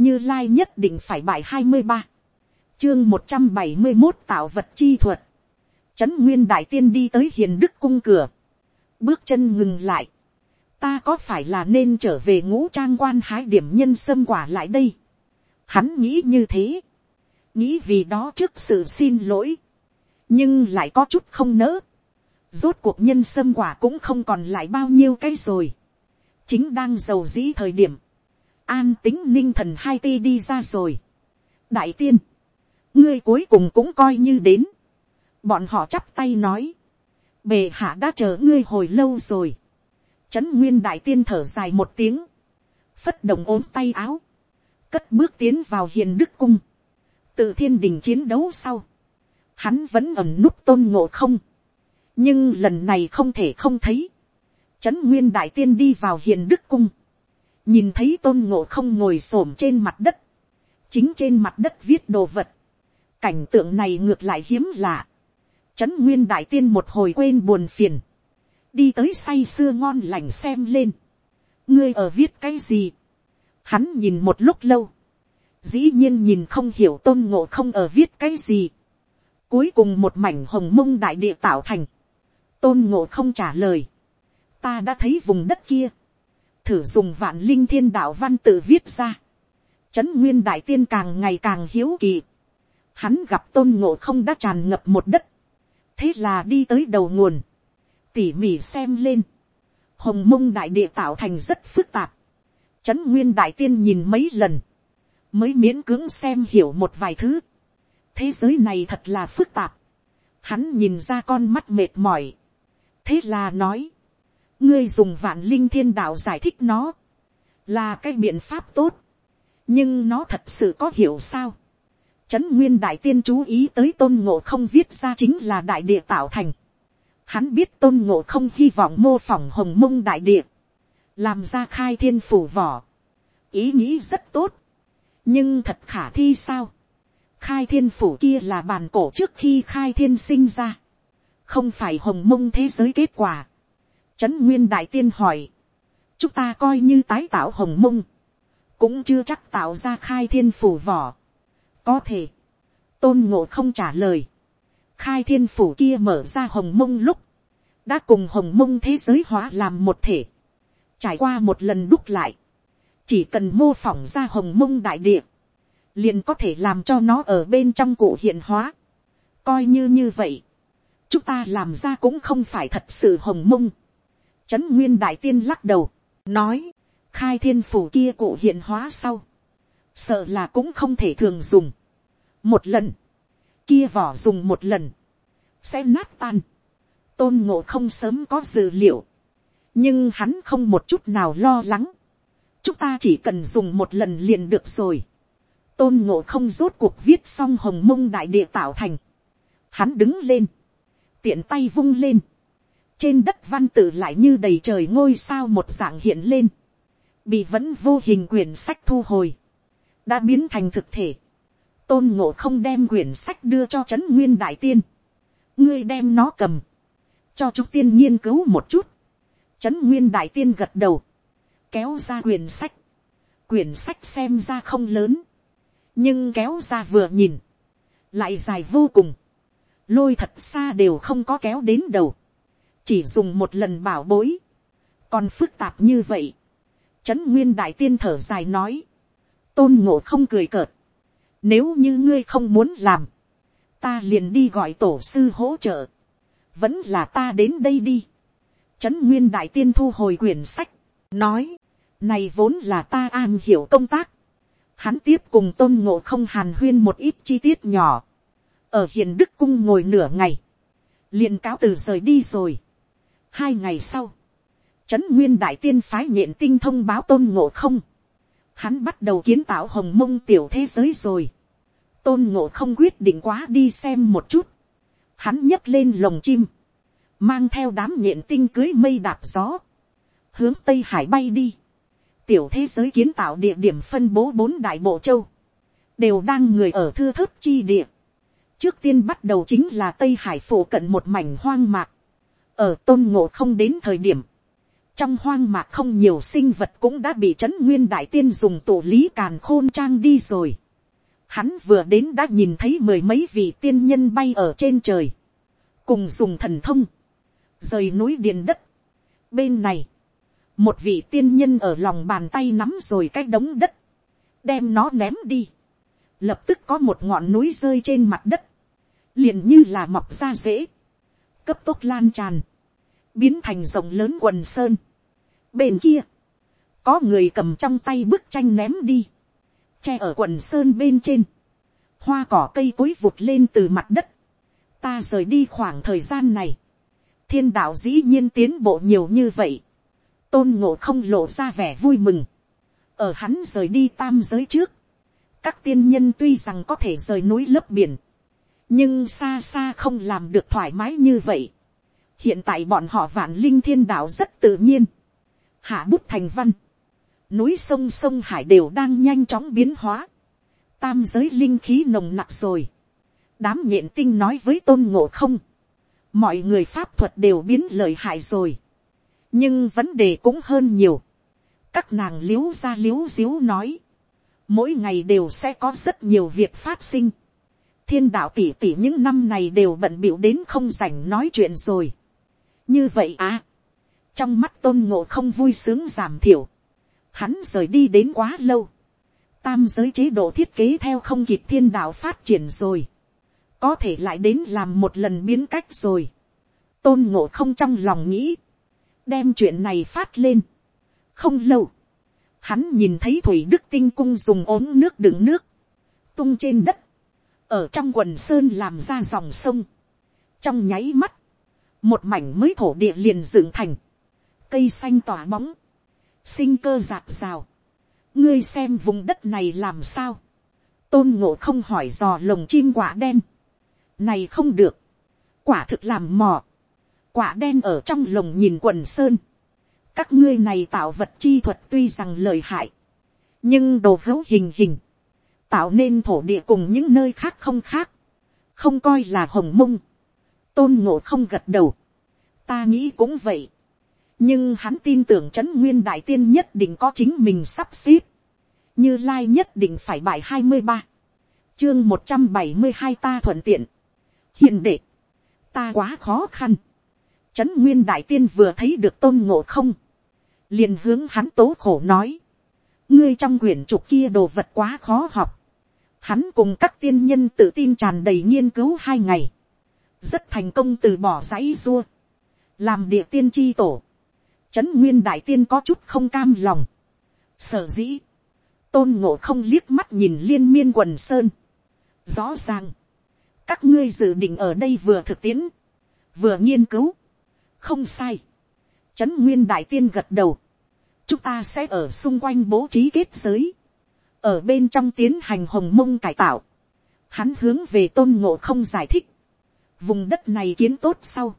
như lai nhất định phải bài hai mươi ba, chương một trăm bảy mươi một tạo vật chi thuật, trấn nguyên đại tiên đi tới hiền đức cung cửa, bước chân ngừng lại, ta có phải là nên trở về ngũ trang quan hái điểm nhân sâm quả lại đây, hắn nghĩ như thế, nghĩ vì đó trước sự xin lỗi, nhưng lại có chút không nỡ, rốt cuộc nhân sâm quả cũng không còn lại bao nhiêu cái rồi, chính đang giàu dĩ thời điểm, an tính ninh thần hai ti đi ra rồi. đại tiên, ngươi cuối cùng cũng coi như đến. bọn họ chắp tay nói, bề hạ đã chờ ngươi hồi lâu rồi. trấn nguyên đại tiên thở dài một tiếng, phất đồng ốm tay áo, cất bước tiến vào hiền đức cung, tự thiên đình chiến đấu sau, hắn vẫn ẩm núp tôn ngộ không, nhưng lần này không thể không thấy, trấn nguyên đại tiên đi vào hiền đức cung, nhìn thấy tôn ngộ không ngồi s ổ m trên mặt đất, chính trên mặt đất viết đồ vật, cảnh tượng này ngược lại hiếm lạ, trấn nguyên đại tiên một hồi quên buồn phiền, đi tới say sưa ngon lành xem lên, ngươi ở viết cái gì, hắn nhìn một lúc lâu, dĩ nhiên nhìn không hiểu tôn ngộ không ở viết cái gì, cuối cùng một mảnh hồng mông đại địa tạo thành, tôn ngộ không trả lời, ta đã thấy vùng đất kia, thử dùng vạn linh thiên đạo văn tự viết ra. Trấn nguyên đại tiên càng ngày càng hiếu kỳ. Hắn gặp tôn ngộ không đã tràn ngập một đất. Thế là đi tới đầu nguồn. Tỉ mỉ xem lên. Hồng mông đại địa tạo thành rất phức tạp. Trấn nguyên đại tiên nhìn mấy lần. Mới miễn cưỡng xem hiểu một vài thứ. Thế giới này thật là phức tạp. Hắn nhìn ra con mắt mệt mỏi. Thế là nói ngươi dùng vạn linh thiên đạo giải thích nó, là cái biện pháp tốt, nhưng nó thật sự có hiểu sao. Trấn nguyên đại tiên chú ý tới tôn ngộ không viết ra chính là đại địa tạo thành. Hắn biết tôn ngộ không hy vọng mô phỏng hồng mông đại địa, làm ra khai thiên phủ vỏ. ý nghĩ rất tốt, nhưng thật khả thi sao. khai thiên phủ kia là bàn cổ trước khi khai thiên sinh ra, không phải hồng mông thế giới kết quả Trấn Nguyên Đại Tiên hỏi. Chúng ta coi như tái tạo hồng mông. Cũng chưa chắc tạo ra khai thiên phủ vỏ. Có thể. Tôn ngộ không trả lời. Khai thiên phủ kia mở ra hồng mông lúc. Đã cùng hồng mông thế giới hóa làm một thể. Trải qua một lần đúc lại. Chỉ cần mô phỏng ra hồng mông đại địa. Liền có thể làm cho nó ở bên trong cụ hiện hóa. Coi như như vậy chúng ta làm ra cũng không phải thật sự hồng mông. Trấn Nguyên Đại Tiên lắc đầu, nói, khai thiên phủ kia cụ hiện hóa sau. Sợ là cũng không thể thường dùng. Một lần, kia vỏ dùng một lần, sẽ nát tan. Tôn ngộ không sớm có dự liệu. Nhưng hắn không một chút nào lo lắng. Chúng ta chỉ cần dùng một lần liền được rồi. Tôn ngộ không rốt cuộc viết xong hồng mông đại địa tạo thành. Hắn đứng lên. Tiện tay vung lên trên đất văn tự lại như đầy trời ngôi sao một dạng hiện lên, bị vẫn vô hình quyển sách thu hồi, đã biến thành thực thể, tôn ngộ không đem quyển sách đưa cho trấn nguyên đại tiên, ngươi đem nó cầm, cho chúng tiên nghiên cứu một chút, trấn nguyên đại tiên gật đầu, kéo ra quyển sách, quyển sách xem ra không lớn, nhưng kéo ra vừa nhìn, lại dài vô cùng, lôi thật xa đều không có kéo đến đầu, chỉ dùng một lần bảo bối, còn phức tạp như vậy. Trấn nguyên đại tiên thở dài nói, tôn ngộ không cười cợt, nếu như ngươi không muốn làm, ta liền đi gọi tổ sư hỗ trợ, vẫn là ta đến đây đi. Trấn nguyên đại tiên thu hồi quyển sách, nói, này vốn là ta an hiểu công tác. Hắn tiếp cùng tôn ngộ không hàn huyên một ít chi tiết nhỏ. Ở hiền đức cung ngồi nửa ngày. liền cáo từ rời đi rồi. Hai ngày sau, Trấn Nguyên Đại Tiên phái nhện tinh thông báo tôn ngộ không. Hắn bắt đầu kiến tạo hồng mông tiểu thế giới rồi. Tôn ngộ không quyết định quá đi xem một chút. Hắn nhấc lên lồng chim. Mang theo đám nhện tinh cưới mây đạp gió. Hướng Tây Hải bay đi. Tiểu thế giới kiến tạo địa điểm phân bố bốn đại bộ châu. Đều đang người ở thưa thớt chi địa. Trước tiên bắt đầu chính là Tây Hải phổ cận một mảnh hoang mạc ở tôn ngộ không đến thời điểm, trong hoang mạc không nhiều sinh vật cũng đã bị trấn nguyên đại tiên dùng tổ lý càn khôn trang đi rồi. Hắn vừa đến đã nhìn thấy mười mấy vị tiên nhân bay ở trên trời. Cùng dùng thần thông. Rời núi điền đất. Bên này. Một vị tiên nhân ở lòng bàn tay nắm rồi cái đống đất. Đem nó ném đi. Lập tức có một ngọn núi rơi trên mặt đất. Liền như là mọc ra dễ. Cấp tốc lan tràn. Biến thành rộng lớn quần sơn. Bên kia. Có người cầm trong tay bức tranh ném đi che ở quần sơn bên trên, hoa cỏ cây cối vụt lên từ mặt đất, ta rời đi khoảng thời gian này, thiên đạo dĩ nhiên tiến bộ nhiều như vậy, tôn ngộ không lộ ra vẻ vui mừng, ở hắn rời đi tam giới trước, các tiên nhân tuy rằng có thể rời núi lấp biển, nhưng xa xa không làm được thoải mái như vậy hiện tại bọn họ vạn linh thiên đạo rất tự nhiên, hạ bút thành văn, núi sông sông hải đều đang nhanh chóng biến hóa, tam giới linh khí nồng nặc rồi, đám nhện tinh nói với tôn ngộ không, mọi người pháp thuật đều biến lời hại rồi, nhưng vấn đề cũng hơn nhiều, các nàng l i ế u ra l i ế u xíu nói, mỗi ngày đều sẽ có rất nhiều việc phát sinh, thiên đạo tỉ tỉ những năm này đều bận bịu đến không rảnh nói chuyện rồi như vậy à, trong mắt tôn ngộ không vui sướng giảm thiểu, hắn rời đi đến quá lâu, tam giới chế độ thiết kế theo không kịp thiên đạo phát triển rồi, có thể lại đến làm một lần biến cách rồi, tôn ngộ không trong lòng nghĩ, đem chuyện này phát lên, không lâu, hắn nhìn thấy thủy đức tinh cung dùng ốm nước đựng nước, tung trên đất, ở trong quần sơn làm ra dòng sông, trong nháy mắt, một mảnh mới thổ địa liền dựng thành, cây xanh tỏa bóng, sinh cơ giạt rào, ngươi xem vùng đất này làm sao, tôn ngộ không hỏi dò lồng chim quả đen, này không được, quả thực làm mò, quả đen ở trong lồng nhìn quần sơn, các ngươi này tạo vật chi thuật tuy rằng lời hại, nhưng đồ hữu hình hình, tạo nên thổ địa cùng những nơi khác không khác, không coi là hồng mông, tôn ngộ không gật đầu, ta nghĩ cũng vậy, nhưng hắn tin tưởng trấn nguyên đại tiên nhất định có chính mình sắp xếp, như lai nhất định phải bài hai mươi ba, chương một trăm bảy mươi hai ta thuận tiện, hiện đệ, ta quá khó khăn, trấn nguyên đại tiên vừa thấy được tôn ngộ không, liền hướng hắn tố khổ nói, ngươi trong quyển trục kia đồ vật quá khó học, hắn cùng các tiên nhân tự tin tràn đầy nghiên cứu hai ngày, rất thành công từ bỏ dãy dua, làm địa tiên tri tổ, Trấn nguyên đại tiên có chút không cam lòng. Sở dĩ. Tôn ngộ không liếc mắt nhìn liên miên quần sơn. Rõ ràng. Các ngươi dự định ở đây vừa thực tiễn. Vừa nghiên cứu. Không sai. Trấn nguyên đại tiên gật đầu. Chúng ta sẽ ở xung quanh bố trí kết giới. Ở bên trong tiến hành hồng mông cải tạo. Hắn hướng về tôn ngộ không giải thích. Vùng đất này kiến tốt sau.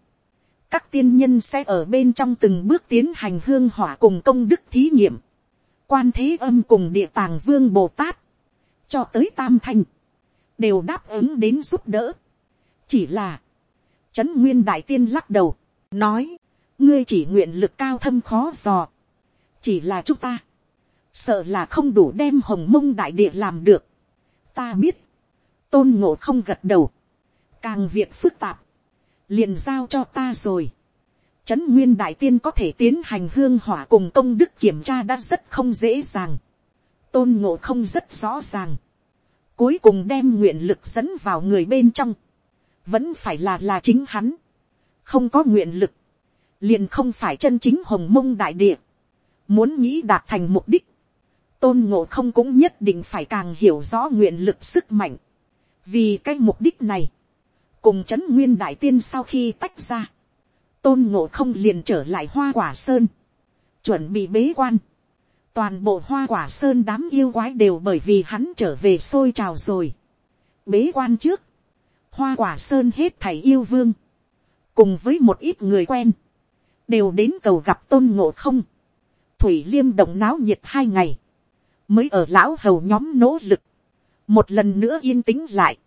Các tiên nhân sẽ ở bên trong từng bước tiến hành hương hỏa cùng công đức thí nghiệm, quan thế âm cùng địa tàng vương bồ tát, cho tới tam thanh, đều đáp ứng đến giúp đỡ. chỉ là, trấn nguyên đại tiên lắc đầu, nói, ngươi chỉ nguyện lực cao thâm khó dò, chỉ là chúng ta, sợ là không đủ đem hồng mông đại địa làm được. ta biết, tôn ngộ không gật đầu, càng việc phức tạp, liền giao cho ta rồi. Trấn nguyên đại tiên có thể tiến hành hương hỏa cùng công đức kiểm tra đã rất không dễ dàng. Tôn ngộ không rất rõ ràng. Cuối cùng đem nguyện lực dẫn vào người bên trong. Vẫn phải là là chính hắn. Không có nguyện lực. Liền không phải chân chính hồng mông đại địa. Muốn nghĩ đạt thành mục đích. Tôn ngộ không cũng nhất định phải càng hiểu rõ nguyện lực sức mạnh. Vì cái mục đích này cùng trấn nguyên đại tiên sau khi tách ra, tôn ngộ không liền trở lại hoa quả sơn, chuẩn bị bế quan, toàn bộ hoa quả sơn đám yêu quái đều bởi vì hắn trở về sôi trào rồi. bế quan trước, hoa quả sơn hết thảy yêu vương, cùng với một ít người quen, đều đến cầu gặp tôn ngộ không, thủy liêm động náo nhiệt hai ngày, mới ở lão hầu nhóm nỗ lực, một lần nữa yên tĩnh lại,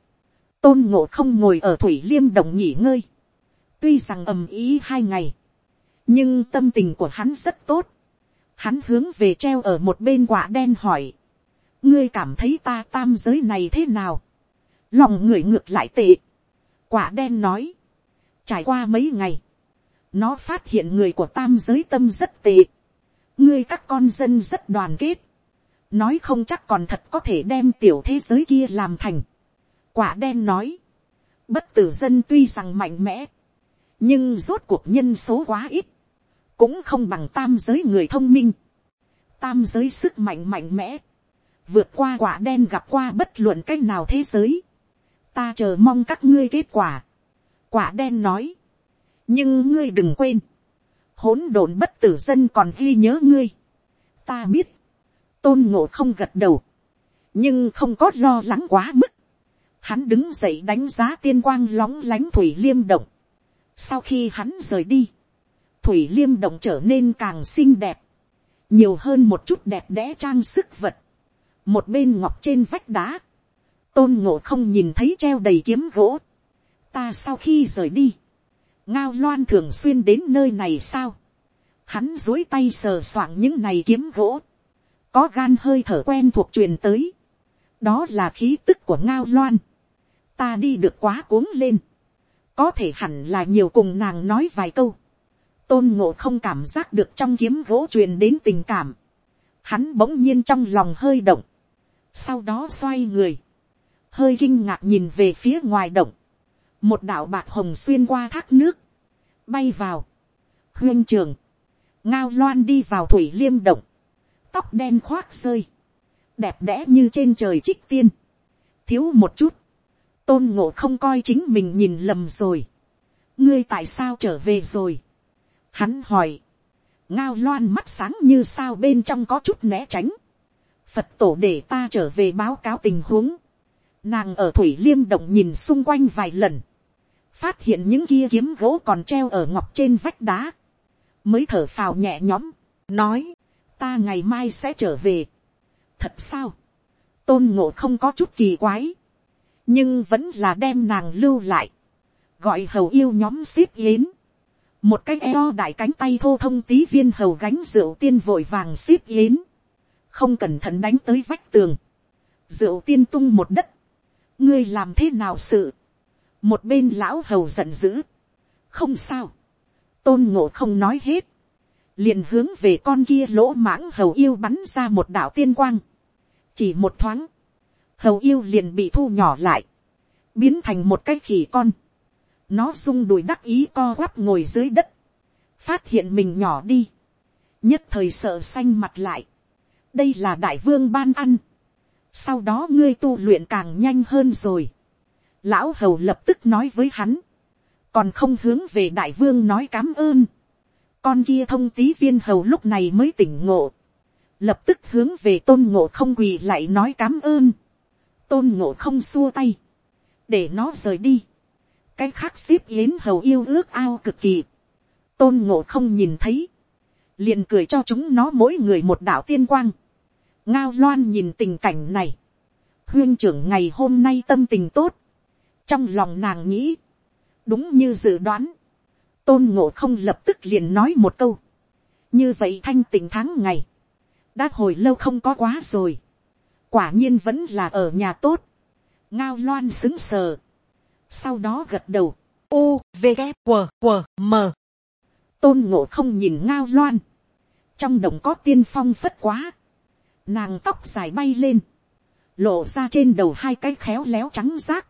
tôn ngộ không ngồi ở thủy liêm đồng nghỉ ngơi, tuy rằng ầm ý hai ngày, nhưng tâm tình của hắn rất tốt, hắn hướng về treo ở một bên quả đen hỏi, ngươi cảm thấy ta tam giới này thế nào, lòng người ngược lại tệ, quả đen nói, trải qua mấy ngày, nó phát hiện người của tam giới tâm rất tệ, ngươi các con dân rất đoàn kết, nói không chắc còn thật có thể đem tiểu thế giới kia làm thành quả đen nói, bất tử dân tuy rằng mạnh mẽ, nhưng rốt cuộc nhân số quá ít, cũng không bằng tam giới người thông minh, tam giới sức mạnh mạnh mẽ, vượt qua quả đen gặp qua bất luận c á c h nào thế giới, ta chờ mong các ngươi kết quả, quả đen nói, nhưng ngươi đừng quên, hỗn độn bất tử dân còn ghi nhớ ngươi, ta biết, tôn ngộ không gật đầu, nhưng không có lo lắng quá mức, hắn đứng dậy đánh giá tiên quang lóng lánh thủy liêm động, sau khi hắn rời đi, thủy liêm động trở nên càng xinh đẹp, nhiều hơn một chút đẹp đẽ trang sức vật, một bên ngọc trên vách đá, tôn ngộ không nhìn thấy treo đầy kiếm gỗ, ta sau khi rời đi, ngao loan thường xuyên đến nơi này sao, hắn dối tay sờ soạng những này kiếm gỗ, có gan hơi thở quen thuộc truyền tới, đó là khí tức của ngao loan, ta đi được quá cuống lên, có thể hẳn là nhiều cùng nàng nói vài câu, tôn ngộ không cảm giác được trong kiếm gỗ truyền đến tình cảm, hắn bỗng nhiên trong lòng hơi động, sau đó xoay người, hơi kinh ngạc nhìn về phía ngoài động, một đạo bạc hồng xuyên qua thác nước, bay vào, huyên trường, ngao loan đi vào thủy liêm động, tóc đen khoác rơi, đẹp đẽ như trên trời trích tiên, thiếu một chút, tôn ngộ không coi chính mình nhìn lầm rồi, ngươi tại sao trở về rồi, hắn hỏi, ngao loan mắt sáng như sao bên trong có chút né tránh, phật tổ để ta trở về báo cáo tình huống, nàng ở thủy liêm động nhìn xung quanh vài lần, phát hiện những kia kiếm gỗ còn treo ở ngọc trên vách đá, mới thở phào nhẹ nhõm, nói, ta ngày mai sẽ trở về. thật sao, tôn ngộ không có chút kỳ quái, nhưng vẫn là đem nàng lưu lại, gọi hầu yêu nhóm ship yến, một cái eo đại cánh tay thô thông tí viên hầu gánh rượu tiên vội vàng ship yến, không cẩn thận đánh tới vách tường, rượu tiên tung một đất, ngươi làm thế nào sự, một bên lão hầu giận dữ, không sao, tôn ngộ không nói hết, liền hướng về con kia lỗ mãng hầu yêu bắn ra một đạo tiên quang, chỉ một thoáng, hầu yêu liền bị thu nhỏ lại, biến thành một cái khỉ con, nó rung đùi đắc ý co quắp ngồi dưới đất, phát hiện mình nhỏ đi, nhất thời sợ xanh mặt lại, đây là đại vương ban ăn, sau đó ngươi tu luyện càng nhanh hơn rồi, lão hầu lập tức nói với hắn, còn không hướng về đại vương nói cám ơn, con kia thông tí viên hầu lúc này mới tỉnh ngộ, lập tức hướng về tôn ngộ không quỳ lại nói cám ơn, tôn ngộ không xua tay, để nó rời đi, cái khác ship yến hầu yêu ước ao cực kỳ, tôn ngộ không nhìn thấy, liền cười cho chúng nó mỗi người một đạo tiên quang, ngao loan nhìn tình cảnh này, huyên trưởng ngày hôm nay tâm tình tốt, trong lòng nàng nghĩ, đúng như dự đoán, tôn ngộ không lập tức liền nói một câu, như vậy thanh tình tháng ngày, đã hồi lâu không có quá rồi, quả nhiên vẫn là ở nhà tốt, ngao loan xứng sờ, sau đó gật đầu, u v g q q m. Tôn ngộ không nhìn ngao loan, trong đồng có tiên phong phất quá, nàng tóc dài bay lên, lộ ra trên đầu hai cái khéo léo trắng rác,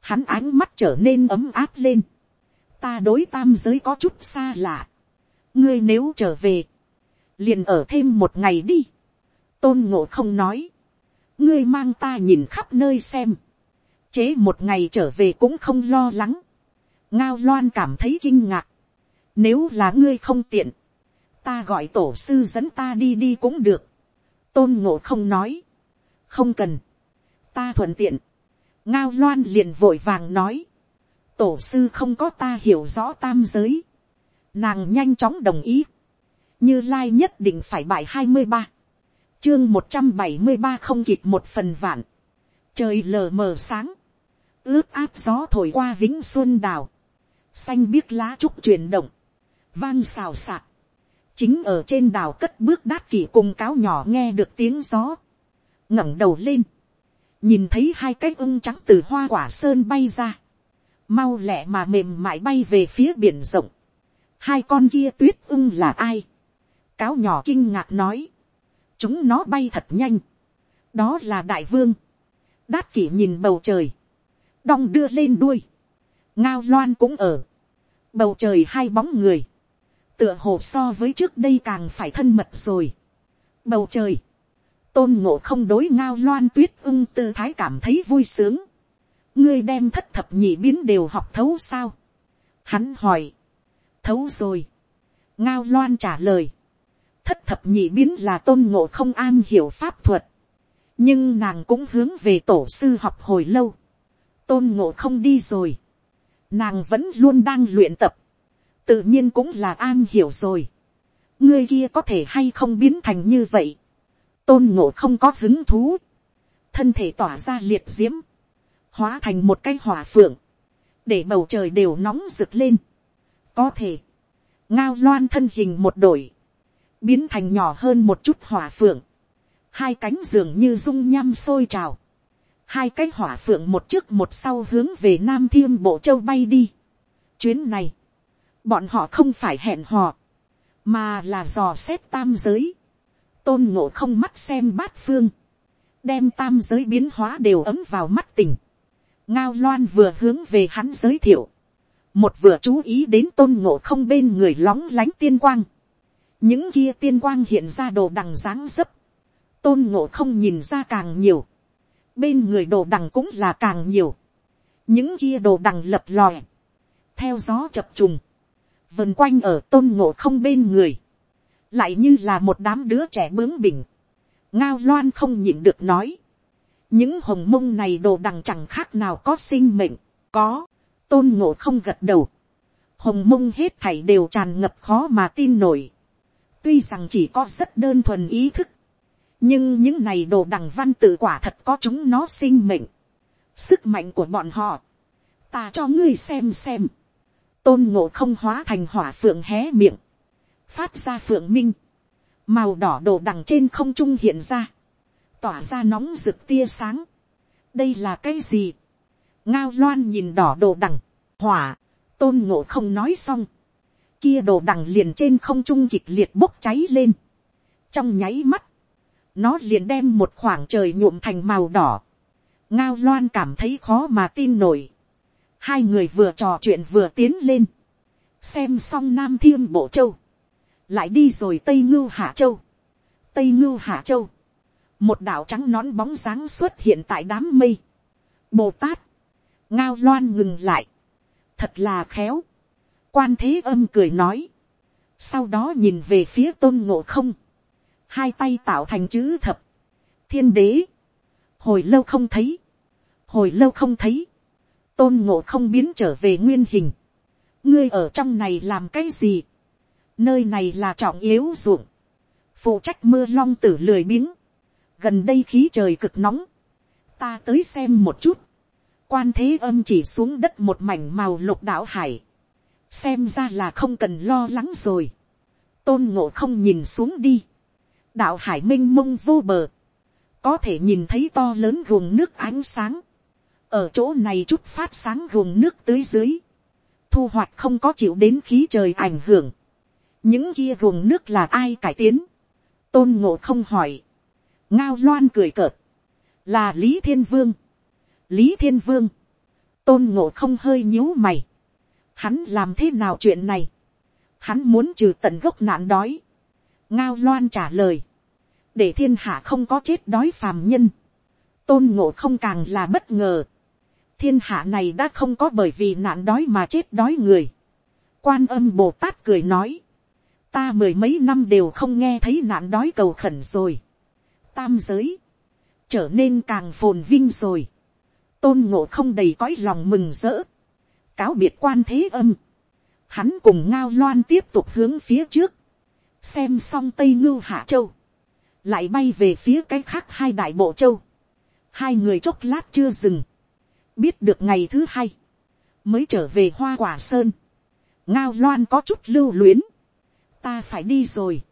hắn ánh mắt trở nên ấm áp lên, ta đối tam giới có chút xa lạ, ngươi nếu trở về, liền ở thêm một ngày đi, tôn ngộ không nói, ngươi mang ta nhìn khắp nơi xem, chế một ngày trở về cũng không lo lắng, ngao loan cảm thấy kinh ngạc, nếu là ngươi không tiện, ta gọi tổ sư dẫn ta đi đi cũng được, tôn ngộ không nói, không cần, ta thuận tiện, ngao loan liền vội vàng nói, tổ sư không có ta hiểu rõ tam giới, nàng nhanh chóng đồng ý, như lai nhất định phải bài hai mươi ba, chương một trăm bảy mươi ba không kịp một phần vạn, trời lờ mờ sáng, ướp áp gió thổi qua vĩnh xuân đào, xanh biếc lá trúc chuyển động, vang xào xạc, chính ở trên đảo cất bước đát kỷ cùng cáo nhỏ nghe được tiếng gió, ngẩng đầu lên, nhìn thấy hai cái ưng trắng từ hoa quả sơn bay ra, mau lẹ mà mềm mại bay về phía biển rộng, hai con kia tuyết ưng là ai, cáo nhỏ kinh ngạc nói, chúng nó bay thật nhanh, đó là đại vương, đát kỷ nhìn bầu trời, đong đưa lên đuôi, ngao loan cũng ở, bầu trời hai bóng người, tựa hồ so với trước đây càng phải thân mật rồi. Bầu trời, tôn ngộ không đối ngao loan tuyết ưng tư thái cảm thấy vui sướng. ngươi đem thất thập nhị biến đều học thấu sao. hắn hỏi, thấu rồi. ngao loan trả lời, thất thập nhị biến là tôn ngộ không an hiểu pháp thuật. nhưng nàng cũng hướng về tổ sư học hồi lâu. tôn ngộ không đi rồi. nàng vẫn luôn đang luyện tập tự nhiên cũng là an hiểu rồi. ngươi kia có thể hay không biến thành như vậy. tôn ngộ không có hứng thú. thân thể tỏa ra liệt diễm. hóa thành một cái hỏa phượng. để bầu trời đều nóng rực lên. có thể. ngao loan thân hình một đổi biến thành nhỏ hơn một chút hỏa phượng. hai cánh dường như dung nham sôi trào. hai cái hỏa phượng một trước một sau hướng về nam thiên bộ châu bay đi. chuyến này bọn họ không phải hẹn hò, mà là dò xét tam giới, tôn ngộ không mắt xem bát phương, đem tam giới biến hóa đều ấm vào mắt tình, ngao loan vừa hướng về hắn giới thiệu, một vừa chú ý đến tôn ngộ không bên người lóng lánh tiên quang, những kia tiên quang hiện ra đồ đằng dáng dấp, tôn ngộ không nhìn ra càng nhiều, bên người đồ đằng cũng là càng nhiều, những kia đồ đằng lập lòe, theo gió chập trùng, vần quanh ở tôn ngộ không bên người, lại như là một đám đứa trẻ bướng bỉnh, ngao loan không nhịn được nói, những hồng mông này đồ đằng chẳng khác nào có sinh mệnh, có, tôn ngộ không gật đầu, hồng mông hết thảy đều tràn ngập khó mà tin nổi, tuy rằng chỉ có rất đơn thuần ý thức, nhưng những này đồ đằng văn tự quả thật có chúng nó sinh mệnh, sức mạnh của bọn họ, ta cho ngươi xem xem, tôn ngộ không hóa thành hỏa phượng hé miệng, phát ra phượng minh, màu đỏ đồ đằng trên không trung hiện ra, tỏa ra nóng rực tia sáng. đây là cái gì, ngao loan nhìn đỏ đồ đằng, hỏa, tôn ngộ không nói xong, kia đồ đằng liền trên không trung kịch liệt bốc cháy lên, trong nháy mắt, nó liền đem một khoảng trời nhuộm thành màu đỏ, ngao loan cảm thấy khó mà tin nổi, hai người vừa trò chuyện vừa tiến lên, xem xong nam thiên bộ châu, lại đi rồi tây ngưu hạ châu, tây ngưu hạ châu, một đạo trắng nón bóng dáng xuất hiện tại đám mây, bồ tát, ngao loan ngừng lại, thật là khéo, quan thế âm cười nói, sau đó nhìn về phía tôn ngộ không, hai tay tạo thành chữ thập, thiên đế, hồi lâu không thấy, hồi lâu không thấy, tôn ngộ không biến trở về nguyên hình. ngươi ở trong này làm cái gì. nơi này là trọng yếu ruộng. phụ trách mưa long tử lười biếng. gần đây khí trời cực nóng. ta tới xem một chút. quan thế âm chỉ xuống đất một mảnh màu lục đảo hải xem ra là không cần lo lắng rồi. tôn ngộ không nhìn xuống đi. đạo hải m i n h mông vô bờ. có thể nhìn thấy to lớn ruộng nước ánh sáng. Ở chỗ này chút phát sáng gồm nước tưới dưới, thu hoạch không có chịu đến khí trời ảnh hưởng, những kia gồm nước là ai cải tiến, tôn ngộ không hỏi, ngao loan cười cợt, là lý thiên vương, lý thiên vương, tôn ngộ không hơi nhíu mày, hắn làm thế nào chuyện này, hắn muốn trừ tận gốc nạn đói, ngao loan trả lời, để thiên hạ không có chết đói phàm nhân, tôn ngộ không càng là bất ngờ, thiên hạ này đã không có bởi vì nạn đói mà chết đói người. quan âm bồ tát cười nói, ta mười mấy năm đều không nghe thấy nạn đói cầu khẩn rồi. tam giới, trở nên càng phồn vinh rồi. tôn ngộ không đầy cõi lòng mừng rỡ cáo biệt quan thế âm. hắn cùng ngao loan tiếp tục hướng phía trước. xem xong tây ngưu hạ châu. lại bay về phía cái khác hai đại bộ châu. hai người chốc lát chưa dừng biết được ngày thứ hai, mới trở về hoa quả sơn. ngao loan có chút lưu luyến, ta phải đi rồi,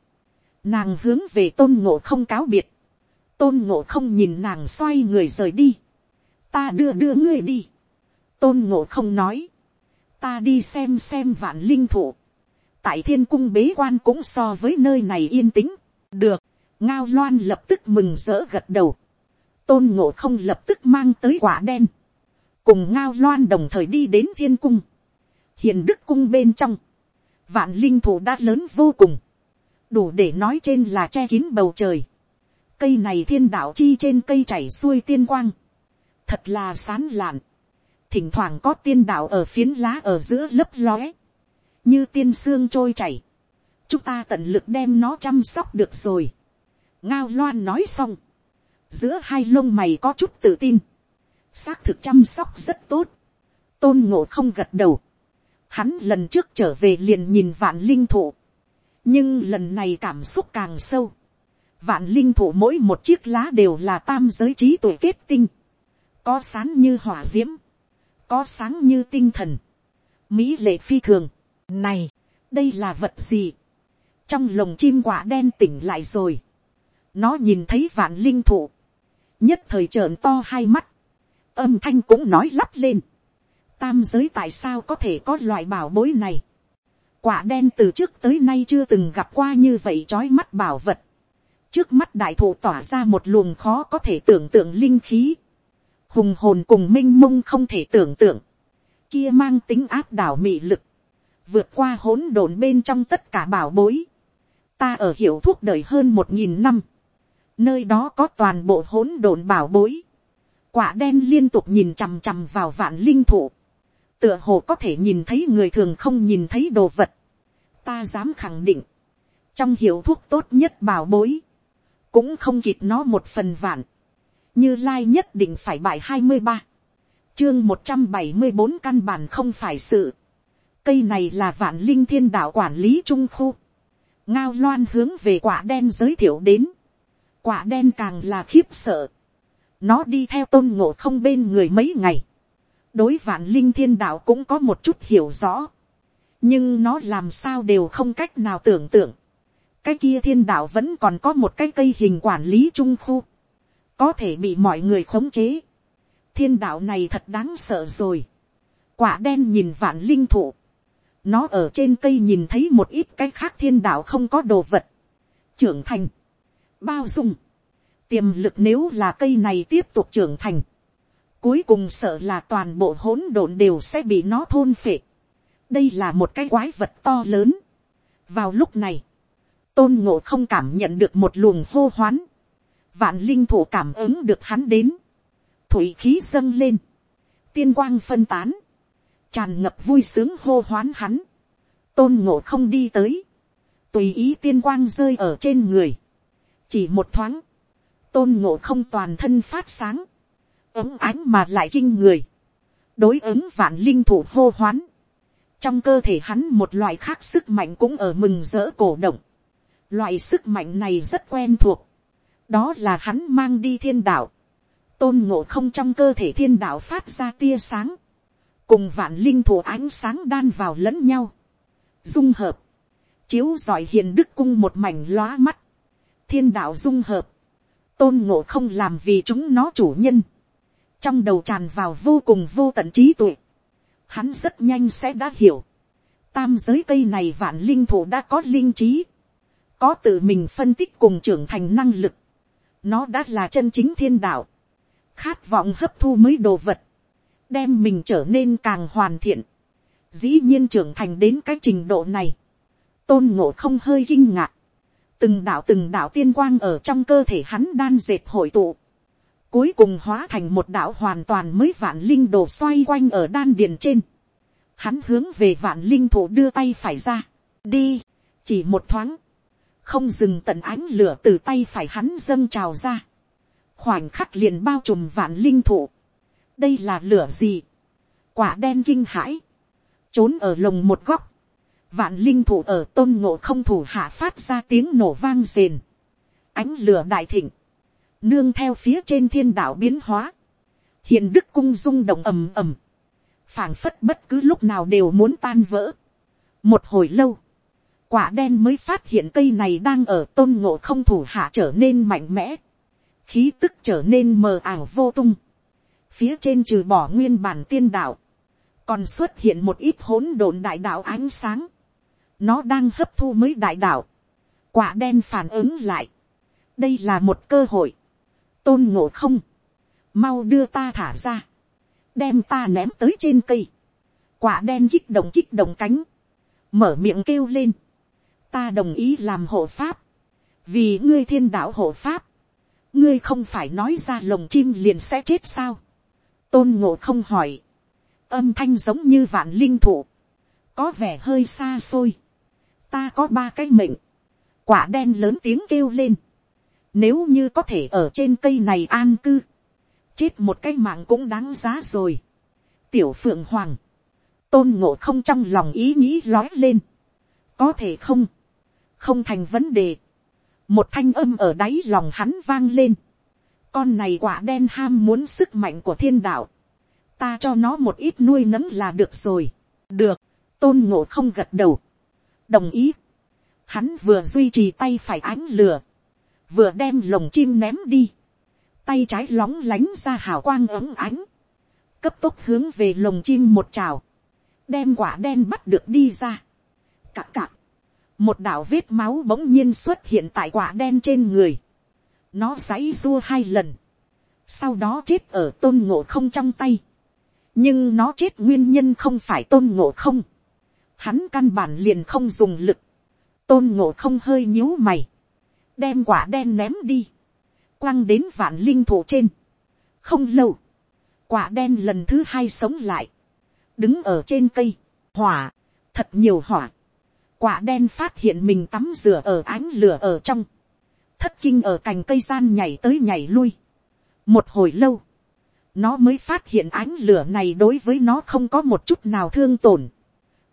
nàng hướng về tôn ngộ không cáo biệt, tôn ngộ không nhìn nàng xoay người rời đi, ta đưa đưa ngươi đi, tôn ngộ không nói, ta đi xem xem vạn linh thụ, tại thiên cung bế quan cũng so với nơi này yên tĩnh, được, ngao loan lập tức mừng rỡ gật đầu, tôn ngộ không lập tức mang tới quả đen, cùng ngao loan đồng thời đi đến thiên cung, hiền đức cung bên trong, vạn linh thụ đã lớn vô cùng, đủ để nói trên là che kín bầu trời, cây này thiên đạo chi trên cây chảy xuôi tiên quang, thật là sán lạn, thỉnh thoảng có tiên đạo ở phiến lá ở giữa lấp lóe, như tiên xương trôi chảy, chúng ta tận lực đem nó chăm sóc được rồi. ngao loan nói xong, giữa hai lông mày có chút tự tin, xác thực chăm sóc rất tốt, tôn ngộ không gật đầu, hắn lần trước trở về liền nhìn vạn linh thụ, nhưng lần này cảm xúc càng sâu, vạn linh thụ mỗi một chiếc lá đều là tam giới trí tuổi kết tinh, có sán như hỏa d i ễ m có sáng như tinh thần, mỹ lệ phi thường, này, đây là vật gì, trong lồng chim quả đen tỉnh lại rồi, nó nhìn thấy vạn linh thụ, nhất thời trợn to hai mắt, âm thanh cũng nói lắp lên, tam giới tại sao có thể có loại bảo bối này, quả đen từ trước tới nay chưa từng gặp qua như vậy trói mắt bảo vật, trước mắt đại thụ tỏa ra một luồng khó có thể tưởng tượng linh khí, hùng hồn cùng m i n h mông không thể tưởng tượng, kia mang tính áp đảo mị lực, vượt qua hỗn độn bên trong tất cả bảo bối, ta ở hiệu thuốc đời hơn một nghìn năm, nơi đó có toàn bộ hỗn độn bảo bối, quả đen liên tục nhìn chằm chằm vào vạn linh thụ, tựa hồ có thể nhìn thấy người thường không nhìn thấy đồ vật, ta dám khẳng định, trong hiệu thuốc tốt nhất bảo bối, cũng không kịp nó một phần vạn, như lai nhất định phải bài hai mươi ba, chương một trăm bảy mươi bốn căn bản không phải sự, cây này là vạn linh thiên đạo quản lý trung khu, ngao loan hướng về quả đen giới thiệu đến, quả đen càng là khiếp sợ, nó đi theo tôn ngộ không bên người mấy ngày, đối vạn linh thiên đạo cũng có một chút hiểu rõ, nhưng nó làm sao đều không cách nào tưởng tượng, cái kia thiên đạo vẫn còn có một cái cây hình quản lý trung khu, có thể bị mọi người khống chế. thiên đạo này thật đáng sợ rồi. quả đen nhìn vạn linh thụ, nó ở trên cây nhìn thấy một ít cái khác thiên đạo không có đồ vật, trưởng thành, bao dung, tiềm lực nếu là cây này tiếp tục trưởng thành, cuối cùng sợ là toàn bộ hỗn độn đều sẽ bị nó thôn phệ. đây là một cái quái vật to lớn. vào lúc này, tôn ngộ không cảm nhận được một luồng hô hoán, vạn linh thủ cảm ứng được hắn đến, thủy khí dâng lên, tiên quang phân tán, tràn ngập vui sướng hô hoán hắn, tôn ngộ không đi tới, tùy ý tiên quang rơi ở trên người, chỉ một thoáng, tôn ngộ không toàn thân phát sáng, ấm ánh mà lại kinh người, đối ứng vạn linh thủ hô hoán, trong cơ thể hắn một loại khác sức mạnh cũng ở mừng rỡ cổ động, Loại sức mạnh này rất quen thuộc. Đó là hắn mang đi thiên đạo. Tôn ngộ không trong cơ thể thiên đạo phát ra tia sáng. Cùng vạn linh thủ ánh sáng đan vào lẫn nhau. Dung hợp. Chiếu giỏi hiền đức cung một mảnh lóa mắt. Thiên đạo dung hợp. Tôn ngộ không làm vì chúng nó chủ nhân. Trong đầu tràn vào vô cùng vô tận trí tuệ. Hắn rất nhanh sẽ đã hiểu tam giới cây này vạn linh thủ đã có linh trí, có tự mình phân tích cùng trưởng thành năng lực, nó đã là chân chính thiên đạo, khát vọng hấp thu mới đồ vật, đem mình trở nên càng hoàn thiện, dĩ nhiên trưởng thành đến cái trình độ này, tôn ngộ không hơi kinh ngạc, từng đạo từng đạo tiên quang ở trong cơ thể hắn đan dệt hội tụ, cuối cùng hóa thành một đạo hoàn toàn mới vạn linh đồ xoay quanh ở đan điền trên, hắn hướng về vạn linh thủ đưa tay phải ra, đi, chỉ một thoáng, không dừng tận ánh lửa từ tay phải hắn dâng trào ra, khoảnh khắc liền bao trùm vạn linh thụ. đây là lửa gì, quả đen kinh hãi, trốn ở lồng một góc, vạn linh thụ ở tôn ngộ không thủ hạ phát ra tiếng nổ vang rền, ánh lửa đại thịnh, nương theo phía trên thiên đạo biến hóa, hiện đức cung rung động ầm ầm, phảng phất bất cứ lúc nào đều muốn tan vỡ, một hồi lâu, quả đen mới phát hiện cây này đang ở tôn ngộ không thủ hạ trở nên mạnh mẽ, khí tức trở nên mờ ảo vô tung, phía trên trừ bỏ nguyên bản tiên đạo, còn xuất hiện một ít hỗn độn đại đạo ánh sáng, nó đang hấp thu mới đại đạo, quả đen phản ứng lại, đây là một cơ hội, tôn ngộ không, mau đưa ta thả ra, đem ta ném tới trên cây, quả đen kích động kích động cánh, mở miệng kêu lên, ta đồng ý làm hộ pháp, vì ngươi thiên đạo hộ pháp, ngươi không phải nói ra lồng chim liền sẽ chết sao, tôn ngộ không hỏi, âm thanh giống như vạn linh thụ, có vẻ hơi xa xôi, ta có ba cái mệnh, quả đen lớn tiếng kêu lên, nếu như có thể ở trên cây này an cư, chết một cái mạng cũng đáng giá rồi. tiểu phượng hoàng, tôn ngộ không trong lòng ý nghĩ lói lên, có thể không, không thành vấn đề, một thanh âm ở đáy lòng hắn vang lên, con này quả đen ham muốn sức mạnh của thiên đạo, ta cho nó một ít nuôi nấng là được rồi, được, tôn ngộ không gật đầu, đồng ý, hắn vừa duy trì tay phải ánh lửa, vừa đem lồng chim ném đi, tay trái lóng lánh ra hào quang ấm ánh, cấp tốc hướng về lồng chim một trào, đem quả đen bắt được đi ra. Cạc cạc, một đạo vết máu bỗng nhiên xuất hiện tại quả đen trên người, nó giãy dua hai lần, sau đó chết ở tôn ngộ không trong tay, nhưng nó chết nguyên nhân không phải tôn ngộ không, hắn căn bản liền không dùng lực, tôn ngộ không hơi nhíu mày, đem quả đen ném đi, quăng đến vạn linh thủ trên. không lâu, quả đen lần thứ hai sống lại, đứng ở trên cây, hỏa, thật nhiều hỏa quả đen phát hiện mình tắm rửa ở ánh lửa ở trong, thất kinh ở cành cây gian nhảy tới nhảy lui. một hồi lâu, nó mới phát hiện ánh lửa này đối với nó không có một chút nào thương tổn,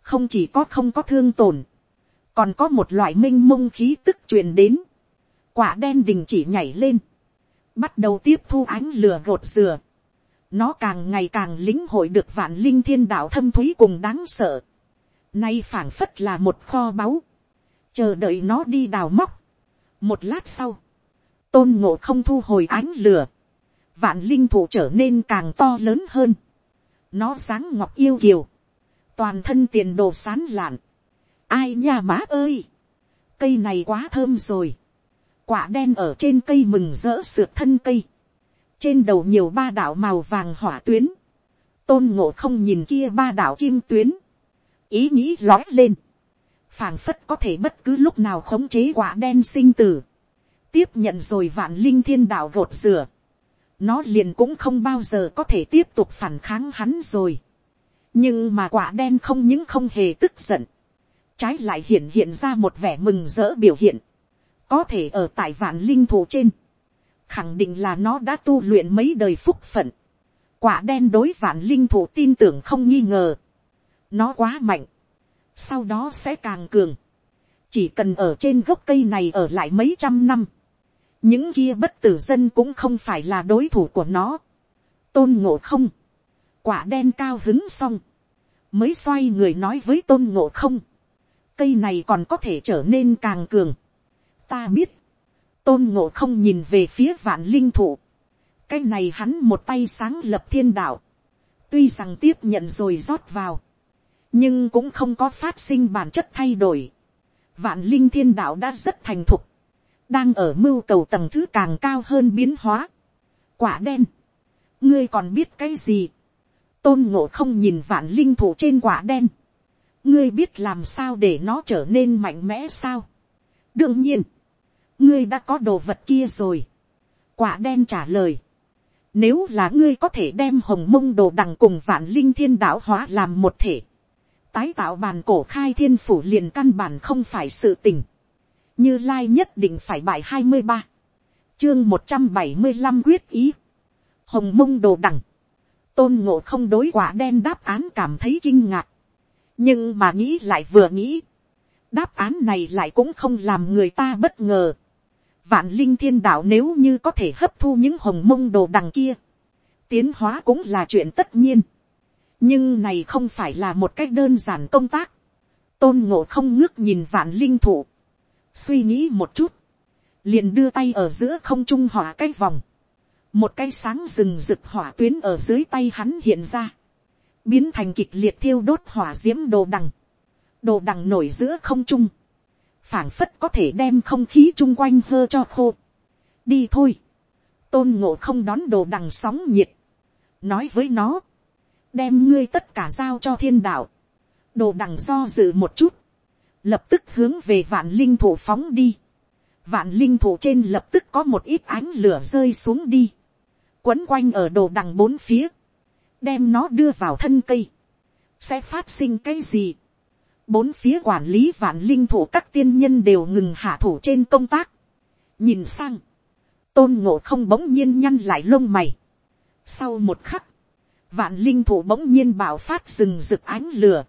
không chỉ có không có thương tổn, còn có một loại m i n h mông khí tức truyền đến, quả đen đình chỉ nhảy lên, bắt đầu tiếp thu ánh lửa gột dừa. Nó càng ngày càng lĩnh hội được vạn linh thiên đạo thâm thúy cùng đáng sợ. Nay phảng phất là một kho báu. Chờ đợi nó đi đào móc. Một lát sau. Tôn ngộ không thu hồi ánh lửa. Vạn linh thủ trở nên càng to lớn hơn. Nó sáng ngọc yêu kiều. Toàn thân tiền đồ sán lạn. Ai nha má ơi. Cây này quá thơm rồi quả đen ở trên cây mừng rỡ sượt thân cây, trên đầu nhiều ba đạo màu vàng hỏa tuyến, tôn ngộ không nhìn kia ba đạo kim tuyến, ý nghĩ lói lên, phảng phất có thể bất cứ lúc nào khống chế quả đen sinh tử, tiếp nhận rồi vạn linh thiên đạo gột rửa, nó liền cũng không bao giờ có thể tiếp tục phản kháng hắn rồi. nhưng mà quả đen không những không hề tức giận, trái lại hiện hiện ra một vẻ mừng rỡ biểu hiện, có thể ở tại vạn linh thủ trên, khẳng định là nó đã tu luyện mấy đời phúc phận, quả đen đối vạn linh thủ tin tưởng không nghi ngờ, nó quá mạnh, sau đó sẽ càng cường, chỉ cần ở trên gốc cây này ở lại mấy trăm năm, những kia bất tử dân cũng không phải là đối thủ của nó, tôn ngộ không, quả đen cao hứng xong, mới xoay người nói với tôn ngộ không, cây này còn có thể trở nên càng cường, ta biết, tôn ngộ không nhìn về phía vạn linh thụ, cái này hắn một tay sáng lập thiên đạo, tuy rằng tiếp nhận rồi rót vào, nhưng cũng không có phát sinh bản chất thay đổi. Vạn linh thiên đạo đã rất thành thục, đang ở mưu cầu tầng thứ càng cao hơn biến hóa. Quả đen, ngươi còn biết cái gì, tôn ngộ không nhìn vạn linh thủ trên quả đen, ngươi biết làm sao để nó trở nên mạnh mẽ sao. đương nhiên, ngươi đã có đồ vật kia rồi. quả đen trả lời. nếu là ngươi có thể đem hồng mông đồ đằng cùng vạn linh thiên đạo hóa làm một thể tái tạo bàn cổ khai thiên phủ liền căn bản không phải sự tình. như lai nhất định phải bài hai mươi ba. chương một trăm bảy mươi năm quyết ý. hồng mông đồ đằng. tôn ngộ không đối quả đen đáp án cảm thấy kinh ngạc. nhưng mà nghĩ lại vừa nghĩ đáp án này lại cũng không làm người ta bất ngờ vạn linh thiên đạo nếu như có thể hấp thu những hồng mông đồ đằng kia, tiến hóa cũng là chuyện tất nhiên nhưng này không phải là một cách đơn giản công tác. tôn ngộ không ngước nhìn vạn linh thụ, suy nghĩ một chút, liền đưa tay ở giữa không trung hỏa cái vòng, một cái sáng rừng rực hỏa tuyến ở dưới tay hắn hiện ra, biến thành kịch liệt thiêu đốt hỏa d i ễ m đồ đằng, đồ đằng nổi giữa không trung, phảng phất có thể đem không khí chung quanh hơ cho khô. đi thôi, tôn ngộ không đón đồ đằng sóng nhiệt, nói với nó, đem ngươi tất cả giao cho thiên đạo, đồ đằng do dự một chút, lập tức hướng về vạn linh thủ phóng đi, vạn linh thủ trên lập tức có một ít ánh lửa rơi xuống đi, quấn quanh ở đồ đằng bốn phía, đem nó đưa vào thân cây, sẽ phát sinh cái gì. bốn phía quản lý vạn linh thủ các tiên nhân đều ngừng hạ thủ trên công tác. nhìn sang, tôn ngộ không bỗng nhiên nhăn lại lông mày. sau một khắc, vạn linh thủ bỗng nhiên bạo phát rừng rực ánh lửa.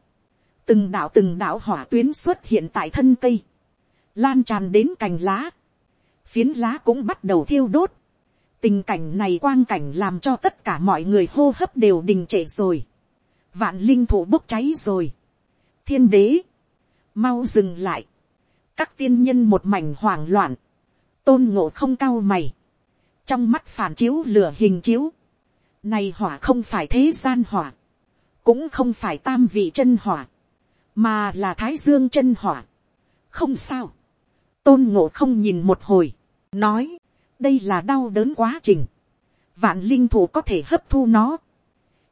từng đạo từng đạo hỏa tuyến xuất hiện tại thân cây, lan tràn đến cành lá. phiến lá cũng bắt đầu thiêu đốt tình cảnh này quang cảnh làm cho tất cả mọi người hô hấp đều đình trệ rồi. vạn linh thủ bốc cháy rồi. thiên đế, mau dừng lại. các tiên nhân một mảnh hoảng loạn, tôn ngộ không cao mày, trong mắt phản chiếu lửa hình chiếu này hỏa không phải thế gian hỏa, cũng không phải tam vị chân hỏa, mà là thái dương chân hỏa. không sao, tôn ngộ không nhìn một hồi, nói, đây là đau đớn quá trình, vạn linh thủ có thể hấp thu nó,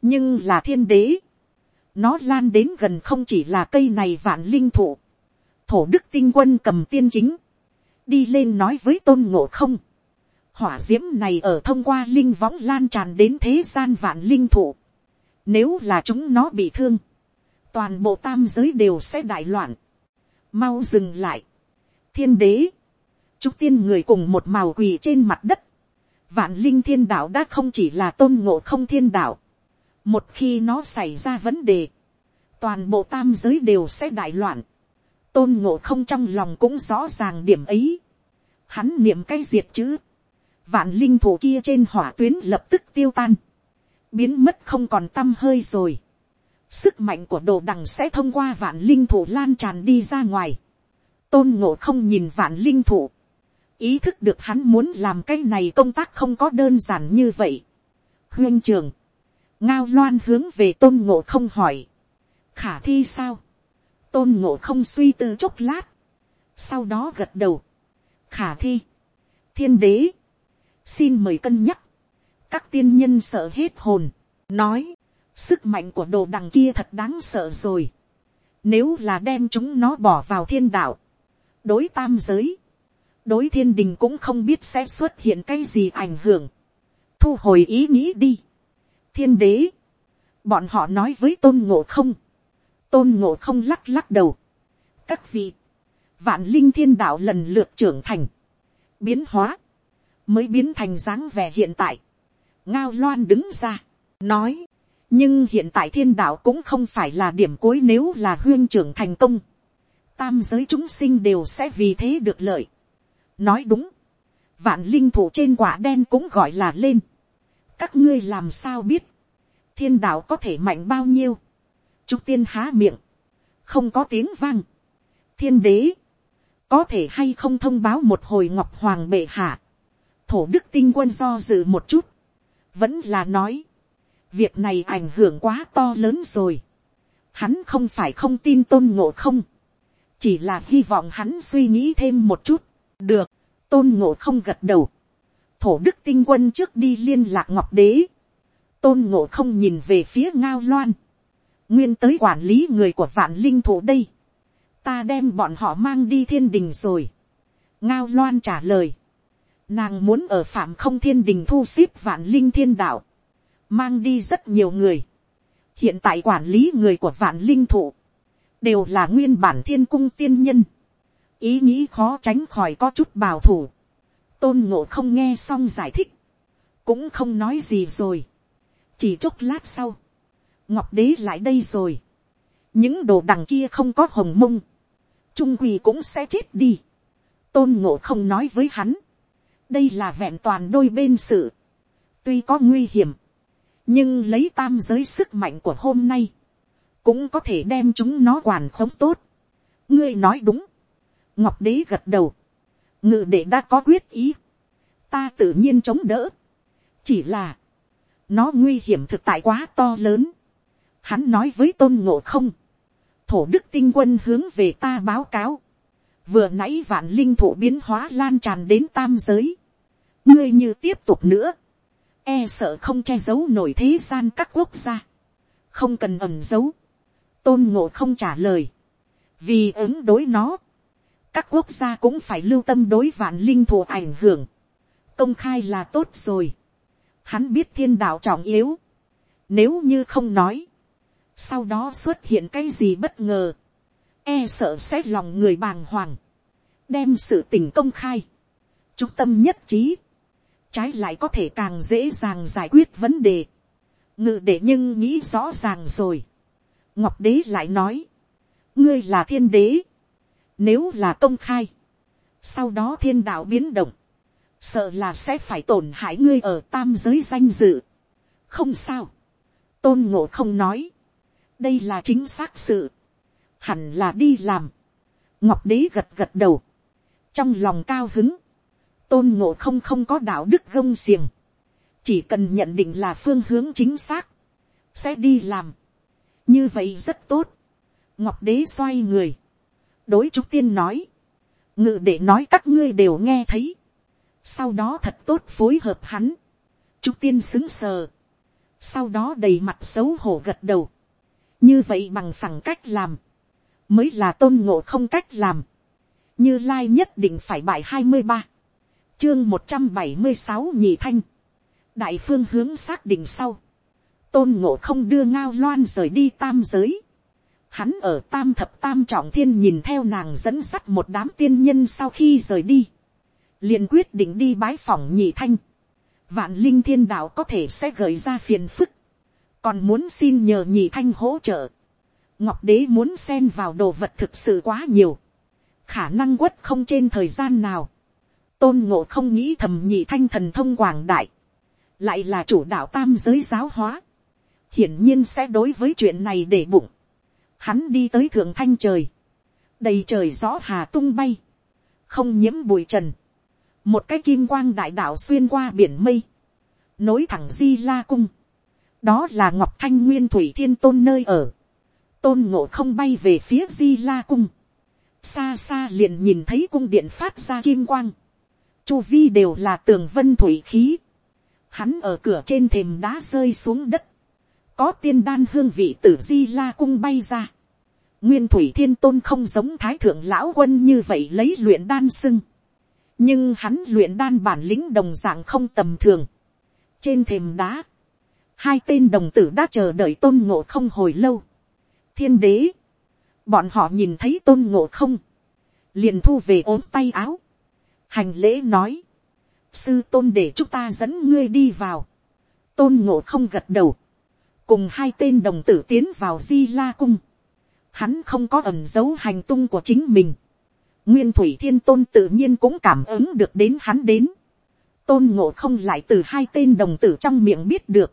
nhưng là thiên đế, nó lan đến gần không chỉ là cây này vạn linh thủ, thổ đức tinh quân cầm tiên chính, đi lên nói với tôn ngộ không, hỏa d i ễ m này ở thông qua linh võng lan tràn đến thế gian vạn linh thủ, nếu là chúng nó bị thương, toàn bộ tam giới đều sẽ đại loạn, mau dừng lại, thiên đế, Trúc tiên người cùng một màu quỳ trên mặt đất. Vạn linh thiên đạo đã không chỉ là tôn ngộ không thiên đạo. Một khi nó xảy ra vấn đề. Toàn bộ tam giới đều sẽ đại loạn. Tôn ngộ không trong lòng cũng rõ ràng điểm ấy. Hắn niệm cái diệt chữ. Vạn linh thủ kia trên hỏa tuyến lập tức tiêu tan. Biến mất không còn tâm hơi rồi. Sức mạnh của đồ đằng sẽ thông qua vạn linh thủ lan tràn đi ra ngoài. Tôn ngộ không nhìn vạn linh thủ, ý thức được hắn muốn làm cái này công tác không có đơn giản như vậy. huyên trường, ngao loan hướng về tôn ngộ không hỏi, khả thi sao, tôn ngộ không suy tư chốc lát, sau đó gật đầu, khả thi, thiên đế, xin mời cân nhắc, các tiên nhân sợ hết hồn, nói, sức mạnh của đồ đằng kia thật đáng sợ rồi, nếu là đem chúng nó bỏ vào thiên đạo, đối tam giới, đối thiên đình cũng không biết sẽ xuất hiện cái gì ảnh hưởng. thu hồi ý nghĩ đi. thiên đế, bọn họ nói với tôn ngộ không, tôn ngộ không lắc lắc đầu. các vị, vạn linh thiên đạo lần lượt trưởng thành, biến hóa, mới biến thành dáng vẻ hiện tại. ngao loan đứng ra, nói, nhưng hiện tại thiên đạo cũng không phải là điểm cuối nếu là huyên trưởng thành công. tam giới chúng sinh đều sẽ vì thế được lợi. Nói đúng, vạn linh thủ trên quả đen cũng gọi là lên. các ngươi làm sao biết, thiên đạo có thể mạnh bao nhiêu, trúc tiên há miệng, không có tiếng vang, thiên đế, có thể hay không thông báo một hồi ngọc hoàng bệ hạ, thổ đức tinh quân do dự một chút, vẫn là nói, việc này ảnh hưởng quá to lớn rồi, hắn không phải không tin tôn ngộ không, chỉ là hy vọng hắn suy nghĩ thêm một chút, được, tôn ngộ không gật đầu. thổ đức tinh quân trước đi liên lạc ngọc đế. tôn ngộ không nhìn về phía ngao loan. nguyên tới quản lý người của vạn linh thủ đây. ta đem bọn họ mang đi thiên đình rồi. ngao loan trả lời nàng muốn ở phạm không thiên đình thu xếp vạn linh thiên đạo. mang đi rất nhiều người. hiện tại quản lý người của vạn linh thủ đều là nguyên bản thiên cung tiên nhân ý nghĩ khó tránh khỏi có chút bảo thủ. tôn ngộ không nghe xong giải thích, cũng không nói gì rồi. chỉ chốc lát sau, ngọc đế lại đây rồi. những đồ đằng kia không có hồng mông, trung quỳ cũng sẽ chết đi. tôn ngộ không nói với hắn, đây là vẹn toàn đôi bên sự, tuy có nguy hiểm, nhưng lấy tam giới sức mạnh của hôm nay, cũng có thể đem chúng nó hoàn khống tốt. ngươi nói đúng, ngọc đế gật đầu, ngự đệ đã có quyết ý, ta tự nhiên chống đỡ, chỉ là, nó nguy hiểm thực tại quá to lớn, hắn nói với tôn ngộ không, thổ đức tinh quân hướng về ta báo cáo, vừa nãy vạn linh thụ biến hóa lan tràn đến tam giới, ngươi như tiếp tục nữa, e sợ không che giấu nổi thế gian các quốc gia, không cần ẩm giấu, tôn ngộ không trả lời, vì ứng đối nó, các quốc gia cũng phải lưu tâm đối vạn linh thụ ảnh hưởng, công khai là tốt rồi, hắn biết thiên đạo trọng yếu, nếu như không nói, sau đó xuất hiện cái gì bất ngờ, e sợ sẽ lòng người bàng hoàng, đem sự tình công khai, trung tâm nhất trí, trái lại có thể càng dễ dàng giải quyết vấn đề, ngự để nhưng nghĩ rõ ràng rồi, ngọc đế lại nói, ngươi là thiên đế, nếu là công khai, sau đó thiên đạo biến động, sợ là sẽ phải tổn hại ngươi ở tam giới danh dự. không sao, tôn ngộ không nói, đây là chính xác sự, hẳn là đi làm, ngọc đế gật gật đầu, trong lòng cao hứng, tôn ngộ không không có đạo đức gông xiềng, chỉ cần nhận định là phương hướng chính xác, sẽ đi làm, như vậy rất tốt, ngọc đế xoay người, đối trúc tiên nói, ngự để nói các ngươi đều nghe thấy, sau đó thật tốt phối hợp hắn, trúc tiên xứng sờ, sau đó đầy mặt xấu hổ gật đầu, như vậy bằng phẳng cách làm, mới là tôn ngộ không cách làm, như lai nhất định phải bài hai mươi ba, chương một trăm bảy mươi sáu nhị thanh, đại phương hướng xác định sau, tôn ngộ không đưa ngao loan rời đi tam giới, hắn ở tam thập tam trọng thiên nhìn theo nàng dẫn sắt một đám tiên nhân sau khi rời đi, liền quyết định đi bái phỏng nhị thanh, vạn linh thiên đạo có thể sẽ gợi ra phiền phức, còn muốn xin nhờ nhị thanh hỗ trợ, ngọc đế muốn xen vào đồ vật thực sự quá nhiều, khả năng quất không trên thời gian nào, tôn ngộ không nghĩ thầm nhị thanh thần thông quảng đại, lại là chủ đạo tam giới giáo hóa, hiển nhiên sẽ đối với chuyện này để bụng, hắn đi tới thượng thanh trời, đầy trời gió hà tung bay, không nhiễm bụi trần, một cái kim quang đại đạo xuyên qua biển mây, nối thẳng di la cung, đó là ngọc thanh nguyên thủy thiên tôn nơi ở, tôn ngộ không bay về phía di la cung, xa xa liền nhìn thấy cung điện phát ra kim quang, chu vi đều là tường vân thủy khí, hắn ở cửa trên thềm đá rơi xuống đất, có tiên đan hương vị từ di la cung bay ra, nguyên thủy thiên tôn không giống thái thượng lão quân như vậy lấy luyện đan sưng, nhưng hắn luyện đan bản lĩnh đồng dạng không tầm thường. trên thềm đá, hai tên đồng tử đã chờ đợi tôn ngộ không hồi lâu thiên đế, bọn họ nhìn thấy tôn ngộ không, liền thu về ốm tay áo, hành lễ nói, sư tôn để chúng ta dẫn ngươi đi vào, tôn ngộ không gật đầu, cùng hai tên đồng tử tiến vào di la cung, hắn không có ẩm dấu hành tung của chính mình, nguyên thủy thiên tôn tự nhiên cũng cảm ứng được đến hắn đến, tôn ngộ không lại từ hai tên đồng tử trong miệng biết được,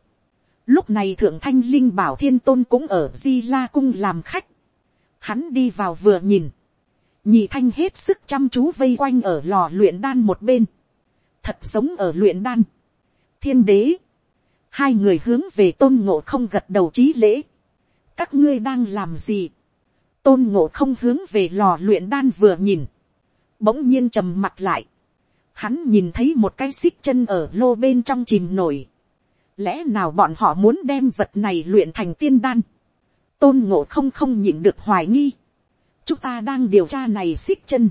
lúc này thượng thanh linh bảo thiên tôn cũng ở di la cung làm khách, hắn đi vào vừa nhìn, nhị thanh hết sức chăm chú vây quanh ở lò luyện đan một bên, thật giống ở luyện đan, thiên đế, hai người hướng về tôn ngộ không gật đầu trí lễ, các ngươi đang làm gì, tôn ngộ không hướng về lò luyện đan vừa nhìn, bỗng nhiên trầm mặt lại, hắn nhìn thấy một cái xích chân ở lô bên trong chìm nổi, lẽ nào bọn họ muốn đem vật này luyện thành tiên đan, tôn ngộ không không nhịn được hoài nghi, chúng ta đang điều tra này xích chân,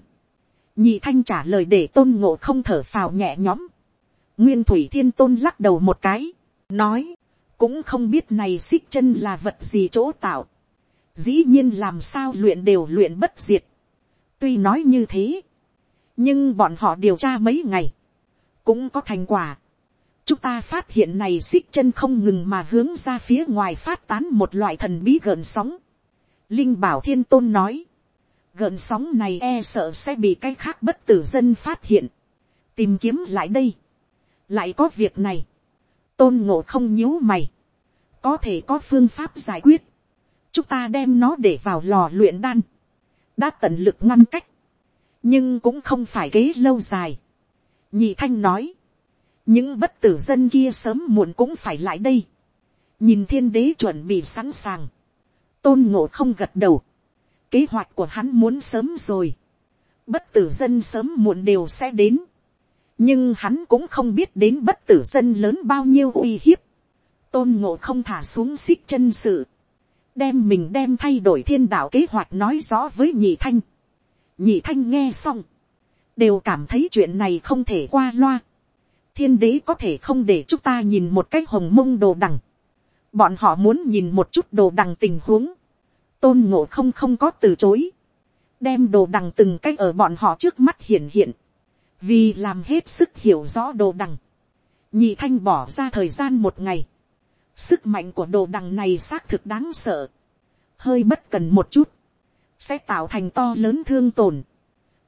nhị thanh trả lời để tôn ngộ không thở phào nhẹ nhõm, nguyên thủy thiên tôn lắc đầu một cái, nói, cũng không biết này xích chân là vật gì chỗ tạo, dĩ nhiên làm sao luyện đều luyện bất diệt. tuy nói như thế, nhưng bọn họ điều tra mấy ngày, cũng có thành quả chúng ta phát hiện này xích chân không ngừng mà hướng ra phía ngoài phát tán một loại thần bí gợn sóng. linh bảo thiên tôn nói, gợn sóng này e sợ sẽ bị cái khác bất tử dân phát hiện, tìm kiếm lại đây, lại có việc này, tôn ngộ không nhíu mày, có thể có phương pháp giải quyết, chúng ta đem nó để vào lò luyện đan, đã tận lực ngăn cách, nhưng cũng không phải kế lâu dài. nhị thanh nói, những bất tử dân kia sớm muộn cũng phải lại đây, nhìn thiên đế chuẩn bị sẵn sàng, tôn ngộ không gật đầu, kế hoạch của hắn muốn sớm rồi, bất tử dân sớm muộn đều sẽ đến, nhưng hắn cũng không biết đến bất tử dân lớn bao nhiêu uy hiếp, tôn ngộ không thả xuống xích chân sự, đem mình đem thay đổi thiên đạo kế hoạch nói rõ với nhị thanh. nhị thanh nghe xong, đều cảm thấy chuyện này không thể qua loa thiên đế có thể không để chúng ta nhìn một cái hồng mông đồ đằng. bọn họ muốn nhìn một chút đồ đằng tình huống. tôn ngộ không không có từ chối. đem đồ đằng từng cái ở bọn họ trước mắt hiện hiện. vì làm hết sức hiểu rõ đồ đằng. nhị thanh bỏ ra thời gian một ngày Sức mạnh của đồ đằng này xác thực đáng sợ. Hơi bất cần một chút. Sẽ tạo thành to lớn thương tổn.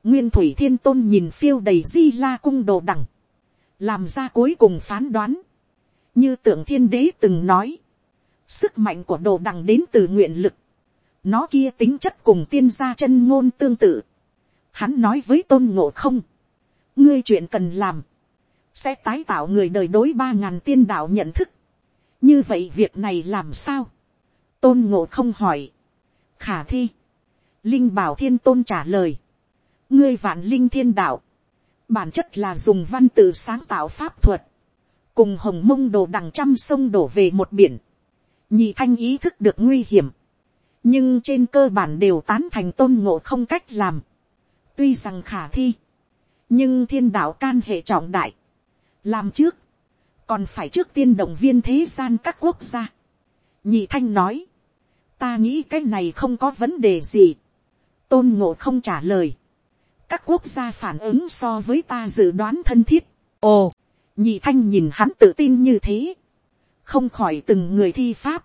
Nguyên Thủy Thiên Tôn nhìn phiêu đầy di la cung đồ đằng. Làm ra cuối cùng phán đoán. Như tượng thiên đế từng nói. Sức mạnh của đồ đằng đến từ nguyện lực. Nó kia tính chất cùng tiên gia chân ngôn tương tự. Hắn nói với tôn ngộ không. Ngươi chuyện cần làm. Sẽ tái tạo người đời đối ba ngàn tiên đạo nhận thức như vậy việc này làm sao, tôn ngộ không hỏi, khả thi, linh bảo thiên tôn trả lời, ngươi vạn linh thiên đạo, bản chất là dùng văn tự sáng tạo pháp thuật, cùng hồng mông đồ đằng trăm sông đổ về một biển, nhị thanh ý thức được nguy hiểm, nhưng trên cơ bản đều tán thành tôn ngộ không cách làm, tuy rằng khả thi, nhưng thiên đạo can hệ trọng đại, làm trước, còn phải trước tiên động viên thế gian các quốc gia. nhị thanh nói, ta nghĩ cái này không có vấn đề gì. tôn ngộ không trả lời các quốc gia phản ứng so với ta dự đoán thân thiết. ồ, nhị thanh nhìn hắn tự tin như thế. không khỏi từng người thi pháp.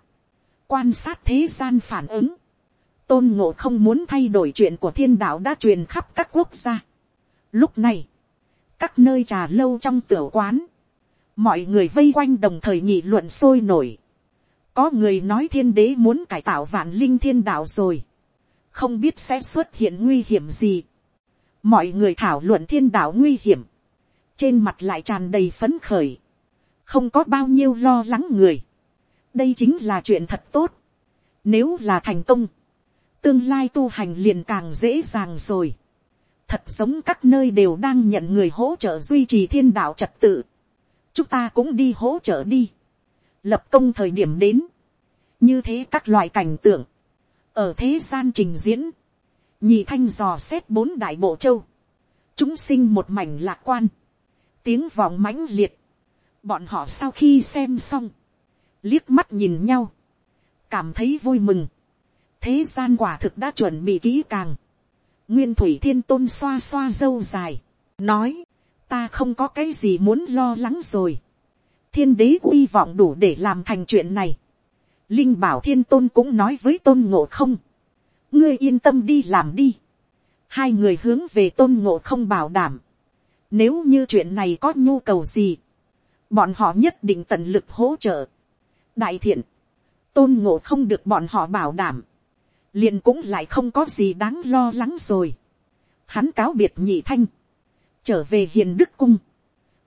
quan sát thế gian phản ứng. tôn ngộ không muốn thay đổi chuyện của thiên đạo đã truyền khắp các quốc gia. lúc này, các nơi trà lâu trong tiểu quán, mọi người vây quanh đồng thời nghị luận sôi nổi. có người nói thiên đế muốn cải tạo vạn linh thiên đạo rồi. không biết sẽ xuất hiện nguy hiểm gì mọi người thảo luận thiên đạo nguy hiểm. trên mặt lại tràn đầy phấn khởi. không có bao nhiêu lo lắng người. đây chính là chuyện thật tốt. nếu là thành công, tương lai tu hành liền càng dễ dàng rồi. thật giống các nơi đều đang nhận người hỗ trợ duy trì thiên đạo trật tự chúng ta cũng đi hỗ trợ đi. lập công thời điểm đến, như thế các loại cảnh tượng, ở thế gian trình diễn, nhị thanh dò xét bốn đại bộ châu, chúng sinh một mảnh lạc quan, tiếng vọng mãnh liệt, bọn họ sau khi xem xong, liếc mắt nhìn nhau, cảm thấy vui mừng, thế gian quả thực đã chuẩn bị kỹ càng, nguyên thủy thiên tôn xoa xoa dâu dài, nói, ta không có cái gì muốn lo lắng rồi. thiên đế uy vọng đủ để làm thành chuyện này. linh bảo thiên tôn cũng nói với tôn ngộ không ngươi yên tâm đi làm đi. hai người hướng về tôn ngộ không bảo đảm. nếu như chuyện này có nhu cầu gì, bọn họ nhất định tận lực hỗ trợ. đại thiện, tôn ngộ không được bọn họ bảo đảm. liền cũng lại không có gì đáng lo lắng rồi. hắn cáo biệt nhị thanh trở về hiền đức cung,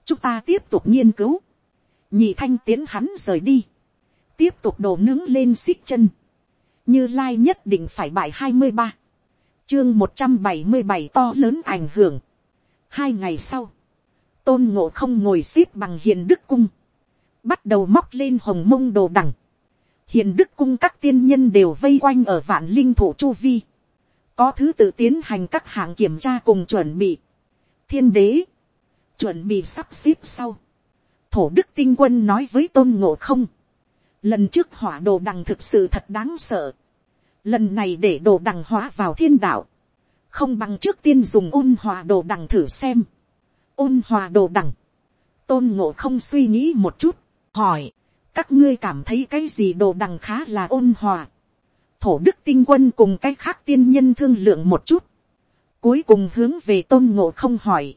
chúng ta tiếp tục nghiên cứu, nhị thanh tiến hắn rời đi, tiếp tục đổ nướng lên xích chân, như lai nhất định phải bài hai mươi ba, chương một trăm bảy mươi bảy to lớn ảnh hưởng. hai ngày sau, tôn ngộ không ngồi x ế p bằng hiền đức cung, bắt đầu móc lên hồng mông đồ đằng, hiền đức cung các tiên nhân đều vây quanh ở vạn linh thủ chu vi, có thứ tự tiến hành các hạng kiểm tra cùng chuẩn bị, thiên đế, chuẩn bị sắp xếp sau. Thổ đức tinh quân nói với tôn ngộ không, lần trước hỏa đồ đằng thực sự thật đáng sợ. Lần này để đồ đằng hóa vào thiên đạo, không bằng trước tiên dùng ôn hòa đồ đằng thử xem. ôn hòa đồ đằng, tôn ngộ không suy nghĩ một chút, hỏi, các ngươi cảm thấy cái gì đồ đằng khá là ôn hòa. Thổ đức tinh quân cùng cái khác tiên nhân thương lượng một chút. Cuối cùng hướng về tôn ngộ không hỏi.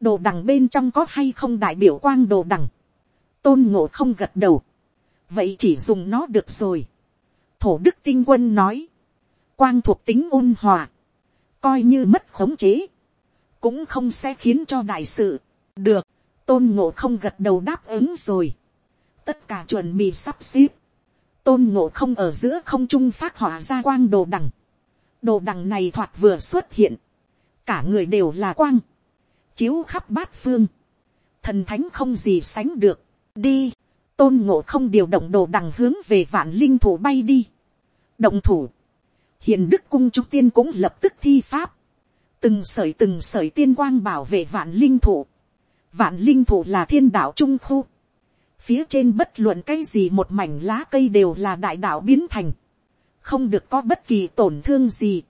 Đồ đằng bên trong có hay không đại biểu quang đồ đằng. Tôn ngộ không gật đầu. Vậy chỉ dùng nó được rồi. Thổ đức tinh quân nói. Quang thuộc tính ôn hòa. coi như mất khống chế, cũng không sẽ khiến cho đại sự, được, tôn ngộ không gật đầu đáp ứng rồi, tất cả chuẩn bị sắp xếp, tôn ngộ không ở giữa không trung phát họa ra quang đồ đằng, đồ đằng này thoạt vừa xuất hiện, cả người đều là quang, chiếu khắp bát phương, thần thánh không gì sánh được, đi, tôn ngộ không điều động đồ đằng hướng về vạn linh thủ bay đi, động thủ, hiền đức cung trung tiên cũng lập tức thi pháp, từng sởi từng sởi tiên quang bảo vệ vạn linh thủ, vạn linh thủ là thiên đạo trung khu, phía trên bất luận cái gì một mảnh lá cây đều là đại đạo biến thành, không được có bất kỳ tổn thương gì,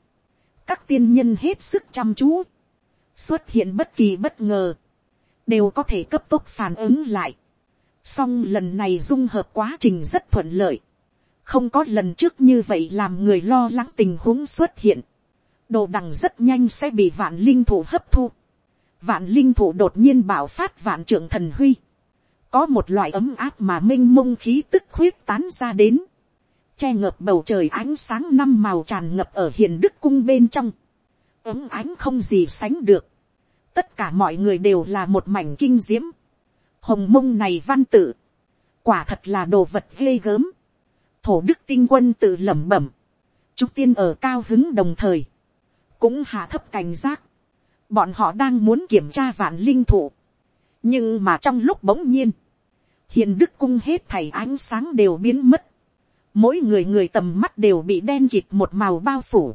các tiên nhân hết sức chăm chú, xuất hiện bất kỳ bất ngờ, đều có thể cấp tốc phản ứng lại. Song lần này dung hợp quá trình rất thuận lợi, không có lần trước như vậy làm người lo lắng tình huống xuất hiện. đồ đằng rất nhanh sẽ bị vạn linh thủ hấp thu. vạn linh thủ đột nhiên bảo phát vạn trưởng thần huy. có một loại ấm áp mà m i n h mông khí tức khuyết tán ra đến. che ngập bầu trời ánh sáng năm màu tràn ngập ở hiền đức cung bên trong. ấm ánh không gì sánh được. tất cả mọi người đều là một mảnh kinh diễm hồng mông này văn tự. quả thật là đồ vật ghê gớm. Thổ đức tinh quân tự lẩm bẩm, chúng tiên ở cao hứng đồng thời, cũng hạ thấp cảnh giác, bọn họ đang muốn kiểm tra vạn linh thụ, nhưng mà trong lúc bỗng nhiên, hiền đức cung hết thảy ánh sáng đều biến mất, mỗi người người tầm mắt đều bị đen kịt một màu bao phủ,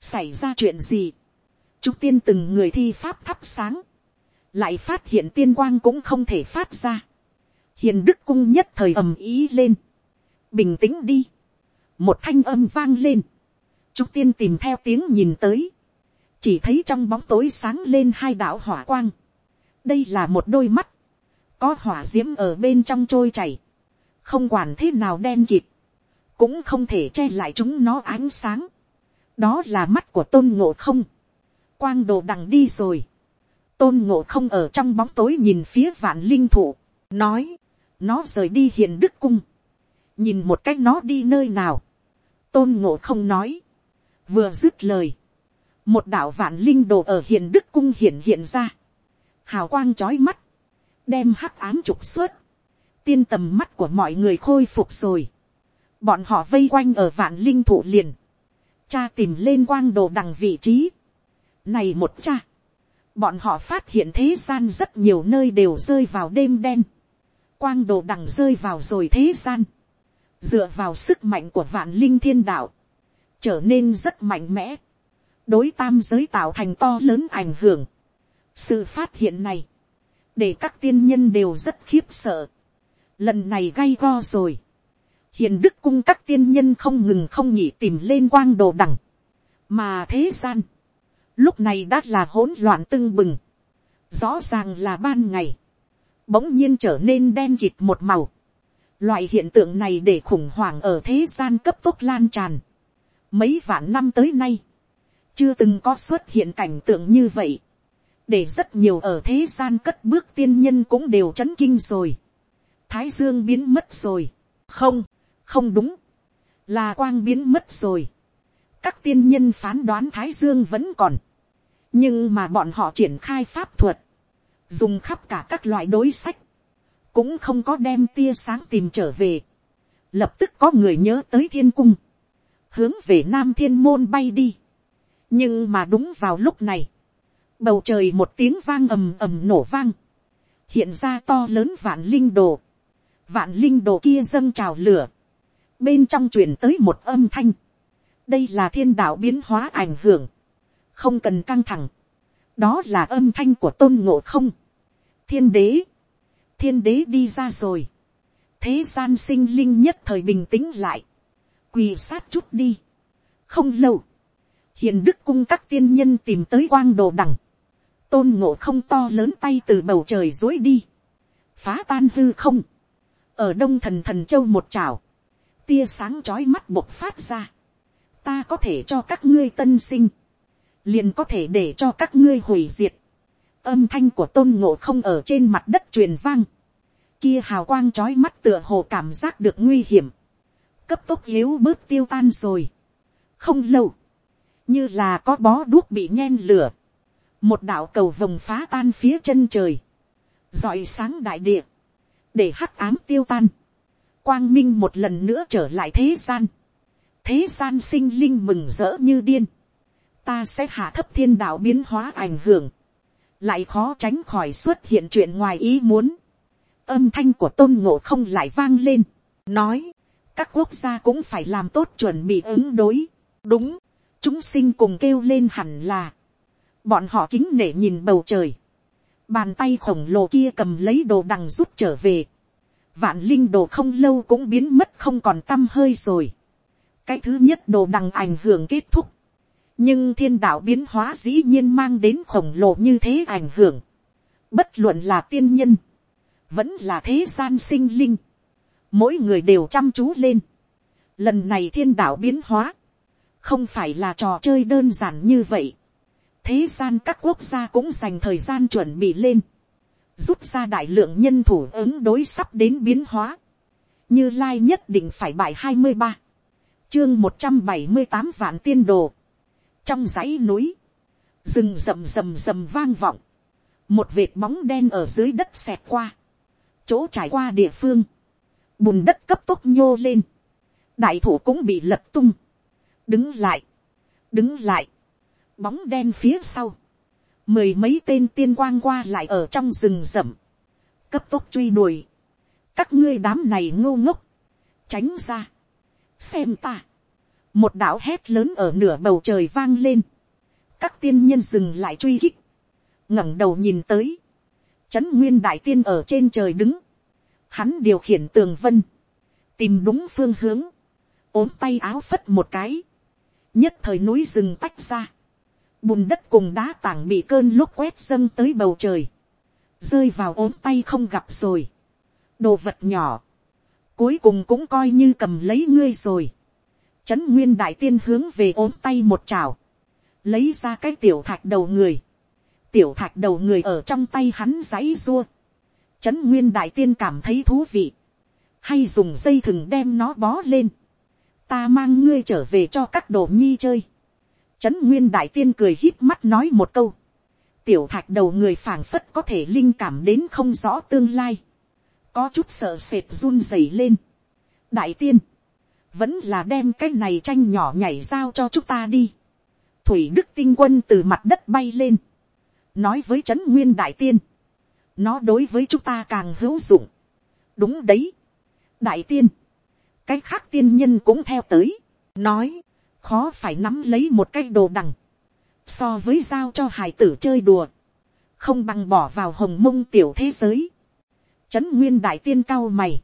xảy ra chuyện gì, chúng tiên từng người thi pháp thắp sáng, lại phát hiện tiên quang cũng không thể phát ra, hiền đức cung nhất thời ầm ý lên, bình tĩnh đi. một thanh âm vang lên. chúng tiên tìm theo tiếng nhìn tới. chỉ thấy trong bóng tối sáng lên hai đạo hỏa quang. đây là một đôi mắt. có hỏa d i ễ m ở bên trong trôi chảy. không quản thế nào đen kịt. cũng không thể che lại chúng nó ánh sáng. đó là mắt của tôn ngộ không. quang đồ đằng đi rồi tôn ngộ không ở trong bóng tối nhìn phía vạn linh thụ. nói, nó rời đi hiện đức cung nhìn một cách nó đi nơi nào, tôn ngộ không nói, vừa dứt lời, một đạo vạn linh đồ ở hiện đức cung hiện hiện ra, hào quang trói mắt, đem hắc ám trục xuất, tiên tầm mắt của mọi người khôi phục rồi, bọn họ vây quanh ở vạn linh thủ liền, cha tìm lên quang đồ đằng vị trí, này một cha, bọn họ phát hiện thế gian rất nhiều nơi đều rơi vào đêm đen, quang đồ đằng rơi vào rồi thế gian, dựa vào sức mạnh của vạn linh thiên đạo, trở nên rất mạnh mẽ, đối tam giới tạo thành to lớn ảnh hưởng. sự phát hiện này, để các tiên nhân đều rất khiếp sợ, lần này gay go rồi, hiền đức cung các tiên nhân không ngừng không nhỉ tìm lên quang đồ đằng, mà thế gian, lúc này đã là hỗn loạn tưng bừng, rõ ràng là ban ngày, bỗng nhiên trở nên đen kịt một màu, Loại hiện tượng này để khủng hoảng ở thế gian cấp tốc lan tràn. Mấy vạn năm tới nay, chưa từng có xuất hiện cảnh tượng như vậy. Để rất nhiều ở thế gian cất bước tiên nhân cũng đều chấn kinh rồi. Thái dương biến mất rồi. Không, không đúng. Là quang biến mất rồi. Các tiên nhân phán đoán Thái dương vẫn còn. Nhưng mà bọn họ triển khai pháp thuật. Dùng khắp cả các loại đối sách. Cũng không có đem tia sáng tìm trở về. Lập tức có người nhớ tới thiên cung, hướng về nam thiên môn bay đi. nhưng mà đúng vào lúc này, bầu trời một tiếng vang ầm ầm nổ vang, hiện ra to lớn vạn linh đồ, vạn linh đồ kia dâng trào lửa, bên trong truyền tới một âm thanh, đây là thiên đạo biến hóa ảnh hưởng, không cần căng thẳng, đó là âm thanh của tôn ngộ không, thiên đế, thiên đế đi ra rồi, thế gian sinh linh nhất thời bình tĩnh lại, quỳ sát chút đi. không lâu, hiền đức cung các tiên nhân tìm tới quang đồ đằng, tôn ngộ không to lớn tay từ bầu trời dối đi, phá tan hư không, ở đông thần thần châu một chảo, tia sáng trói mắt bộc phát ra, ta có thể cho các ngươi tân sinh, liền có thể để cho các ngươi hủy diệt, âm thanh của tôn ngộ không ở trên mặt đất truyền vang, kia hào quang trói mắt tựa hồ cảm giác được nguy hiểm, cấp tốc yếu bớt tiêu tan rồi. không lâu, như là có bó đuốc bị nhen lửa, một đạo cầu vồng phá tan phía chân trời, rọi sáng đại địa, để hắc ám tiêu tan, quang minh một lần nữa trở lại thế gian, thế gian sinh linh mừng rỡ như điên, ta sẽ hạ thấp thiên đạo biến hóa ảnh hưởng, lại khó tránh khỏi xuất hiện chuyện ngoài ý muốn, âm thanh của tôn ngộ không lại vang lên, nói, các quốc gia cũng phải làm tốt chuẩn bị ứng đối, đúng, chúng sinh cùng kêu lên hẳn là, bọn họ kính nể nhìn bầu trời, bàn tay khổng lồ kia cầm lấy đồ đằng rút trở về, vạn linh đồ không lâu cũng biến mất không còn t â m hơi rồi, cái thứ nhất đồ đằng ảnh hưởng kết thúc, nhưng thiên đạo biến hóa dĩ nhiên mang đến khổng lồ như thế ảnh hưởng, bất luận là tiên nhân, vẫn là thế gian sinh linh, mỗi người đều chăm chú lên, lần này thiên đạo biến hóa, không phải là trò chơi đơn giản như vậy. thế gian các quốc gia cũng dành thời gian chuẩn bị lên, rút ra đại lượng nhân thủ ứng đối sắp đến biến hóa, như lai nhất định phải bài hai mươi ba, chương một trăm bảy mươi tám vạn tiên đồ, trong dãy núi, rừng rầm rầm rầm vang vọng, một vệt bóng đen ở dưới đất xẹt qua, chỗ trải qua địa phương, bùn đất cấp tốc nhô lên, đại thủ cũng bị lật tung, đứng lại, đứng lại, bóng đen phía sau, mười mấy tên tiên quang qua lại ở trong rừng rậm, cấp tốc truy đuổi, các ngươi đám này ngô ngốc, tránh ra, xem ta, một đạo hét lớn ở nửa bầu trời vang lên, các tiên nhân dừng lại truy kích, ngẩng đầu nhìn tới, trấn nguyên đại tiên ở trên trời đứng, hắn điều khiển tường vân, tìm đúng phương hướng, ốm tay áo phất một cái, nhất thời núi rừng tách ra, bùn đất cùng đá tảng bị cơn lúc quét dâng tới bầu trời, rơi vào ốm tay không gặp rồi, đồ vật nhỏ, cuối cùng cũng coi như cầm lấy ngươi rồi, trấn nguyên đại tiên hướng về ốm tay một chảo, lấy ra cái tiểu thạch đầu người, tiểu thạch đầu người ở trong tay hắn giãy rua. trấn nguyên đại tiên cảm thấy thú vị, hay dùng dây thừng đem nó bó lên, ta mang ngươi trở về cho các đồ nhi chơi. Trấn nguyên đại tiên cười hít mắt nói một câu. tiểu thạch đầu người phảng phất có thể linh cảm đến không rõ tương lai. có chút sợ sệt run rẩy lên. đại tiên, vẫn là đem cái này tranh nhỏ nhảy giao cho chúng ta đi. thủy đức tinh quân từ mặt đất bay lên. nói với trấn nguyên đại tiên. nó đối với chúng ta càng hữu dụng. đúng đấy. đại tiên cái khác tiên nhân cũng theo tới, nói, khó phải nắm lấy một cái đồ đằng, so với giao cho hải tử chơi đùa, không bằng bỏ vào hồng mông tiểu thế giới, trấn nguyên đại tiên cao mày,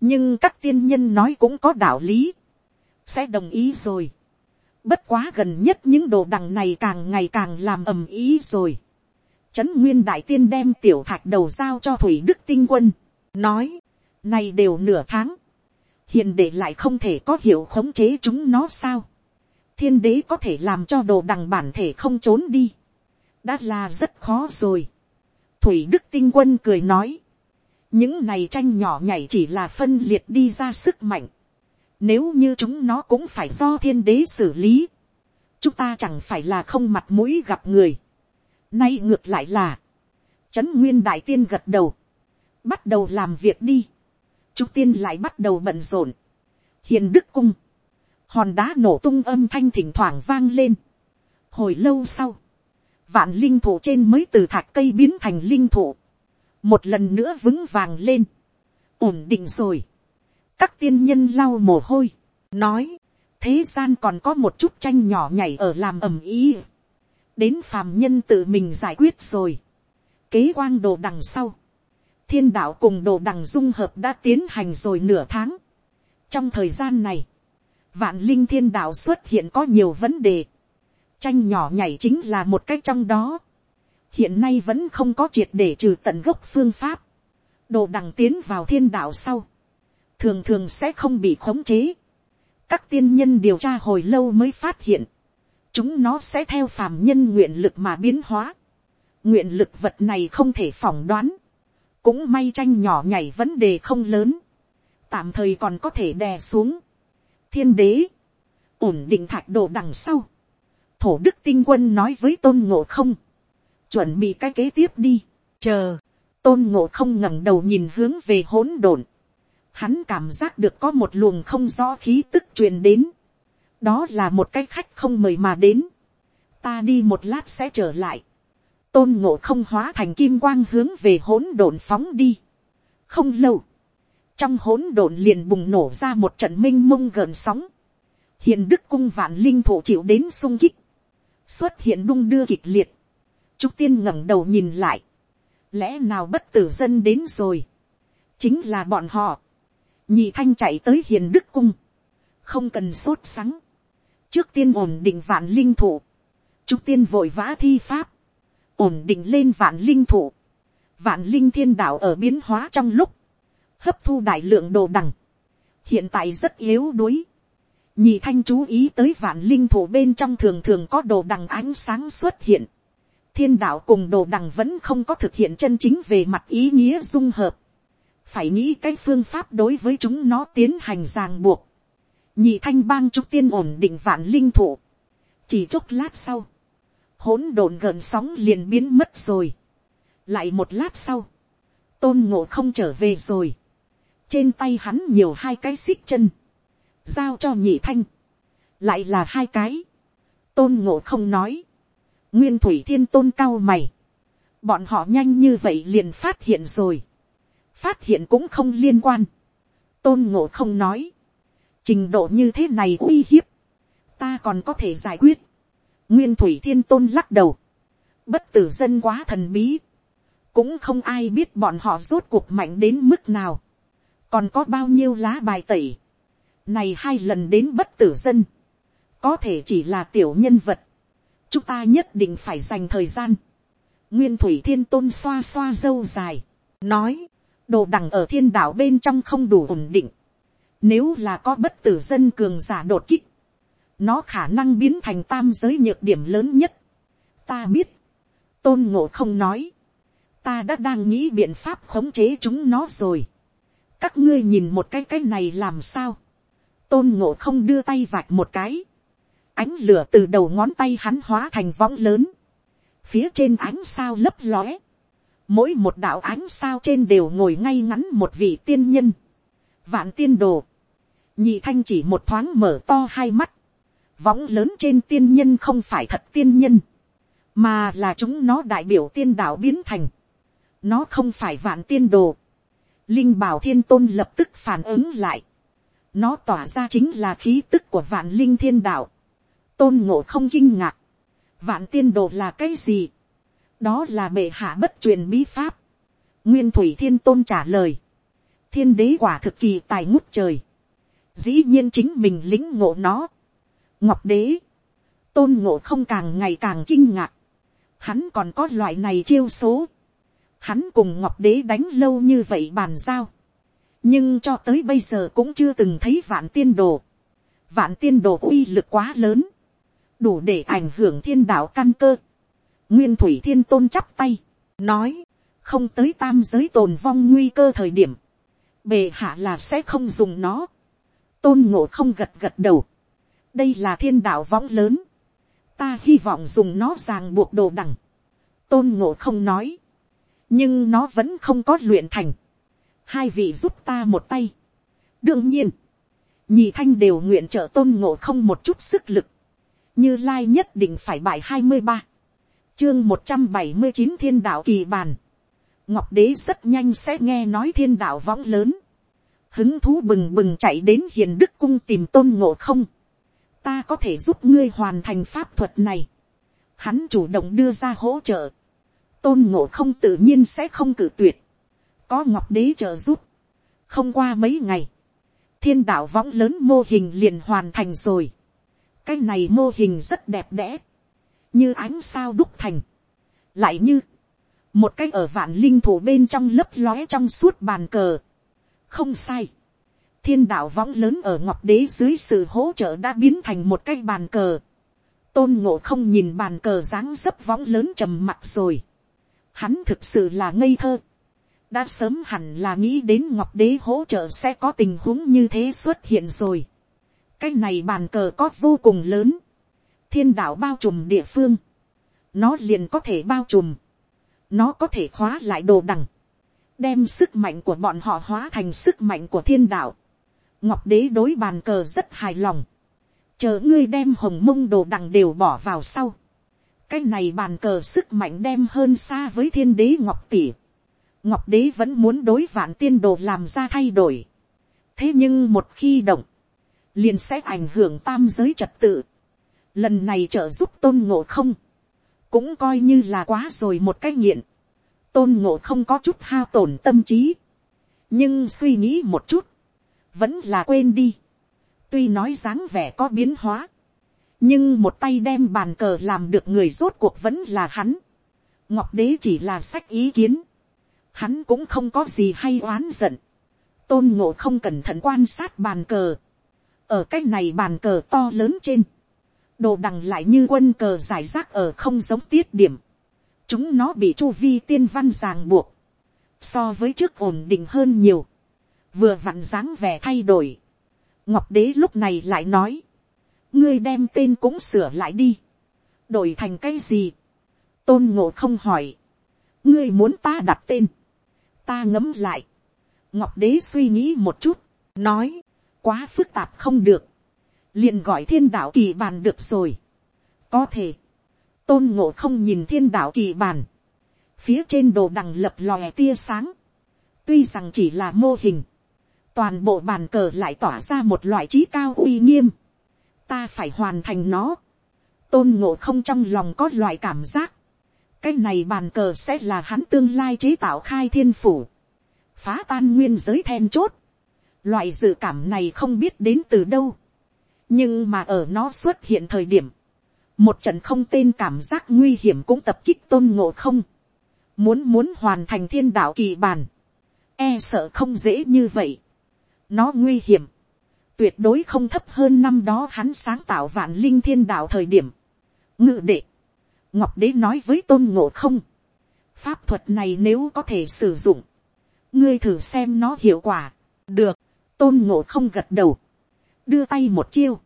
nhưng các tiên nhân nói cũng có đạo lý, sẽ đồng ý rồi. Bất quá gần nhất những đồ đằng này càng ngày càng làm ầm ý rồi. Trấn nguyên đại tiên đem tiểu thạch đầu giao cho thủy đức tinh quân, nói, này đều nửa tháng, hiện để lại không thể có hiệu khống chế chúng nó sao. thiên đế có thể làm cho đồ đằng bản thể không trốn đi. đã là rất khó rồi. thủy đức tinh quân cười nói những này tranh nhỏ nhảy chỉ là phân liệt đi ra sức mạnh. nếu như chúng nó cũng phải do thiên đế xử lý. chúng ta chẳng phải là không mặt mũi gặp người. nay ngược lại là. trấn nguyên đại tiên gật đầu. bắt đầu làm việc đi Chú tiên lại bắt đầu bận rộn. Hiền đức cung. Hòn đá nổ tung âm thanh thỉnh thoảng vang lên. Hồi lâu sau. Vạn linh thụ trên mới từ thạch cây biến thành linh thụ. Một lần nữa vững vàng lên. Ổn định rồi. Các tiên nhân lau mồ hôi. Nói. Thế gian còn có một chút tranh nhỏ nhảy ở làm ầm ý. Đến phàm nhân tự mình giải quyết rồi. Kế quang đồ đằng sau thiên đạo cùng đồ đằng dung hợp đã tiến hành rồi nửa tháng. trong thời gian này, vạn linh thiên đạo xuất hiện có nhiều vấn đề. tranh nhỏ nhảy chính là một cách trong đó hiện nay vẫn không có triệt để trừ tận gốc phương pháp. đồ đằng tiến vào thiên đạo sau, thường thường sẽ không bị khống chế. các tiên nhân điều tra hồi lâu mới phát hiện, chúng nó sẽ theo phàm nhân nguyện lực mà biến hóa. nguyện lực vật này không thể phỏng đoán cũng may tranh nhỏ nhảy vấn đề không lớn, tạm thời còn có thể đè xuống. thiên đế, ổn định thạch đồ đằng sau, thổ đức tinh quân nói với tôn ngộ không, chuẩn bị cái kế tiếp đi, chờ, tôn ngộ không ngẩng đầu nhìn hướng về hỗn độn, hắn cảm giác được có một luồng không rõ khí tức truyền đến, đó là một cái khách không mời mà đến, ta đi một lát sẽ trở lại, tôn ngộ không hóa thành kim quang hướng về hỗn độn phóng đi. không lâu, trong hỗn độn liền bùng nổ ra một trận m i n h mông gợn sóng, hiện đức cung vạn linh thổ chịu đến sung kích, xuất hiện đung đưa kịch liệt, trúc tiên ngẩng đầu nhìn lại, lẽ nào bất tử dân đến rồi, chính là bọn họ, nhị thanh chạy tới hiền đức cung, không cần sốt sắng, trước tiên ổn định vạn linh thụ, trúc tiên vội vã thi pháp, ổn định lên vạn linh thụ, vạn linh thiên đạo ở biến hóa trong lúc, hấp thu đại lượng đồ đằng, hiện tại rất yếu đuối. nhị thanh chú ý tới vạn linh thủ bên trong thường thường có đồ đằng ánh sáng xuất hiện thiên đạo cùng đồ đằng vẫn không có thực hiện chân chính về mặt ý nghĩa dung hợp. phải nghĩ cái phương pháp đối với chúng nó tiến hành ràng buộc. nhị thanh bang trúc tiên ổn định vạn linh thụ. chỉ chốc lát sau, hỗn độn gợn sóng liền biến mất rồi. lại một lát sau, tôn ngộ không trở về rồi. trên tay hắn nhiều hai cái xích chân, giao cho nhị thanh, lại là hai cái. tôn ngộ không nói, nguyên thủy thiên tôn cao mày, bọn họ nhanh như vậy liền phát hiện rồi, phát hiện cũng không liên quan. tôn ngộ không nói, trình độ như thế này uy hiếp, ta còn có thể giải quyết. Nguyên thủy thiên tôn lắc đầu. Bất tử dân quá thần bí. Cũng không ai biết bọn họ rốt cuộc mạnh đến mức nào. Còn có bao nhiêu lá bài tẩy. Này hai lần đến bất tử dân. Có thể chỉ là tiểu nhân vật. Chúng ta nhất định phải dành thời gian. Nguyên thủy thiên tôn xoa xoa dâu dài. Nói. Đồ đằng ở thiên đạo bên trong không đủ ổn định. Nếu là có bất tử dân cường giả đột kích nó khả năng biến thành tam giới nhược điểm lớn nhất. ta biết, tôn ngộ không nói, ta đã đang nghĩ biện pháp khống chế chúng nó rồi. các ngươi nhìn một cái cái này làm sao. tôn ngộ không đưa tay vạch một cái ánh lửa từ đầu ngón tay hắn hóa thành võng lớn. phía trên ánh sao lấp lóe. mỗi một đạo ánh sao trên đều ngồi ngay ngắn một vị tiên nhân. vạn tiên đồ. nhị thanh chỉ một thoáng mở to hai mắt võng lớn trên tiên nhân không phải thật tiên nhân, mà là chúng nó đại biểu tiên đạo biến thành. nó không phải vạn tiên đồ. linh bảo thiên tôn lập tức phản ứng lại. nó tỏa ra chính là khí tức của vạn linh thiên đạo tôn ngộ không kinh ngạc. vạn tiên đồ là cái gì. đó là bệ hạ bất truyền bí pháp. nguyên thủy thiên tôn trả lời. thiên đế quả thực kỳ tài ngút trời. dĩ nhiên chính mình lính ngộ nó ngọc đế, tôn ngộ không càng ngày càng kinh ngạc, hắn còn có loại này chiêu số, hắn cùng ngọc đế đánh lâu như vậy bàn giao, nhưng cho tới bây giờ cũng chưa từng thấy vạn tiên đồ, vạn tiên đồ uy lực quá lớn, đủ để ảnh hưởng thiên đạo căn cơ, nguyên thủy thiên tôn chắp tay, nói, không tới tam giới tồn vong nguy cơ thời điểm, bề hạ là sẽ không dùng nó, tôn ngộ không gật gật đầu, đây là thiên đạo võng lớn, ta hy vọng dùng nó ràng buộc đồ đằng, tôn ngộ không nói, nhưng nó vẫn không có luyện thành, hai vị giúp ta một tay. đương nhiên, nhị thanh đều nguyện trợ tôn ngộ không một chút sức lực, như lai nhất định phải bài hai mươi ba, chương một trăm bảy mươi chín thiên đạo kỳ bàn, ngọc đế rất nhanh sẽ nghe nói thiên đạo võng lớn, hứng thú bừng bừng chạy đến hiền đức cung tìm tôn ngộ không, ta có thể giúp ngươi hoàn thành pháp thuật này. Hắn chủ động đưa ra hỗ trợ. Tôn ngộ không tự nhiên sẽ không cử tuyệt. Có ngọc đế trợ giúp. Không qua mấy ngày. Thiên đạo võng lớn mô hình liền hoàn thành rồi. Cái này mô hình rất đẹp đẽ. Như ánh sao đúc thành. Lại như. Một cái ở vạn linh thủ bên trong lấp lóe trong suốt bàn cờ. Không sai thiên đạo võng lớn ở ngọc đế dưới sự hỗ trợ đã biến thành một cái bàn cờ. tôn ngộ không nhìn bàn cờ dáng dấp võng lớn trầm mặc rồi. hắn thực sự là ngây thơ. đã sớm hẳn là nghĩ đến ngọc đế hỗ trợ sẽ có tình huống như thế xuất hiện rồi cái này bàn cờ có vô cùng lớn. thiên đạo bao trùm địa phương, nó liền có thể bao trùm, nó có thể khóa lại đồ đằng, đem sức mạnh của bọn họ hóa thành sức mạnh của thiên đạo. ngọc đế đối bàn cờ rất hài lòng, chờ ngươi đem hồng mông đồ đằng đều bỏ vào sau, cái này bàn cờ sức mạnh đem hơn xa với thiên đế ngọc tỷ. ngọc đế vẫn muốn đối vạn tiên đồ làm ra thay đổi. thế nhưng một khi động, liền sẽ ảnh hưởng tam giới trật tự. lần này trợ giúp tôn ngộ không, cũng coi như là quá rồi một cái nghiện. tôn ngộ không có chút hao tổn tâm trí, nhưng suy nghĩ một chút, vẫn là quên đi. tuy nói dáng vẻ có biến hóa, nhưng một tay đem bàn cờ làm được người rốt cuộc vẫn là hắn. ngọc đế chỉ là sách ý kiến, hắn cũng không có gì hay oán giận. tôn ngộ không cẩn thận quan sát bàn cờ, ở cái này bàn cờ to lớn trên, đồ đằng lại như quân cờ giải rác ở không giống tiết điểm, chúng nó bị chu vi tiên văn ràng buộc, so với trước ổn định hơn nhiều, vừa vặn dáng vẻ thay đổi, ngọc đế lúc này lại nói, ngươi đem tên cũng sửa lại đi, đổi thành cái gì, tôn ngộ không hỏi, ngươi muốn ta đặt tên, ta ngấm lại, ngọc đế suy nghĩ một chút, nói, quá phức tạp không được, liền gọi thiên đạo kỳ bàn được rồi, có thể, tôn ngộ không nhìn thiên đạo kỳ bàn, phía trên đồ đằng lập lòe tia sáng, tuy rằng chỉ là mô hình, toàn bộ bàn cờ lại tỏa ra một loại trí cao uy nghiêm, ta phải hoàn thành nó. tôn ngộ không trong lòng có loại cảm giác. cái này bàn cờ sẽ là hắn tương lai chế tạo khai thiên phủ. phá tan nguyên giới then chốt loại dự cảm này không biết đến từ đâu. nhưng mà ở nó xuất hiện thời điểm, một trận không tên cảm giác nguy hiểm cũng tập kích tôn ngộ không. muốn muốn hoàn thành thiên đạo kỳ bàn. e sợ không dễ như vậy. nó nguy hiểm tuyệt đối không thấp hơn năm đó hắn sáng tạo vạn linh thiên đạo thời điểm. ngự đệ, ngọc đế nói với tôn ngộ không, pháp thuật này nếu có thể sử dụng, ngươi thử xem nó hiệu quả, được, tôn ngộ không gật đầu, đưa tay một chiêu,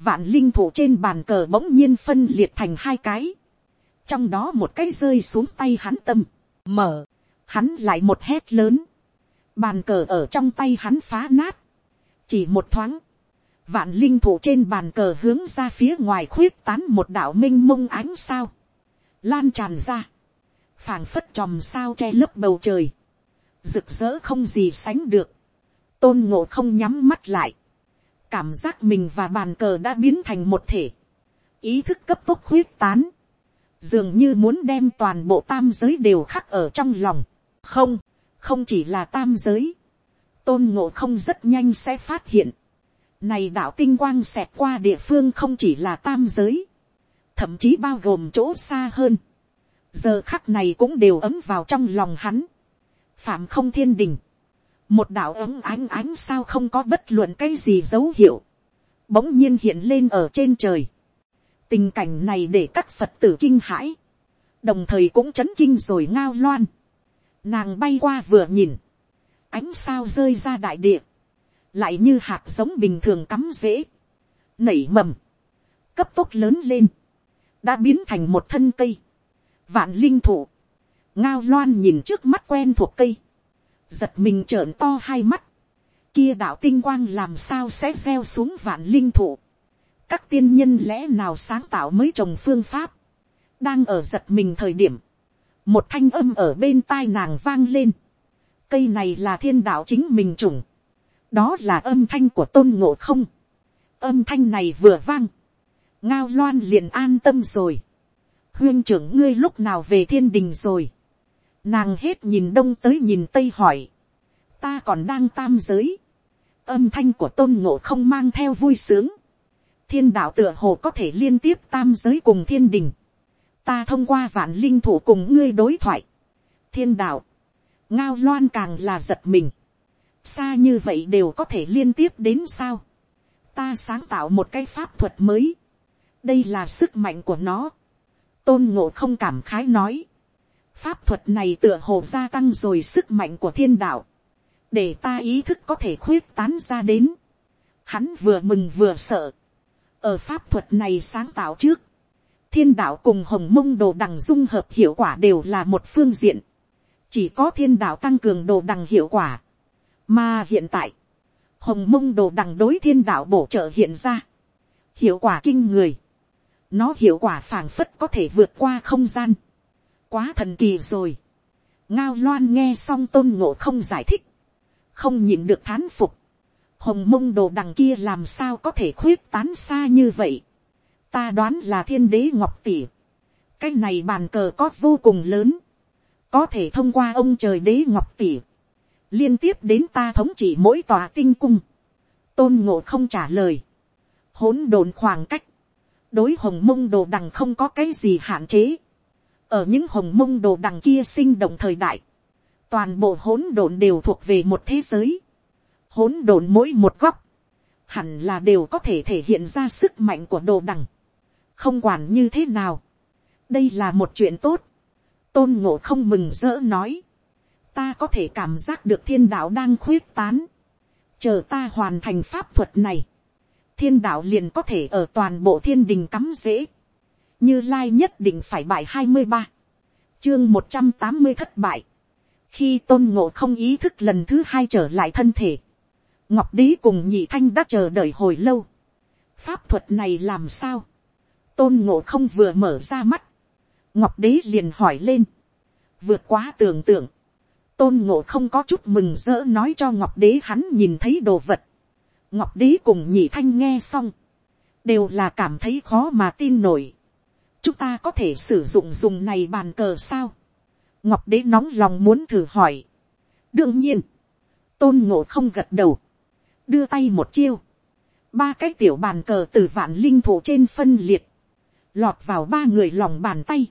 vạn linh thủ trên bàn cờ bỗng nhiên phân liệt thành hai cái, trong đó một cái rơi xuống tay hắn tâm, mở, hắn lại một hét lớn, bàn cờ ở trong tay hắn phá nát, chỉ một thoáng, vạn linh thủ trên bàn cờ hướng ra phía ngoài khuyết tán một đạo m i n h mông ánh sao, lan tràn ra, phảng phất chòm sao che lấp bầu trời, rực rỡ không gì sánh được, tôn ngộ không nhắm mắt lại, cảm giác mình và bàn cờ đã biến thành một thể, ý thức cấp tốc khuyết tán, dường như muốn đem toàn bộ tam giới đều khắc ở trong lòng, không, không chỉ là tam giới, tôn ngộ không rất nhanh sẽ phát hiện, này đạo tinh quang xẹt qua địa phương không chỉ là tam giới, thậm chí bao gồm chỗ xa hơn, giờ khắc này cũng đều ấm vào trong lòng hắn, phạm không thiên đình, một đạo ấm ánh ánh sao không có bất luận cái gì dấu hiệu, bỗng nhiên hiện lên ở trên trời. tình cảnh này để các phật tử kinh hãi, đồng thời cũng chấn kinh rồi ngao loan. nàng bay qua vừa nhìn, ánh sao rơi ra đại địa, lại như hạt giống bình thường cắm rễ, nảy mầm, cấp tốc lớn lên, đã biến thành một thân cây, vạn linh thụ, ngao loan nhìn trước mắt quen thuộc cây, giật mình trợn to hai mắt, kia đạo tinh quang làm sao sẽ gieo xuống vạn linh thụ, các tiên nhân lẽ nào sáng tạo mới trồng phương pháp, đang ở giật mình thời điểm, một thanh âm ở bên tai nàng vang lên, cây này là thiên đạo chính mình trùng, đó là âm thanh của tôn ngộ không, âm thanh này vừa vang, ngao loan liền an tâm rồi, huyên trưởng ngươi lúc nào về thiên đình rồi, nàng hết nhìn đông tới nhìn tây hỏi, ta còn đang tam giới, âm thanh của tôn ngộ không mang theo vui sướng, thiên đạo tựa hồ có thể liên tiếp tam giới cùng thiên đình, ta thông qua vạn linh thủ cùng ngươi đối thoại, thiên đạo, ngao loan càng là giật mình, xa như vậy đều có thể liên tiếp đến sao, ta sáng tạo một cái pháp thuật mới, đây là sức mạnh của nó, tôn ngộ không cảm khái nói, pháp thuật này tựa hồ gia tăng rồi sức mạnh của thiên đạo, để ta ý thức có thể khuyết tán ra đến, hắn vừa mừng vừa sợ, ở pháp thuật này sáng tạo trước, thiên đạo cùng hồng mông đồ đằng dung hợp hiệu quả đều là một phương diện, chỉ có thiên đạo tăng cường đồ đằng hiệu quả, mà hiện tại, hồng mông đồ đằng đối thiên đạo bổ trợ hiện ra, hiệu quả kinh người, nó hiệu quả phảng phất có thể vượt qua không gian, quá thần kỳ rồi, ngao loan nghe xong tôn ngộ không giải thích, không nhìn được thán phục, hồng mông đồ đằng kia làm sao có thể khuyết tán xa như vậy, ta đoán là thiên đế ngọc tỷ, cái này bàn cờ có vô cùng lớn, có thể thông qua ông trời đế ngọc tỷ, liên tiếp đến ta thống trị mỗi tòa tinh cung, tôn ngộ không trả lời, hỗn độn khoảng cách, đối hồng mông đồ đằng không có cái gì hạn chế, ở những hồng mông đồ đằng kia sinh động thời đại, toàn bộ hỗn độn đều thuộc về một thế giới, hỗn độn mỗi một góc, hẳn là đều có thể thể hiện ra sức mạnh của đồ đằng, không quản như thế nào, đây là một chuyện tốt, tôn ngộ không mừng rỡ nói, ta có thể cảm giác được thiên đạo đang khuyết tán, chờ ta hoàn thành pháp thuật này, thiên đạo liền có thể ở toàn bộ thiên đình cắm dễ, như lai nhất định phải bại hai mươi ba, chương một trăm tám mươi thất bại, khi tôn ngộ không ý thức lần thứ hai trở lại thân thể, ngọc đế cùng nhị thanh đã chờ đợi hồi lâu, pháp thuật này làm sao, tôn ngộ không vừa mở ra mắt, ngọc đế liền hỏi lên, vượt quá tưởng tượng, tôn ngộ không có chút mừng rỡ nói cho ngọc đế hắn nhìn thấy đồ vật, ngọc đế cùng nhị thanh nghe xong, đều là cảm thấy khó mà tin nổi, chúng ta có thể sử dụng dùng này bàn cờ sao, ngọc đế nóng lòng muốn thử hỏi, đương nhiên, tôn ngộ không gật đầu, đưa tay một chiêu, ba cái tiểu bàn cờ từ vạn linh thủ trên phân liệt, lọt vào ba người lòng bàn tay,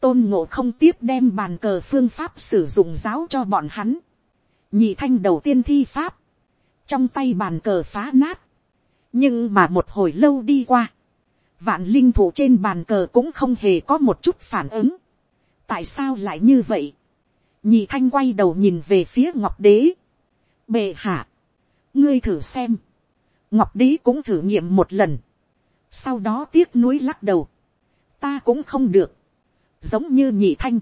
tôn ngộ không tiếp đem bàn cờ phương pháp sử dụng giáo cho bọn hắn, nhị thanh đầu tiên thi pháp, trong tay bàn cờ phá nát, nhưng mà một hồi lâu đi qua, vạn linh thủ trên bàn cờ cũng không hề có một chút phản ứng, tại sao lại như vậy, nhị thanh quay đầu nhìn về phía ngọc đế, bệ hạ, ngươi thử xem, ngọc đế cũng thử nghiệm một lần, sau đó tiếc nuối lắc đầu, ta cũng không được, giống như nhị thanh,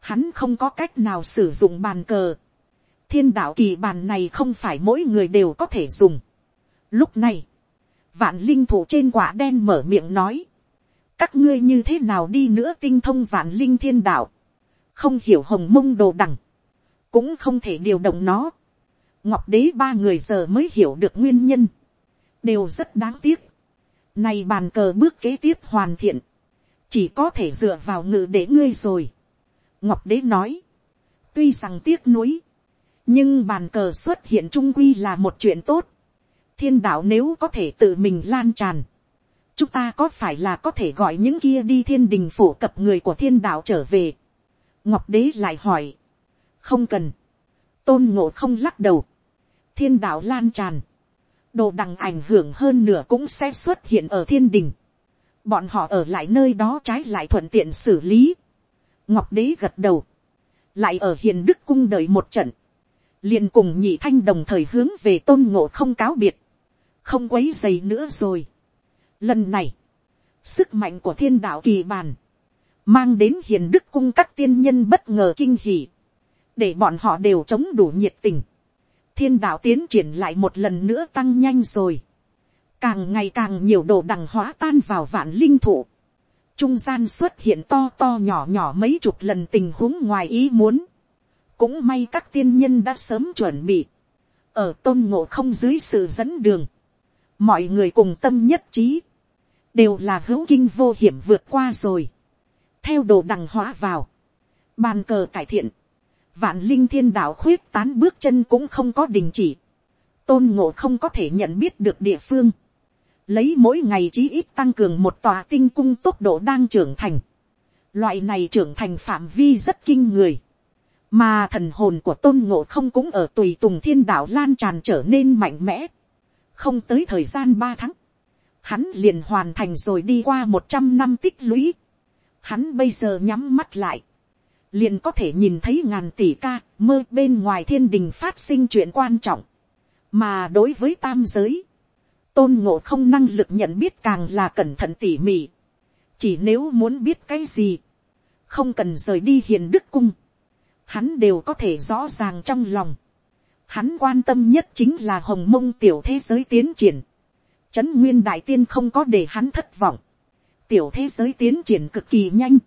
hắn không có cách nào sử dụng bàn cờ, thiên đạo kỳ bàn này không phải mỗi người đều có thể dùng. Lúc này, vạn linh thủ trên quả đen mở miệng nói, các ngươi như thế nào đi nữa tinh thông vạn linh thiên đạo, không hiểu hồng mông đồ đằng, cũng không thể điều động nó. ngọc đế ba người giờ mới hiểu được nguyên nhân, đều rất đáng tiếc. Này bàn cờ bước kế tiếp hoàn thiện, chỉ có thể dựa vào ngự để ngươi rồi. ngọc đế nói, tuy rằng tiếc nuối, nhưng bàn cờ xuất hiện trung quy là một chuyện tốt thiên đạo nếu có thể tự mình lan tràn, chúng ta có phải là có thể gọi những kia đi thiên đình phổ cập người của thiên đạo trở về. ngọc đế lại hỏi, không cần, tôn ngộ không lắc đầu, thiên đạo lan tràn, đồ đằng ảnh hưởng hơn nửa cũng sẽ xuất hiện ở thiên đình, bọn họ ở lại nơi đó trái lại thuận tiện xử lý. ngọc đế gật đầu, lại ở hiền đức cung đợi một trận, liền cùng nhị thanh đồng thời hướng về tôn ngộ không cáo biệt, không quấy dày nữa rồi. Lần này, sức mạnh của thiên đạo kỳ bàn, mang đến hiền đức cung các tiên nhân bất ngờ kinh hỉ, để bọn họ đều chống đủ nhiệt tình. thiên đạo tiến triển lại một lần nữa tăng nhanh rồi, càng ngày càng nhiều đồ đằng hóa tan vào vạn linh thụ, trung gian xuất hiện to to nhỏ nhỏ mấy chục lần tình huống ngoài ý muốn, cũng may các tiên nhân đã sớm chuẩn bị, ở tôn ngộ không dưới sự dẫn đường, mọi người cùng tâm nhất trí, đều là hữu kinh vô hiểm vượt qua rồi, theo đồ đằng hóa vào, bàn cờ cải thiện, vạn linh thiên đạo khuyết tán bước chân cũng không có đình chỉ, tôn ngộ không có thể nhận biết được địa phương, lấy mỗi ngày chí ít tăng cường một tòa tinh cung tốc độ đang trưởng thành, loại này trưởng thành phạm vi rất kinh người, mà thần hồn của tôn ngộ không cũng ở tùy tùng thiên đạo lan tràn trở nên mạnh mẽ, không tới thời gian ba tháng, hắn liền hoàn thành rồi đi qua một trăm năm tích lũy, hắn bây giờ nhắm mắt lại, liền có thể nhìn thấy ngàn tỷ ca mơ bên ngoài thiên đình phát sinh chuyện quan trọng, mà đối với tam giới, tôn ngộ không năng lực nhận biết càng là cẩn thận tỉ mỉ, chỉ nếu muốn biết cái gì, không cần rời đi hiền đức cung, hắn đều có thể rõ ràng trong lòng, hắn quan tâm nhất chính là hồng mông tiểu thế giới tiến triển, trấn nguyên đại tiên không có để hắn thất vọng, tiểu thế giới tiến triển cực kỳ nhanh,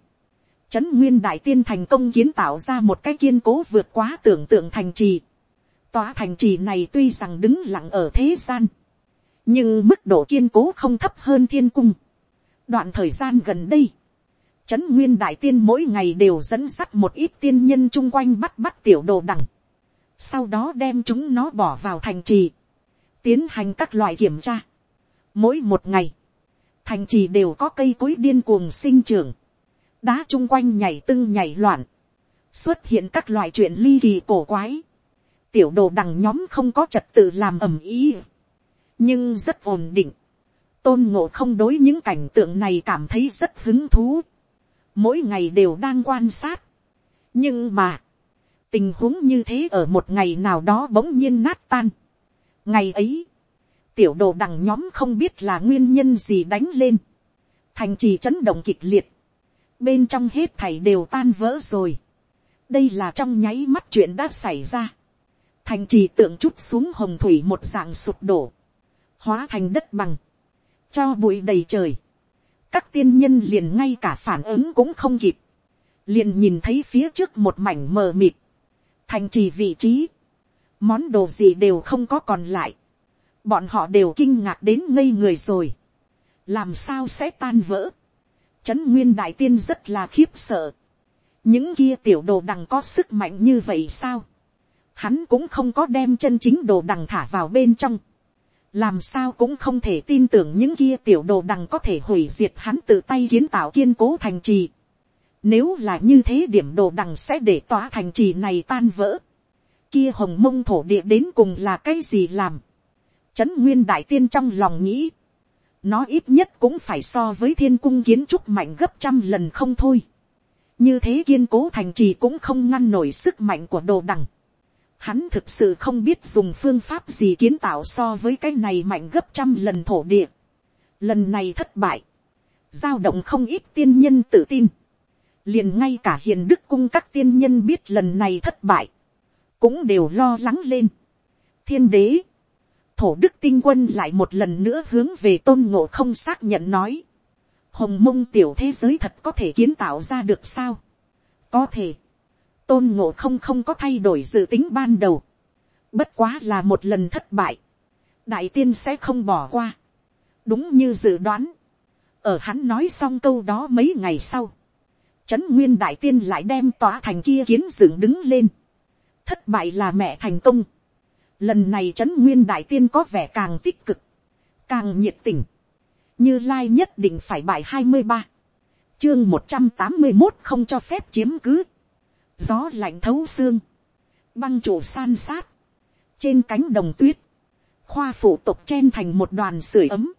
trấn nguyên đại tiên thành công kiến tạo ra một cái kiên cố vượt quá tưởng tượng thành trì, tòa thành trì này tuy rằng đứng lặng ở thế gian, nhưng mức độ kiên cố không thấp hơn thiên cung. đoạn thời gian gần đây, trấn nguyên đại tiên mỗi ngày đều dẫn sắt một ít tiên nhân chung quanh bắt bắt tiểu đồ đẳng sau đó đem chúng nó bỏ vào thành trì, tiến hành các loại kiểm tra. mỗi một ngày, thành trì đều có cây cối điên cuồng sinh trưởng, đá chung quanh nhảy tưng nhảy loạn, xuất hiện các loại chuyện ly kỳ cổ quái, tiểu đồ đằng nhóm không có trật tự làm ầm ý, nhưng rất ổn định. tôn ngộ không đối những cảnh tượng này cảm thấy rất hứng thú, mỗi ngày đều đang quan sát. nhưng mà, tình huống như thế ở một ngày nào đó bỗng nhiên nát tan. ngày ấy, tiểu đồ đằng nhóm không biết là nguyên nhân gì đánh lên, thành trì chấn động kịch liệt, bên trong hết thảy đều tan vỡ rồi. đây là trong nháy mắt chuyện đã xảy ra. Thành trì tượng chút xuống hồng thủy một dạng sụp đổ, hóa thành đất bằng, cho bụi đầy trời, các tiên nhân liền ngay cả phản ứng cũng không kịp, liền nhìn thấy phía trước một mảnh mờ mịt, thành trì vị trí, món đồ gì đều không có còn lại, bọn họ đều kinh ngạc đến ngây người rồi, làm sao sẽ tan vỡ, trấn nguyên đại tiên rất là khiếp sợ, những kia tiểu đồ đằng có sức mạnh như vậy sao, hắn cũng không có đem chân chính đồ đằng thả vào bên trong. làm sao cũng không thể tin tưởng những kia tiểu đồ đằng có thể hủy diệt hắn tự tay kiến tạo kiên cố thành trì nếu là như thế điểm đồ đằng sẽ để tỏa thành trì này tan vỡ. kia hồng mông thổ địa đến cùng là cái gì làm. trấn nguyên đại tiên trong lòng nghĩ. nó ít nhất cũng phải so với thiên cung kiến trúc mạnh gấp trăm lần không thôi. như thế kiên cố thành trì cũng không ngăn nổi sức mạnh của đồ đằng Hắn thực sự không biết dùng phương pháp gì kiến tạo so với cái này mạnh gấp trăm lần thổ địa. Lần này thất bại. Giao động không ít tiên nhân tự tin. Liền ngay cả hiền đức cung các tiên nhân biết lần này thất bại. Cũng đều lo lắng lên. Thiên đế. Thổ đức tinh quân lại một lần nữa hướng về tôn ngộ không xác nhận nói. Hồng mông tiểu thế giới thật có thể kiến tạo ra được sao? Có thể tôn ngộ không không có thay đổi dự tính ban đầu, bất quá là một lần thất bại, đại tiên sẽ không bỏ qua, đúng như dự đoán, ở hắn nói xong câu đó mấy ngày sau, trấn nguyên đại tiên lại đem tòa thành kia kiến dựng đứng lên, thất bại là mẹ thành công, lần này trấn nguyên đại tiên có vẻ càng tích cực, càng nhiệt tình, như lai nhất định phải bại hai mươi ba, chương một trăm tám mươi một không cho phép chiếm cứ, gió lạnh thấu xương, băng trụ san sát, trên cánh đồng tuyết, khoa phụ tục chen thành một đoàn sưởi ấm,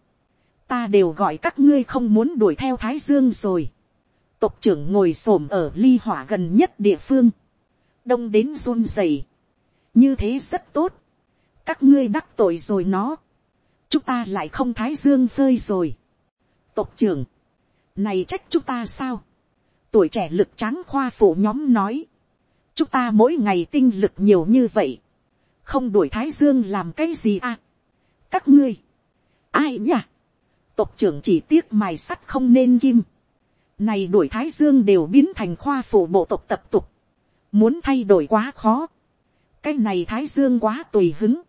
ta đều gọi các ngươi không muốn đuổi theo thái dương rồi, tộc trưởng ngồi s ổ m ở ly hỏa gần nhất địa phương, đông đến run rầy, như thế rất tốt, các ngươi đắc tội rồi nó, chúng ta lại không thái dương phơi rồi, tộc trưởng, này trách chúng ta sao, tuổi trẻ lực tráng khoa phụ nhóm nói, chúng ta mỗi ngày tinh lực nhiều như vậy, không đuổi thái dương làm cái gì à. các ngươi, ai nhỉ, tộc trưởng chỉ tiếc mài sắt không nên kim, này đuổi thái dương đều biến thành khoa phủ bộ tộc tập tục, muốn thay đổi quá khó, cái này thái dương quá tùy hứng,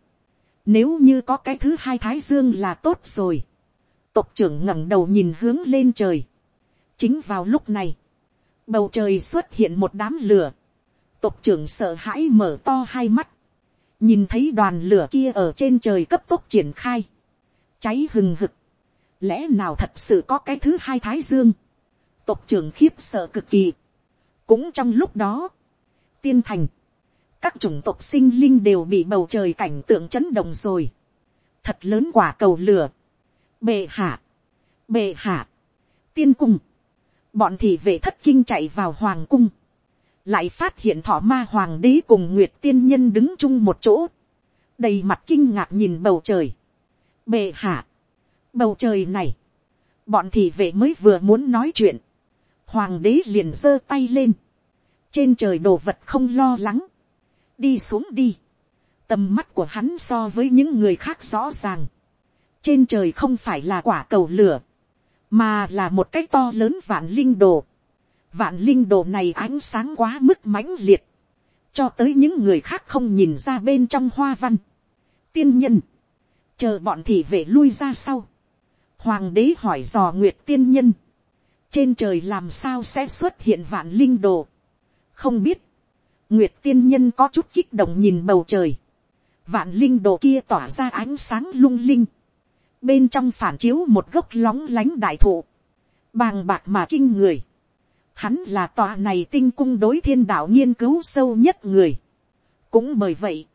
nếu như có cái thứ hai thái dương là tốt rồi, tộc trưởng ngẩng đầu nhìn hướng lên trời, chính vào lúc này, bầu trời xuất hiện một đám lửa, tộc trưởng sợ hãi mở to hai mắt, nhìn thấy đoàn lửa kia ở trên trời cấp tốc triển khai, cháy hừng hực, lẽ nào thật sự có cái thứ hai thái dương, tộc trưởng khiếp sợ cực kỳ, cũng trong lúc đó, tiên thành, các chủng tộc sinh linh đều bị bầu trời cảnh tượng chấn động rồi, thật lớn quả cầu lửa, bệ hạ, bệ hạ, tiên cung, bọn thị vệ thất kinh chạy vào hoàng cung, lại phát hiện thọ ma hoàng đế cùng nguyệt tiên nhân đứng chung một chỗ, đầy mặt kinh ngạc nhìn bầu trời. Bệ hạ, Bầu trời này, bọn thị vệ mới vừa muốn nói chuyện, hoàng đế liền giơ tay lên, trên trời đồ vật không lo lắng, đi xuống đi, tầm mắt của hắn so với những người khác rõ ràng, trên trời không phải là quả cầu lửa, mà là một cái to lớn vạn linh đồ, vạn linh đồ này ánh sáng quá mức mãnh liệt, cho tới những người khác không nhìn ra bên trong hoa văn. tiên nhân, chờ bọn thị vệ lui ra sau, hoàng đế hỏi dò nguyệt tiên nhân, trên trời làm sao sẽ xuất hiện vạn linh đồ, không biết, nguyệt tiên nhân có chút kích động nhìn bầu trời, vạn linh đồ kia tỏa ra ánh sáng lung linh, bên trong phản chiếu một gốc lóng lánh đại thụ, bàng bạc mà kinh người, hắn là tòa này tinh cung đối thiên đạo nghiên cứu sâu nhất người, cũng bởi vậy,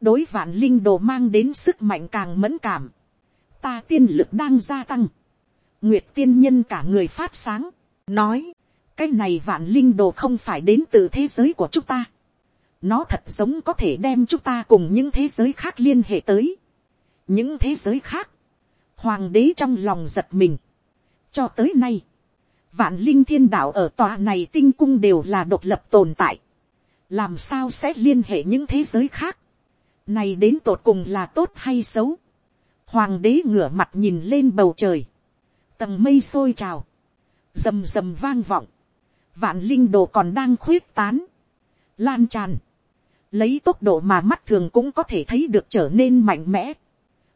đối vạn linh đồ mang đến sức mạnh càng mẫn cảm, ta tiên lực đang gia tăng, nguyệt tiên nhân cả người phát sáng, nói, cái này vạn linh đồ không phải đến từ thế giới của chúng ta, nó thật giống có thể đem chúng ta cùng những thế giới khác liên hệ tới, những thế giới khác, hoàng đế trong lòng giật mình, cho tới nay, vạn linh thiên đạo ở tòa này tinh cung đều là độc lập tồn tại, làm sao sẽ liên hệ những thế giới khác, này đến tột cùng là tốt hay xấu, hoàng đế ngửa mặt nhìn lên bầu trời, tầng mây sôi trào, rầm rầm vang vọng, vạn linh đồ còn đang khuyết tán, lan tràn, lấy tốc độ mà mắt thường cũng có thể thấy được trở nên mạnh mẽ.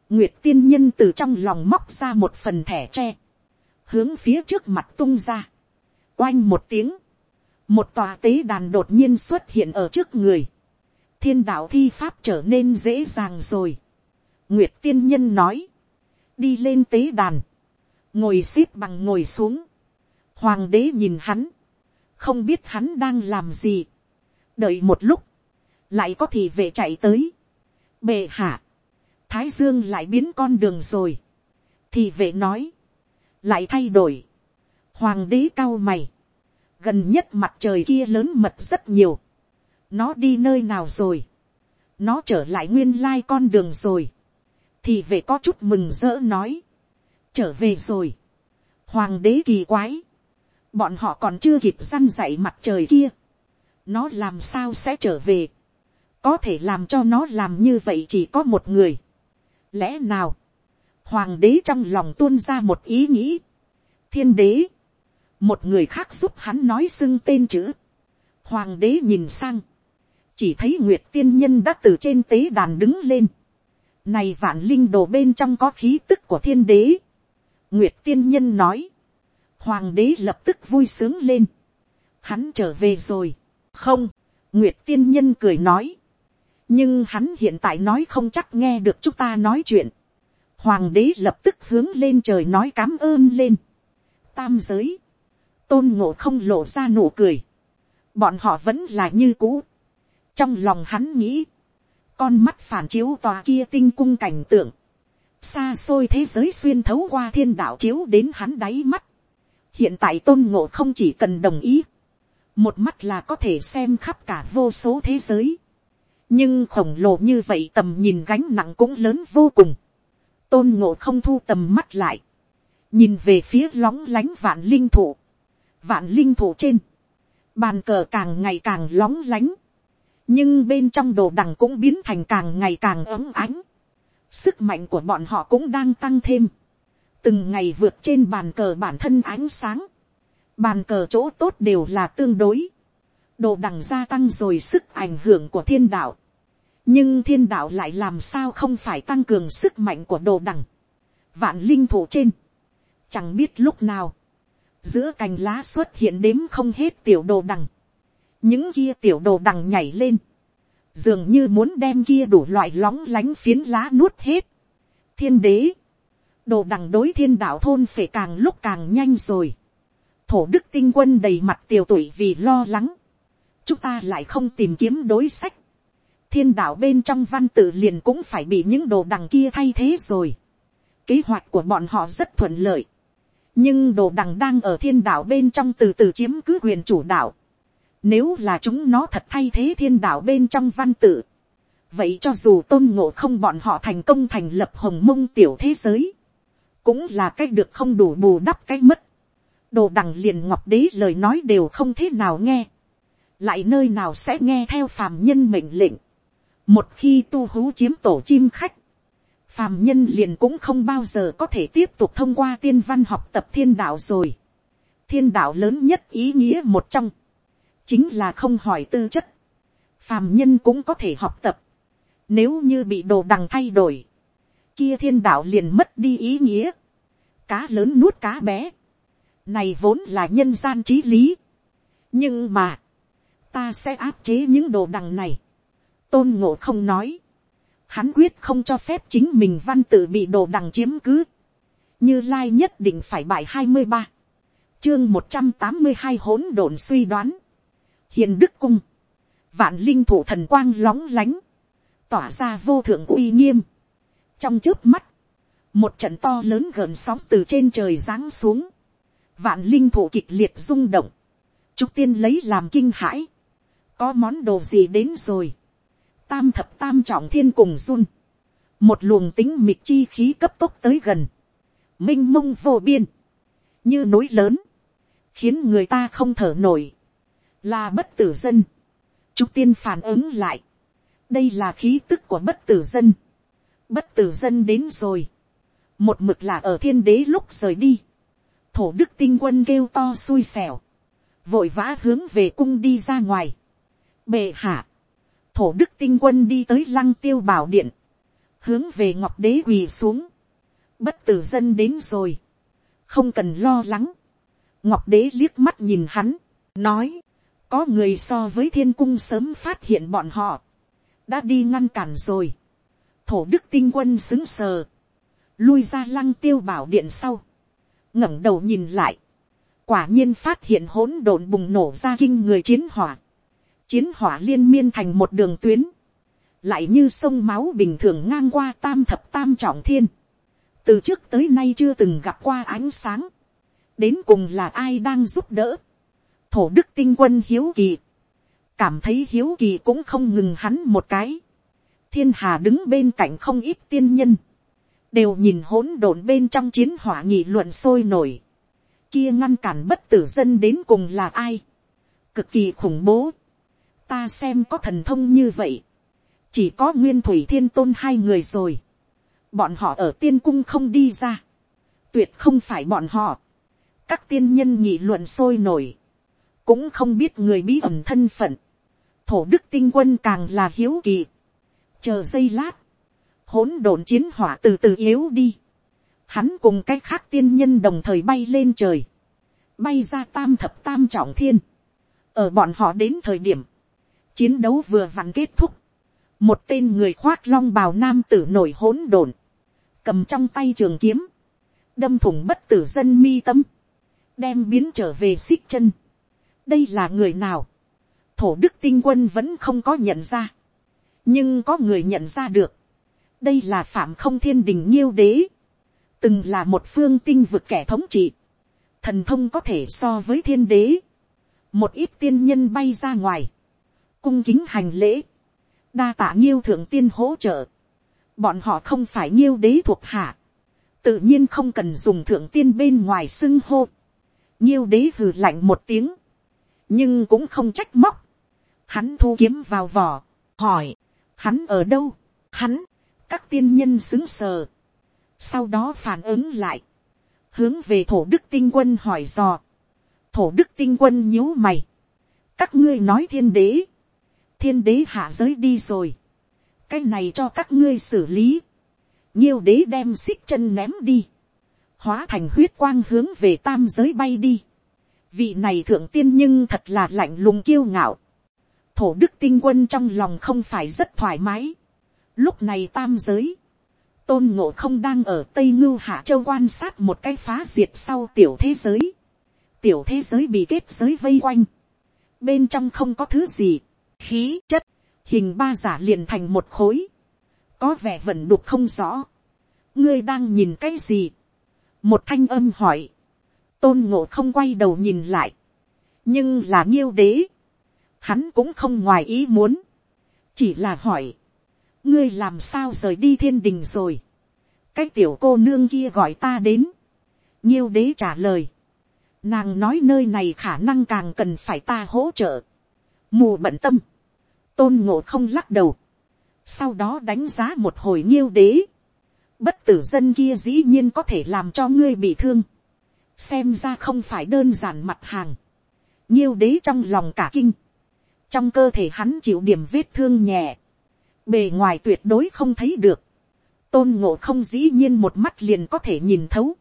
Nguyệt tiên nhân từ trong lòng móc ra một phần thẻ tre, hướng phía trước mặt tung ra, oanh một tiếng, một tòa tế đàn đột nhiên xuất hiện ở trước người, thiên đạo thi pháp trở nên dễ dàng rồi. Nguyệt tiên nhân nói, đi lên tế đàn, ngồi x ế p bằng ngồi xuống, hoàng đế nhìn hắn, không biết hắn đang làm gì, đợi một lúc, lại có thì về chạy tới, bệ hạ, thái dương lại biến con đường rồi, thì vệ nói, lại thay đổi, hoàng đế cao mày, gần nhất mặt trời kia lớn mật rất nhiều, nó đi nơi nào rồi, nó trở lại nguyên lai con đường rồi, thì về có chút mừng rỡ nói, trở về rồi, hoàng đế kỳ quái, bọn họ còn chưa kịp săn dậy mặt trời kia, nó làm sao sẽ trở về, có thể làm cho nó làm như vậy chỉ có một người. lẽ nào, hoàng đế trong lòng tuôn ra một ý nghĩ, thiên đế, một người khác giúp hắn nói xưng tên chữ, hoàng đế nhìn sang, chỉ thấy nguyệt tiên nhân đã từ trên tế đàn đứng lên, này vạn linh đồ bên trong có khí tức của thiên đế, nguyệt tiên nhân nói, hoàng đế lập tức vui sướng lên, hắn trở về rồi, không, nguyệt tiên nhân cười nói, nhưng hắn hiện tại nói không chắc nghe được chúng ta nói chuyện. Hoàng đế lập tức hướng lên trời nói cám ơn lên. Tam giới. Tôn ngộ không lộ ra nụ cười. Bọn họ vẫn là như cũ. Trong lòng hắn nghĩ. Con mắt phản chiếu tòa kia tinh cung cảnh tượng. Xa xôi thế giới xuyên thấu qua thiên đạo chiếu đến hắn đáy mắt. Hiện tại tôn ngộ không chỉ cần đồng ý. Một mắt là có thể xem khắp cả vô số thế giới nhưng khổng lồ như vậy tầm nhìn gánh nặng cũng lớn vô cùng. tôn ngộ không thu tầm mắt lại, nhìn về phía lóng lánh vạn linh thụ vạn linh thụ trên, bàn cờ càng ngày càng lóng lánh, nhưng bên trong đồ đằng cũng biến thành càng ngày càng ấm ánh, sức mạnh của bọn họ cũng đang tăng thêm, từng ngày vượt trên bàn cờ bản thân ánh sáng, bàn cờ chỗ tốt đều là tương đối, đồ đằng gia tăng rồi sức ảnh hưởng của thiên đạo, nhưng thiên đạo lại làm sao không phải tăng cường sức mạnh của đồ đằng, vạn linh thủ trên, chẳng biết lúc nào, giữa cành lá xuất hiện đếm không hết tiểu đồ đằng, những kia tiểu đồ đằng nhảy lên, dường như muốn đem kia đủ loại lóng lánh phiến lá nuốt hết. thiên đế, đồ đằng đối thiên đạo thôn phải càng lúc càng nhanh rồi. thổ đức tinh quân đầy mặt tiều tuổi vì lo lắng. chúng ta lại không tìm kiếm đối sách thiên đạo bên trong văn tự liền cũng phải bị những đồ đằng kia thay thế rồi. Kế hoạch của bọn họ rất thuận lợi. Nhưng đồ đằng đang ở thiên đạo bên trong từ từ chiếm cứ quyền chủ đạo. Nếu là chúng nó thật thay thế thiên đạo bên trong văn tự. Vậy cho dù tôn ngộ không bọn họ thành công thành lập hồng mông tiểu thế giới. cũng là cái được không đủ bù đắp cái mất, đồ đằng liền ngọc đế lời nói đều không thế nào nghe, lại nơi nào sẽ nghe theo phàm nhân mệnh lệnh, một khi tu hú chiếm tổ chim khách, phàm nhân liền cũng không bao giờ có thể tiếp tục thông qua tiên văn học tập thiên đạo rồi. thiên đạo lớn nhất ý nghĩa một trong, chính là không hỏi tư chất, phàm nhân cũng có thể học tập, nếu như bị đồ đằng thay đổi, kia thiên đạo liền mất đi ý nghĩa, cá lớn nuốt cá bé, này vốn là nhân gian trí lý, nhưng mà, ta sẽ áp chế những đồ đằng này, tôn ngộ không nói, hắn quyết không cho phép chính mình văn tự bị đồ đằng chiếm cứ, như lai nhất định phải bài hai mươi ba, chương một trăm tám mươi hai hỗn độn suy đoán, hiền đức cung, vạn linh thủ thần quang lóng lánh, tỏa ra vô thượng uy nghiêm, trong trước mắt, một trận to lớn gợn sóng từ trên trời giáng xuống, vạn linh thủ kịch liệt rung động, trúc tiên lấy làm kinh hãi, có món đồ gì đến rồi, tam thập tam trọng thiên cùng run, một luồng tính mịt chi khí cấp tốc tới gần, m i n h mông vô biên, như núi lớn, khiến người ta không thở nổi, là bất tử dân, trúc tiên phản ứng lại, đây là khí tức của bất tử dân, bất tử dân đến rồi, một mực là ở thiên đế lúc rời đi, thổ đức tinh quân kêu to xui xẻo, vội vã hướng về cung đi ra ngoài, bệ hạ, thổ đức tinh quân đi tới lăng tiêu bảo điện, hướng về ngọc đế quỳ xuống, bất tử dân đến rồi, không cần lo lắng, ngọc đế liếc mắt nhìn hắn, nói, có người so với thiên cung sớm phát hiện bọn họ, đã đi ngăn cản rồi, thổ đức tinh quân xứng sờ, lui ra lăng tiêu bảo điện sau, ngẩng đầu nhìn lại, quả nhiên phát hiện hỗn độn bùng nổ ra kinh người chiến hỏa, chiến hỏa liên miên thành một đường tuyến, lại như sông máu bình thường ngang qua tam thập tam trọng thiên, từ trước tới nay chưa từng gặp qua ánh sáng, đến cùng là ai đang giúp đỡ, thổ đức tinh quân hiếu kỳ, cảm thấy hiếu kỳ cũng không ngừng hắn một cái, thiên hà đứng bên cạnh không ít tiên nhân, đều nhìn hỗn độn bên trong chiến hỏa nghị luận sôi nổi, kia ngăn cản bất tử dân đến cùng là ai, cực kỳ khủng bố, ta xem có thần thông như vậy, chỉ có nguyên thủy thiên tôn hai người rồi, bọn họ ở tiên cung không đi ra, tuyệt không phải bọn họ, các tiên nhân nghị luận sôi nổi, cũng không biết người bí ẩn thân phận, thổ đức tinh quân càng là hiếu kỳ, chờ giây lát, hỗn độn chiến hỏa từ từ yếu đi, hắn cùng cái khác tiên nhân đồng thời bay lên trời, bay ra tam thập tam trọng thiên, ở bọn họ đến thời điểm, chiến đấu vừa vặn kết thúc, một tên người khoác long bào nam tử nổi hỗn độn, cầm trong tay trường kiếm, đâm thủng bất tử dân mi tâm, đem biến trở về xích chân đây là người nào, thổ đức tinh quân vẫn không có nhận ra, nhưng có người nhận ra được, đây là phạm không thiên đình nhiêu đế, từng là một phương tinh vực kẻ thống trị, thần thông có thể so với thiên đế, một ít tiên nhân bay ra ngoài, cung kính hành lễ, đa tạ nghiêu thượng tiên hỗ trợ, bọn họ không phải nghiêu đế thuộc hạ, tự nhiên không cần dùng thượng tiên bên ngoài xưng hô, nghiêu đế hừ lạnh một tiếng, nhưng cũng không trách móc, hắn thu kiếm vào vỏ, hỏi, hắn ở đâu, hắn, các tiên nhân xứng sờ, sau đó phản ứng lại, hướng về thổ đức tinh quân hỏi dò, thổ đức tinh quân nhíu mày, các ngươi nói thiên đế, thiên đế hạ giới đi rồi. cái này cho các ngươi xử lý. nhiêu đế đem xích chân ném đi. hóa thành huyết quang hướng về tam giới bay đi vị này thượng tiên nhưng thật là lạnh lùng kiêu ngạo. thổ đức tinh quân trong lòng không phải rất thoải mái. lúc này tam giới, tôn ngộ không đang ở tây ngưu hạ châu quan sát một cái phá diệt sau tiểu thế giới. tiểu thế giới bị kết giới vây quanh. bên trong không có thứ gì khí chất, hình ba giả liền thành một khối, có vẻ vẫn đục không rõ, ngươi đang nhìn cái gì, một thanh âm hỏi, tôn ngộ không quay đầu nhìn lại, nhưng là nghiêu đế, hắn cũng không ngoài ý muốn, chỉ là hỏi, ngươi làm sao rời đi thiên đình rồi, cái tiểu cô nương kia gọi ta đến, nghiêu đế trả lời, nàng nói nơi này khả năng càng cần phải ta hỗ trợ, mù bận tâm, tôn ngộ không lắc đầu, sau đó đánh giá một hồi nghiêu đế, bất tử dân kia dĩ nhiên có thể làm cho ngươi bị thương, xem ra không phải đơn giản mặt hàng, nhiêu đế trong lòng cả kinh, trong cơ thể hắn chịu điểm vết thương nhẹ, bề ngoài tuyệt đối không thấy được, tôn ngộ không dĩ nhiên một mắt liền có thể nhìn thấu,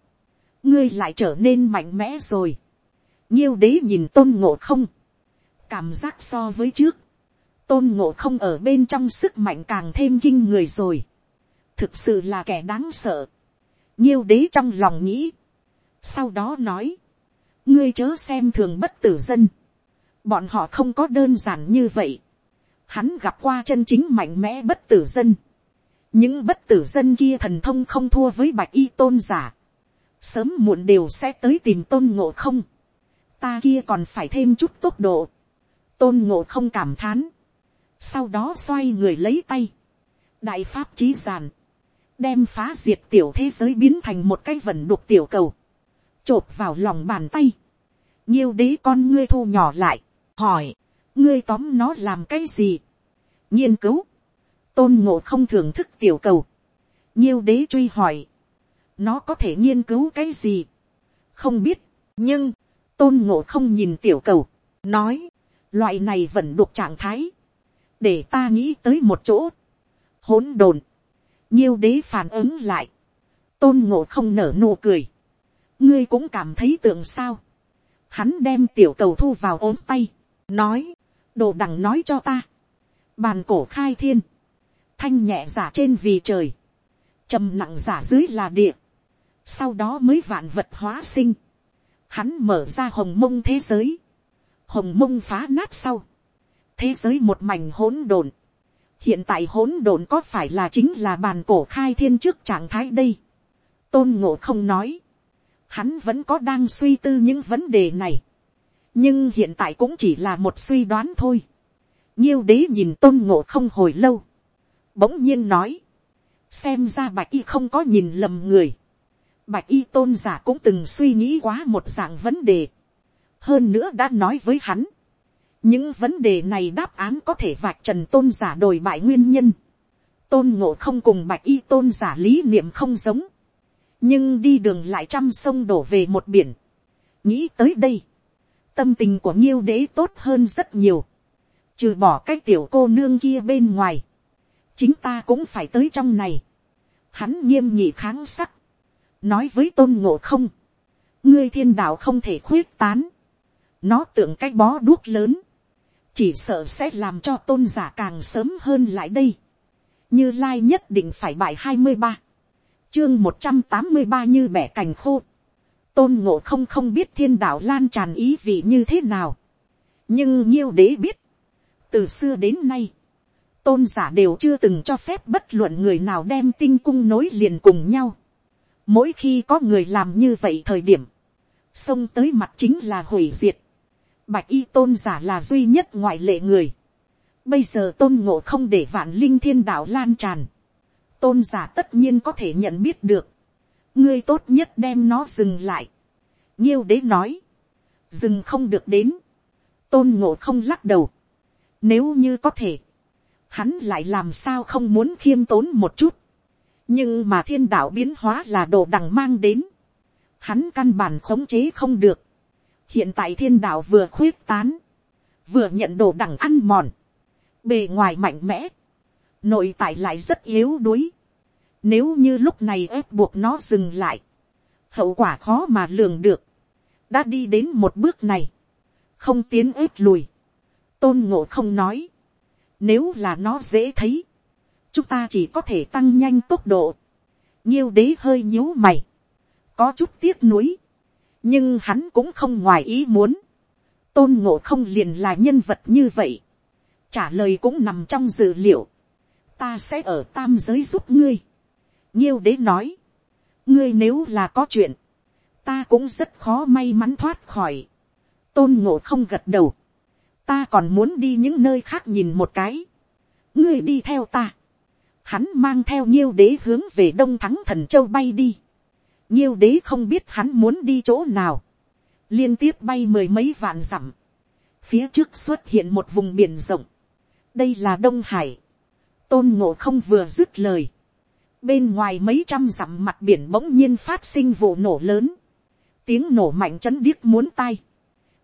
ngươi lại trở nên mạnh mẽ rồi, nhiêu đế nhìn tôn ngộ không, cảm giác so với trước, tôn ngộ không ở bên trong sức mạnh càng thêm kinh người rồi, thực sự là kẻ đáng sợ, nhiêu đế trong lòng nghĩ, sau đó nói, ngươi chớ xem thường bất tử dân, bọn họ không có đơn giản như vậy, hắn gặp qua chân chính mạnh mẽ bất tử dân, những bất tử dân kia thần thông không thua với bạch y tôn giả, sớm muộn đều sẽ tới tìm tôn ngộ không, ta kia còn phải thêm chút tốc độ, tôn ngộ không cảm thán, sau đó xoay người lấy tay, đại pháp trí giàn, đem phá diệt tiểu thế giới biến thành một cái vần đục tiểu cầu, chộp vào lòng bàn tay, nhiêu đế con ngươi thu nhỏ lại, hỏi, ngươi tóm nó làm cái gì, nghiên cứu, tôn ngộ không thưởng thức tiểu cầu, nhiêu đế truy hỏi, nó có thể nghiên cứu cái gì, không biết, nhưng, tôn ngộ không nhìn tiểu cầu, nói, loại này vẫn đục trạng thái, để ta nghĩ tới một chỗ, hỗn độn, nhiêu đế phản ứng lại, tôn ngộ không nở nụ cười, ngươi cũng cảm thấy tượng sao, hắn đem tiểu cầu thu vào ốm tay, nói, đồ đằng nói cho ta, bàn cổ khai thiên, thanh nhẹ giả trên vì trời, trầm nặng giả dưới là địa, sau đó mới vạn vật hóa sinh, hắn mở ra hồng mông thế giới, hồng mông phá nát sau, thế giới một mảnh hỗn độn, hiện tại hỗn độn có phải là chính là bàn cổ khai thiên trước trạng thái đây, tôn ngộ không nói, hắn vẫn có đang suy tư những vấn đề này, nhưng hiện tại cũng chỉ là một suy đoán thôi. nhiêu đế nhìn tôn ngộ không hồi lâu, bỗng nhiên nói, xem ra bạch y không có nhìn lầm người, bạch y tôn giả cũng từng suy nghĩ quá một dạng vấn đề, hơn nữa đã nói với hắn, những vấn đề này đáp án có thể vạch trần tôn giả đồi bại nguyên nhân, tôn ngộ không cùng bạch y tôn giả lý niệm không giống, nhưng đi đường lại trăm sông đổ về một biển. nghĩ tới đây, tâm tình của nghiêu đế tốt hơn rất nhiều, trừ bỏ cái tiểu cô nương kia bên ngoài, chính ta cũng phải tới trong này. Hắn nghiêm nhị kháng sắc, nói với tôn ngộ không, ngươi thiên đạo không thể khuyết tán, nó tưởng cái bó đuốc lớn, chỉ sợ sẽ làm cho tôn giả càng sớm hơn lại đây, như lai nhất định phải bài hai mươi ba, chương một trăm tám mươi ba như bẻ cành khô, tôn ngộ không không biết thiên đạo lan tràn ý vị như thế nào, nhưng nhiêu đế biết, từ xưa đến nay, tôn giả đều chưa từng cho phép bất luận người nào đem tinh cung nối liền cùng nhau. Mỗi khi có người làm như vậy thời điểm, xông tới mặt chính là hủy diệt. Bạch y tôn giả là duy nhất ngoại lệ người. Bây giờ tôn ngộ không để vạn linh thiên đạo lan tràn. Tôn giả tất nhiên có thể nhận biết được. Ngươi tốt nhất đem nó dừng lại. Nhiêu đế nói. Dừng không được đến. Tôn ngộ không lắc đầu. Nếu như có thể hắn lại làm sao không muốn khiêm tốn một chút. nhưng mà thiên đạo biến hóa là đồ đằng mang đến. hắn căn bản khống chế không được. hiện tại thiên đạo vừa khuyết tán, vừa nhận đồ đằng ăn mòn, bề ngoài mạnh mẽ, nội tại lại rất yếu đuối. nếu như lúc này ép buộc nó dừng lại, hậu quả khó mà lường được, đã đi đến một bước này, không tiến ép lùi, tôn ngộ không nói, nếu là nó dễ thấy, chúng ta chỉ có thể tăng nhanh tốc độ. Nhiêu đế hơi nhíu mày. Có chút tiếc nuối. Nhưng hắn cũng không ngoài ý muốn. Tôn ngộ không liền là nhân vật như vậy. Trả lời cũng nằm trong dự liệu. Ta sẽ ở tam giới giúp ngươi. Nhiêu đế nói. Ngươi nếu là có chuyện. Ta cũng rất khó may mắn thoát khỏi. Tôn ngộ không gật đầu, ta còn muốn đi những nơi khác nhìn một cái. ngươi đi theo ta. hắn mang theo nhiêu đế hướng về đông thắng thần châu bay đi. nhiêu đế không biết hắn muốn đi chỗ nào. liên tiếp bay mười mấy vạn dặm. phía trước xuất hiện một vùng biển rộng. đây là đông hải tôn ngộ không vừa dứt lời. bên ngoài mấy trăm dặm mặt biển bỗng nhiên phát sinh vụ nổ lớn. tiếng nổ mạnh chấn điếc muốn tai.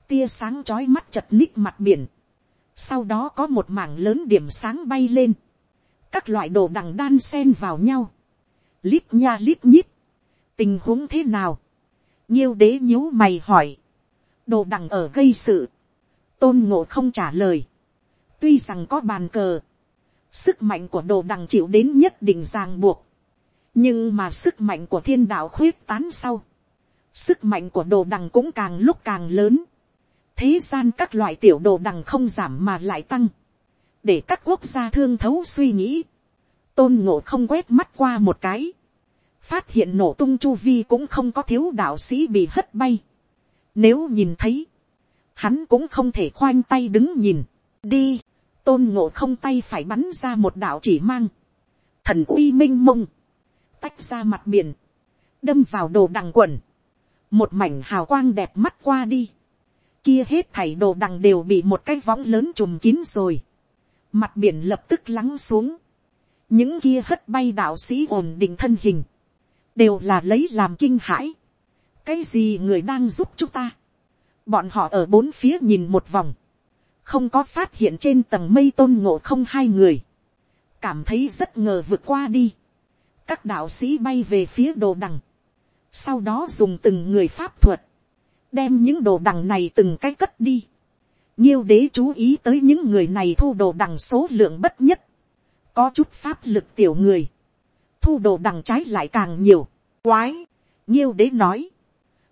tia sáng chói mắt chật ních mặt biển. sau đó có một mảng lớn điểm sáng bay lên các loại đồ đằng đan xen vào nhau, lít nha lít nhít, tình huống thế nào, nhiêu đế nhíu mày hỏi, đồ đằng ở gây sự, tôn ngộ không trả lời, tuy rằng có bàn cờ, sức mạnh của đồ đằng chịu đến nhất định ràng buộc, nhưng mà sức mạnh của thiên đạo khuyết tán sau, sức mạnh của đồ đằng cũng càng lúc càng lớn, thế gian các loại tiểu đồ đằng không giảm mà lại tăng, để các quốc gia thương thấu suy nghĩ, tôn ngộ không quét mắt qua một cái, phát hiện nổ tung chu vi cũng không có thiếu đạo sĩ bị hất bay. Nếu nhìn thấy, hắn cũng không thể khoanh tay đứng nhìn, đi, tôn ngộ không tay phải bắn ra một đạo chỉ mang, thần uy m i n h mông, tách ra mặt biển, đâm vào đồ đằng quần, một mảnh hào quang đẹp mắt qua đi, kia hết thảy đồ đằng đều bị một cái võng lớn trùm kín rồi, mặt biển lập tức lắng xuống, những kia hất bay đạo sĩ ổn định thân hình, đều là lấy làm kinh hãi. cái gì người đang giúp chúng ta, bọn họ ở bốn phía nhìn một vòng, không có phát hiện trên tầng mây tôn ngộ không hai người, cảm thấy rất ngờ vượt qua đi, các đạo sĩ bay về phía đồ đằng, sau đó dùng từng người pháp thuật, đem những đồ đằng này từng cái cất đi, nhiêu đế chú ý tới những người này thu đồ đằng số lượng bất nhất. Có chút pháp lực tiểu người. Thu đồ đằng trái lại càng nhiều. Quái. Nhiêu đế nói.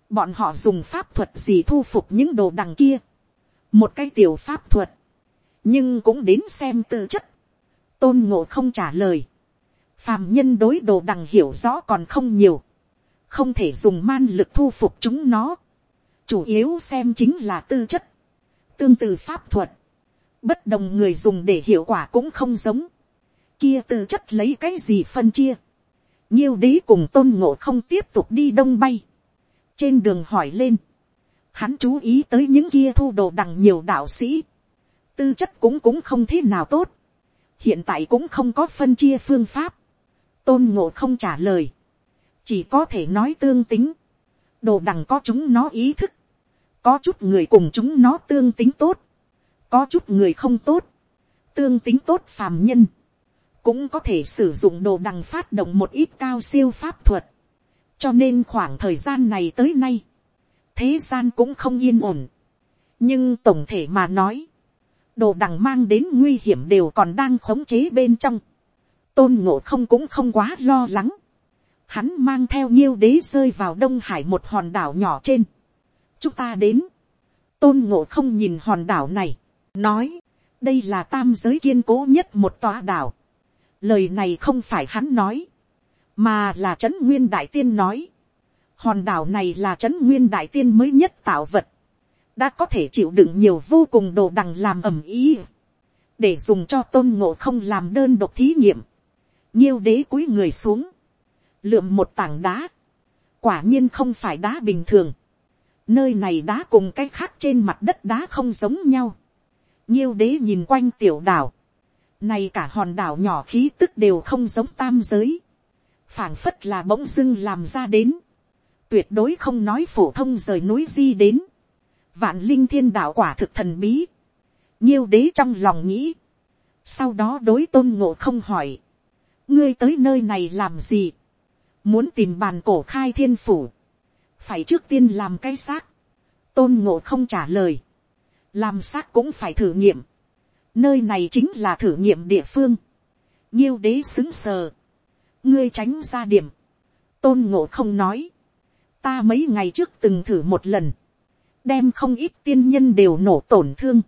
Bọn họ dùng pháp thuật gì thu phục những đồ đằng kia. Một cái tiểu pháp thuật. Nhưng cũng đến xem tư chất. Tôn ngộ không trả lời. Phàm nhân đối đồ đằng hiểu rõ còn không nhiều. Không thể dùng man lực thu phục chúng nó. Chủ yếu xem chính là tư chất tương tự pháp thuật, bất đồng người dùng để hiệu quả cũng không giống, kia tư chất lấy cái gì phân chia, nhiêu đế cùng tôn ngộ không tiếp tục đi đông bay, trên đường hỏi lên, hắn chú ý tới những kia thu đồ đằng nhiều đạo sĩ, tư chất cũng cũng không thế nào tốt, hiện tại cũng không có phân chia phương pháp, tôn ngộ không trả lời, chỉ có thể nói tương tính, đồ đằng có chúng nó ý thức, có chút người cùng chúng nó tương tính tốt, có chút người không tốt, tương tính tốt phàm nhân, cũng có thể sử dụng đồ đằng phát động một ít cao siêu pháp thuật, cho nên khoảng thời gian này tới nay, thế gian cũng không yên ổn, nhưng tổng thể mà nói, đồ đằng mang đến nguy hiểm đều còn đang khống chế bên trong, tôn ngộ không cũng không quá lo lắng, hắn mang theo nhiêu đế rơi vào đông hải một hòn đảo nhỏ trên, chúng ta đến, tôn ngộ không nhìn hòn đảo này, nói, đây là tam giới kiên cố nhất một tòa đảo. lời này không phải hắn nói, mà là trấn nguyên đại tiên nói hòn đảo này là trấn nguyên đại tiên mới nhất tạo vật, đã có thể chịu đựng nhiều vô cùng đồ đằng làm ẩm ý, để dùng cho tôn ngộ không làm đơn độc thí nghiệm. nhiêu đế cúi người xuống, lượm một tảng đá, quả nhiên không phải đá bình thường, Nơi này đá cùng cái khác trên mặt đất đá không giống nhau. Nhiêu đế nhìn quanh tiểu đảo. Này cả hòn đảo nhỏ khí tức đều không giống tam giới. phảng phất là bỗng dưng làm ra đến. Tuyệt đối không nói phổ thông rời núi di đến. Vạn linh thiên đạo quả thực thần bí. Nhiêu đế trong lòng nghĩ. Sau đó đối tôn ngộ không hỏi. Ngươi tới nơi này làm gì? Muốn tìm bàn cổ khai thiên phủ phải trước tiên làm cái xác, tôn ngộ không trả lời, làm xác cũng phải thử nghiệm, nơi này chính là thử nghiệm địa phương, nhiêu đế xứng sờ, ngươi tránh ra điểm, tôn ngộ không nói, ta mấy ngày trước từng thử một lần, đem không ít tiên nhân đều nổ tổn thương,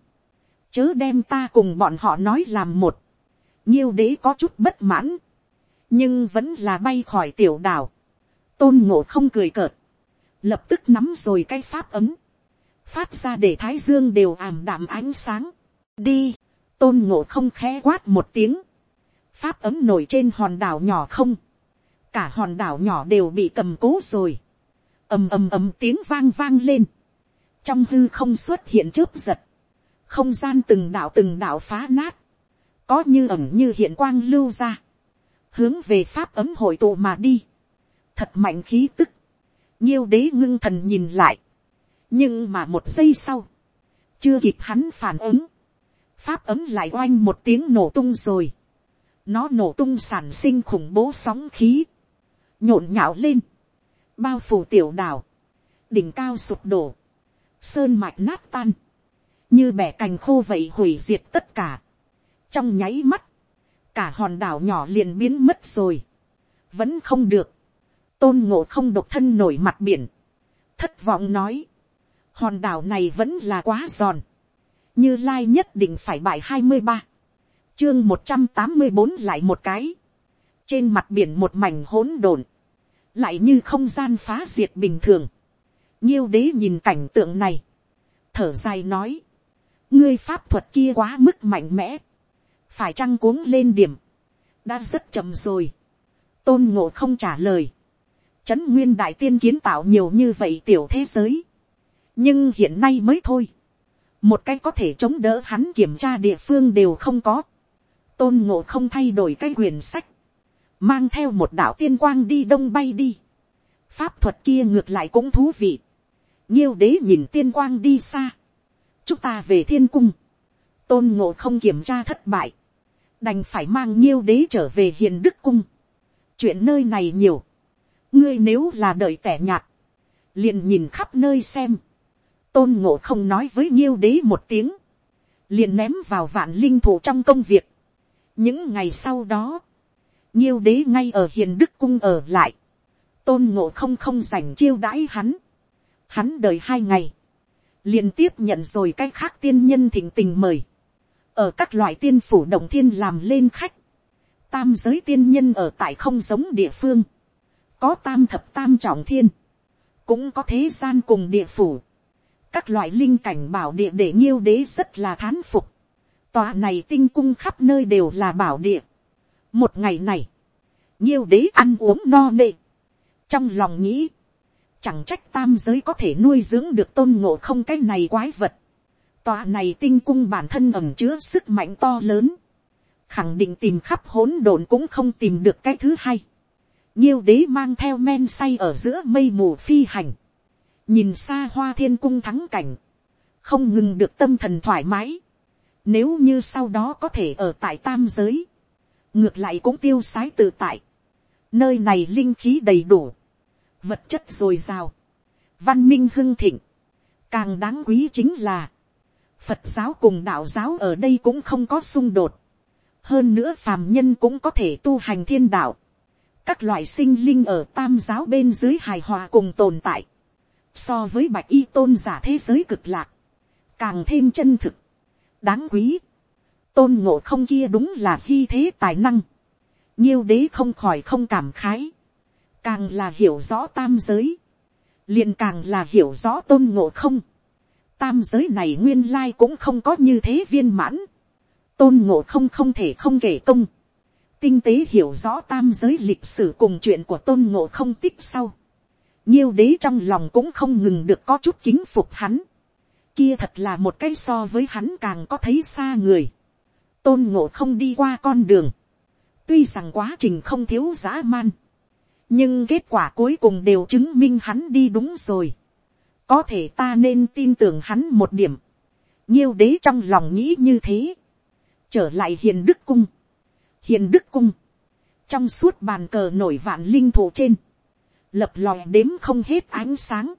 chớ đem ta cùng bọn họ nói làm một, nhiêu đế có chút bất mãn, nhưng vẫn là bay khỏi tiểu đảo, tôn ngộ không cười cợt, lập tức nắm rồi cái pháp ấm, phát ra để thái dương đều ảm đạm ánh sáng, đi, tôn ngộ không khẽ quát một tiếng, pháp ấm nổi trên hòn đảo nhỏ không, cả hòn đảo nhỏ đều bị cầm cố rồi, ầm ầm ầm tiếng vang vang lên, trong hư không xuất hiện chớp giật, không gian từng đạo từng đạo phá nát, có như ẩm như hiện quang lưu ra, hướng về pháp ấm hội tụ mà đi, thật mạnh khí tức, nhiêu đế ngưng thần nhìn lại, nhưng mà một giây sau, chưa kịp hắn phản ứng, pháp ấm lại oanh một tiếng nổ tung rồi, nó nổ tung sản sinh khủng bố sóng khí, nhộn nhạo lên, bao phủ tiểu đảo, đỉnh cao sụp đổ, sơn mạch nát tan, như bẻ cành khô vậy hủy diệt tất cả. trong nháy mắt, cả hòn đảo nhỏ liền biến mất rồi, vẫn không được, tôn ngộ không độc thân nổi mặt biển, thất vọng nói, hòn đảo này vẫn là quá giòn, như lai nhất định phải bại hai mươi ba, chương một trăm tám mươi bốn lại một cái, trên mặt biển một mảnh hỗn độn, lại như không gian phá diệt bình thường, nhiêu đế nhìn cảnh tượng này, thở dài nói, ngươi pháp thuật kia quá mức mạnh mẽ, phải chăng cuống lên điểm, đã rất chậm rồi, tôn ngộ không trả lời, trấn nguyên đại tiên kiến tạo nhiều như vậy tiểu thế giới, nhưng hiện nay mới thôi, một cái có thể chống đỡ hắn kiểm tra địa phương đều không có, tôn ngộ không thay đổi cái quyển sách, mang theo một đạo tiên quang đi đông bay đi, pháp thuật kia ngược lại cũng thú vị, nhiêu đế nhìn tiên quang đi xa, chúng ta về thiên cung, tôn ngộ không kiểm tra thất bại, đành phải mang nhiêu đế trở về hiền đức cung, chuyện nơi này nhiều, ngươi nếu là đợi tẻ nhạt, liền nhìn khắp nơi xem, tôn ngộ không nói với nhiêu đế một tiếng, liền ném vào vạn linh thủ trong công việc. những ngày sau đó, nhiêu đế ngay ở hiền đức cung ở lại, tôn ngộ không không dành chiêu đãi hắn, hắn đợi hai ngày, liền tiếp nhận rồi cái khác tiên nhân thỉnh tình mời, ở các loại tiên phủ động thiên làm lên khách, tam giới tiên nhân ở tại không giống địa phương, có tam thập tam trọng thiên, cũng có thế gian cùng địa phủ, các loại linh cảnh bảo địa để nghiêu đế rất là thán phục, tòa này tinh cung khắp nơi đều là bảo địa một ngày này, nghiêu đế ăn uống no nê, trong lòng nghĩ, chẳng trách tam giới có thể nuôi dưỡng được tôn ngộ không cái này quái vật, tòa này tinh cung bản thân ẩm chứa sức mạnh to lớn, khẳng định tìm khắp hỗn độn cũng không tìm được cái thứ hai. Nhiêu đế mang theo men say ở giữa mây mù phi hành, nhìn xa hoa thiên cung thắng cảnh, không ngừng được tâm thần thoải mái. Nếu như sau đó có thể ở tại tam giới, ngược lại cũng tiêu sái tự tại. Nơi này linh khí đầy đủ, vật chất dồi dào, văn minh hưng thịnh. Càng đáng quý chính là, Phật giáo cùng đạo giáo ở đây cũng không có xung đột. Hơn nữa phàm nhân cũng có thể tu hành thiên đạo. Các loại sinh linh ở tam giáo bên dưới hài hòa cùng tồn tại so với bạch y tôn giả thế giới cực lạc, càng thêm chân thực, đáng quý, tôn ngộ không kia đúng là hy thế tài năng, nhiêu đế không khỏi không cảm khái, càng là hiểu rõ tam giới, liền càng là hiểu rõ tôn ngộ không, tam giới này nguyên lai cũng không có như thế viên mãn, tôn ngộ không không thể không kể công, tinh tế hiểu rõ tam giới lịch sử cùng chuyện của tôn ngộ không tích sau, nhiêu đế trong lòng cũng không ngừng được có chút kính phục hắn. Kia thật là một cái so với hắn càng có thấy xa người. Tôn ngộ không đi qua con đường. Tuy rằng quá trình không thiếu dã man. Nhưng kết quả cuối cùng đều chứng minh hắn đi đúng rồi. Có thể ta nên tin tưởng hắn một điểm. Nhiêu đế trong lòng nghĩ như thế. Trở lại hiền đức cung. Hiền đức cung. Trong suốt bàn cờ nổi vạn linh thủ trên lập lòi đếm không hết ánh sáng,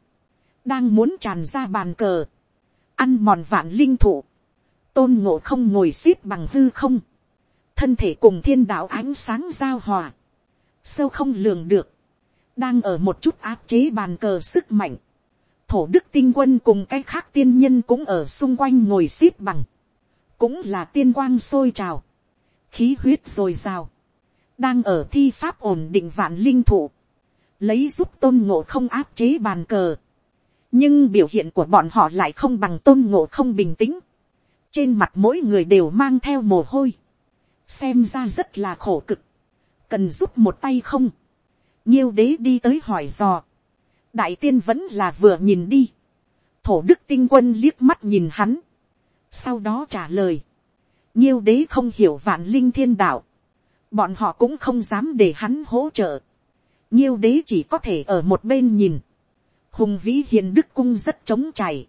đang muốn tràn ra bàn cờ, ăn mòn vạn linh thụ, tôn ngộ không ngồi x ế p bằng hư không, thân thể cùng thiên đạo ánh sáng giao hòa, sâu không lường được, đang ở một chút áp chế bàn cờ sức mạnh, thổ đức tinh quân cùng cái khác tiên nhân cũng ở xung quanh ngồi x ế p bằng, cũng là tiên quang sôi trào, khí huyết dồi dào, đang ở thi pháp ổn định vạn linh thụ, lấy giúp tôn ngộ không áp chế bàn cờ. nhưng biểu hiện của bọn họ lại không bằng tôn ngộ không bình tĩnh trên mặt mỗi người đều mang theo mồ hôi. xem ra rất là khổ cực, cần giúp một tay không, nhiêu đế đi tới hỏi dò, đại tiên vẫn là vừa nhìn đi, thổ đức tinh quân liếc mắt nhìn hắn, sau đó trả lời, nhiêu đế không hiểu vạn linh thiên đạo, bọn họ cũng không dám để hắn hỗ trợ, nhiêu đế chỉ có thể ở một bên nhìn, hùng vĩ hiền đức cung rất trống chảy,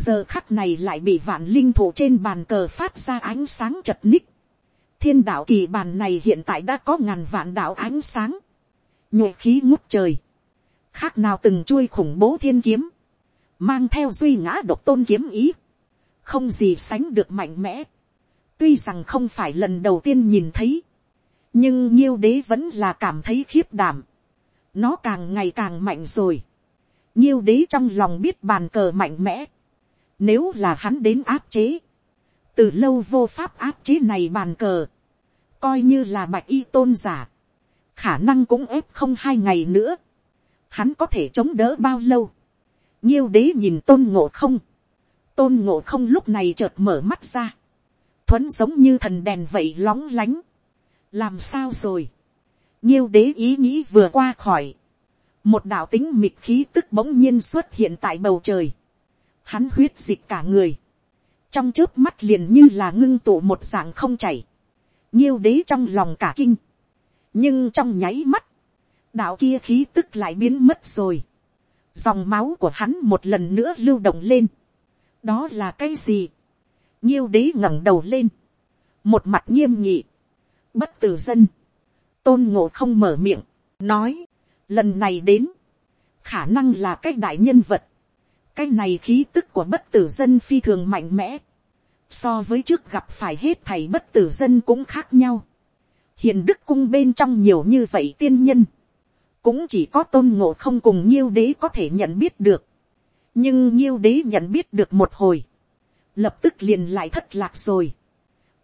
giờ khắc này lại bị vạn linh thủ trên bàn cờ phát ra ánh sáng chật ních, thiên đạo kỳ bàn này hiện tại đã có ngàn vạn đạo ánh sáng, nhuệ khí ngút trời, khác nào từng chui khủng bố thiên kiếm, mang theo duy ngã độc tôn kiếm ý, không gì sánh được mạnh mẽ, tuy rằng không phải lần đầu tiên nhìn thấy, nhưng nhiêu đế vẫn là cảm thấy khiếp đảm, nó càng ngày càng mạnh rồi, nhiêu đế trong lòng biết bàn cờ mạnh mẽ, nếu là hắn đến áp chế, từ lâu vô pháp áp chế này bàn cờ, coi như là bạch y tôn giả, khả năng cũng ép không hai ngày nữa, hắn có thể chống đỡ bao lâu, nhiêu đế nhìn tôn ngộ không, tôn ngộ không lúc này chợt mở mắt ra, thuấn giống như thần đèn vậy lóng lánh, làm sao rồi, nhiêu đế ý nghĩ vừa qua khỏi, một đạo tính mịt khí tức bỗng nhiên xuất hiện tại bầu trời, hắn huyết dịch cả người, trong trước mắt liền như là ngưng tụ một dạng không chảy, nhiêu đế trong lòng cả kinh, nhưng trong nháy mắt, đạo kia khí tức lại biến mất rồi, dòng máu của hắn một lần nữa lưu động lên, đó là cái gì, nhiêu đế ngẩng đầu lên, một mặt nghiêm nhị, bất tử dân, tôn ngộ không mở miệng, nói, lần này đến, khả năng là cái đại nhân vật, cái này khí tức của bất tử dân phi thường mạnh mẽ, so với trước gặp phải hết thầy bất tử dân cũng khác nhau, hiện đức cung bên trong nhiều như vậy tiên nhân, cũng chỉ có tôn ngộ không cùng nhiêu đế có thể nhận biết được, nhưng nhiêu đế nhận biết được một hồi, lập tức liền lại thất lạc rồi,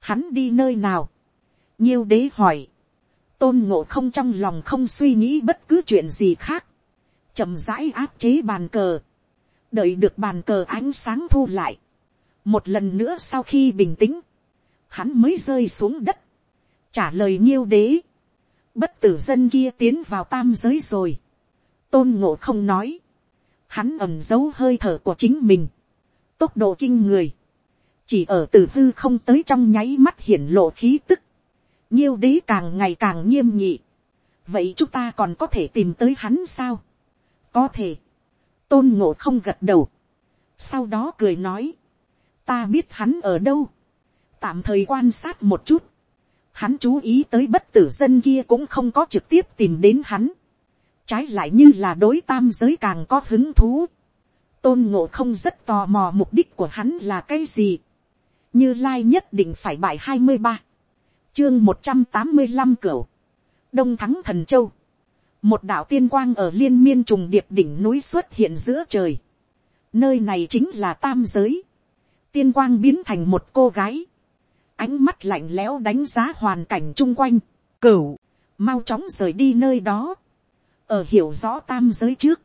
hắn đi nơi nào, nhiêu đế hỏi, tôn ngộ không trong lòng không suy nghĩ bất cứ chuyện gì khác, chậm rãi áp chế bàn cờ, đợi được bàn cờ ánh sáng thu lại, một lần nữa sau khi bình tĩnh, hắn mới rơi xuống đất, trả lời nghiêu đế, bất tử dân kia tiến vào tam giới rồi, tôn ngộ không nói, hắn ẩm giấu hơi thở của chính mình, tốc độ kinh người, chỉ ở từ hư không tới trong nháy mắt hiển lộ khí tức, nghiêu đế càng ngày càng nghiêm nhị, vậy chúng ta còn có thể tìm tới hắn sao, có thể, tôn ngộ không gật đầu, sau đó cười nói, ta biết hắn ở đâu, tạm thời quan sát một chút, hắn chú ý tới bất tử dân kia cũng không có trực tiếp tìm đến hắn, trái lại như là đối tam giới càng có hứng thú, tôn ngộ không rất tò mò mục đích của hắn là cái gì, như lai nhất định phải bài hai mươi ba, chương một trăm tám mươi năm cửu, đông thắng thần châu, một đạo tiên quang ở liên miên trùng điệp đỉnh núi xuất hiện giữa trời, nơi này chính là tam giới, tiên quang biến thành một cô gái, ánh mắt lạnh lẽo đánh giá hoàn cảnh chung quanh, cửu, mau chóng rời đi nơi đó, ở hiểu rõ tam giới trước,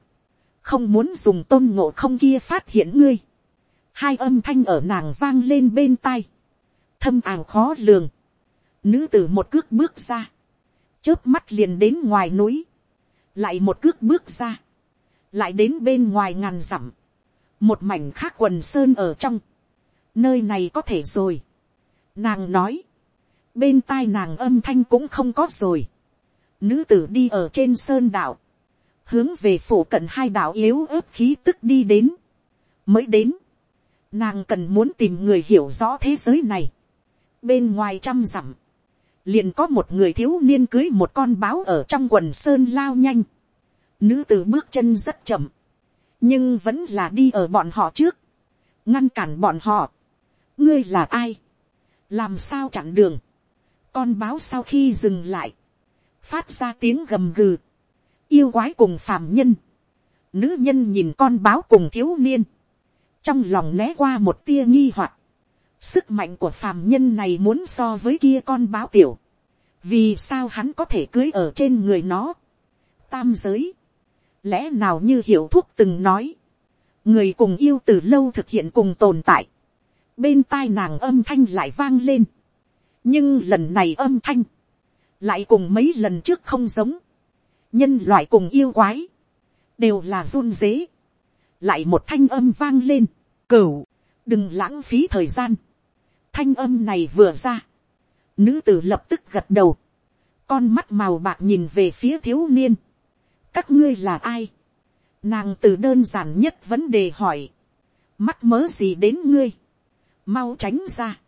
không muốn dùng tôn ngộ không kia phát hiện ngươi, hai âm thanh ở nàng vang lên bên tai, thâm ảo khó lường, nữ tử một cước bước ra, chớp mắt liền đến ngoài núi, lại một cước bước ra, lại đến bên ngoài ngàn dặm, một mảnh khác quần sơn ở trong, nơi này có thể rồi, nàng nói, bên tai nàng âm thanh cũng không có rồi, nữ tử đi ở trên sơn đạo, hướng về phủ cận hai đạo yếu ớt khí tức đi đến, mới đến, nàng cần muốn tìm người hiểu rõ thế giới này, bên ngoài trăm dặm, liền có một người thiếu niên cưới một con báo ở trong quần sơn lao nhanh, nữ tử bước chân rất chậm, nhưng vẫn là đi ở bọn họ trước, ngăn cản bọn họ. ngươi là ai, làm sao chặn đường, con báo sau khi dừng lại, phát ra tiếng gầm gừ, yêu quái cùng phàm nhân, nữ nhân nhìn con báo cùng thiếu niên, trong lòng né qua một tia nghi hoặc, sức mạnh của phàm nhân này muốn so với kia con báo tiểu, vì sao hắn có thể cưới ở trên người nó, tam giới, lẽ nào như hiểu thuốc từng nói, người cùng yêu từ lâu thực hiện cùng tồn tại, bên tai nàng âm thanh lại vang lên, nhưng lần này âm thanh, lại cùng mấy lần trước không giống, nhân loại cùng yêu quái, đều là run dế, lại một thanh âm vang lên, cửu, đừng lãng phí thời gian, thanh âm này vừa ra, nữ tử lập tức gật đầu, con mắt màu bạc nhìn về phía thiếu niên, các ngươi là ai, nàng từ đơn giản nhất vấn đề hỏi, mắt mớ gì đến ngươi, mau tránh ra,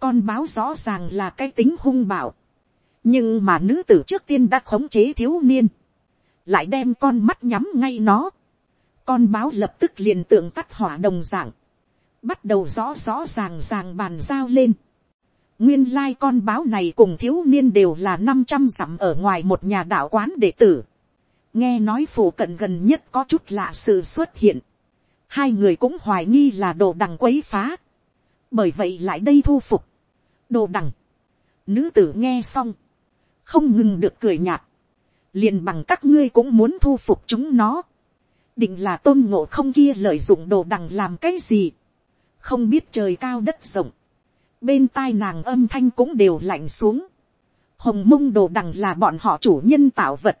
con báo rõ ràng là cái tính hung bạo, nhưng mà nữ tử trước tiên đã khống chế thiếu niên, lại đem con mắt nhắm ngay nó, con báo lập tức liền tượng tắt hỏa đồng dạng, bắt đầu rõ rõ ràng ràng bàn giao lên. nguyên lai con báo này cùng thiếu niên đều là năm trăm dặm ở ngoài một nhà đạo quán đệ tử. nghe nói phủ cận gần nhất có chút lạ sự xuất hiện. hai người cũng hoài nghi là đồ đằng quấy phá. bởi vậy lại đây thu phục. đồ đằng. nữ tử nghe xong. không ngừng được cười nhạt. liền bằng các ngươi cũng muốn thu phục chúng nó. định là tôn ngộ không kia lợi dụng đồ đằng làm cái gì không biết trời cao đất rộng, bên tai nàng âm thanh cũng đều lạnh xuống, hồng mông đồ đằng là bọn họ chủ nhân tạo vật,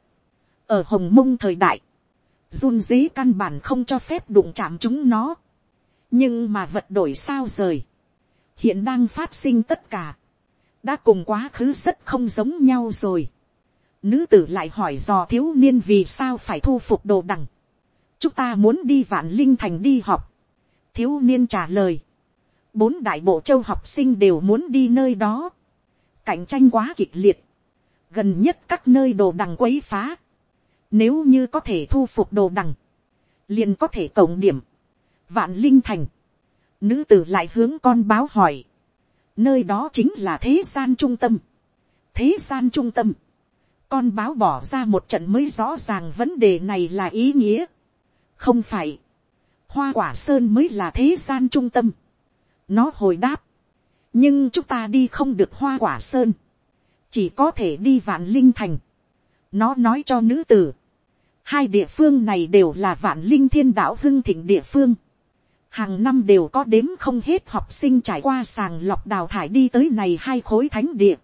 ở hồng mông thời đại, run dế căn bản không cho phép đụng chạm chúng nó, nhưng mà vật đổi sao rời, hiện đang phát sinh tất cả, đã cùng quá khứ rất không giống nhau rồi. Nữ tử lại hỏi dò thiếu niên vì sao phải thu phục đồ đằng. chúng ta muốn đi vạn linh thành đi học thiếu niên trả lời, bốn đại bộ châu học sinh đều muốn đi nơi đó, cạnh tranh quá kịch liệt, gần nhất các nơi đồ đằng quấy phá, nếu như có thể thu phục đồ đằng, liền có thể cộng điểm, vạn linh thành, nữ tử lại hướng con báo hỏi, nơi đó chính là thế gian trung tâm, thế gian trung tâm, con báo bỏ ra một trận mới rõ ràng vấn đề này là ý nghĩa, không phải, hoa quả sơn mới là thế gian trung tâm. nó hồi đáp, nhưng chúng ta đi không được hoa quả sơn, chỉ có thể đi vạn linh thành. nó nói cho nữ tử, hai địa phương này đều là vạn linh thiên đạo hưng thịnh địa phương. hàng năm đều có đếm không hết học sinh trải qua sàng lọc đào thải đi tới này hai khối thánh địa.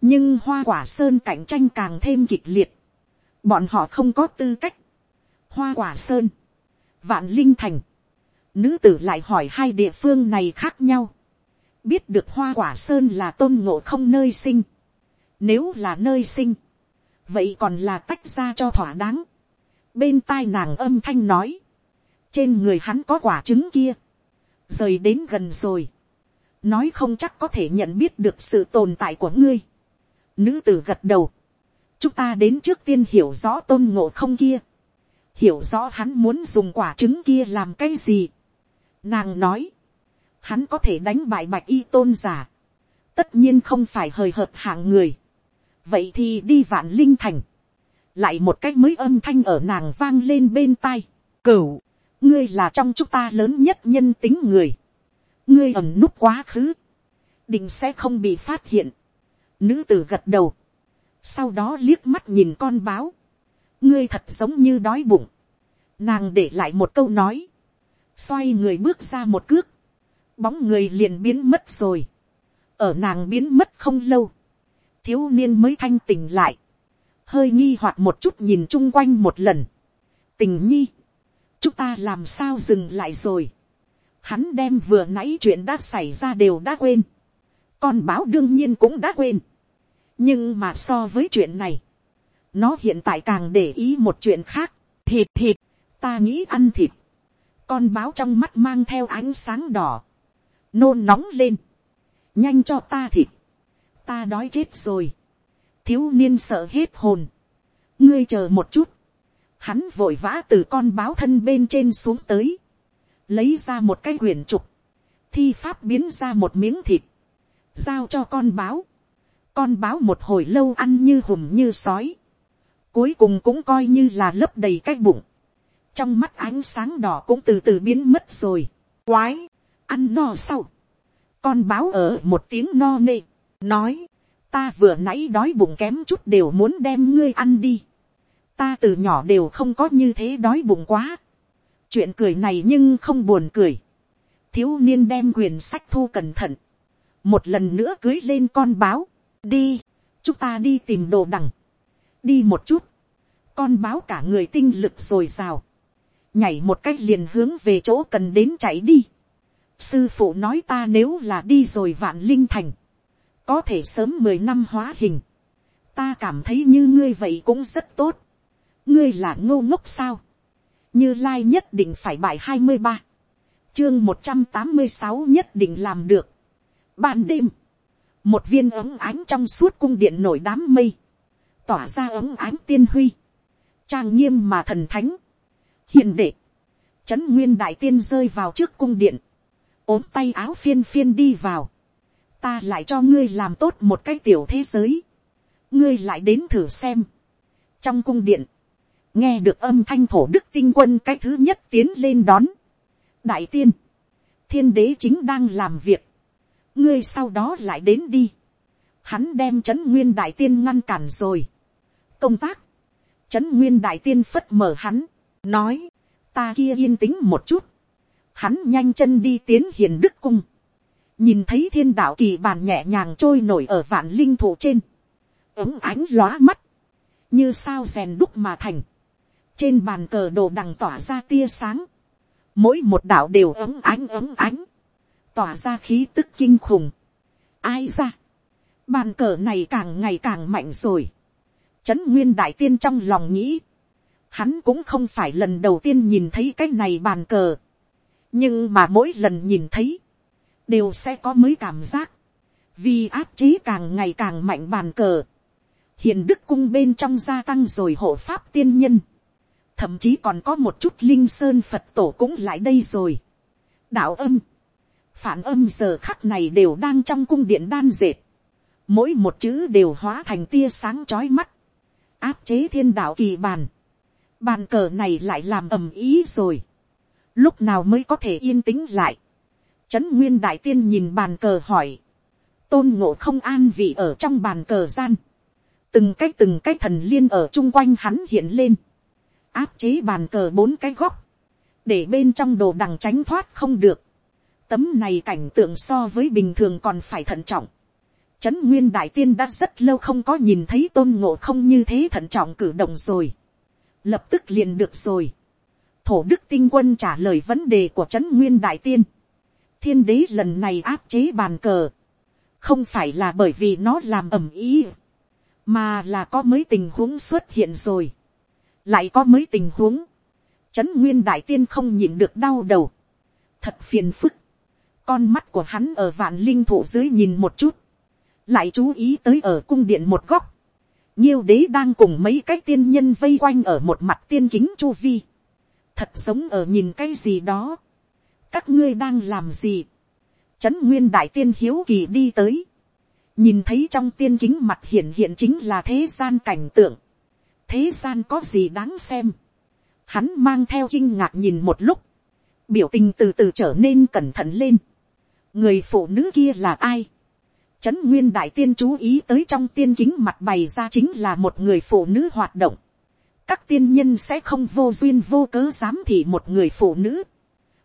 nhưng hoa quả sơn cạnh tranh càng thêm kịch liệt. bọn họ không có tư cách. hoa quả sơn vạn linh thành, nữ tử lại hỏi hai địa phương này khác nhau, biết được hoa quả sơn là tôn ngộ không nơi sinh, nếu là nơi sinh, vậy còn là tách ra cho thỏa đáng, bên tai nàng âm thanh nói, trên người hắn có quả trứng kia, rời đến gần rồi, nói không chắc có thể nhận biết được sự tồn tại của ngươi. Nữ tử gật đầu, chúng ta đến trước tiên hiểu rõ tôn ngộ không kia, hiểu rõ hắn muốn dùng quả trứng kia làm cái gì. Nàng nói, hắn có thể đánh bại bạch y tôn giả, tất nhiên không phải hời hợt hạng người. vậy thì đi vạn linh thành, lại một cách mới âm thanh ở nàng vang lên bên tai, cửu, ngươi là trong chúng ta lớn nhất nhân tính người, ngươi ẩm núp quá khứ, định sẽ không bị phát hiện, nữ tử gật đầu, sau đó liếc mắt nhìn con báo, ngươi thật giống như đói bụng, nàng để lại một câu nói, xoay người bước ra một cước, bóng người liền biến mất rồi, ở nàng biến mất không lâu, thiếu niên mới thanh tỉnh lại, hơi nghi hoặc một chút nhìn chung quanh một lần, tình nhi, chúng ta làm sao dừng lại rồi, hắn đem vừa nãy chuyện đã xảy ra đều đã quên, con báo đương nhiên cũng đã quên, nhưng mà so với chuyện này, nó hiện tại càng để ý một chuyện khác. Thịt thịt, ta nghĩ ăn thịt. Con báo trong mắt mang theo ánh sáng đỏ. Nôn nóng lên. Nhanh cho ta thịt. Ta đói chết rồi. Thiếu niên sợ hết hồn. Ngươi chờ một chút. Hắn vội vã từ con báo thân bên trên xuống tới. Lấy ra một cái quyển trục. Thi pháp biến ra một miếng thịt. Giao cho con báo. Con báo một hồi lâu ăn như hùm như sói cuối cùng cũng coi như là lấp đầy cái bụng, trong mắt ánh sáng đỏ cũng từ từ biến mất rồi, quái, ăn no sau, con báo ở một tiếng no nê, nói, ta vừa nãy đói bụng kém chút đều muốn đem ngươi ăn đi, ta từ nhỏ đều không có như thế đói bụng quá, chuyện cười này nhưng không buồn cười, thiếu niên đem quyền sách thu cẩn thận, một lần nữa cưới lên con báo, đi, chúng ta đi tìm đồ đằng, đi một chút, con báo cả người tinh lực r ồ i r à o nhảy một cách liền hướng về chỗ cần đến chạy đi. sư phụ nói ta nếu là đi rồi vạn linh thành, có thể sớm mười năm hóa hình, ta cảm thấy như ngươi vậy cũng rất tốt, ngươi là ngô ngốc sao, như lai nhất định phải bài hai mươi ba, chương một trăm tám mươi sáu nhất định làm được. Ban đêm, một viên ấm ánh trong suốt cung điện nổi đám mây, tỏa ra ấm ánh tiên huy, trang nghiêm mà thần thánh, hiền đệ, trấn nguyên đại tiên rơi vào trước cung điện, ốm tay áo phiên phiên đi vào, ta lại cho ngươi làm tốt một cái tiểu thế giới, ngươi lại đến thử xem, trong cung điện, nghe được âm thanh thổ đức tinh quân cái thứ nhất tiến lên đón, đại tiên, thiên đế chính đang làm việc, ngươi sau đó lại đến đi, hắn đem trấn nguyên đại tiên ngăn cản rồi, công tác, trấn nguyên đại tiên phất mở hắn, nói, ta kia yên tĩnh một chút, hắn nhanh chân đi tiến hiền đức cung, nhìn thấy thiên đạo kỳ bàn nhẹ nhàng trôi nổi ở vạn linh thủ trên, ống ánh lóa mắt, như sao rèn đúc mà thành, trên bàn cờ đồ đằng tỏa ra tia sáng, mỗi một đạo đều ống ánh ống ánh, tỏa ra khí tức kinh khủng. ai ra, bàn cờ này càng ngày càng mạnh rồi, Trấn Nguyên Đại Tiên trong lòng nghĩ. Hắn cũng không phải lần đầu tiên nhìn thấy cái này bàn cờ. Nhưng mà mỗi lần nhìn thấy. Đều sẽ có mới cảm giác. Vì áp chế càng ngày càng mạnh bàn cờ. Hiện Đức Cung bên trong gia tăng rồi hộ pháp tiên nhân. Thậm chí còn có một chút linh sơn Phật tổ cũng lại đây rồi. Đạo âm. Phản âm giờ khắc này đều đang trong cung điện đan dệt mỗi một chữ đều hóa thành tia sáng chói mắt áp chế thiên đạo kỳ bàn. Bàn cờ này lại làm ầm ý rồi. Lúc nào mới có thể yên tĩnh lại. Trấn Nguyên Đại Tiên nhìn bàn cờ hỏi. Tôn ngộ không an vị ở trong bàn cờ gian. Từng cái từng cái thần liên ở chung quanh hắn hiện lên. Áp chế bàn cờ bốn cái góc. Để bên trong đồ đằng tránh thoát không được. Tấm này cảnh tượng so với bình thường còn phải thận trọng Trấn Nguyên Đại Tiên đã rất lâu không có nhìn thấy tôn ngộ không như thế thận trọng cử động rồi. Lập tức liền được rồi. Thổ Đức Tinh Quân trả lời vấn đề của Trấn Nguyên Đại Tiên. Thiên đế lần này áp chế bàn cờ. Không phải là bởi vì nó làm ẩm ý. Mà là có mấy tình huống xuất hiện rồi. Lại có mấy tình huống. Trấn Nguyên Đại Tiên không nhìn được đau đầu. Thật phiền phức. Con mắt của hắn ở vạn linh thụ dưới nhìn một chút lại chú ý tới ở cung điện một góc, nhiêu đế đang cùng mấy cái tiên nhân vây quanh ở một mặt tiên kính chu vi, thật sống ở nhìn cái gì đó, các ngươi đang làm gì, trấn nguyên đại tiên hiếu kỳ đi tới, nhìn thấy trong tiên kính mặt hiện hiện chính là thế gian cảnh tượng, thế gian có gì đáng xem, hắn mang theo kinh ngạc nhìn một lúc, biểu tình từ từ trở nên cẩn thận lên, người phụ nữ kia là ai, Trấn Nguyên Đại Tiên chú ý tới trong tiên kính mặt bày ra chính là một người phụ nữ hoạt động. Các tiên nhân sẽ không vô duyên vô cớ dám thị một người phụ nữ.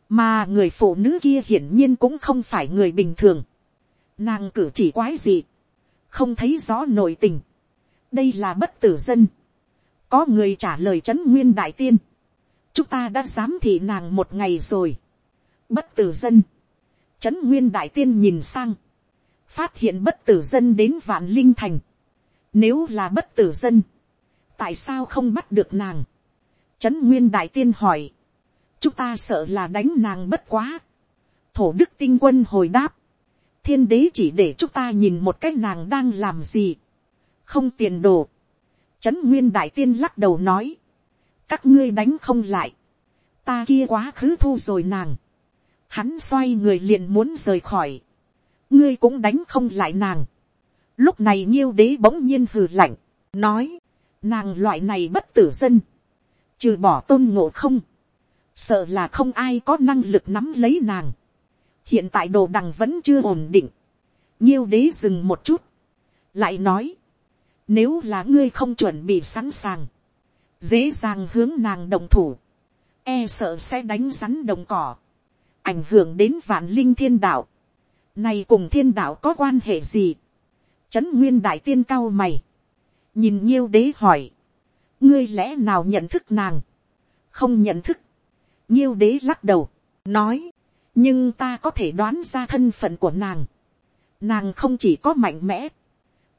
Mà người phụ nữ kia hiển nhiên cũng không phải người bình thường. Nàng cử chỉ quái gì. Không thấy rõ nội tình. Đây là bất tử dân. Có người trả lời Trấn Nguyên Đại Tiên. Chúng ta đã dám thị nàng một ngày rồi. Bất tử dân. Trấn Nguyên Đại Tiên nhìn sang phát hiện bất tử dân đến vạn linh thành. Nếu là bất tử dân, tại sao không bắt được nàng? Trấn Nguyên Đại Tiên hỏi, chúng ta sợ là đánh nàng bất quá. Thổ Đức Tinh Quân hồi đáp, thiên đế chỉ để chúng ta nhìn một cái nàng đang làm gì. Không tiền đồ. Trấn Nguyên Đại Tiên lắc đầu nói, các ngươi đánh không lại. Ta kia quá khứ thu rồi nàng. Hắn xoay người liền muốn rời khỏi ngươi cũng đánh không lại nàng. Lúc này nhiêu đế bỗng nhiên hừ lạnh, nói, nàng loại này bất tử dân, trừ bỏ tôn ngộ không, sợ là không ai có năng lực nắm lấy nàng. hiện tại đồ đằng vẫn chưa ổn định, nhiêu đế dừng một chút, lại nói, nếu là ngươi không chuẩn bị sẵn sàng, dễ dàng hướng nàng đồng thủ, e sợ sẽ đánh rắn đồng cỏ, ảnh hưởng đến vạn linh thiên đạo này cùng thiên đạo có quan hệ gì, trấn nguyên đại tiên cao mày, nhìn nhiêu đế hỏi, ngươi lẽ nào nhận thức nàng, không nhận thức, nhiêu đế lắc đầu, nói, nhưng ta có thể đoán ra thân phận của nàng, nàng không chỉ có mạnh mẽ,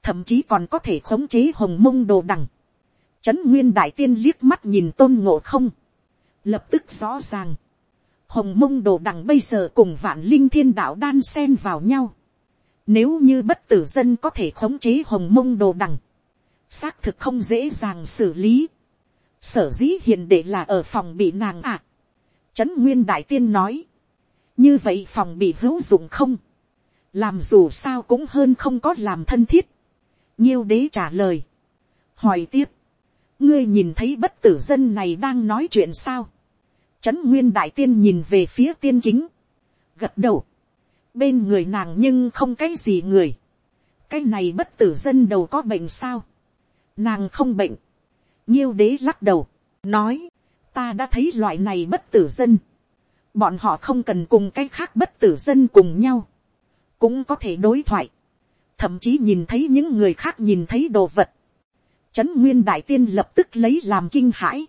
thậm chí còn có thể khống chế hồng mông đồ đằng, trấn nguyên đại tiên liếc mắt nhìn tôn ngộ không, lập tức rõ ràng, hồng mông đồ đằng bây giờ cùng vạn linh thiên đạo đan sen vào nhau, nếu như bất tử dân có thể khống chế hồng mông đồ đằng, xác thực không dễ dàng xử lý. Sở dĩ hiện đệ là ở phòng bị nàng à. Trấn Nguyên Đại Tiên nói. Như vậy phòng bị hữu dụng không? Làm dù sao cũng hơn không có làm thân thiết. Nhiêu đế trả lời. Hỏi tiếp. Ngươi nhìn thấy bất tử dân này đang nói chuyện sao? Trấn Nguyên Đại Tiên nhìn về phía tiên kính. Gật đầu. Bên người nàng nhưng không cái gì người. Cái này bất tử dân đầu có bệnh sao? Nàng không bệnh. Nhiêu đế lắc đầu. Nói. Ta đã thấy loại này bất tử dân. Bọn họ không cần cùng cái khác bất tử dân cùng nhau. Cũng có thể đối thoại. Thậm chí nhìn thấy những người khác nhìn thấy đồ vật. Trấn Nguyên Đại Tiên lập tức lấy làm kinh hãi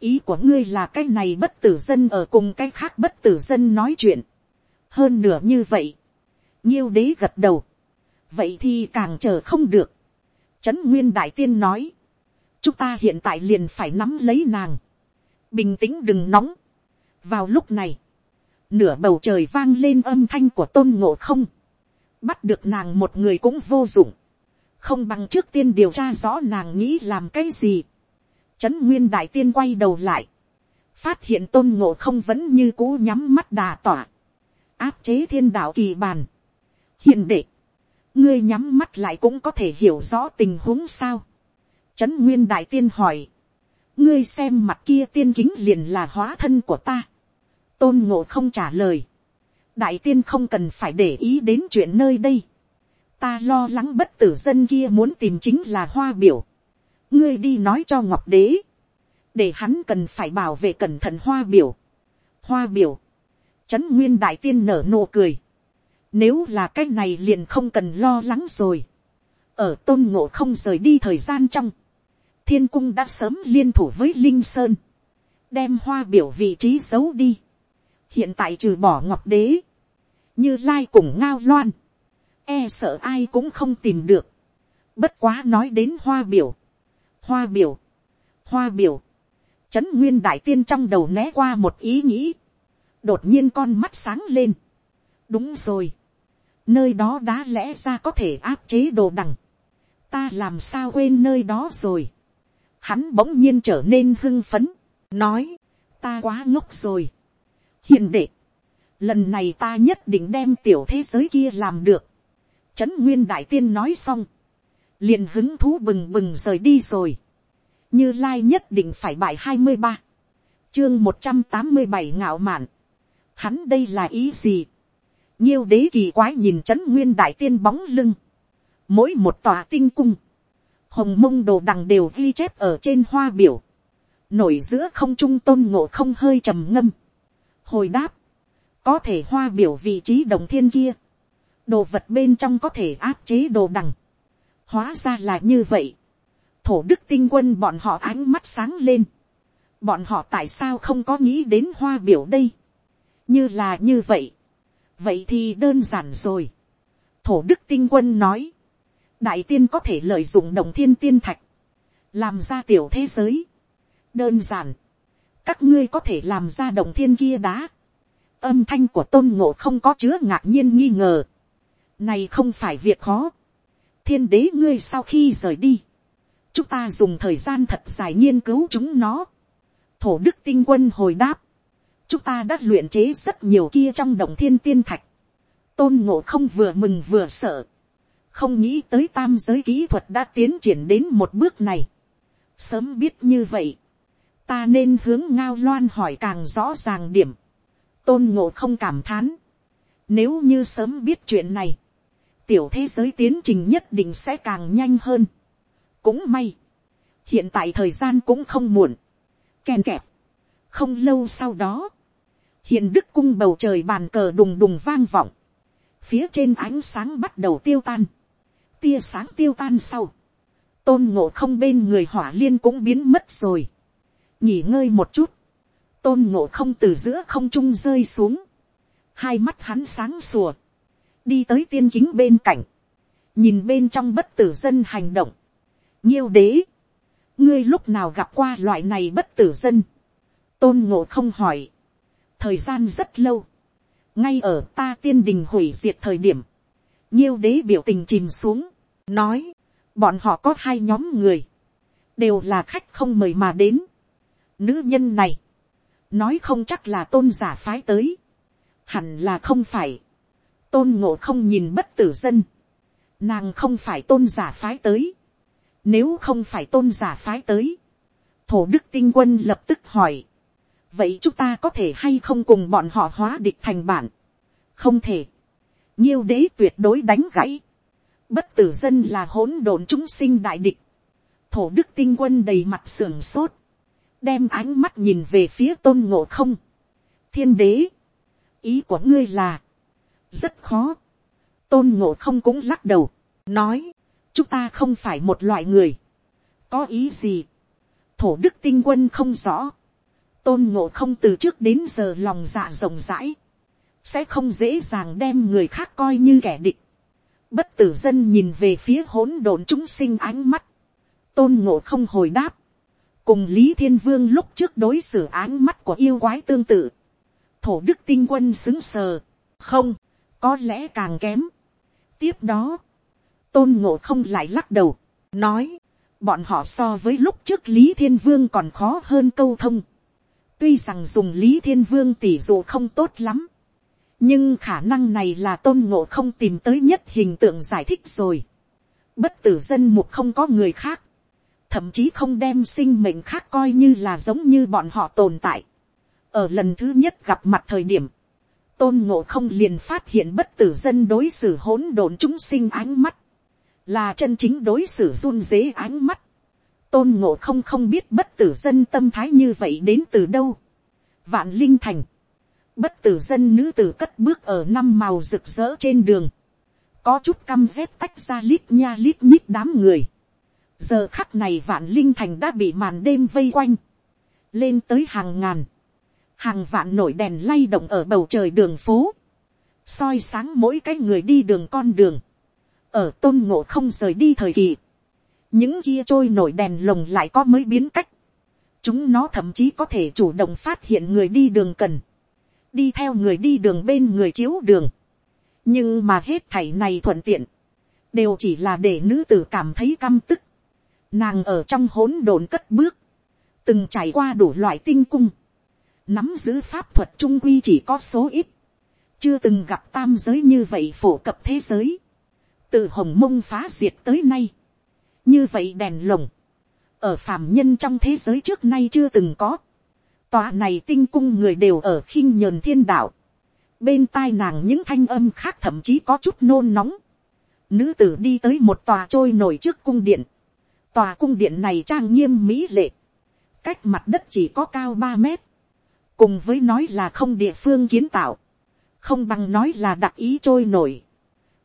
ý của ngươi là cái này bất tử dân ở cùng cái khác bất tử dân nói chuyện. hơn nửa như vậy. nhiêu đế gật đầu. vậy thì càng chờ không được. trấn nguyên đại tiên nói. chúng ta hiện tại liền phải nắm lấy nàng. bình tĩnh đừng nóng. vào lúc này, nửa bầu trời vang lên âm thanh của tôn ngộ không. bắt được nàng một người cũng vô dụng. không bằng trước tiên điều tra rõ nàng nghĩ làm cái gì Trấn Nguyên Đại Tiên quay đầu lại. Phát hiện tôn ngộ không vẫn như cũ nhắm mắt đà tỏa. Áp chế thiên đạo kỳ bàn. Hiện đệ. Ngươi nhắm mắt lại cũng có thể hiểu rõ tình huống sao. Trấn Nguyên Đại Tiên hỏi. Ngươi xem mặt kia tiên kính liền là hóa thân của ta. Tôn ngộ không trả lời. Đại tiên không cần phải để ý đến chuyện nơi đây. Ta lo lắng bất tử dân kia muốn tìm chính là hoa biểu ngươi đi nói cho ngọc đế, để hắn cần phải bảo vệ cẩn thận hoa biểu. hoa biểu, trấn nguyên đại tiên nở nụ cười, nếu là cái này liền không cần lo lắng rồi, ở tôn ngộ không rời đi thời gian trong, thiên cung đã sớm liên thủ với linh sơn, đem hoa biểu vị trí giấu đi, hiện tại trừ bỏ ngọc đế, như lai cùng ngao loan, e sợ ai cũng không tìm được, bất quá nói đến hoa biểu, hoa biểu, hoa biểu, trấn nguyên đại tiên trong đầu né qua một ý nghĩ, đột nhiên con mắt sáng lên, đúng rồi, nơi đó đã lẽ ra có thể áp chế đồ đằng, ta làm sao quên nơi đó rồi, hắn bỗng nhiên trở nên hưng phấn, nói, ta quá ngốc rồi, hiền đệ, lần này ta nhất định đem tiểu thế giới kia làm được, trấn nguyên đại tiên nói xong, liền hứng thú bừng bừng rời đi rồi. như lai nhất định phải bài hai mươi ba, chương một trăm tám mươi bảy ngạo mạn. hắn đây là ý gì. nhiêu đế kỳ quái nhìn c h ấ n nguyên đại tiên bóng lưng. mỗi một tòa tinh cung, hồng mông đồ đằng đều ghi chép ở trên hoa biểu. nổi giữa không trung tôn ngộ không hơi trầm ngâm. hồi đáp, có thể hoa biểu vị trí đồng thiên kia. đồ vật bên trong có thể áp chế đồ đằng Hóa ra là như vậy. Thổ đức tinh quân bọn họ ánh mắt sáng lên. Bọn họ tại sao không có nghĩ đến hoa biểu đây? Như là như vậy. Vậy thì đơn giản rồi. Thổ đức tinh quân nói. Đại tiên có thể lợi dụng đồng thiên tiên thạch. Làm ra tiểu thế giới. Đơn giản. Các ngươi có thể làm ra đồng thiên kia đá. Âm thanh của tôn ngộ không có chứa ngạc nhiên nghi ngờ. Này không phải việc khó thiên đế ngươi sau khi rời đi, chúng ta dùng thời gian thật dài nghiên cứu chúng nó. thổ đức tinh quân hồi đáp, chúng ta đã luyện chế rất nhiều kia trong động thiên tiên thạch. tôn ngộ không vừa mừng vừa sợ, không nghĩ tới tam giới kỹ thuật đã tiến triển đến một bước này. sớm biết như vậy, ta nên hướng ngao loan hỏi càng rõ ràng điểm. tôn ngộ không cảm thán. nếu như sớm biết chuyện này, tiểu thế giới tiến trình nhất định sẽ càng nhanh hơn. cũng may, hiện tại thời gian cũng không muộn, kèn kẹp. không lâu sau đó, hiện đức cung bầu trời bàn cờ đùng đùng vang vọng, phía trên ánh sáng bắt đầu tiêu tan, tia sáng tiêu tan sau, tôn ngộ không bên người hỏa liên cũng biến mất rồi, nghỉ ngơi một chút, tôn ngộ không từ giữa không trung rơi xuống, hai mắt hắn sáng sùa, đi tới tiên kính bên cạnh, nhìn bên trong bất tử dân hành động, nhiêu đế, ngươi lúc nào gặp qua loại này bất tử dân, tôn ngộ không hỏi, thời gian rất lâu, ngay ở ta tiên đình hủy diệt thời điểm, nhiêu đế biểu tình chìm xuống, nói, bọn họ có hai nhóm người, đều là khách không mời mà đến. Nữ nhân này, nói không chắc là tôn giả phái tới, hẳn là không phải, tôn ngộ không nhìn bất tử dân, nàng không phải tôn giả phái tới, nếu không phải tôn giả phái tới, thổ đức tinh quân lập tức hỏi, vậy chúng ta có thể hay không cùng bọn họ hóa địch thành bản, không thể, nhiêu đế tuyệt đối đánh gãy, bất tử dân là hỗn độn chúng sinh đại địch, thổ đức tinh quân đầy mặt sườn sốt, đem ánh mắt nhìn về phía tôn ngộ không, thiên đế, ý của ngươi là, rất khó, tôn ngộ không cũng lắc đầu, nói, chúng ta không phải một loại người, có ý gì, thổ đức tinh quân không rõ, tôn ngộ không từ trước đến giờ lòng dạ rộng rãi, sẽ không dễ dàng đem người khác coi như kẻ địch. Bất tử dân nhìn về phía hỗn độn chúng sinh ánh mắt, tôn ngộ không hồi đáp, cùng lý thiên vương lúc trước đối xử ánh mắt của yêu quái tương tự, thổ đức tinh quân xứng sờ, không, có lẽ càng kém. tiếp đó, tôn ngộ không lại lắc đầu, nói, bọn họ so với lúc trước lý thiên vương còn khó hơn câu thông. tuy rằng dùng lý thiên vương tỷ dụ không tốt lắm, nhưng khả năng này là tôn ngộ không tìm tới nhất hình tượng giải thích rồi. bất tử dân mục không có người khác, thậm chí không đem sinh mệnh khác coi như là giống như bọn họ tồn tại. ở lần thứ nhất gặp mặt thời điểm, tôn ngộ không liền phát hiện bất tử dân đối xử hỗn độn chúng sinh ánh mắt, là chân chính đối xử run dế ánh mắt. tôn ngộ không không biết bất tử dân tâm thái như vậy đến từ đâu. vạn linh thành, bất tử dân nữ tử cất bước ở năm màu rực rỡ trên đường, có chút căm rét tách ra lít nha lít nhít đám người. giờ khắc này vạn linh thành đã bị màn đêm vây quanh, lên tới hàng ngàn, hàng vạn nổi đèn lay động ở bầu trời đường phố, soi sáng mỗi cái người đi đường con đường, ở tôn ngộ không rời đi thời kỳ, những kia trôi nổi đèn lồng lại có mới biến cách, chúng nó thậm chí có thể chủ động phát hiện người đi đường cần, đi theo người đi đường bên người chiếu đường, nhưng mà hết thảy này thuận tiện, đều chỉ là để nữ tử cảm thấy căm tức, nàng ở trong hỗn độn cất bước, từng trải qua đủ loại tinh cung, nắm giữ pháp thuật trung quy chỉ có số ít, chưa từng gặp tam giới như vậy phổ cập thế giới, từ hồng mông phá diệt tới nay, như vậy đèn lồng, ở phàm nhân trong thế giới trước nay chưa từng có, tòa này tinh cung người đều ở khinh nhờn thiên đạo, bên tai nàng những thanh âm khác thậm chí có chút nôn nóng, nữ tử đi tới một tòa trôi nổi trước cung điện, tòa cung điện này trang nghiêm mỹ lệ, cách mặt đất chỉ có cao ba mét, cùng với nói là không địa phương kiến tạo, không bằng nói là đặc ý trôi nổi,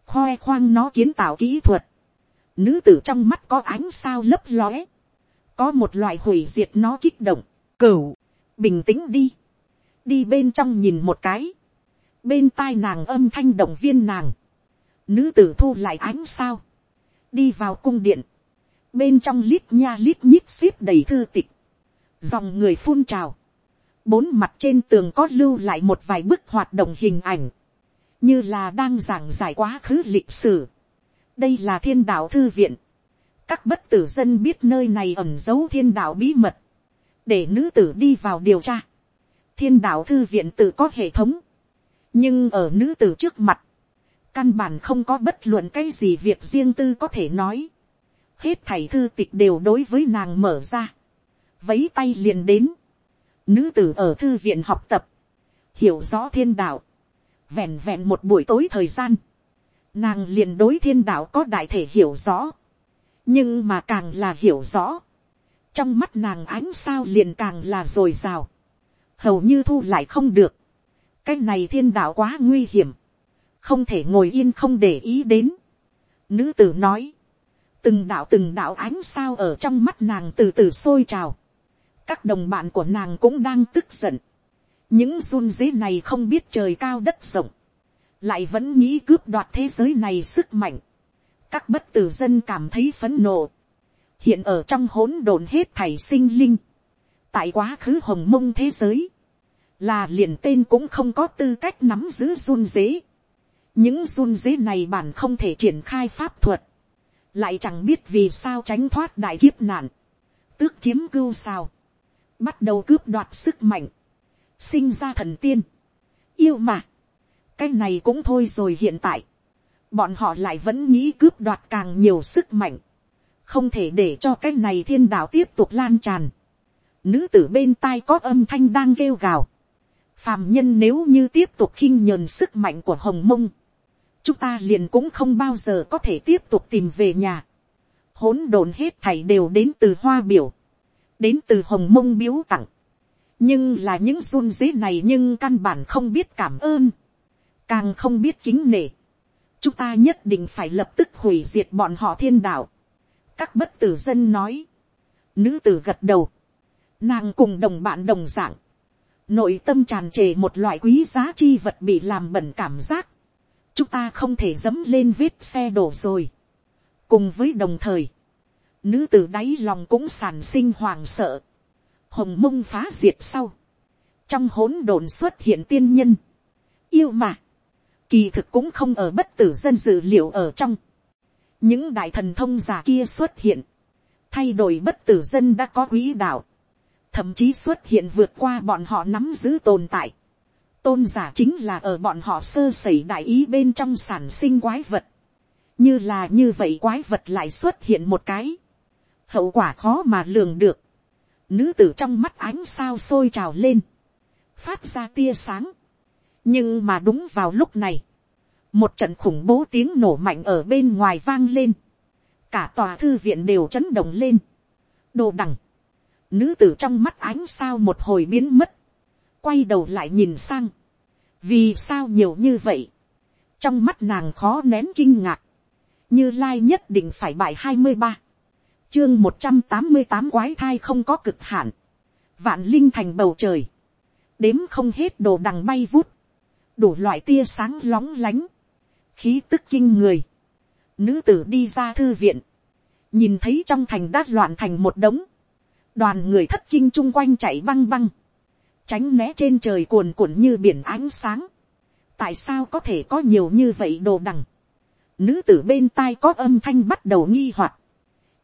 khoe khoang nó kiến tạo kỹ thuật, nữ tử trong mắt có ánh sao lấp lóe, có một loại hủy diệt nó kích động, cửu, bình tĩnh đi, đi bên trong nhìn một cái, bên tai nàng âm thanh động viên nàng, nữ tử thu lại ánh sao, đi vào cung điện, bên trong lít nha lít nhít xếp đầy thư tịch, dòng người phun trào, bốn mặt trên tường có lưu lại một vài bức hoạt động hình ảnh, như là đang giảng giải quá khứ lịch sử. đây là thiên đạo thư viện, các bất tử dân biết nơi này ẩn giấu thiên đạo bí mật, để nữ tử đi vào điều tra. thiên đạo thư viện tự có hệ thống, nhưng ở nữ tử trước mặt, căn bản không có bất luận cái gì việc riêng tư có thể nói. hết thảy thư tịch đều đối với nàng mở ra, vấy tay liền đến, nữ tử ở thư viện học tập, hiểu rõ thiên đạo, vẹn vẹn một buổi tối thời gian, nàng liền đối thiên đạo có đại thể hiểu rõ, nhưng mà càng là hiểu rõ, trong mắt nàng ánh sao liền càng là r ồ i r à o hầu như thu lại không được, cái này thiên đạo quá nguy hiểm, không thể ngồi yên không để ý đến. Nữ tử nói, từng đạo từng đạo ánh sao ở trong mắt nàng từ từ sôi trào các đồng bạn của nàng cũng đang tức giận. những run dế này không biết trời cao đất rộng, lại vẫn nghĩ cướp đoạt thế giới này sức mạnh. các bất tử dân cảm thấy phấn nộ. hiện ở trong hỗn độn hết thảy sinh linh. tại quá khứ hồng mông thế giới, là liền tên cũng không có tư cách nắm giữ run dế. những run dế này bản không thể triển khai pháp thuật lại chẳng biết vì sao tránh thoát đại kiếp nạn, tước chiếm cưu sao, bắt đầu cướp đoạt sức mạnh, sinh ra thần tiên, yêu mà, cái này cũng thôi rồi hiện tại, bọn họ lại vẫn nghĩ cướp đoạt càng nhiều sức mạnh, không thể để cho cái này thiên đạo tiếp tục lan tràn, nữ tử bên tai có âm thanh đang kêu gào, phàm nhân nếu như tiếp tục khinh nhờn sức mạnh của hồng mông, chúng ta liền cũng không bao giờ có thể tiếp tục tìm về nhà. hỗn độn hết thảy đều đến từ hoa biểu, đến từ hồng mông biếu tặng. nhưng là những run dế này nhưng căn bản không biết cảm ơn, càng không biết kính nể. chúng ta nhất định phải lập tức hủy diệt bọn họ thiên đạo. các bất tử dân nói, nữ tử gật đầu, nàng cùng đồng bạn đồng dạng, nội tâm tràn trề một loại quý giá chi vật bị làm bẩn cảm giác, chúng ta không thể dẫm lên vết xe đổ rồi. cùng với đồng thời, nữ từ đáy lòng cũng sản sinh hoàng sợ, hồng mông phá diệt sau, trong hỗn độn xuất hiện tiên nhân, yêu mà, kỳ thực cũng không ở bất tử dân dự liệu ở trong, những đại thần thông giả kia xuất hiện, thay đổi bất tử dân đã có quỹ đạo, thậm chí xuất hiện vượt qua bọn họ nắm giữ tồn tại, tôn giả chính là ở bọn họ sơ sẩy đại ý bên trong sản sinh quái vật. như là như vậy quái vật lại xuất hiện một cái hậu quả khó mà lường được. nữ tử trong mắt ánh sao sôi trào lên. phát ra tia sáng. nhưng mà đúng vào lúc này, một trận khủng bố tiếng nổ mạnh ở bên ngoài vang lên. cả tòa thư viện đều chấn động lên. đồ đằng. nữ tử trong mắt ánh sao một hồi biến mất quay đầu lại nhìn sang. vì sao nhiều như vậy. trong mắt nàng khó nén kinh ngạc. như lai nhất định phải bài hai mươi ba chương một trăm tám mươi tám quái thai không có cực hạn. vạn linh thành bầu trời. đếm không hết đồ đằng bay vút. đủ loại tia sáng lóng lánh. khí tức kinh người. nữ tử đi ra thư viện. nhìn thấy trong thành đát loạn thành một đống. đoàn người thất kinh chung quanh chạy băng băng tránh né trên trời cuồn cuộn như biển ánh sáng. tại sao có thể có nhiều như vậy đồ đằng. nữ tử bên tai có âm thanh bắt đầu nghi hoặc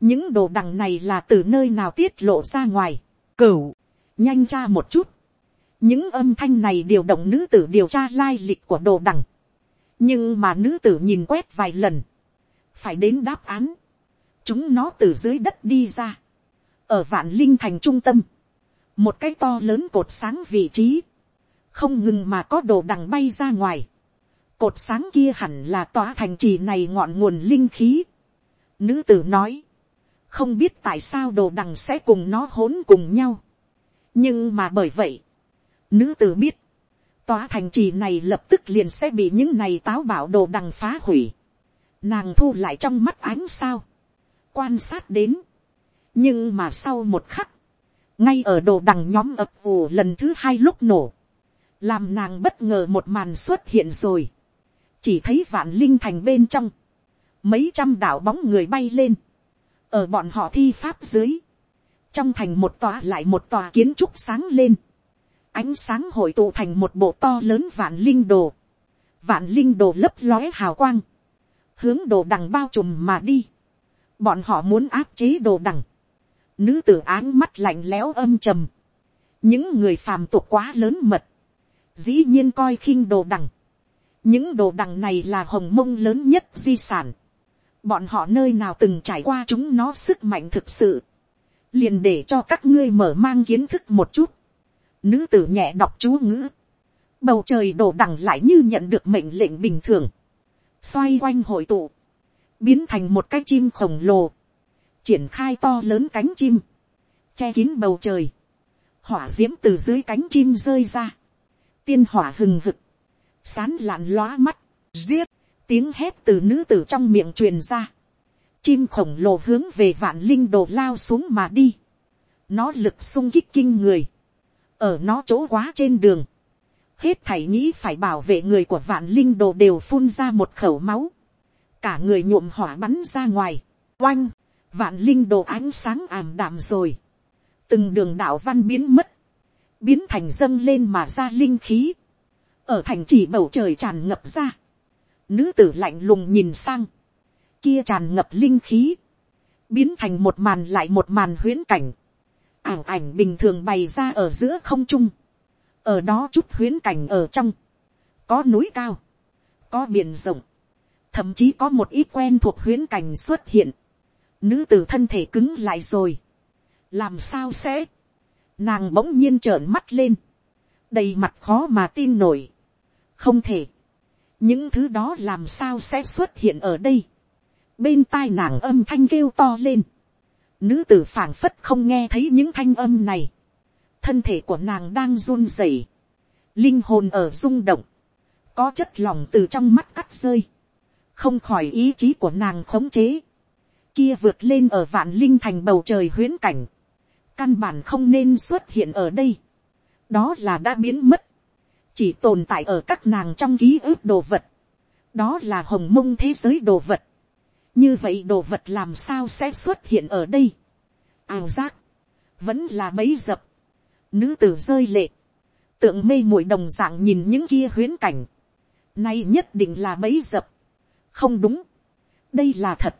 những đồ đằng này là từ nơi nào tiết lộ ra ngoài. cửu, nhanh ra một chút. những âm thanh này điều động nữ tử điều tra lai lịch của đồ đằng. nhưng mà nữ tử nhìn quét vài lần. phải đến đáp án. chúng nó từ dưới đất đi ra. ở vạn linh thành trung tâm một cái to lớn cột sáng vị trí, không ngừng mà có đồ đằng bay ra ngoài, cột sáng kia hẳn là tòa thành trì này ngọn nguồn linh khí. Nữ tử nói, không biết tại sao đồ đằng sẽ cùng nó hỗn cùng nhau. nhưng mà bởi vậy, nữ tử biết, tòa thành trì này lập tức liền sẽ bị những này táo bảo đồ đằng phá hủy. Nàng thu lại trong mắt ánh sao, quan sát đến. nhưng mà sau một khắc, ngay ở đồ đằng nhóm ập vù lần thứ hai lúc nổ, làm nàng bất ngờ một màn xuất hiện rồi, chỉ thấy vạn linh thành bên trong, mấy trăm đảo bóng người bay lên, ở bọn họ thi pháp dưới, trong thành một tòa lại một tòa kiến trúc sáng lên, ánh sáng hội tụ thành một bộ to lớn vạn linh đồ, vạn linh đồ lấp lóe hào quang, hướng đồ đằng bao trùm mà đi, bọn họ muốn áp chế đồ đằng, Nữ tử áng mắt lạnh lẽo âm trầm. Những người phàm tục quá lớn mật. Dĩ nhiên coi khinh đồ đằng. Những đồ đằng này là hồng mông lớn nhất di sản. Bọn họ nơi nào từng trải qua chúng nó sức mạnh thực sự. Liền để cho các ngươi mở mang kiến thức một chút. Nữ tử nhẹ đọc chú ngữ. Bầu trời đổ đằng lại như nhận được mệnh lệnh bình thường. Xoay quanh hội tụ. Biến thành một cái chim khổng lồ triển khai to lớn cánh chim, che kín bầu trời, hỏa d i ễ m từ dưới cánh chim rơi ra, tiên hỏa hừng hực, sán lạn lóa mắt, giết, tiếng hét từ nữ tử trong miệng truyền ra, chim khổng lồ hướng về vạn linh đồ lao xuống mà đi, nó lực sung kích kinh người, ở nó chỗ quá trên đường, hết thảy nghĩ phải bảo vệ người của vạn linh đồ đều phun ra một khẩu máu, cả người nhuộm hỏa bắn ra ngoài, oanh, vạn linh đồ ánh sáng ảm đạm rồi, từng đường đạo văn biến mất, biến thành dâng lên mà ra linh khí, ở thành chỉ bầu trời tràn ngập ra, nữ tử lạnh lùng nhìn sang, kia tràn ngập linh khí, biến thành một màn lại một màn huyễn cảnh, ảo ảnh bình thường bày ra ở giữa không trung, ở đó chút huyễn cảnh ở trong, có núi cao, có biển rộng, thậm chí có một ít quen thuộc huyễn cảnh xuất hiện, nữ tử thân thể cứng lại rồi, làm sao sẽ, nàng bỗng nhiên trợn mắt lên, đầy mặt khó mà tin nổi, không thể, những thứ đó làm sao sẽ xuất hiện ở đây, bên tai nàng âm thanh kêu to lên, nữ tử phảng phất không nghe thấy những thanh âm này, thân thể của nàng đang run rẩy, linh hồn ở rung động, có chất lòng từ trong mắt cắt rơi, không khỏi ý chí của nàng khống chế, kia vượt lên ở vạn linh thành bầu trời huyễn cảnh, căn bản không nên xuất hiện ở đây, đó là đã biến mất, chỉ tồn tại ở các nàng trong ký ức đồ vật, đó là hồng mông thế giới đồ vật, như vậy đồ vật làm sao sẽ xuất hiện ở đây, ảo giác, vẫn là bấy dập, nữ tử rơi lệ, tượng mê muội đồng dạng nhìn những kia huyến cảnh, nay nhất định là bấy dập, không đúng, đây là thật,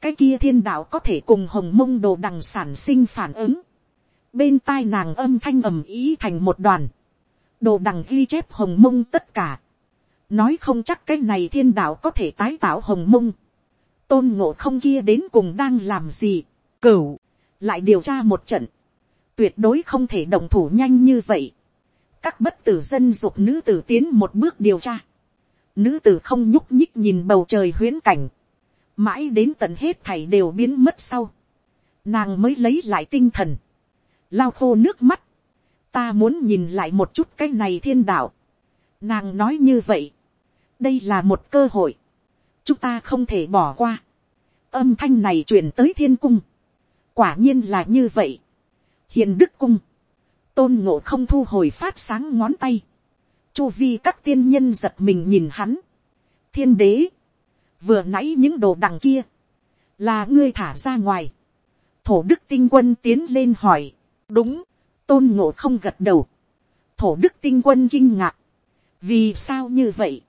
cái kia thiên đạo có thể cùng hồng mông đồ đằng sản sinh phản ứng, bên tai nàng âm thanh ầm ý thành một đoàn, đồ đằng ghi chép hồng mông tất cả, nói không chắc cái này thiên đạo có thể tái tạo hồng mông, tôn ngộ không kia đến cùng đang làm gì, cửu, lại điều tra một trận, tuyệt đối không thể đồng thủ nhanh như vậy, các bất tử dân dục nữ tử tiến một bước điều tra, nữ tử không nhúc nhích nhìn bầu trời huyễn cảnh, mãi đến tận hết thảy đều biến mất sau, nàng mới lấy lại tinh thần, lao khô nước mắt, ta muốn nhìn lại một chút cái này thiên đạo, nàng nói như vậy, đây là một cơ hội, chúng ta không thể bỏ qua, âm thanh này truyền tới thiên cung, quả nhiên là như vậy, hiện đức cung, tôn ngộ không thu hồi phát sáng ngón tay, chu vi các tiên nhân giật mình nhìn hắn, thiên đế, vừa nãy những đồ đằng kia, là ngươi thả ra ngoài, thổ đức tinh quân tiến lên hỏi, đúng, tôn ngộ không gật đầu, thổ đức tinh quân kinh ngạc, vì sao như vậy,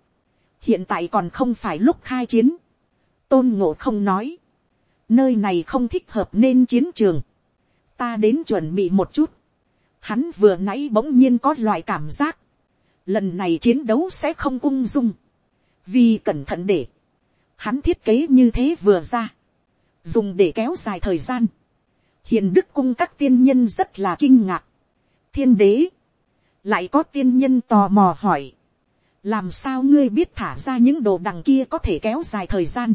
hiện tại còn không phải lúc khai chiến, tôn ngộ không nói, nơi này không thích hợp nên chiến trường, ta đến chuẩn bị một chút, hắn vừa nãy bỗng nhiên có loại cảm giác, lần này chiến đấu sẽ không ung dung, vì cẩn thận để, hắn thiết kế như thế vừa ra, dùng để kéo dài thời gian, hiền đức cung các tiên nhân rất là kinh ngạc, thiên đế, lại có tiên nhân tò mò hỏi, làm sao ngươi biết thả ra những đồ đằng kia có thể kéo dài thời gian,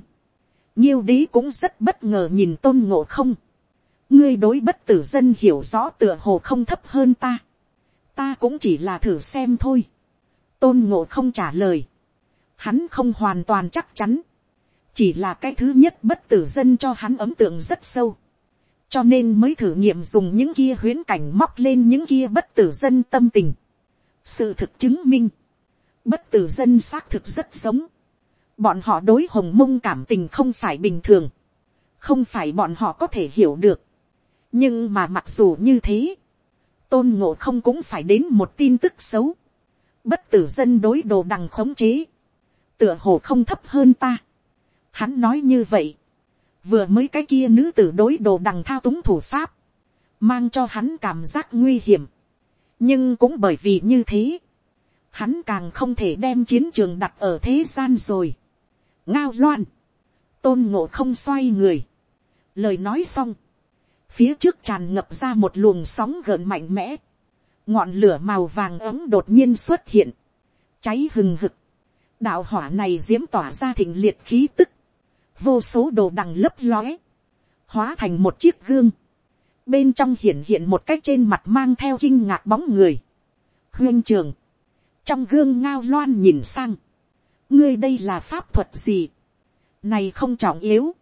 nhiêu đế cũng rất bất ngờ nhìn tôn ngộ không, ngươi đối bất tử dân hiểu rõ tựa hồ không thấp hơn ta, ta cũng chỉ là thử xem thôi, tôn ngộ không trả lời, hắn không hoàn toàn chắc chắn, chỉ là cái thứ nhất bất tử dân cho hắn ấm tượng rất sâu, cho nên mới thử nghiệm dùng những kia huyễn cảnh móc lên những kia bất tử dân tâm tình. sự thực chứng minh, bất tử dân xác thực rất sống, bọn họ đối hồng mông cảm tình không phải bình thường, không phải bọn họ có thể hiểu được. nhưng mà mặc dù như thế, tôn ngộ không cũng phải đến một tin tức xấu, bất tử dân đối đồ đằng khống chế, tựa hồ không thấp hơn ta. Hắn nói như vậy, vừa mới cái kia nữ tử đối đồ đằng thao túng thủ pháp, mang cho hắn cảm giác nguy hiểm. nhưng cũng bởi vì như thế, hắn càng không thể đem chiến trường đặt ở thế gian rồi. ngao loan, tôn ngộ không xoay người, lời nói xong, phía trước tràn ngập ra một luồng sóng gợn mạnh mẽ, ngọn lửa màu vàng ấm đột nhiên xuất hiện, cháy hừng hực, đạo hỏa này diễm tỏa ra thịnh liệt khí tức, vô số đồ đằng lấp lóe, hóa thành một chiếc gương, bên trong hiện hiện một cái trên mặt mang theo kinh ngạc bóng người, huyên trường, trong gương ngao loan nhìn sang, ngươi đây là pháp thuật gì, này không trọng yếu,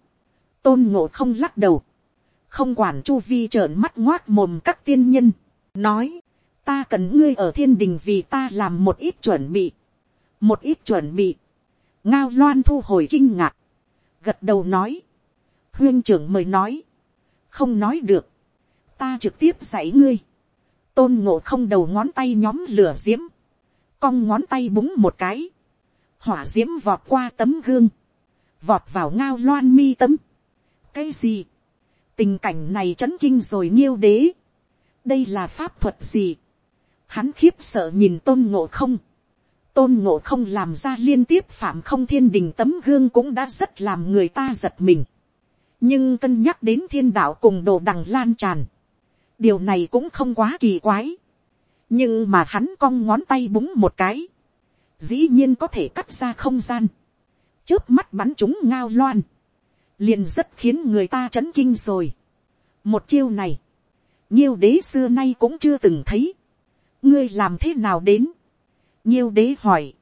tôn ngộ không lắc đầu, không quản chu vi trợn mắt ngoác mồm các tiên nhân, nói, ta cần ngươi ở thiên đình vì ta làm một ít chuẩn bị, một ít chuẩn bị, ngao loan thu hồi kinh ngạc, gật đầu nói, huyên trưởng mời nói, không nói được, ta trực tiếp dạy ngươi, tôn ngộ không đầu ngón tay nhóm lửa d i ễ m cong ngón tay búng một cái, hỏa d i ễ m vọt qua tấm gương, vọt vào ngao loan mi tấm. cái gì, tình cảnh này c h ấ n kinh rồi nghiêu đế, đây là pháp thuật gì, hắn khiếp sợ nhìn tôn ngộ không, tôn ngộ không làm ra liên tiếp phạm không thiên đình tấm gương cũng đã rất làm người ta giật mình. nhưng cân nhắc đến thiên đạo cùng đồ đằng lan tràn, điều này cũng không quá kỳ quái, nhưng mà hắn cong ngón tay búng một cái, dĩ nhiên có thể cắt ra không gian, trước mắt bắn chúng ngao loan, liền rất khiến người ta chấn kinh rồi. một chiêu này, nhiêu đế xưa nay cũng chưa từng thấy, ngươi làm thế nào đến, nhiêu đế hỏi,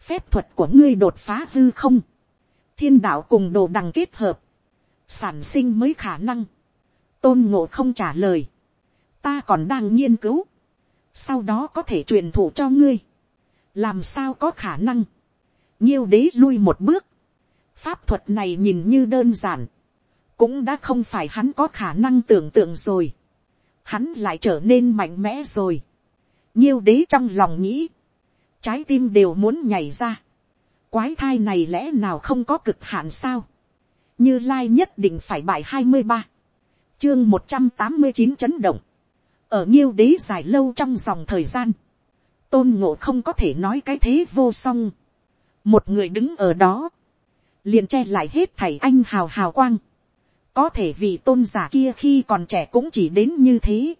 phép thuật của ngươi đột phá hư không, thiên đạo cùng đồ đằng kết hợp, sản sinh mới khả năng, tôn ngộ không trả lời, ta còn đang nghiên cứu, sau đó có thể truyền thụ cho ngươi, làm sao có khả năng, nhiêu đế lui một bước, pháp thuật này nhìn như đơn giản, cũng đã không phải hắn có khả năng tưởng tượng rồi, hắn lại trở nên mạnh mẽ rồi, nhiêu đế trong lòng nghĩ, trái tim đều muốn nhảy ra, quái thai này lẽ nào không có cực hạn sao, như lai nhất định phải bại hai mươi ba, chương một trăm tám mươi chín chấn động, ở nghiêu đế dài lâu trong dòng thời gian, tôn ngộ không có thể nói cái thế vô song, một người đứng ở đó, liền che lại hết thảy anh hào hào quang, có thể vì tôn giả kia khi còn trẻ cũng chỉ đến như thế,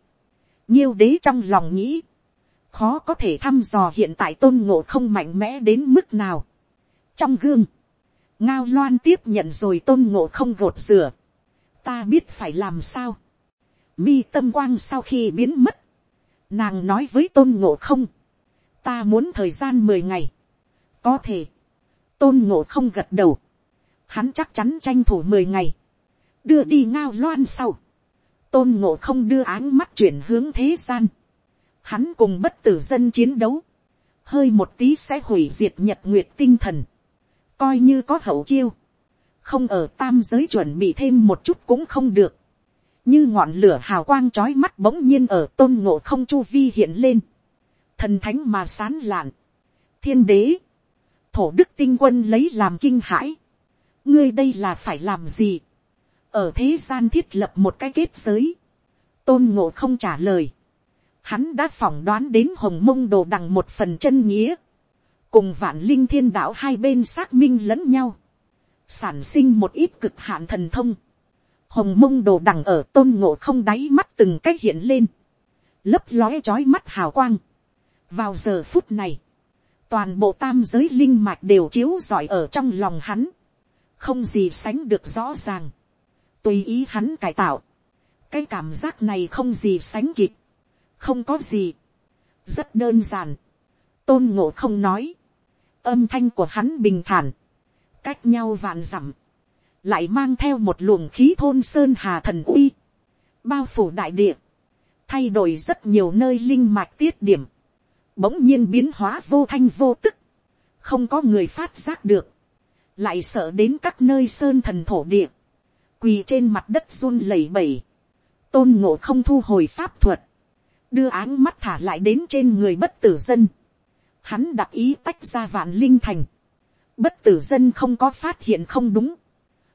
nhiêu đế trong lòng nghĩ, khó có thể thăm dò hiện tại tôn ngộ không mạnh mẽ đến mức nào. trong gương, ngao loan tiếp nhận rồi tôn ngộ không gột rửa, ta biết phải làm sao, mi tâm quang sau khi biến mất, nàng nói với tôn ngộ không, ta muốn thời gian mười ngày, có thể, tôn ngộ không gật đầu, hắn chắc chắn tranh thủ mười ngày, đưa đi ngao loan sau, tôn ngộ không đưa áng mắt chuyển hướng thế gian, hắn cùng bất tử dân chiến đấu, hơi một tí sẽ hủy diệt nhật nguyệt tinh thần, coi như có hậu chiêu, không ở tam giới chuẩn bị thêm một chút cũng không được, như ngọn lửa hào quang trói mắt bỗng nhiên ở tôn ngộ không chu vi hiện lên, thần thánh mà sán lạn, thiên đế, thổ đức tinh quân lấy làm kinh hãi, ngươi đây là phải làm gì, ở thế gian thiết lập một cái kết giới, tôn ngộ không trả lời, hắn đã phỏng đoán đến hồng mông đồ đằng một phần chân nghĩa, cùng vạn linh thiên đạo hai bên xác minh lẫn nhau, sản sinh một ít cực hạn thần thông, hồng mông đồ đằng ở tôn ngộ không đáy mắt từng cách hiện lên, lấp lóe trói mắt hào quang. vào giờ phút này, toàn bộ tam giới linh mạch đều chiếu giỏi ở trong lòng hắn, không gì sánh được rõ ràng, tùy ý hắn cải tạo, cái cảm giác này không gì sánh kịp, không có gì, rất đơn giản, tôn ngộ không nói, âm thanh của hắn bình thản, cách nhau vạn dặm, lại mang theo một luồng khí thôn sơn hà thần uy, bao phủ đại địa, thay đổi rất nhiều nơi linh mạch tiết điểm, bỗng nhiên biến hóa vô thanh vô tức, không có người phát giác được, lại sợ đến các nơi sơn thần thổ địa, quỳ trên mặt đất run lẩy bẩy, tôn ngộ không thu hồi pháp thuật, đưa áng mắt thả lại đến trên người bất tử dân, hắn đặc ý tách ra vạn linh thành, bất tử dân không có phát hiện không đúng,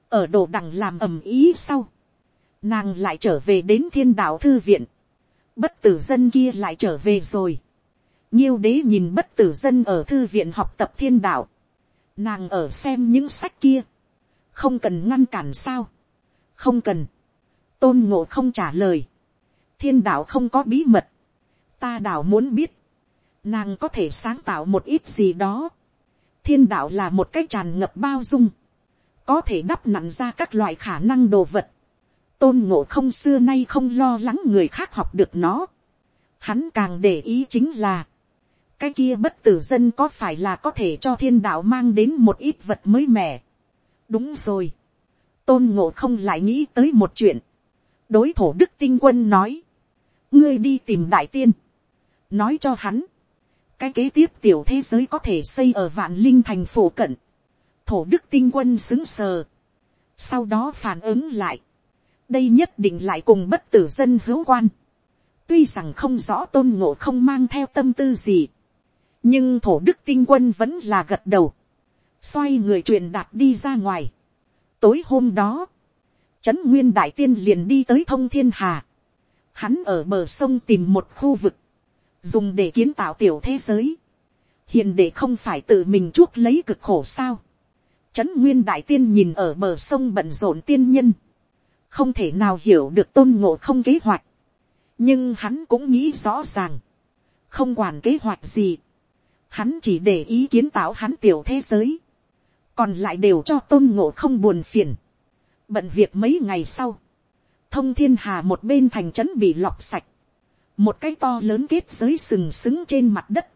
ở đồ đằng làm ầm ý sau, nàng lại trở về đến thiên đạo thư viện, bất tử dân kia lại trở về rồi, nhiêu đế nhìn bất tử dân ở thư viện học tập thiên đạo, nàng ở xem những sách kia, không cần ngăn cản sao, không cần, tôn ngộ không trả lời, thiên đạo không có bí mật, ta đạo muốn biết, nàng có thể sáng tạo một ít gì đó. thiên đạo là một cái tràn ngập bao dung, có thể đắp nặn ra các loại khả năng đồ vật. tôn ngộ không xưa nay không lo lắng người khác học được nó. hắn càng để ý chính là, cái kia bất tử dân có phải là có thể cho thiên đạo mang đến một ít vật mới mẻ. đúng rồi. tôn ngộ không lại nghĩ tới một chuyện. đối thổ đức tinh quân nói ngươi đi tìm đại tiên. nói cho hắn. cái kế tiếp tiểu thế giới có thể xây ở vạn linh thành phổ cận. thổ đức tinh quân xứng sờ. sau đó phản ứng lại. đây nhất định lại cùng bất tử dân hữu quan. tuy rằng không rõ tôn ngộ không mang theo tâm tư gì nhưng thổ đức tinh quân vẫn là gật đầu, xoay người truyền đạt đi ra ngoài. tối hôm đó, trấn nguyên đại tiên liền đi tới thông thiên hà, hắn ở bờ sông tìm một khu vực, dùng để kiến tạo tiểu thế giới, hiền để không phải tự mình chuốc lấy cực khổ sao. Trấn nguyên đại tiên nhìn ở bờ sông bận rộn tiên nhân, không thể nào hiểu được tôn ngộ không kế hoạch, nhưng hắn cũng nghĩ rõ ràng, không quản kế hoạch gì, hắn chỉ để ý kiến tạo hắn tiểu thế giới, còn lại đều cho tôn ngộ không buồn phiền, bận việc mấy ngày sau, thông thiên hà một bên thành trấn bị lọc sạch, một cái to lớn kết giới sừng sững trên mặt đất,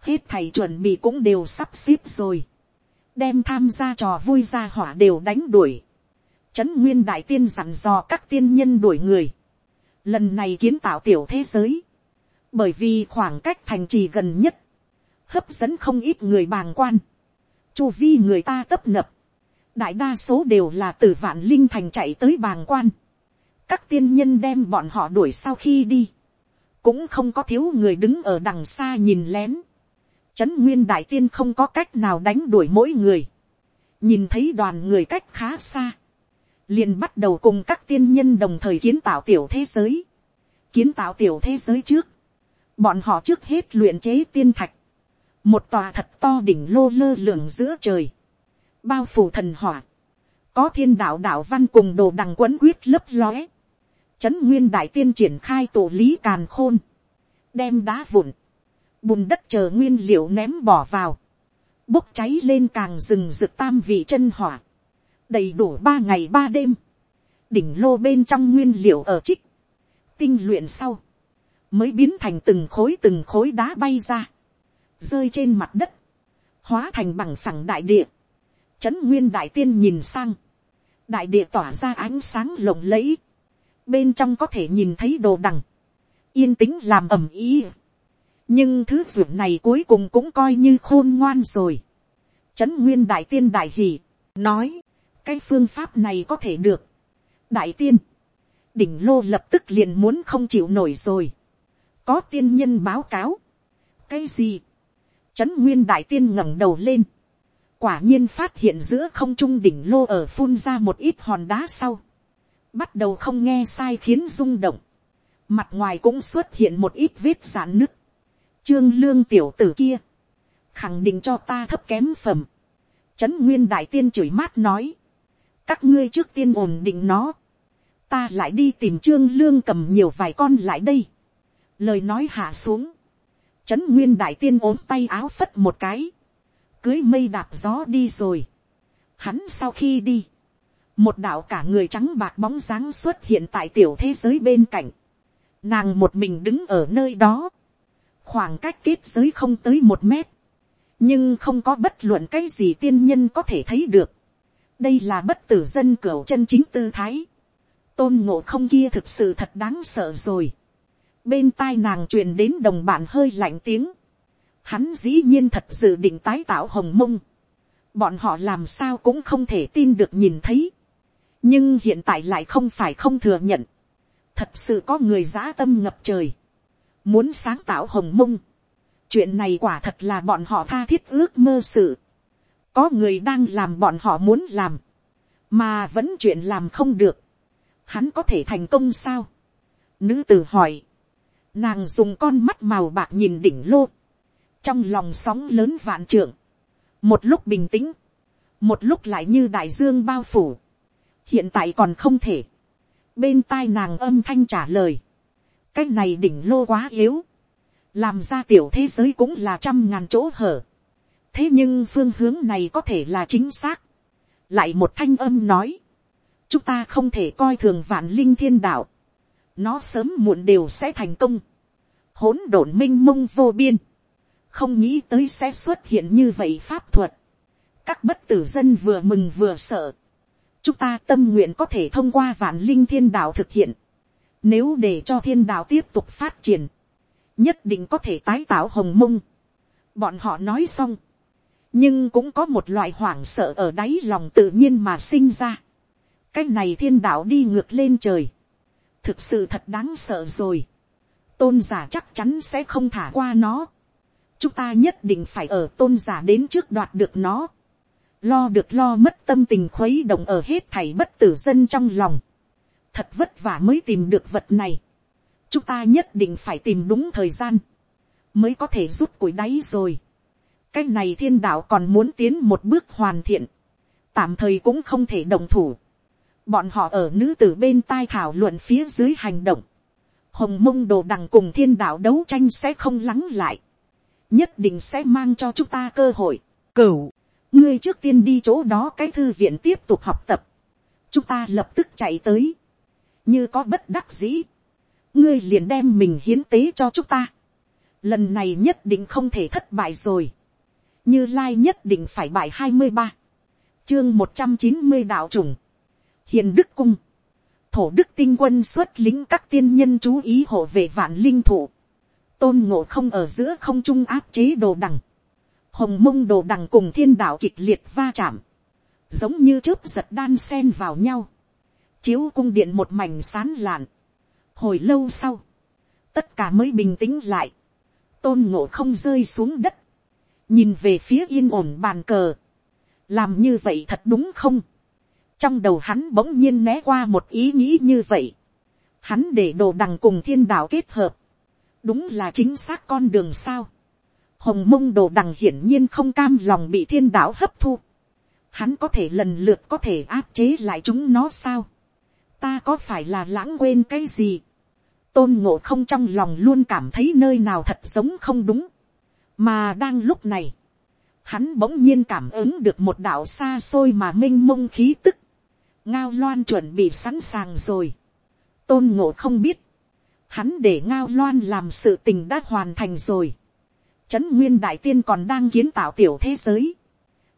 hết thầy chuẩn bị cũng đều sắp xếp rồi, đem tham gia trò vui ra hỏa đều đánh đuổi, trấn nguyên đại tiên dặn dò các tiên nhân đuổi người, lần này kiến tạo tiểu thế giới, bởi vì khoảng cách thành trì gần nhất, hấp dẫn không ít người bàng quan, chu vi người ta tấp nập, đại đa số đều là từ vạn linh thành chạy tới bàng quan, các tiên nhân đem bọn họ đuổi sau khi đi, cũng không có thiếu người đứng ở đằng xa nhìn lén, trấn nguyên đại tiên không có cách nào đánh đuổi mỗi người, nhìn thấy đoàn người cách khá xa, liền bắt đầu cùng các tiên nhân đồng thời kiến tạo tiểu thế giới, kiến tạo tiểu thế giới trước, bọn họ trước hết luyện chế tiên thạch, một tòa thật to đỉnh lô lơ lửng giữa trời, bao phủ thần hỏa, có thiên đạo đạo văn cùng đồ đằng quấn quyết lấp lóe, trấn nguyên đại tiên triển khai tổ lý càn khôn, đem đá vụn, bùn đất chờ nguyên liệu ném bỏ vào, bốc cháy lên càng rừng rực tam vị chân hỏa, đầy đủ ba ngày ba đêm, đỉnh lô bên trong nguyên liệu ở trích, tinh luyện sau, mới biến thành từng khối từng khối đá bay ra, rơi trên mặt đất, hóa thành bằng phẳng đại địa, trấn nguyên đại tiên nhìn sang, đại địa tỏa ra ánh sáng lộng lẫy, bên trong có thể nhìn thấy đồ đằng, yên tĩnh làm ẩm ý, nhưng thứ ruộng này cuối cùng cũng coi như khôn ngoan rồi, trấn nguyên đại tiên đại hỉ, nói, cái phương pháp này có thể được, đại tiên, đỉnh lô lập tức liền muốn không chịu nổi rồi, có tiên nhân báo cáo, cái gì, Trấn Nguyên Đại Tiên ngẩng đầu lên. Quả nhiên phát hiện giữa không trung đỉnh lô ở phun ra một ít hòn đá sau. Bắt đầu không nghe sai khiến rung động. Mặt ngoài cũng xuất hiện một ít vết giãn nứt. Trương lương tiểu tử kia. Khẳng định cho ta thấp kém phẩm. Trấn Nguyên Đại Tiên chửi mát nói. Các ngươi trước tiên ổn định nó. Ta lại đi tìm Trương Lương cầm nhiều vài con lại đây. Lời nói hạ xuống Trấn nguyên đại tiên ốm tay áo phất một cái. Cưới mây đạp gió đi rồi. Hắn sau khi đi. Một đạo cả người trắng bạc bóng dáng xuất hiện tại tiểu thế giới bên cạnh. Nàng một mình đứng ở nơi đó. Khoảng cách kết giới không tới một mét. Nhưng không có bất luận cái gì tiên nhân có thể thấy được. Đây là bất tử dân cửa chân chính tư thái. Tôn ngộ không kia thực sự thật đáng sợ rồi bên tai nàng truyền đến đồng bạn hơi lạnh tiếng, hắn dĩ nhiên thật dự định tái tạo hồng mông, bọn họ làm sao cũng không thể tin được nhìn thấy, nhưng hiện tại lại không phải không thừa nhận, thật sự có người dã tâm ngập trời, muốn sáng tạo hồng mông, chuyện này quả thật là bọn họ tha thiết ước mơ sự, có người đang làm bọn họ muốn làm, mà vẫn chuyện làm không được, hắn có thể thành công sao, nữ tử hỏi, Nàng dùng con mắt màu bạc nhìn đỉnh lô. Trong lòng sóng lớn vạn trượng. Một lúc bình tĩnh. Một lúc lại như đại dương bao phủ. Hiện tại còn không thể. Bên tai nàng âm thanh trả lời. Cái này đỉnh lô quá yếu. Làm ra tiểu thế giới cũng là trăm ngàn chỗ hở. Thế nhưng phương hướng này có thể là chính xác. Lại một thanh âm nói. Chúng ta không thể coi thường vạn linh thiên đạo nó sớm muộn đều sẽ thành công. hỗn độn minh mông vô biên, không nghĩ tới sẽ xuất hiện như vậy pháp thuật, các bất tử dân vừa mừng vừa sợ, chúng ta tâm nguyện có thể thông qua vạn linh thiên đạo thực hiện, nếu để cho thiên đạo tiếp tục phát triển, nhất định có thể tái tạo hồng mông. Bọn họ nói xong, nhưng cũng có một loại hoảng sợ ở đáy lòng tự nhiên mà sinh ra. cái này thiên đạo đi ngược lên trời, thực sự thật đáng sợ rồi. tôn giả chắc chắn sẽ không thả qua nó. chúng ta nhất định phải ở tôn giả đến trước đoạt được nó lo được lo mất tâm tình khuấy động ở hết thảy bất tử dân trong lòng. thật vất vả mới tìm được vật này. chúng ta nhất định phải tìm đúng thời gian, mới có thể rút củi đáy rồi. cái này thiên đạo còn muốn tiến một bước hoàn thiện, tạm thời cũng không thể đồng thủ. Bọn họ ở nữ tử bên tai thảo luận phía dưới hành động, hồng mông đồ đằng cùng thiên đạo đấu tranh sẽ không lắng lại, nhất định sẽ mang cho chúng ta cơ hội, cửu, ngươi trước tiên đi chỗ đó cái thư viện tiếp tục học tập, chúng ta lập tức chạy tới, như có bất đắc dĩ, ngươi liền đem mình hiến tế cho chúng ta, lần này nhất định không thể thất bại rồi, như lai nhất định phải bại hai mươi ba, chương một trăm chín mươi đạo trùng, hiền đức cung, thổ đức tinh quân xuất lính các tiên nhân chú ý hộ về vạn linh thủ, tôn ngộ không ở giữa không trung áp chế đồ đằng, hồng mông đồ đằng cùng thiên đạo kịch liệt va chạm, giống như chớp giật đan sen vào nhau, chiếu cung điện một mảnh sán lạn, hồi lâu sau, tất cả mới bình tĩnh lại, tôn ngộ không rơi xuống đất, nhìn về phía yên ổn bàn cờ, làm như vậy thật đúng không, trong đầu hắn bỗng nhiên né qua một ý nghĩ như vậy. Hắn để đồ đằng cùng thiên đạo kết hợp. Đúng là chính xác con đường sao. Hồng mông đồ đằng hiển nhiên không cam lòng bị thiên đạo hấp thu. Hắn có thể lần lượt có thể áp chế lại chúng nó sao. Ta có phải là lãng quên cái gì. Tôn ngộ không trong lòng luôn cảm thấy nơi nào thật giống không đúng. Mà đang lúc này hắn bỗng nhiên cảm ứng được một đạo xa xôi mà minh mông khí tức, ngao loan chuẩn bị sẵn sàng rồi. tôn ngộ không biết, hắn để ngao loan làm sự tình đã hoàn thành rồi trấn nguyên đại tiên còn đang kiến tạo tiểu thế giới.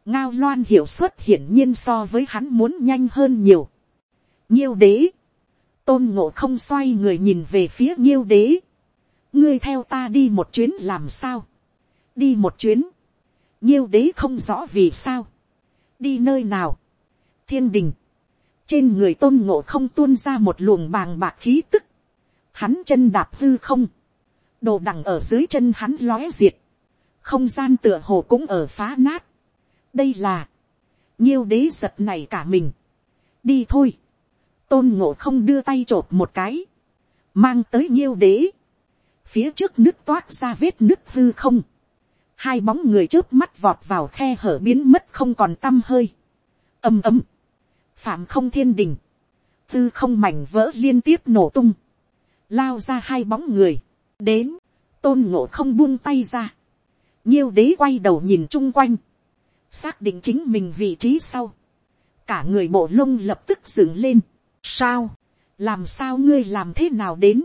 ngao loan hiệu suất hiển nhiên so với hắn muốn nhanh hơn nhiều. nhiêu đế, tôn ngộ không xoay người nhìn về phía nhiêu đế. ngươi theo ta đi một chuyến làm sao. đi một chuyến. nhiêu đế không rõ vì sao. đi nơi nào. thiên đình trên người tôn ngộ không tuôn ra một luồng bàng bạc khí tức, hắn chân đạp hư không, đồ đằng ở dưới chân hắn lóe diệt, không gian tựa hồ cũng ở phá nát. đây là, nhiêu đế giật này cả mình, đi thôi, tôn ngộ không đưa tay t r ộ p một cái, mang tới nhiêu đế, phía trước nước toát ra vết nước hư không, hai bóng người trước mắt vọt vào khe hở biến mất không còn t â m hơi, ầm ầm, phạm không thiên đình, tư không mảnh vỡ liên tiếp nổ tung, lao ra hai bóng người, đến, tôn ngộ không buông tay ra, nhiêu đế quay đầu nhìn chung quanh, xác định chính mình vị trí sau, cả người bộ lông lập tức dựng lên, sao, làm sao ngươi làm thế nào đến,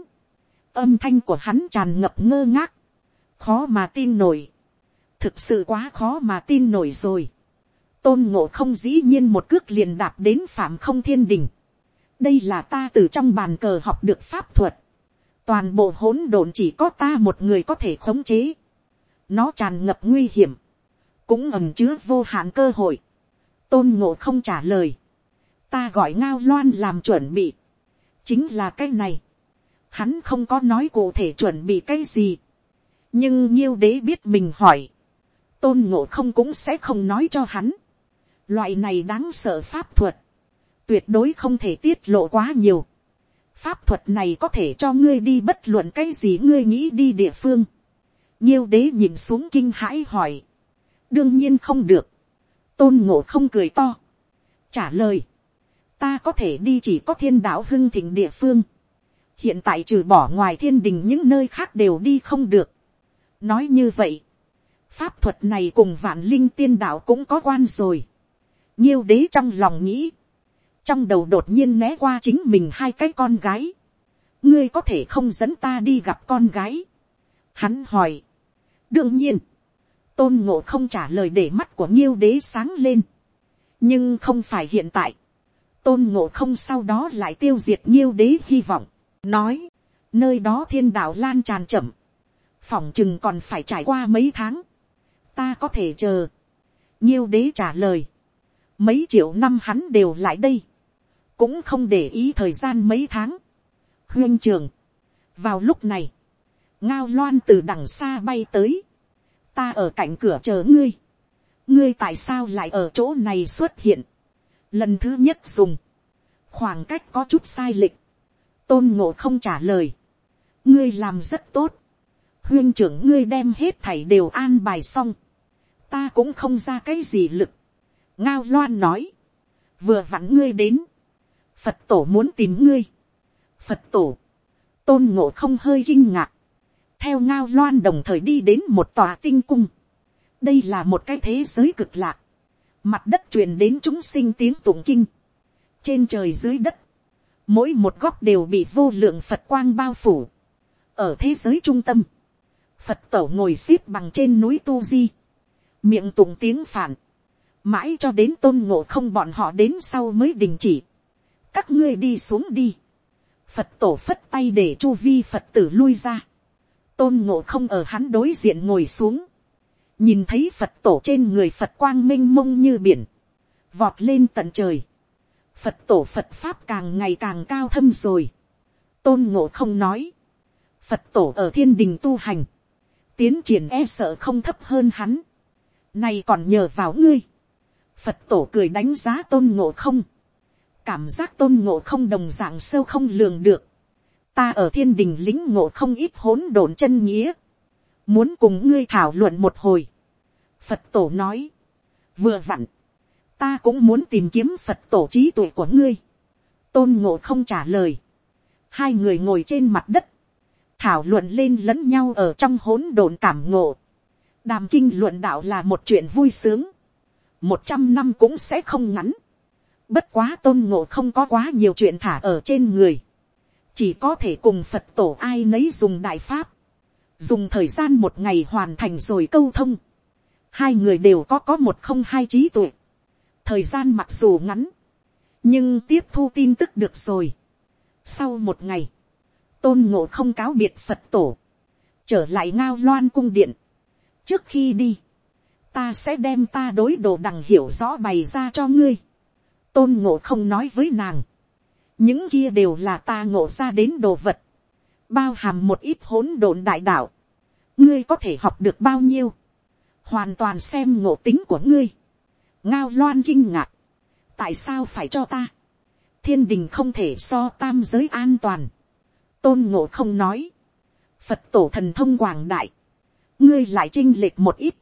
âm thanh của hắn tràn ngập ngơ ngác, khó mà tin nổi, thực sự quá khó mà tin nổi rồi, tôn ngộ không dĩ nhiên một cước liền đạp đến phạm không thiên đình. đây là ta từ trong bàn cờ học được pháp thuật. toàn bộ hỗn độn chỉ có ta một người có thể khống chế nó tràn ngập nguy hiểm, cũng ẩm chứa vô hạn cơ hội. tôn ngộ không trả lời. ta gọi ngao loan làm chuẩn bị. chính là cái này. hắn không có nói cụ thể chuẩn bị cái gì. nhưng nhiêu đế biết mình hỏi tôn ngộ không cũng sẽ không nói cho hắn. Loại này đáng sợ pháp thuật. Tuyệt đối không thể tiết lộ quá nhiều. Pháp thuật này có thể cho ngươi đi bất luận cái gì ngươi nghĩ đi địa phương. Nhiêu đế nhìn xuống kinh hãi hỏi. Đương nhiên không được. Tôn ngộ không cười to. Trả lời. Ta có thể đi chỉ có thiên đạo hưng thịnh địa phương. Hiện tại trừ bỏ ngoài thiên đình những nơi khác đều đi không được. Nói như vậy. Pháp thuật này cùng vạn linh tiên đạo cũng có quan rồi nhiêu đế trong lòng nghĩ, trong đầu đột nhiên né qua chính mình hai cái con gái, ngươi có thể không dẫn ta đi gặp con gái. Hắn hỏi, đương nhiên, tôn ngộ không trả lời để mắt của nghiêu đế sáng lên. nhưng không phải hiện tại. tôn ngộ không sau đó lại tiêu diệt nghiêu đế hy vọng. nói, nơi đó thiên đạo lan tràn chậm. phòng chừng còn phải trải qua mấy tháng. ta có thể chờ. nghiêu đế trả lời. mấy triệu năm hắn đều lại đây. cũng không để ý thời gian mấy tháng. huyên trường. vào lúc này, ngao loan từ đằng xa bay tới. Ta ở cạnh cửa chờ ngươi, ngươi tại sao lại ở chỗ này xuất hiện, lần thứ nhất dùng, khoảng cách có chút sai lệch, tôn ngộ không trả lời, ngươi làm rất tốt, huyên trưởng ngươi đem hết thảy đều an bài xong, ta cũng không ra cái gì lực, ngao loan nói, vừa vặn ngươi đến, phật tổ muốn tìm ngươi, phật tổ, tôn ngộ không hơi kinh ngạc, theo ngao loan đồng thời đi đến một tòa tinh cung. đây là một cái thế giới cực lạc. mặt đất truyền đến chúng sinh tiếng tụng kinh. trên trời dưới đất, mỗi một góc đều bị vô lượng phật quang bao phủ. ở thế giới trung tâm, phật tổ ngồi x ế p bằng trên núi tu di, miệng tụng tiếng phản, mãi cho đến tôn ngộ không bọn họ đến sau mới đình chỉ. các ngươi đi xuống đi. phật tổ phất tay để chu vi phật tử lui ra tôn ngộ không ở hắn đối diện ngồi xuống, nhìn thấy phật tổ trên người phật quang m i n h mông như biển, vọt lên tận trời, phật tổ phật pháp càng ngày càng cao thâm rồi, tôn ngộ không nói, phật tổ ở thiên đình tu hành, tiến triển e sợ không thấp hơn hắn, nay còn nhờ vào ngươi, phật tổ cười đánh giá tôn ngộ không, cảm giác tôn ngộ không đồng d ạ n g sâu không lường được, ta ở thiên đình lính ngộ không ít hỗn độn chân nghĩa, muốn cùng ngươi thảo luận một hồi. Phật tổ nói, vừa vặn, ta cũng muốn tìm kiếm Phật tổ trí tuệ của ngươi. Tôn ngộ không trả lời. Hai người ngồi trên mặt đất, thảo luận lên lẫn nhau ở trong hỗn độn cảm ngộ. Đàm kinh luận đạo là một chuyện vui sướng. Một trăm năm cũng sẽ không ngắn. Bất quá tôn ngộ không có quá nhiều chuyện thả ở trên người chỉ có thể cùng phật tổ ai nấy dùng đại pháp, dùng thời gian một ngày hoàn thành rồi câu thông, hai người đều có có một không hai trí tuệ, thời gian mặc dù ngắn, nhưng tiếp thu tin tức được rồi. Sau một ngày, tôn ngộ không cáo biệt phật tổ, trở lại ngao loan cung điện. trước khi đi, ta sẽ đem ta đối đồ đằng hiểu rõ bày ra cho ngươi. tôn ngộ không nói với nàng, những kia đều là ta ngộ ra đến đồ vật, bao hàm một ít hỗn độn đại đạo, ngươi có thể học được bao nhiêu, hoàn toàn xem ngộ tính của ngươi, ngao loan kinh ngạc, tại sao phải cho ta, thiên đình không thể so tam giới an toàn, tôn ngộ không nói, phật tổ thần thông quảng đại, ngươi lại chinh lệch một ít,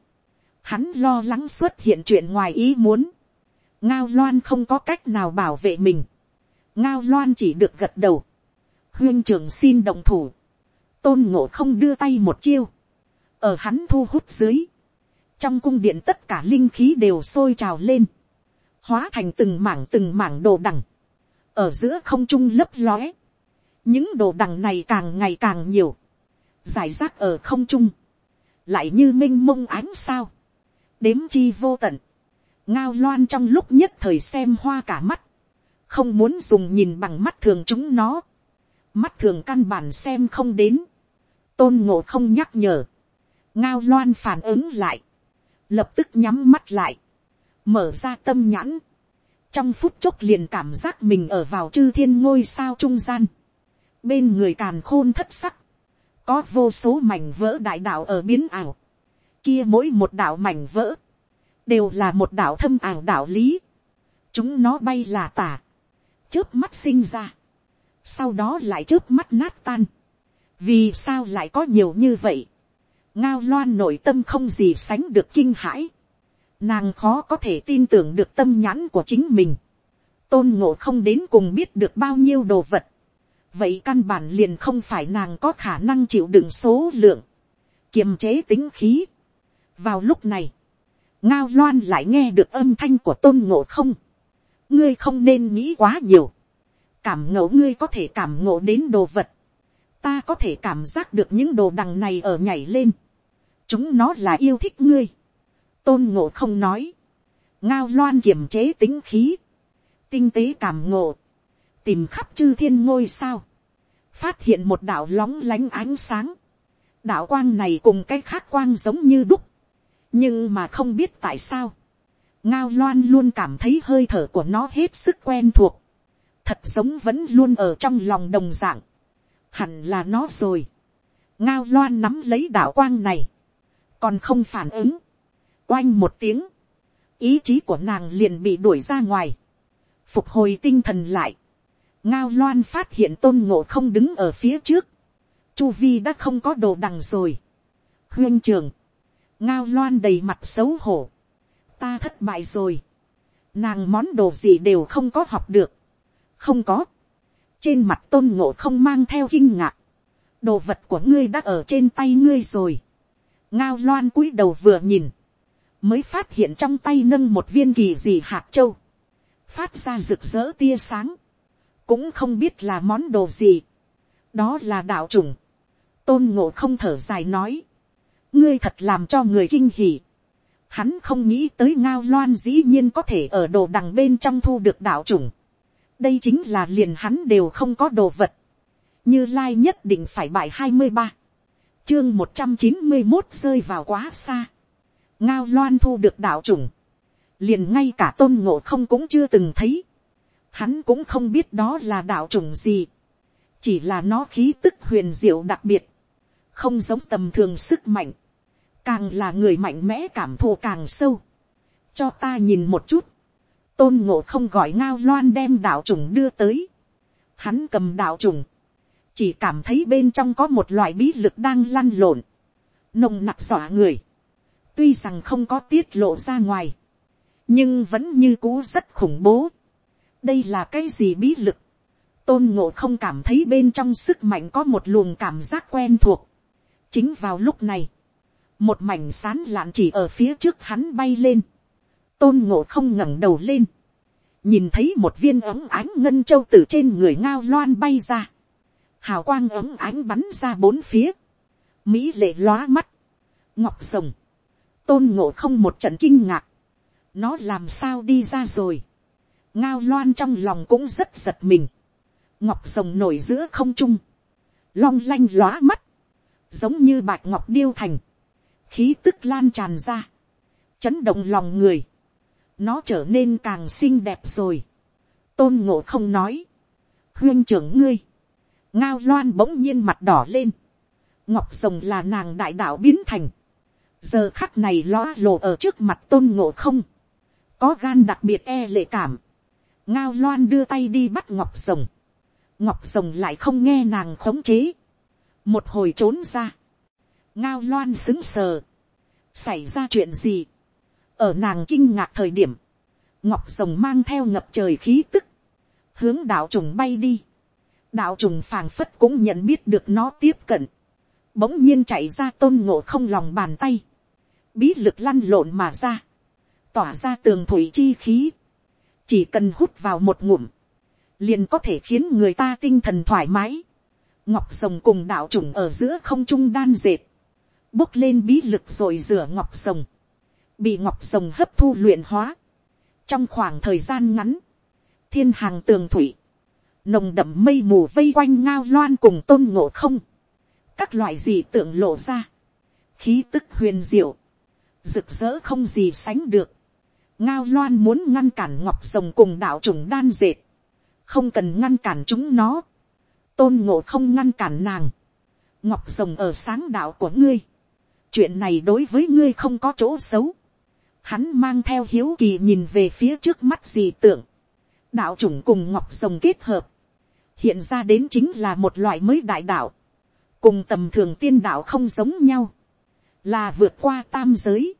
hắn lo lắng xuất hiện chuyện ngoài ý muốn, ngao loan không có cách nào bảo vệ mình, ngao loan chỉ được gật đầu, huyên trưởng xin đồng thủ, tôn ngộ không đưa tay một chiêu, ở hắn thu hút dưới, trong cung điện tất cả linh khí đều sôi trào lên, hóa thành từng mảng từng mảng đồ đằng, ở giữa không trung lấp lóe, những đồ đằng này càng ngày càng nhiều, giải rác ở không trung, lại như m i n h mông ánh sao, đếm chi vô tận, ngao loan trong lúc nhất thời xem hoa cả mắt, không muốn dùng nhìn bằng mắt thường chúng nó, mắt thường căn bản xem không đến, tôn ngộ không nhắc nhở, ngao loan phản ứng lại, lập tức nhắm mắt lại, mở ra tâm nhãn, trong phút chốc liền cảm giác mình ở vào chư thiên ngôi sao trung gian, bên người càn khôn thất sắc, có vô số mảnh vỡ đại đạo ở biến ảo, kia mỗi một đạo mảnh vỡ, đều là một đạo thâm ảo đạo lý, chúng nó bay là tả, chớp mắt sinh ra, sau đó lại chớp mắt nát tan, vì sao lại có nhiều như vậy, ngao loan nội tâm không gì sánh được kinh hãi, nàng khó có thể tin tưởng được tâm nhãn của chính mình, tôn ngộ không đến cùng biết được bao nhiêu đồ vật, vậy căn bản liền không phải nàng có khả năng chịu đựng số lượng, kiềm chế tính khí. vào lúc này, ngao loan lại nghe được âm thanh của tôn ngộ không, ngươi không nên nghĩ quá nhiều, cảm ngộ ngươi có thể cảm ngộ đến đồ vật, ta có thể cảm giác được những đồ đằng này ở nhảy lên, chúng nó là yêu thích ngươi, tôn ngộ không nói, ngao loan kiềm chế tính khí, tinh tế cảm ngộ, tìm khắp chư thiên ngôi sao, phát hiện một đạo lóng lánh ánh sáng, đạo quang này cùng cái khác quang giống như đúc, nhưng mà không biết tại sao, ngao loan luôn cảm thấy hơi thở của nó hết sức quen thuộc, thật giống vẫn luôn ở trong lòng đồng dạng, hẳn là nó rồi, ngao loan nắm lấy đạo quang này, còn không phản ứng, oanh một tiếng, ý chí của nàng liền bị đuổi ra ngoài, phục hồi tinh thần lại, ngao loan phát hiện tôn ngộ không đứng ở phía trước, chu vi đã không có đồ đằng rồi. huyên trường, ngao loan đầy mặt xấu hổ, ta thất bại rồi, nàng món đồ gì đều không có học được, không có, trên mặt tôn ngộ không mang theo kinh ngạc, đồ vật của ngươi đã ở trên tay ngươi rồi, ngao loan cúi đầu vừa nhìn, mới phát hiện trong tay nâng một viên kỳ gì hạt châu, phát ra rực rỡ tia sáng, cũng không biết là món đồ gì, đó là đạo trùng, tôn ngộ không thở dài nói, ngươi thật làm cho người kinh hỉ, hắn không nghĩ tới ngao loan dĩ nhiên có thể ở đồ đằng bên trong thu được đạo trùng, đây chính là liền hắn đều không có đồ vật, như lai nhất định phải bài hai mươi ba, chương một trăm chín mươi một rơi vào quá xa, ngao loan thu được đạo trùng, liền ngay cả tôn ngộ không cũng chưa từng thấy, hắn cũng không biết đó là đạo trùng gì, chỉ là nó khí tức huyền diệu đặc biệt, không giống tầm thường sức mạnh, càng là người mạnh mẽ cảm thụ càng sâu, cho ta nhìn một chút, tôn ngộ không gọi ngao loan đem đạo trùng đưa tới, hắn cầm đạo trùng, chỉ cảm thấy bên trong có một loại bí lực đang lăn lộn, nồng nặc xỏa người, tuy rằng không có tiết lộ ra ngoài, nhưng vẫn như cũ rất khủng bố. đây là cái gì bí lực, tôn ngộ không cảm thấy bên trong sức mạnh có một luồng cảm giác quen thuộc. chính vào lúc này, một mảnh sán lạn chỉ ở phía trước hắn bay lên, tôn ngộ không ngẩng đầu lên, nhìn thấy một viên ấm ánh ngân châu từ trên người ngao loan bay ra, hào quang ấm ánh bắn ra bốn phía, mỹ lệ lóa mắt, ngọc rồng, tôn ngộ không một trận kinh ngạc, nó làm sao đi ra rồi, ngao loan trong lòng cũng rất giật mình, ngọc rồng nổi giữa không trung, long lanh lóa mắt, giống như bạch ngọc điêu thành, khí tức lan tràn ra, chấn động lòng người, nó trở nên càng xinh đẹp rồi, tôn ngộ không nói, huyên trưởng ngươi, ngao loan bỗng nhiên mặt đỏ lên, ngọc rồng là nàng đại đạo biến thành, giờ khắc này ló lộ ở trước mặt tôn ngộ không, có gan đặc biệt e lệ cảm, ngao loan đưa tay đi bắt ngọc rồng, ngọc rồng lại không nghe nàng khống chế, một hồi trốn ra, ngao loan xứng sờ, xảy ra chuyện gì, ở nàng kinh ngạc thời điểm, ngọc rồng mang theo ngập trời khí tức, hướng đạo trùng bay đi, đạo trùng phàng phất cũng nhận biết được nó tiếp cận, bỗng nhiên chạy ra tôn ngộ không lòng bàn tay, bí lực lăn lộn mà ra, tỏa ra tường thủy chi khí, chỉ cần hút vào một ngụm, liền có thể khiến người ta tinh thần thoải mái. ngọc rồng cùng đạo trùng ở giữa không trung đan dệt, bốc lên bí lực rồi rửa ngọc rồng, bị ngọc rồng hấp thu luyện hóa. trong khoảng thời gian ngắn, thiên hàng tường thủy, nồng đậm mây mù vây quanh ngao loan cùng tôn ngộ không, các loại gì tượng lộ ra, khí tức huyền diệu, rực rỡ không gì sánh được, ngao loan muốn ngăn cản ngọc rồng cùng đạo trùng đan dệt, không cần ngăn cản chúng nó, tôn ngộ không ngăn cản nàng, ngọc rồng ở sáng đạo của ngươi, chuyện này đối với ngươi không có chỗ xấu, hắn mang theo hiếu kỳ nhìn về phía trước mắt gì tưởng, đạo chủng cùng ngọc rồng kết hợp, hiện ra đến chính là một loại mới đại đạo, cùng tầm thường tiên đạo không giống nhau, là vượt qua tam giới,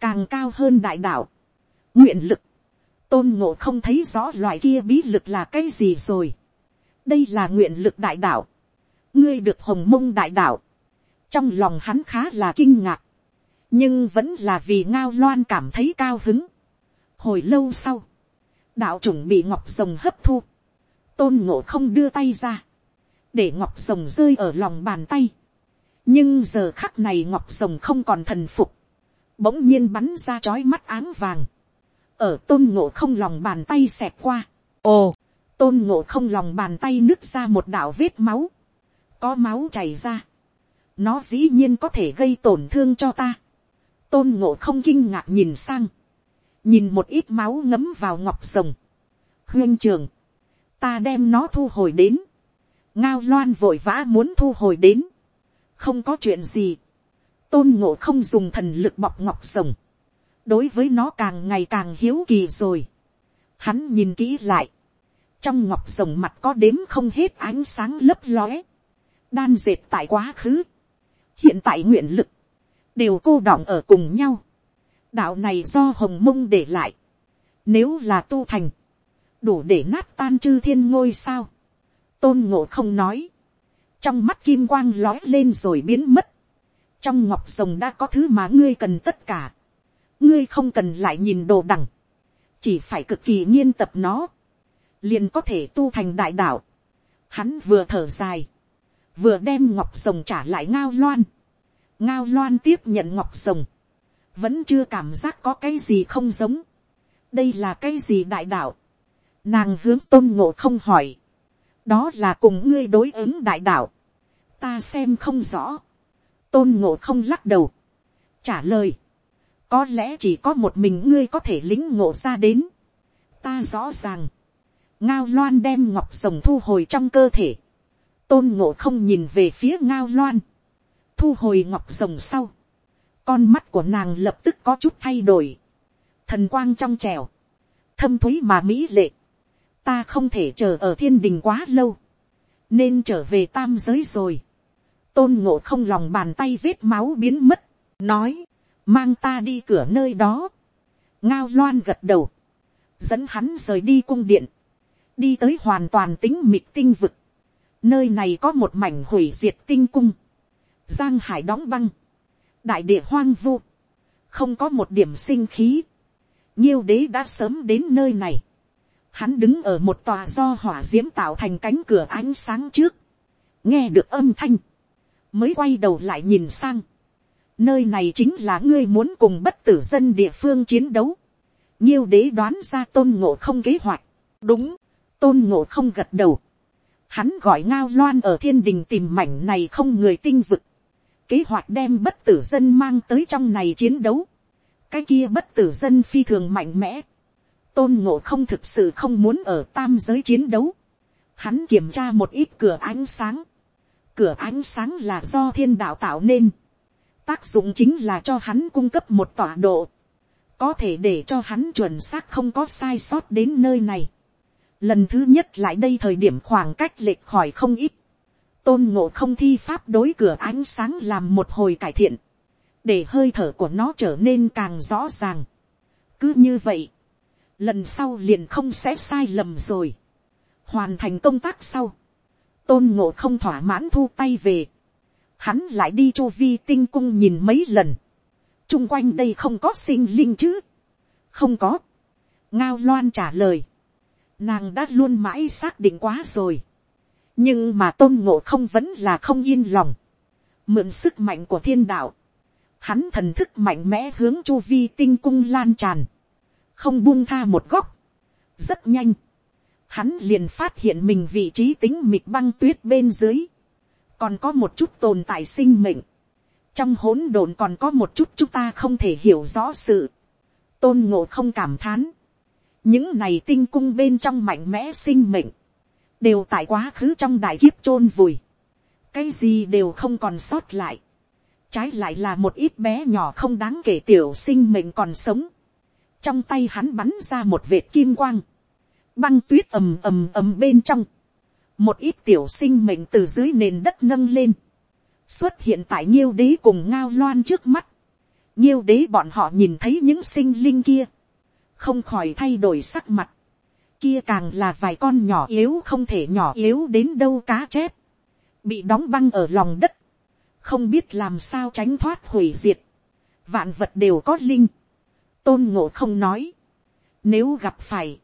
càng cao hơn đại đạo, nguyện lực, tôn ngộ không thấy rõ loại kia bí lực là cái gì rồi. đây là nguyện lực đại đạo, ngươi được hồng mông đại đạo, trong lòng hắn khá là kinh ngạc, nhưng vẫn là vì ngao loan cảm thấy cao hứng. hồi lâu sau, đạo chủng bị ngọc rồng hấp thu, tôn ngộ không đưa tay ra, để ngọc rồng rơi ở lòng bàn tay. nhưng giờ khắc này ngọc rồng không còn thần phục, bỗng nhiên bắn ra chói mắt áng vàng, ở tôn ngộ không lòng bàn tay xẹt qua, ồ, tôn ngộ không lòng bàn tay nứt ra một đạo vết máu, có máu chảy ra, nó dĩ nhiên có thể gây tổn thương cho ta, tôn ngộ không kinh ngạc nhìn sang, nhìn một ít máu ngấm vào ngọc rồng, huyên trường, ta đem nó thu hồi đến, ngao loan vội vã muốn thu hồi đến, không có chuyện gì, tôn ngộ không dùng thần lực bọc ngọc rồng, đối với nó càng ngày càng hiếu kỳ rồi, hắn nhìn kỹ lại, trong ngọc rồng mặt có đếm không hết ánh sáng lấp lóe, đan dệt tại quá khứ, hiện tại nguyện lực, đều cô đọng ở cùng nhau, đạo này do hồng mông để lại, nếu là tu thành, đủ để nát tan chư thiên ngôi sao, tôn ngộ không nói, trong mắt kim quang lói lên rồi biến mất, trong ngọc rồng đã có thứ mà ngươi cần tất cả, ngươi không cần lại nhìn đồ đằng, chỉ phải cực kỳ nghiên tập nó, liền có thể tu thành đại đạo. Hắn vừa thở dài, vừa đem ngọc rồng trả lại ngao loan. ngao loan tiếp nhận ngọc rồng, vẫn chưa cảm giác có cái gì không giống. đây là cái gì đại đạo. nàng hướng tôn ngộ không hỏi. đó là cùng ngươi đối ứng đại đạo. ta xem không rõ. tôn ngộ không lắc đầu. trả lời. có lẽ chỉ có một mình ngươi có thể lính ngộ ra đến. ta rõ ràng. ngao loan đem ngọc rồng thu hồi trong cơ thể tôn ngộ không nhìn về phía ngao loan. thu hồi ngọc rồng sau con mắt của nàng lập tức có chút thay đổi, thần quang trong trèo, thâm t h ú y mà mỹ lệ, ta không thể chờ ở thiên đình quá lâu, nên trở về tam giới rồi, tôn ngộ không lòng bàn tay vết máu biến mất, nói, mang ta đi cửa nơi đó, ngao loan gật đầu, dẫn hắn rời đi cung điện, đi tới hoàn toàn tính mịt tinh vực, nơi này có một mảnh hủy diệt tinh cung, giang hải đóng băng, đại địa hoang vu, không có một điểm sinh khí, nhiêu đế đã sớm đến nơi này, hắn đứng ở một tòa do hỏa d i ễ m tạo thành cánh cửa ánh sáng trước, nghe được âm thanh, mới quay đầu lại nhìn sang, nơi này chính là ngươi muốn cùng bất tử dân địa phương chiến đấu, nhiêu đế đoán ra tôn ngộ không kế hoạch, đúng, tôn ngộ không gật đầu, hắn gọi ngao loan ở thiên đình tìm mảnh này không người tinh vực, kế hoạch đem bất tử dân mang tới trong này chiến đấu. cái kia bất tử dân phi thường mạnh mẽ. tôn ngộ không thực sự không muốn ở tam giới chiến đấu. hắn kiểm tra một ít cửa ánh sáng. cửa ánh sáng là do thiên đạo tạo nên. tác dụng chính là cho hắn cung cấp một tọa độ. có thể để cho hắn chuẩn xác không có sai sót đến nơi này lần thứ nhất lại đây thời điểm khoảng cách lệch khỏi không ít. Tôn ngộ không thi pháp đối cửa ánh sáng làm một hồi cải thiện, để hơi thở của nó trở nên càng rõ ràng. cứ như vậy, lần sau liền không sẽ sai lầm rồi. hoàn thành công tác sau, tôn ngộ không thỏa mãn thu tay về, hắn lại đi chu vi tinh cung nhìn mấy lần, chung quanh đây không có sinh linh chứ, không có, ngao loan trả lời, nàng đã luôn mãi xác định quá rồi, nhưng mà tôn ngộ không vẫn là không yên lòng, mượn sức mạnh của thiên đạo, hắn thần thức mạnh mẽ hướng chu vi tinh cung lan tràn, không buông tha một góc, rất nhanh, hắn liền phát hiện mình vị trí tính mịt băng tuyết bên dưới, còn có một chút tồn tại sinh mệnh, trong hỗn độn còn có một chút chúng ta không thể hiểu rõ sự, tôn ngộ không cảm thán, những này tinh cung bên trong mạnh mẽ sinh mệnh, đều tại quá khứ trong đại kiếp chôn vùi, cái gì đều không còn sót lại, trái lại là một ít bé nhỏ không đáng kể tiểu sinh mệnh còn sống, trong tay hắn bắn ra một vệt kim quang, băng tuyết ầm ầm ầm bên trong, một ít tiểu sinh mệnh từ dưới nền đất nâng lên, xuất hiện tại nhiêu đế cùng ngao loan trước mắt, nhiêu đế bọn họ nhìn thấy những sinh linh kia, không khỏi thay đổi sắc mặt, kia càng là vài con nhỏ yếu không thể nhỏ yếu đến đâu cá chép, bị đóng băng ở lòng đất, không biết làm sao tránh thoát hủy diệt, vạn vật đều có linh, tôn ngộ không nói, nếu gặp phải,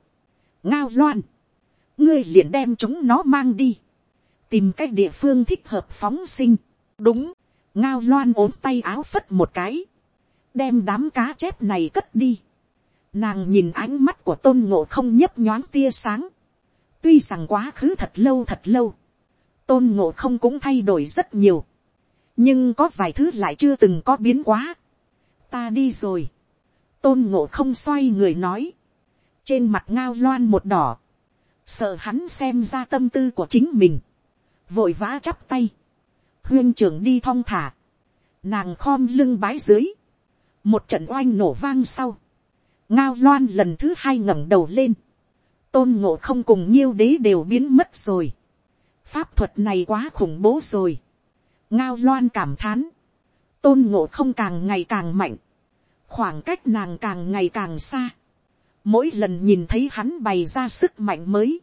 ngao loan, ngươi liền đem chúng nó mang đi, tìm cách địa phương thích hợp phóng sinh, đúng, ngao loan ốm tay áo phất một cái, đem đám cá chép này cất đi. Nàng nhìn ánh mắt của tôn ngộ không nhấp nhoáng tia sáng. Tuy rằng quá khứ thật lâu thật lâu. Tôn ngộ không cũng thay đổi rất nhiều. Nhưng có vài thứ lại chưa từng có biến quá. Ta đi rồi. Tôn ngộ không xoay người nói. Trên mặt ngao loan một đỏ. Sợ hắn xem ra tâm tư của chính mình. Vội vã chắp tay. Huyên trưởng đi thong thả. Nàng khom lưng bái dưới. Một trận oanh nổ vang sau ngao loan lần thứ hai ngẩng đầu lên, tôn ngộ không cùng nhiêu đế đều biến mất rồi, pháp thuật này quá khủng bố rồi, ngao loan cảm thán, tôn ngộ không càng ngày càng mạnh, khoảng cách nàng càng ngày càng xa, mỗi lần nhìn thấy hắn bày ra sức mạnh mới,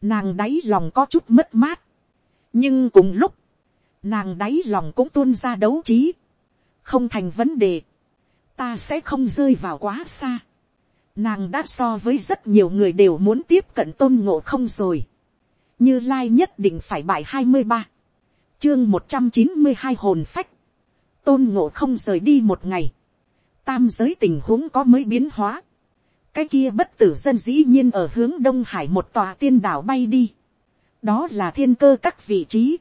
nàng đáy lòng có chút mất mát, nhưng cùng lúc, nàng đáy lòng cũng tuôn ra đấu trí, không thành vấn đề, ta sẽ không rơi vào quá xa, Nàng đã so với rất nhiều người đều muốn tiếp cận tôn ngộ không rồi. Như Lai nhất định phải bài hai mươi ba Chương một trăm chín mươi hai hồn phách. Tôn ngộ không rời đi một ngày. Tam giới tình huống có mới biến hóa. Cái kia bất tử dân dĩ nhiên ở hướng Đông Hải một tòa tiên đảo bay đi. Đó là thiên cơ các vị trí.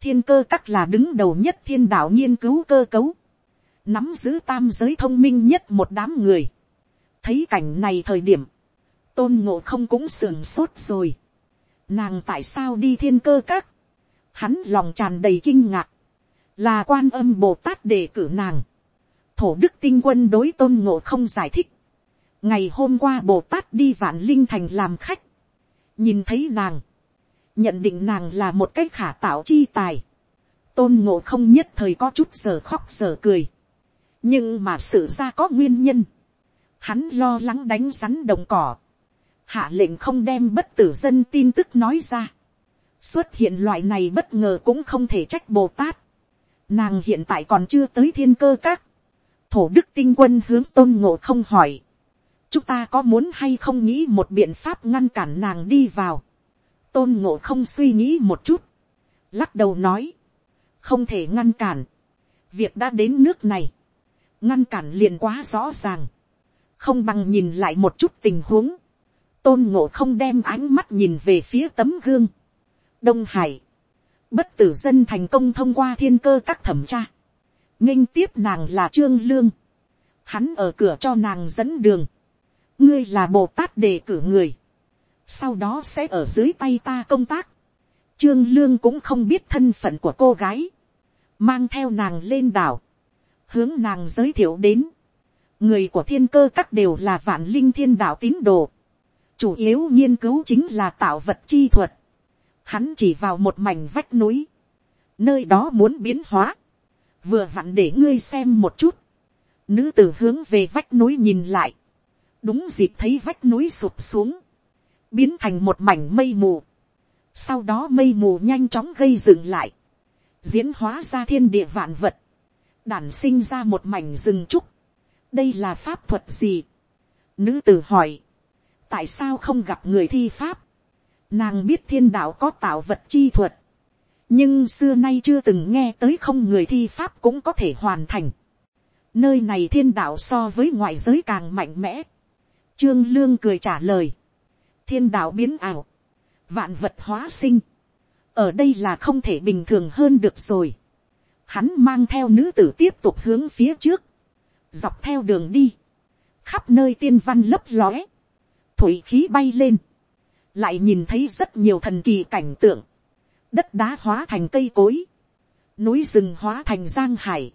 Thiên cơ các là đứng đầu nhất thiên đảo nghiên cứu cơ cấu. Nắm giữ tam giới thông minh nhất một đám người thấy cảnh này thời điểm, tôn ngộ không cũng sườn sốt rồi. Nàng tại sao đi thiên cơ các, hắn lòng tràn đầy kinh ngạc, là quan âm bồ tát đề cử nàng. thổ đức tinh quân đối tôn ngộ không giải thích. ngày hôm qua bồ tát đi vạn linh thành làm khách, nhìn thấy nàng, nhận định nàng là một cái khả tạo chi tài. tôn ngộ không nhất thời có chút giờ khóc giờ cười. nhưng mà sự ra có nguyên nhân hắn lo lắng đánh rắn đồng cỏ, hạ lệnh không đem bất tử dân tin tức nói ra, xuất hiện loại này bất ngờ cũng không thể trách bồ tát, nàng hiện tại còn chưa tới thiên cơ các, thổ đức tinh quân hướng tôn ngộ không hỏi, chúng ta có muốn hay không nghĩ một biện pháp ngăn cản nàng đi vào, tôn ngộ không suy nghĩ một chút, lắc đầu nói, không thể ngăn cản, việc đã đến nước này, ngăn cản liền quá rõ ràng, không bằng nhìn lại một chút tình huống, tôn ngộ không đem ánh mắt nhìn về phía tấm gương. đông hải, bất tử dân thành công thông qua thiên cơ các thẩm tra, nghinh tiếp nàng là trương lương, hắn ở cửa cho nàng dẫn đường, ngươi là bồ tát đề cử người, sau đó sẽ ở dưới tay ta công tác, trương lương cũng không biết thân phận của cô gái, mang theo nàng lên đảo, hướng nàng giới thiệu đến, người của thiên cơ các đều là vạn linh thiên đạo tín đồ, chủ yếu nghiên cứu chính là tạo vật chi thuật, hắn chỉ vào một mảnh vách núi, nơi đó muốn biến hóa, vừa vặn để ngươi xem một chút, nữ tử hướng về vách núi nhìn lại, đúng dịp thấy vách núi sụp xuống, biến thành một mảnh mây mù, sau đó mây mù nhanh chóng gây dựng lại, diễn hóa ra thiên địa vạn vật, đản sinh ra một mảnh rừng trúc, đây là pháp thuật gì. nữ tử hỏi, tại sao không gặp người thi pháp. nàng biết thiên đạo có tạo vật chi thuật, nhưng xưa nay chưa từng nghe tới không người thi pháp cũng có thể hoàn thành. nơi này thiên đạo so với ngoại giới càng mạnh mẽ. trương lương cười trả lời, thiên đạo biến ảo, vạn vật hóa sinh, ở đây là không thể bình thường hơn được rồi. Hắn mang theo nữ tử tiếp tục hướng phía trước dọc theo đường đi, khắp nơi tiên văn lấp lóe, thủy khí bay lên, lại nhìn thấy rất nhiều thần kỳ cảnh tượng, đất đá hóa thành cây cối, núi rừng hóa thành giang hải,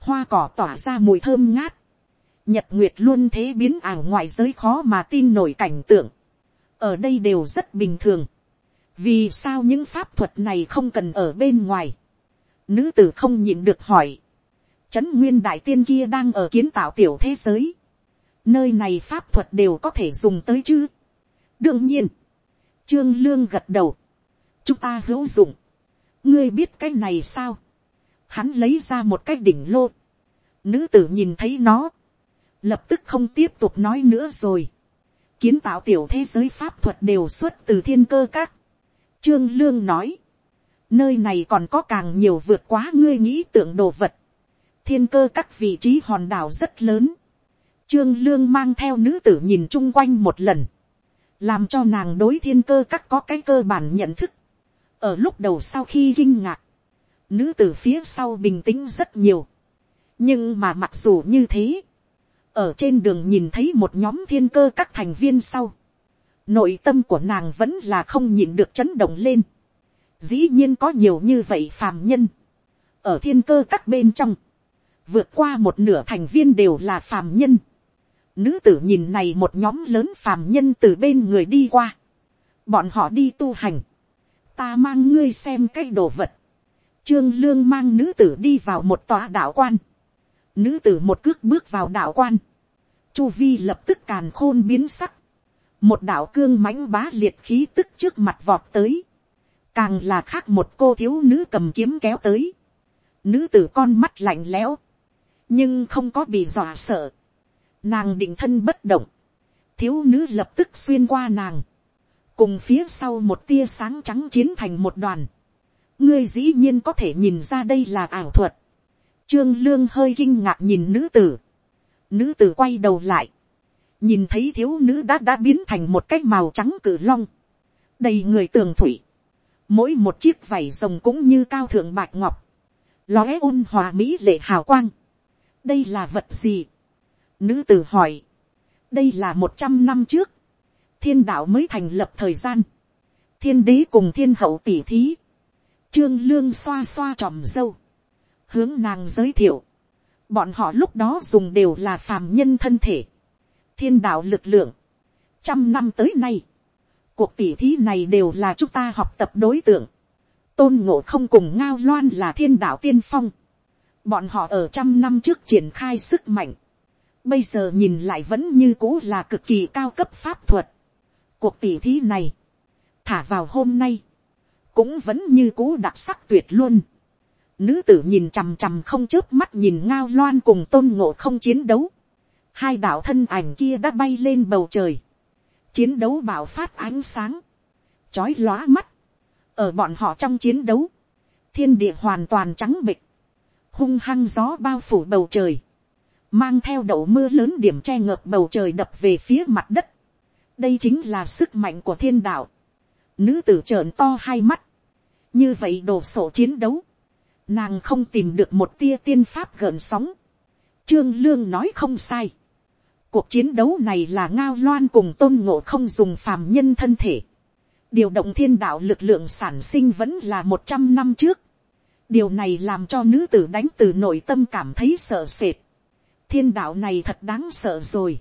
hoa cỏ tỏa ra mùi thơm ngát, nhật nguyệt luôn thế biến ảo ngoài giới khó mà tin nổi cảnh tượng, ở đây đều rất bình thường, vì sao những pháp thuật này không cần ở bên ngoài, nữ tử không nhịn được hỏi, Trấn nguyên đại tiên kia đang ở kiến tạo tiểu thế giới. Nơi này pháp thuật đều có thể dùng tới chứ. Đương nhiên. Trương Lương gật đầu. Chúng ta hữu dụng. Ngươi biết cái này sao? Hắn lấy ra một cái đỉnh lô. Nữ tử nhìn thấy nó. Lập tức không tiếp tục nói nữa rồi. Kiến tạo tiểu thế giới pháp thuật đều xuất từ thiên cơ các. Trương Lương nói. Nơi này còn có càng nhiều vượt quá ngươi nghĩ tượng đồ vật thiên cơ các vị trí hòn đảo rất lớn, trương lương mang theo nữ tử nhìn chung quanh một lần, làm cho nàng đối thiên cơ các có cái cơ bản nhận thức. ở lúc đầu sau khi kinh ngạc, nữ tử phía sau bình tĩnh rất nhiều, nhưng mà mặc dù như thế, ở trên đường nhìn thấy một nhóm thiên cơ các thành viên sau, nội tâm của nàng vẫn là không nhịn được chấn động lên. dĩ nhiên có nhiều như vậy phàm nhân, ở thiên cơ các bên trong, vượt qua một nửa thành viên đều là phàm nhân. Nữ tử nhìn này một nhóm lớn phàm nhân từ bên người đi qua. Bọn họ đi tu hành. Ta mang ngươi xem cái đồ vật. Trương Lương mang nữ tử đi vào một tòa đạo quan. Nữ tử một cước bước vào đạo quan. Chu Vi lập tức càn khôn biến sắc. Một đạo cương mãnh bá liệt khí tức trước mặt vọt tới. Càng là khác một cô thiếu nữ cầm kiếm kéo tới. Nữ tử con mắt lạnh lẽo. Nhưng không có bị dọa sợ. Nàng định thân bất động. Thiếu nữ lập tức xuyên qua nàng. Cùng phía sau một tia sáng trắng chiến thành một đoàn. Ngươi dĩ nhiên có thể nhìn ra đây là ảo thuật Trương Lương hơi kinh ngạc nhìn nữ tử. Nữ tử quay đầu lại. Nhìn thấy thiếu nữ đã đã biến thành một cái màu trắng cử long. Đầy người tường thủy. Mỗi một chiếc vảy rồng cũng như cao thượng bạch ngọc. Lóe ôn hòa mỹ lệ hào quang. Đây là vật gì? Nữ tử hỏi. Đây là một trăm năm trước. Thiên đạo mới thành lập thời gian. Thiên đế cùng thiên hậu tỷ thí. Trương Lương xoa xoa tròm dâu hướng nàng giới thiệu, bọn họ lúc đó dùng đều là phàm nhân thân thể, thiên đạo lực lượng, trăm năm tới nay, cuộc tỉ thí này đều là chúng ta học tập đối tượng, tôn ngộ không cùng ngao loan là thiên đạo tiên phong, bọn họ ở trăm năm trước triển khai sức mạnh, bây giờ nhìn lại vẫn như cũ là cực kỳ cao cấp pháp thuật, cuộc tỉ thí này, thả vào hôm nay, cũng vẫn như cũ đặc sắc tuyệt luôn. Nữ tử nhìn chằm chằm không chớp mắt nhìn ngao loan cùng tôn ngộ không chiến đấu. Hai đạo thân ảnh kia đã bay lên bầu trời. Chiến đấu bảo phát ánh sáng. Chói lóa mắt. Ở bọn họ trong chiến đấu. Thiên địa hoàn toàn trắng bịch. Hung hăng gió bao phủ bầu trời. Mang theo đậu mưa lớn điểm che ngợp bầu trời đập về phía mặt đất. Đây chính là sức mạnh của thiên đạo. Nữ tử trợn to hai mắt. Như vậy đồ sổ chiến đấu, nàng không tìm được một tia tiên pháp gợn sóng. Trương Lương nói không sai. Cuộc chiến đấu này là ngao loan cùng tôn ngộ không dùng phàm nhân thân thể. Điều động thiên đạo lực lượng sản sinh vẫn là một trăm năm trước. Điều này làm cho nữ tử đánh từ nội tâm cảm thấy sợ sệt. Thiên đạo này thật đáng sợ rồi.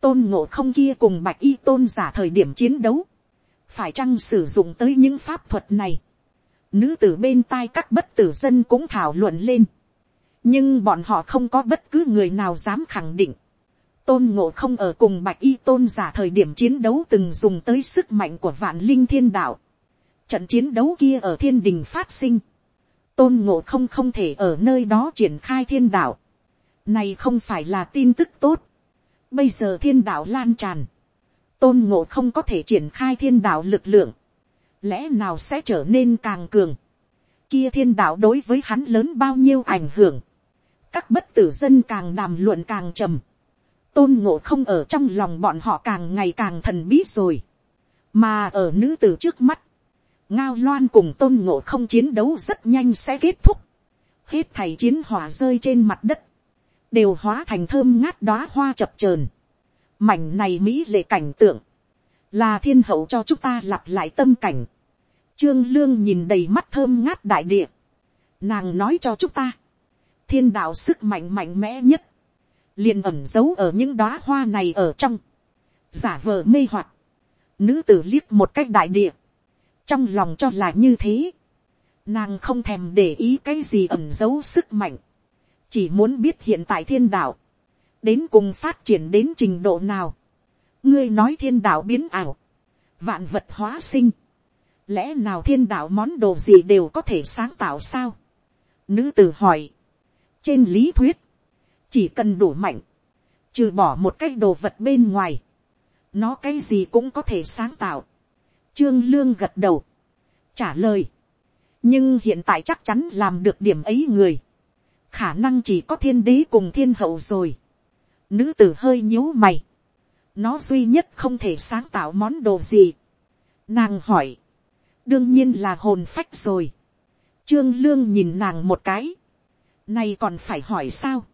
Tôn ngộ không kia cùng bạch y tôn giả thời điểm chiến đấu. Phải chăng sử dụng tới những pháp thuật này Nữ tử bên tai các bất tử dân cũng thảo luận lên. Nhưng bọn họ không có bất cứ người nào dám khẳng định. Tôn ngộ không ở cùng bạch y tôn giả thời điểm chiến đấu từng dùng tới sức mạnh của vạn linh thiên đạo. Trận chiến đấu kia ở thiên đình phát sinh. Tôn ngộ không không thể ở nơi đó triển khai thiên đạo. Này không phải là tin tức tốt. Bây giờ thiên đạo lan tràn. Tôn ngộ không có thể triển khai thiên đạo lực lượng lẽ nào sẽ trở nên càng cường. Kia thiên đạo đối với hắn lớn bao nhiêu ảnh hưởng. Các bất tử dân càng đàm luận càng trầm. Tôn ngộ không ở trong lòng bọn họ càng ngày càng thần bí rồi. Mà ở nữ tử trước mắt. Ngao loan cùng tôn ngộ không chiến đấu rất nhanh sẽ kết thúc. Hết thầy chiến hỏa rơi trên mặt đất. Đều hóa thành thơm ngát đóa hoa chập chờn Mảnh này mỹ lệ cảnh tượng là thiên hậu cho chúng ta lặp lại tâm cảnh. Trương Lương nhìn đầy mắt thơm ngát đại địa. Nàng nói cho chúng ta. Thiên đạo sức mạnh mạnh mẽ nhất. liền ẩm giấu ở những đóa hoa này ở trong. Giả vờ mê hoặc Nữ tử liếc một cách đại địa. Trong lòng cho là như thế. Nàng không thèm để ý cái gì ẩm giấu sức mạnh. Chỉ muốn biết hiện tại thiên đạo. Đến cùng phát triển đến trình độ nào. Ngươi nói thiên đạo biến ảo. Vạn vật hóa sinh lẽ nào thiên đạo món đồ gì đều có thể sáng tạo sao. nữ tử hỏi, trên lý thuyết, chỉ cần đủ mạnh, trừ bỏ một cái đồ vật bên ngoài, nó cái gì cũng có thể sáng tạo trương lương gật đầu, trả lời, nhưng hiện tại chắc chắn làm được điểm ấy người, khả năng chỉ có thiên đế cùng thiên hậu rồi. Nữ tử hơi nhíu mày. Nó duy nhất không thể sáng tạo món đồ gì. Nàng hỏi. Đương nhiên là hồn phách rồi. Trương Lương nhìn nàng một cái. Này còn phải hỏi sao?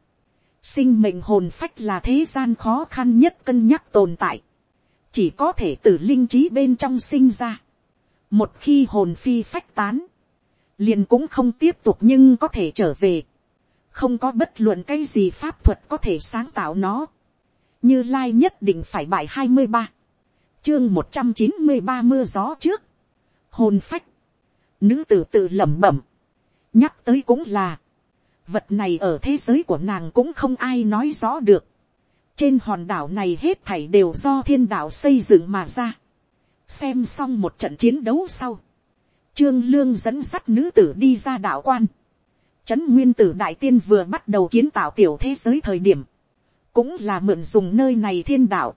Sinh mệnh hồn phách là thế gian khó khăn nhất cân nhắc tồn tại. Chỉ có thể từ linh trí bên trong sinh ra. Một khi hồn phi phách tán. Liền cũng không tiếp tục nhưng có thể trở về. Không có bất luận cái gì pháp thuật có thể sáng tạo nó. Như Lai nhất định phải bài hai mươi ba Chương một trăm chín mươi ba mưa gió trước. Hồn phách. Nữ tử tự lẩm bẩm. Nhắc tới cũng là, vật này ở thế giới của nàng cũng không ai nói rõ được trên hòn đảo này hết thảy đều do thiên đạo xây dựng mà ra. xem xong một trận chiến đấu sau. trương lương dẫn sắt nữ tử đi ra đạo quan. trấn nguyên tử đại tiên vừa bắt đầu kiến tạo tiểu thế giới thời điểm. cũng là mượn dùng nơi này thiên đạo.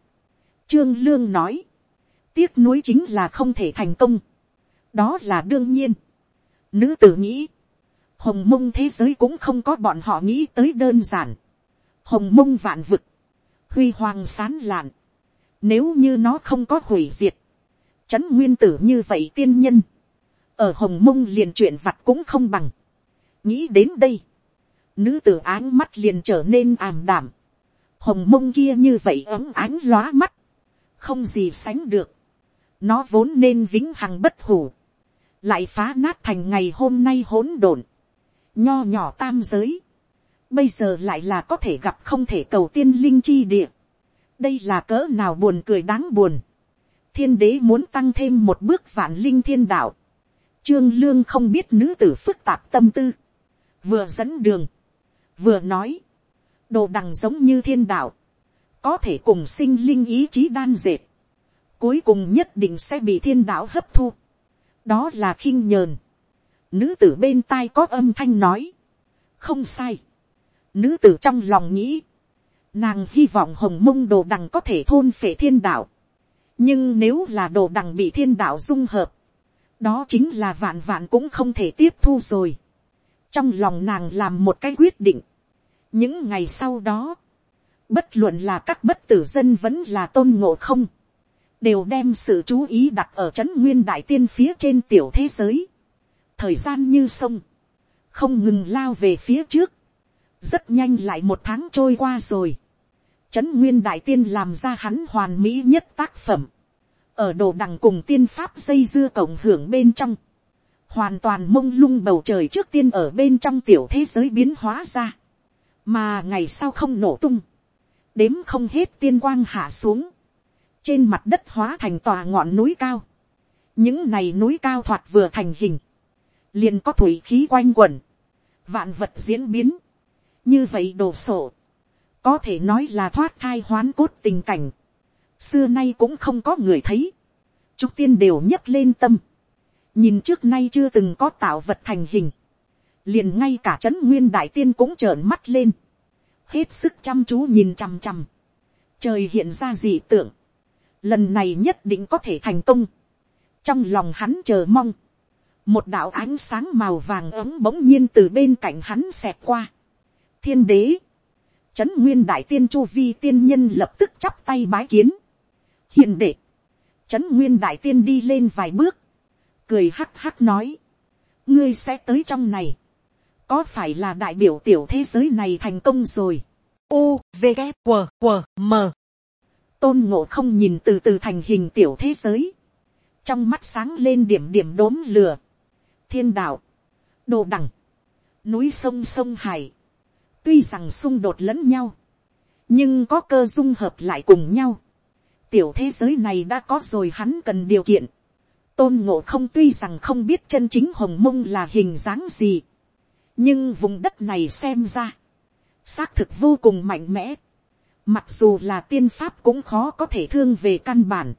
trương lương nói. tiếc nuối chính là không thể thành công. đó là đương nhiên. nữ tử nghĩ hồng mông thế giới cũng không có bọn họ nghĩ tới đơn giản. hồng mông vạn vực, huy hoàng sán lạn, nếu như nó không có hủy diệt, chấn nguyên tử như vậy tiên nhân, ở hồng mông liền chuyện vặt cũng không bằng. nghĩ đến đây, nữ tử áng mắt liền trở nên ảm đảm, hồng mông kia như vậy ấm ánh lóa mắt, không gì sánh được, nó vốn nên vĩnh hằng bất hủ, lại phá nát thành ngày hôm nay hỗn độn, nho nhỏ tam giới, bây giờ lại là có thể gặp không thể cầu tiên linh chi địa. đây là cỡ nào buồn cười đáng buồn. thiên đế muốn tăng thêm một bước vạn linh thiên đạo. trương lương không biết nữ tử phức tạp tâm tư. vừa dẫn đường, vừa nói, đồ đằng giống như thiên đạo, có thể cùng sinh linh ý chí đan dệt, cuối cùng nhất định sẽ bị thiên đạo hấp thu. đó là khinh nhờn Nữ tử bên tai có âm thanh nói. Không sai. Nữ tử trong lòng nghĩ. Nàng hy vọng hồng mông đồ đằng có thể thôn phệ thiên đạo. Nhưng nếu là đồ đằng bị thiên đạo dung hợp. Đó chính là vạn vạn cũng không thể tiếp thu rồi. Trong lòng nàng làm một cái quyết định. Những ngày sau đó. Bất luận là các bất tử dân vẫn là tôn ngộ không đều đem sự chú ý đặt ở c nguyên đại tiên phía trên tiểu thế giới thời gian như sông, không ngừng lao về phía trước, rất nhanh lại một tháng trôi qua rồi, trấn nguyên đại tiên làm ra hắn hoàn mỹ nhất tác phẩm, ở đồ đằng cùng tiên pháp dây dưa cộng hưởng bên trong, hoàn toàn mông lung bầu trời trước tiên ở bên trong tiểu thế giới biến hóa ra, mà ngày sau không nổ tung, đếm không hết tiên quang hạ xuống, trên mặt đất hóa thành tòa ngọn núi cao, những này núi cao thoạt vừa thành hình, liền có thủy khí quanh quẩn, vạn vật diễn biến, như vậy đồ sộ. Có thể nói là thoát thai hoán cốt tình cảnh, xưa nay cũng không có người thấy, chúng tiên đều nhấc lên tâm, nhìn trước nay chưa từng có tạo vật thành hình, liền ngay cả trấn nguyên đại tiên cũng trợn mắt lên, hết sức chăm chú nhìn chằm chằm, trời hiện ra dị tượng, lần này nhất định có thể thành công, trong lòng hắn chờ mong, một đạo ánh sáng màu vàng ấm bỗng nhiên từ bên cạnh hắn xẹt qua thiên đế, trấn nguyên đại tiên chu vi tiên nhân lập tức chắp tay bái kiến. hiền đệ, trấn nguyên đại tiên đi lên vài bước, cười hắc hắc nói, ngươi sẽ tới trong này, có phải là đại biểu tiểu thế giới này thành công rồi. U, V, K, W, W, M. Tôn ngộ không nhìn từ từ thành hình tiểu thế giới. Trong mắt sáng lên điểm điểm đốm lửa. Thiên đạo, đồ đẳng. Núi sông sông hải, tuy rằng xung đột lẫn nhau, nhưng có cơ dung hợp lại cùng nhau. tiểu thế giới này đã có rồi hắn cần điều kiện. tôn ngộ không tuy rằng không biết chân chính hồng mông là hình dáng gì, nhưng vùng đất này xem ra, xác thực vô cùng mạnh mẽ. mặc dù là tiên pháp cũng khó có thể thương về căn bản.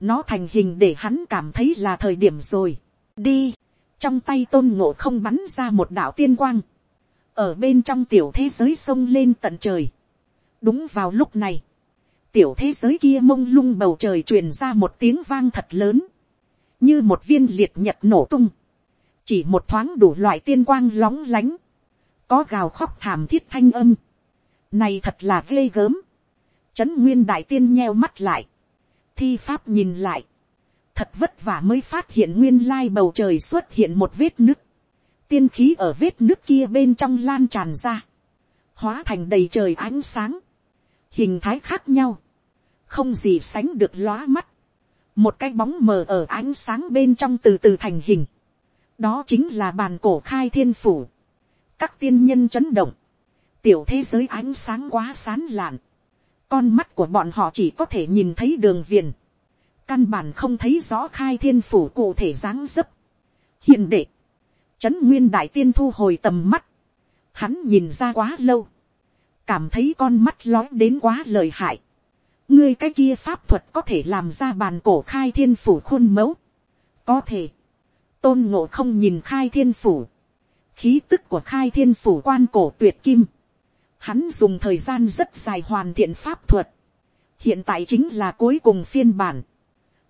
nó thành hình để hắn cảm thấy là thời điểm rồi. đi, trong tay tôn ngộ không bắn ra một đạo tiên quang, ở bên trong tiểu thế giới sông lên tận trời. đúng vào lúc này, tiểu thế giới kia mông lung bầu trời truyền ra một tiếng vang thật lớn, như một viên liệt nhật nổ tung, chỉ một thoáng đủ loại tiên quang lóng lánh, có gào khóc thảm thiết thanh âm, này thật là ghê gớm, trấn nguyên đại tiên nheo mắt lại, thi pháp nhìn lại, thật vất vả mới phát hiện nguyên lai bầu trời xuất hiện một vết nứt, tiên khí ở vết nước kia bên trong lan tràn ra, hóa thành đầy trời ánh sáng, hình thái khác nhau, không gì sánh được lóa mắt, một cái bóng mờ ở ánh sáng bên trong từ từ thành hình, đó chính là bàn cổ khai thiên phủ, các tiên nhân chấn động, tiểu thế giới ánh sáng quá sán lạn, con mắt của bọn họ chỉ có thể nhìn thấy đường viền, căn bản không thấy rõ khai thiên phủ cụ thể dáng dấp. hiện đệ, trấn nguyên đại tiên thu hồi tầm mắt, hắn nhìn ra quá lâu, cảm thấy con mắt lói đến quá lời hại, ngươi cái kia pháp thuật có thể làm ra bàn cổ khai thiên phủ khuôn mẫu, có thể, tôn ngộ không nhìn khai thiên phủ, khí tức của khai thiên phủ quan cổ tuyệt kim, hắn dùng thời gian rất dài hoàn thiện pháp thuật, hiện tại chính là cuối cùng phiên bản,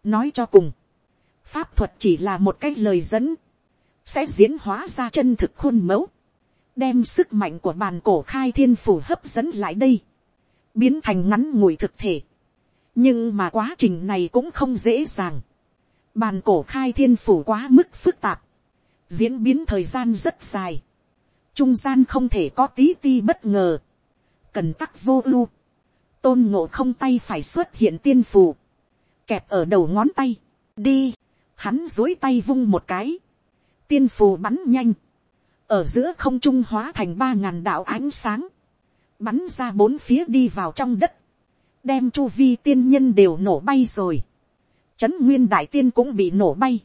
nói cho cùng, pháp thuật chỉ là một cái lời dẫn, sẽ diễn hóa ra chân thực khuôn mẫu, đem sức mạnh của bàn cổ khai thiên phủ hấp dẫn lại đây, biến thành ngắn ngủi thực thể. nhưng mà quá trình này cũng không dễ dàng. bàn cổ khai thiên phủ quá mức phức tạp, diễn biến thời gian rất dài, trung gian không thể có tí ti bất ngờ, cần tắc vô ưu, tôn ngộ không tay phải xuất hiện tiên phù, kẹp ở đầu ngón tay, đi, hắn dối tay vung một cái, tiên phù bắn nhanh, ở giữa không trung hóa thành ba ngàn đạo ánh sáng, bắn ra bốn phía đi vào trong đất, đem chu vi tiên nhân đều nổ bay rồi, trấn nguyên đại tiên cũng bị nổ bay,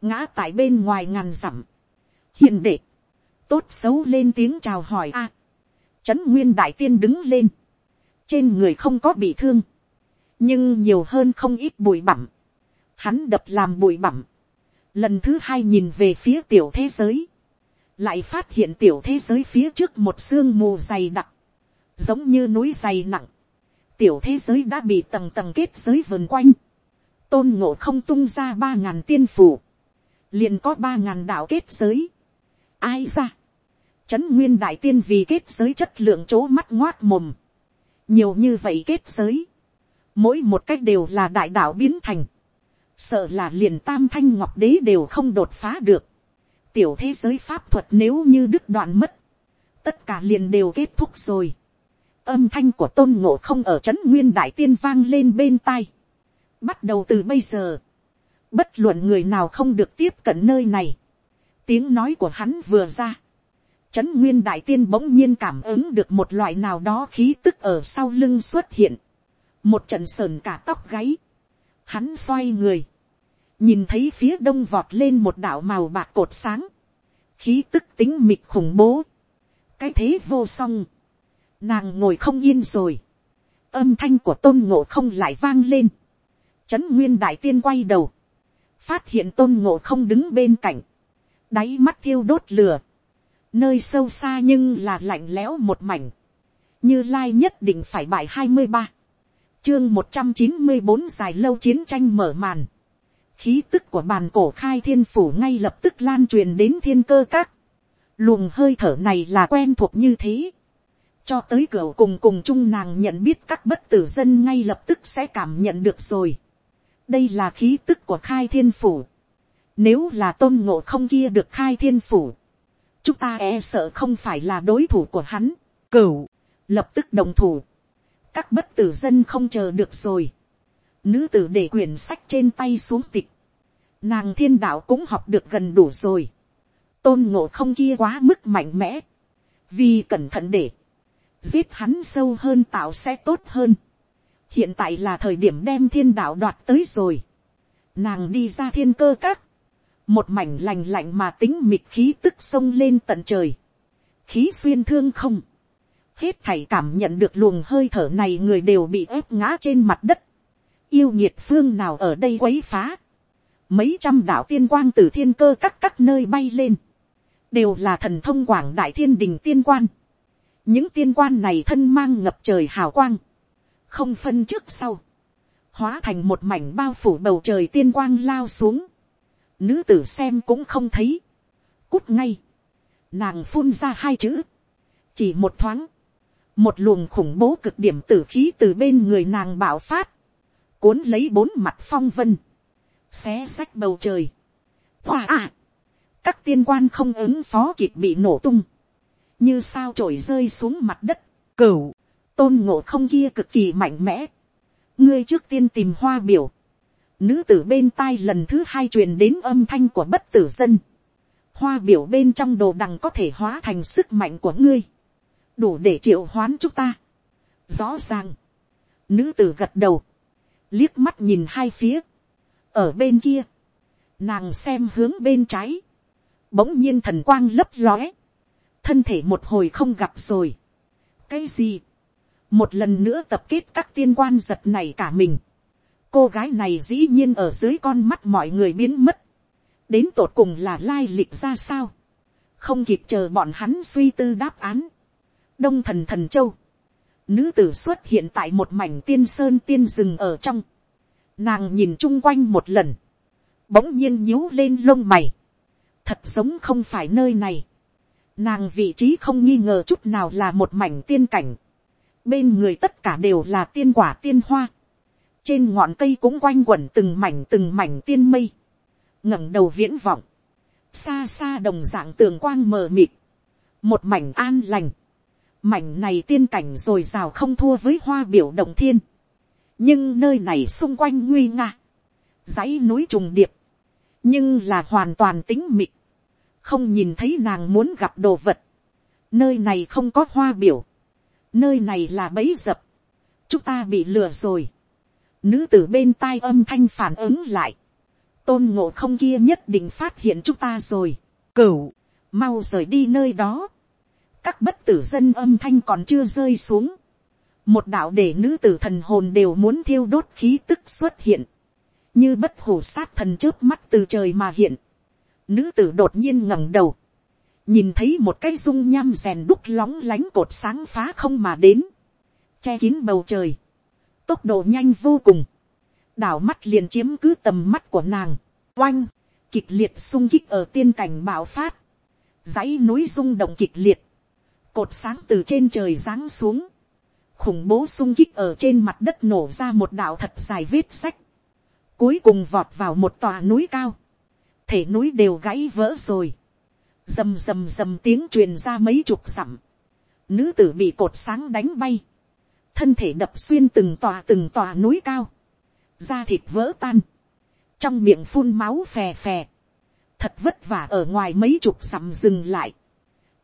ngã tại bên ngoài ngàn dặm, hiền đệ, tốt xấu lên tiếng chào hỏi a, trấn nguyên đại tiên đứng lên, trên người không có bị thương, nhưng nhiều hơn không ít bụi bặm, hắn đập làm bụi bặm, lần thứ hai nhìn về phía tiểu thế giới, lại phát hiện tiểu thế giới phía trước một sương mù dày đặc, giống như núi dày nặng, tiểu thế giới đã bị tầng tầng kết giới vườn quanh, tôn ngộ không tung ra ba ngàn tiên phủ, liền có ba ngàn đạo kết giới, ai ra, trấn nguyên đại tiên vì kết giới chất lượng chỗ mắt ngoát mồm, nhiều như vậy kết giới, mỗi một cách đều là đại đạo biến thành, sợ là liền tam thanh ngọc đế đều không đột phá được, tiểu thế giới pháp thuật nếu như đứt đoạn mất, tất cả liền đều kết thúc rồi. âm thanh của tôn ngộ không ở c h ấ n nguyên đại tiên vang lên bên tai. bắt đầu từ bây giờ, bất luận người nào không được tiếp cận nơi này. tiếng nói của hắn vừa ra. c h ấ n nguyên đại tiên bỗng nhiên cảm ứng được một loại nào đó khí tức ở sau lưng xuất hiện. một trận sờn cả tóc gáy hắn xoay người. Nhìn thấy phía đông vọt lên một đảo màu bạc cột sáng, khí tức tính mịt khủng bố, cái thế vô song, nàng ngồi không yên rồi, âm thanh của tôn ngộ không lại vang lên, trấn nguyên đại tiên quay đầu, phát hiện tôn ngộ không đứng bên cạnh, đáy mắt thiêu đốt lửa, nơi sâu xa nhưng là lạnh lẽo một mảnh, như lai nhất định phải bài hai mươi ba, chương một trăm chín mươi bốn dài lâu chiến tranh mở màn, khí tức của bàn cổ khai thiên phủ ngay lập tức lan truyền đến thiên cơ các. Luồng hơi thở này là quen thuộc như thế. Cho tới cửa cùng cùng chung nàng nhận biết các bất tử dân ngay lập tức sẽ cảm nhận được rồi. Đây là khí tức của khai thiên phủ. Nếu là tôn ngộ không kia được khai thiên phủ. Chúng ta e sợ không phải là đối thủ của hắn. Cửu. Lập tức đồng thủ. Các bất tử dân không chờ được rồi Nữ tử để quyển sách trên tay xuống tịch. Nàng thiên đạo cũng học được gần đủ rồi. Tôn ngộ không kia quá mức mạnh mẽ. Vì cẩn thận để. Giết hắn sâu hơn tạo sẽ tốt hơn. Hiện tại là thời điểm đem thiên đạo đoạt tới rồi. Nàng đi ra thiên cơ các. Một mảnh lành lạnh mà tính mịt khí tức sông lên tận trời. Khí xuyên thương không hết thảy cảm nhận được luồng hơi thở này người đều bị ép ngã trên mặt đất yêu nhiệt phương nào ở đây quấy phá. Mấy trăm đạo tiên quang từ thiên cơ các các nơi bay lên. Đều là thần thông quảng đại thiên đình tiên quan. Những tiên quan này thân mang ngập trời hào quang. Không phân trước sau. Hóa thành một mảnh bao phủ bầu trời tiên quang lao xuống. Nữ tử xem cũng không thấy. Cút ngay. Nàng phun ra hai chữ. chỉ một thoáng, một luồng khủng bố cực điểm tử khí từ bên người nàng bạo phát, cuốn lấy bốn mặt phong vân, xé xách bầu trời. Hoa à! Các tiên quan không ứng phó kịp bị nổ tung. Như sao trổi rơi xuống mặt đất. Cửu, tôn ngộ không kia cực kỳ mạnh mẽ. Ngươi trước tiên tìm hoa biểu. Nữ tử bên tai lần thứ hai truyền đến âm thanh của bất tử dân. Hoa biểu bên trong đồ đằng có thể hóa thành sức mạnh của ngươi. Đủ để triệu hoán chúng ta. Rõ ràng. Nữ tử gật đầu. Liếc mắt nhìn hai phía ở bên kia, nàng xem hướng bên trái, bỗng nhiên thần quang lấp lóe, thân thể một hồi không gặp rồi. cái gì, một lần nữa tập kết các tiên quan giật này cả mình, cô gái này dĩ nhiên ở dưới con mắt mọi người biến mất, đến tột cùng là lai lịch ra sao, không kịp chờ bọn hắn suy tư đáp án, đông thần thần châu, nữ tử xuất hiện tại một mảnh tiên sơn tiên rừng ở trong, Nàng nhìn chung quanh một lần. Bỗng nhiên nhíu lên lông mày. Thật giống không phải nơi này. Nàng vị trí không nghi ngờ chút nào là một mảnh tiên cảnh. Bên người tất cả đều là tiên quả tiên hoa. Trên ngọn cây cũng quanh quẩn từng mảnh từng mảnh tiên mây. ngẩng đầu viễn vọng. Xa xa đồng dạng tường quang mờ mịt. Một mảnh an lành. Mảnh này tiên cảnh rồi rào không thua với hoa biểu động thiên. Nhưng nơi này xung quanh nguy nga, dãy núi trùng điệp, nhưng là hoàn toàn tính mịt, không nhìn thấy nàng muốn gặp đồ vật, nơi này không có hoa biểu, nơi này là bẫy dập, chúng ta bị lừa rồi, nữ tử bên tai âm thanh phản ứng lại, tôn ngộ không kia nhất định phát hiện chúng ta rồi, cửu, mau rời đi nơi đó, các bất tử dân âm thanh còn chưa rơi xuống, một đạo để nữ tử thần hồn đều muốn thiêu đốt khí tức xuất hiện, như bất hủ sát thần trước mắt từ trời mà hiện, nữ tử đột nhiên ngẩng đầu, nhìn thấy một cái dung nham rèn đúc lóng lánh cột sáng phá không mà đến, che kín bầu trời, tốc độ nhanh vô cùng, đảo mắt liền chiếm cứ tầm mắt của nàng, oanh, kịch liệt sung kích ở tiên cảnh bạo phát, dãy núi rung động kịch liệt, cột sáng từ trên trời giáng xuống, khủng bố sung kích ở trên mặt đất nổ ra một đạo thật dài vết sách, cuối cùng vọt vào một tòa núi cao, thể núi đều gãy vỡ rồi, rầm rầm rầm tiếng truyền ra mấy chục dặm, nữ tử bị cột sáng đánh bay, thân thể đập xuyên từng tòa từng tòa núi cao, da thịt vỡ tan, trong miệng phun máu phè phè, thật vất vả ở ngoài mấy chục dặm dừng lại,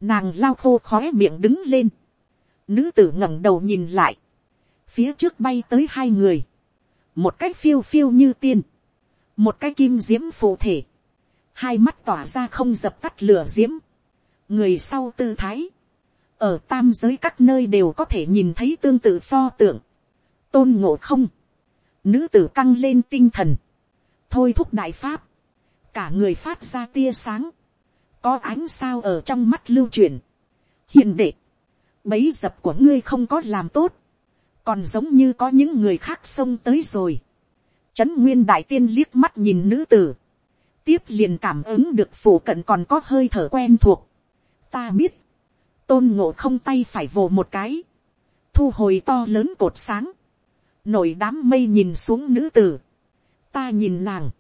nàng lao khô khói miệng đứng lên, Nữ tử ngẩng đầu nhìn lại. Phía trước bay tới hai người. Một cái phiêu phiêu như tiên. Một cái kim diễm phụ thể. Hai mắt tỏa ra không dập tắt lửa diễm. Người sau tư thái. Ở tam giới các nơi đều có thể nhìn thấy tương tự pho tượng. Tôn ngộ không. Nữ tử căng lên tinh thần. Thôi thúc đại pháp. Cả người phát ra tia sáng. Có ánh sao ở trong mắt lưu truyền. Hiền đệ bấy dập của ngươi không có làm tốt, còn giống như có những người khác xông tới rồi. Trấn nguyên đại tiên liếc mắt nhìn nữ tử, tiếp liền cảm ứng được phủ cận còn có hơi thở quen thuộc. ta biết, tôn ngộ không tay phải vồ một cái, thu hồi to lớn cột sáng, nổi đám mây nhìn xuống nữ tử, ta nhìn nàng,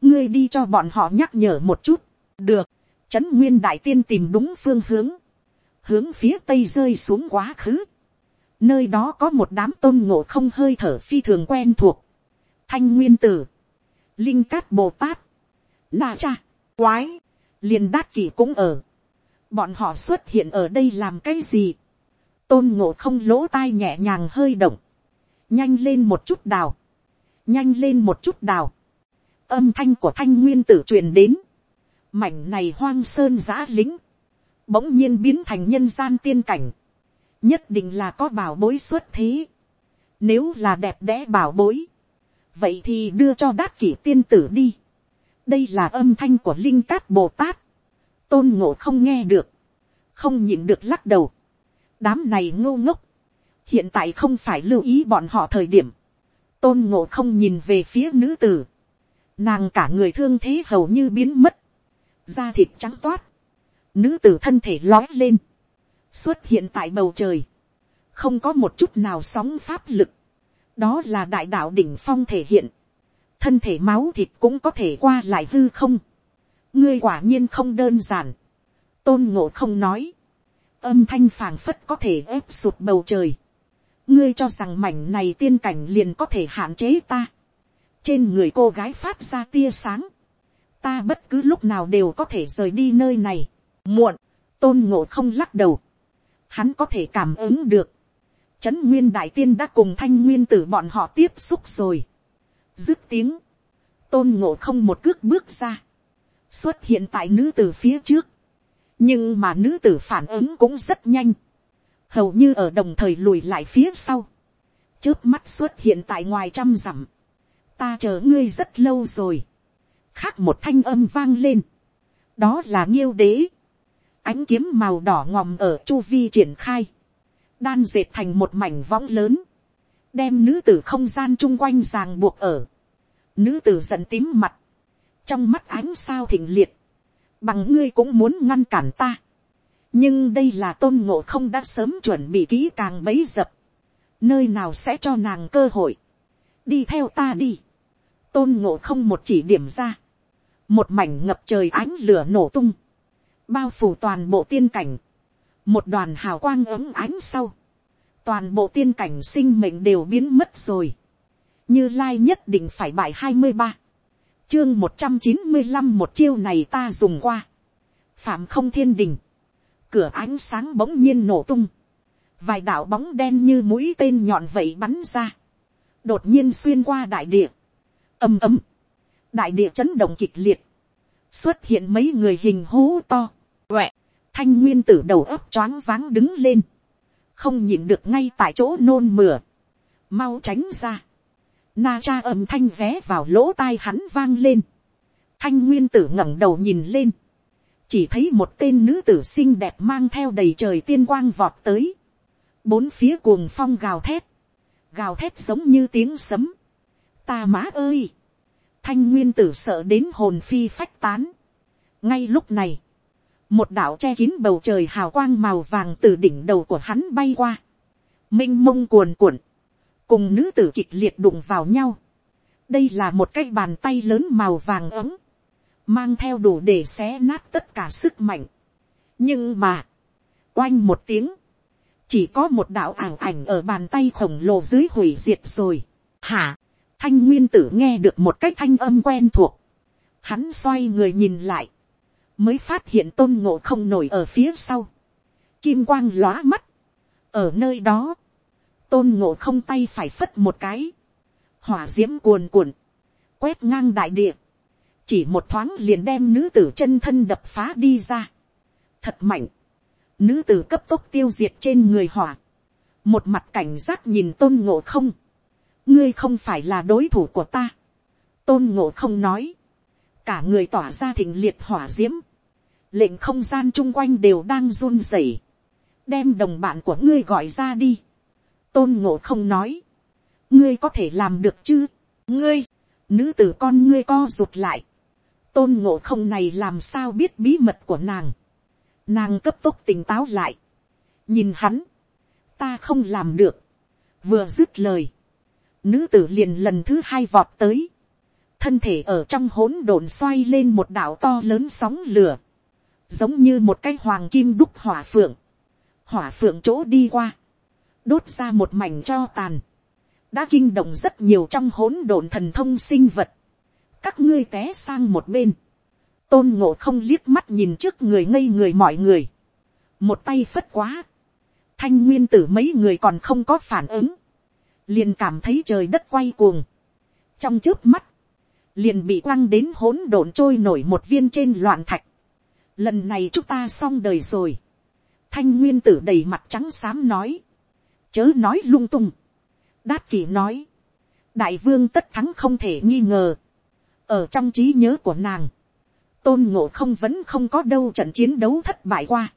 ngươi đi cho bọn họ nhắc nhở một chút, được, trấn nguyên đại tiên tìm đúng phương hướng, hướng phía tây rơi xuống quá khứ. Nơi đó có một đám tôn ngộ không hơi thở phi thường quen thuộc. Thanh nguyên tử, linh cát bồ tát, na cha, quái, liền đát kỷ cũng ở. Bọn họ xuất hiện ở đây làm cái gì? Tôn ngộ không lỗ tai nhẹ nhàng hơi động. Nhanh lên một chút đào. Nhanh lên một chút đào. Âm thanh của thanh nguyên tử truyền đến. Mảnh này hoang sơn giã lính bỗng nhiên biến thành nhân gian tiên cảnh, nhất định là có bảo bối xuất thế. Nếu là đẹp đẽ bảo bối, vậy thì đưa cho đát kỷ tiên tử đi. đây là âm thanh của linh cát bồ tát. tôn ngộ không nghe được, không nhịn được lắc đầu. đám này ngô ngốc, hiện tại không phải lưu ý bọn họ thời điểm. tôn ngộ không nhìn về phía nữ tử. nàng cả người thương thế hầu như biến mất da thịt trắng toát. Nữ tử thân thể lói lên, xuất hiện tại bầu trời, không có một chút nào sóng pháp lực, đó là đại đạo đỉnh phong thể hiện, thân thể máu thịt cũng có thể qua lại hư không, ngươi quả nhiên không đơn giản, tôn ngộ không nói, âm thanh phảng phất có thể ép sụt bầu trời, ngươi cho rằng mảnh này tiên cảnh liền có thể hạn chế ta, trên người cô gái phát ra tia sáng, ta bất cứ lúc nào đều có thể rời đi nơi này, muộn, tôn ngộ không lắc đầu, hắn có thể cảm ứng được, trấn nguyên đại tiên đã cùng thanh nguyên tử bọn họ tiếp xúc rồi, dứt tiếng, tôn ngộ không một cước bước ra, xuất hiện tại nữ tử phía trước, nhưng mà nữ tử phản ứng cũng rất nhanh, hầu như ở đồng thời lùi lại phía sau, trước mắt xuất hiện tại ngoài trăm dặm, ta chờ ngươi rất lâu rồi, khác một thanh âm vang lên, đó là nghiêu đế, ánh kiếm màu đỏ ngòm ở chu vi triển khai, đan dệt thành một mảnh võng lớn, đem nữ tử không gian chung quanh ràng buộc ở, nữ tử giận tím mặt, trong mắt ánh sao thịnh liệt, bằng ngươi cũng muốn ngăn cản ta, nhưng đây là tôn ngộ không đã sớm chuẩn bị kỹ càng bấy dập, nơi nào sẽ cho nàng cơ hội, đi theo ta đi, tôn ngộ không một chỉ điểm ra, một mảnh ngập trời ánh lửa nổ tung, bao phủ toàn bộ tiên cảnh, một đoàn hào quang ấm ánh sau, toàn bộ tiên cảnh sinh mệnh đều biến mất rồi, như lai nhất định phải bài hai mươi ba, chương một trăm chín mươi năm một chiêu này ta dùng qua, phạm không thiên đình, cửa ánh sáng bỗng nhiên nổ tung, vài đạo bóng đen như mũi tên nhọn vậy bắn ra, đột nhiên xuyên qua đại địa, ầm ầm, đại địa chấn động kịch liệt, xuất hiện mấy người hình hố to, quẹ, thanh nguyên tử đầu ấp choáng váng đứng lên, không nhìn được ngay tại chỗ nôn mửa, mau tránh ra, na cha âm thanh vé vào lỗ tai hắn vang lên, thanh nguyên tử ngẩng đầu nhìn lên, chỉ thấy một tên nữ tử xinh đẹp mang theo đầy trời tiên quang vọt tới, bốn phía cuồng phong gào thét, gào thét giống như tiếng sấm, ta má ơi, thanh nguyên tử sợ đến hồn phi phách tán. ngay lúc này, một đạo che kín bầu trời hào quang màu vàng từ đỉnh đầu của hắn bay qua, m i n h mông cuồn cuộn, cùng nữ tử kịch liệt đụng vào nhau. đây là một cái bàn tay lớn màu vàng ấm, mang theo đủ để xé nát tất cả sức mạnh. nhưng mà, oanh một tiếng, chỉ có một đạo ảng ảnh ở bàn tay khổng lồ dưới hủy diệt rồi. hả, thanh nguyên tử nghe được một cái thanh âm quen thuộc, hắn xoay người nhìn lại, mới phát hiện tôn ngộ không nổi ở phía sau, kim quang lóa mắt, ở nơi đó, tôn ngộ không tay phải phất một cái, hỏa d i ễ m cuồn cuộn, quét ngang đại địa, chỉ một thoáng liền đem nữ tử chân thân đập phá đi ra, thật mạnh, nữ tử cấp tốc tiêu diệt trên người hỏa, một mặt cảnh giác nhìn tôn ngộ không, ngươi không phải là đối thủ của ta. tôn ngộ không nói, cả người tỏa ra thịnh liệt hỏa d i ễ m lệnh không gian chung quanh đều đang run rẩy, đem đồng bạn của ngươi gọi ra đi. tôn ngộ không nói, ngươi có thể làm được chứ, ngươi, nữ tử con ngươi co rụt lại, tôn ngộ không này làm sao biết bí mật của nàng, nàng cấp tốc tỉnh táo lại, nhìn hắn, ta không làm được, vừa dứt lời, nữ tử liền lần thứ hai vọt tới, thân thể ở trong hỗn độn xoay lên một đảo to lớn sóng lửa, giống như một cái hoàng kim đúc hỏa phượng, hỏa phượng chỗ đi qua, đốt ra một mảnh cho tàn, đã kinh động rất nhiều trong hỗn độn thần thông sinh vật, các ngươi té sang một bên, tôn ngộ không liếc mắt nhìn trước người ngây người mọi người, một tay phất quá, thanh nguyên tử mấy người còn không có phản ứng, liền cảm thấy trời đất quay cuồng. trong trước mắt, liền bị quăng đến hỗn độn trôi nổi một viên trên loạn thạch. lần này chúng ta xong đời rồi. thanh nguyên tử đầy mặt trắng xám nói. chớ nói lung tung. đát kỷ nói. đại vương tất thắng không thể nghi ngờ. ở trong trí nhớ của nàng, tôn ngộ không vẫn không có đâu trận chiến đấu thất bại qua.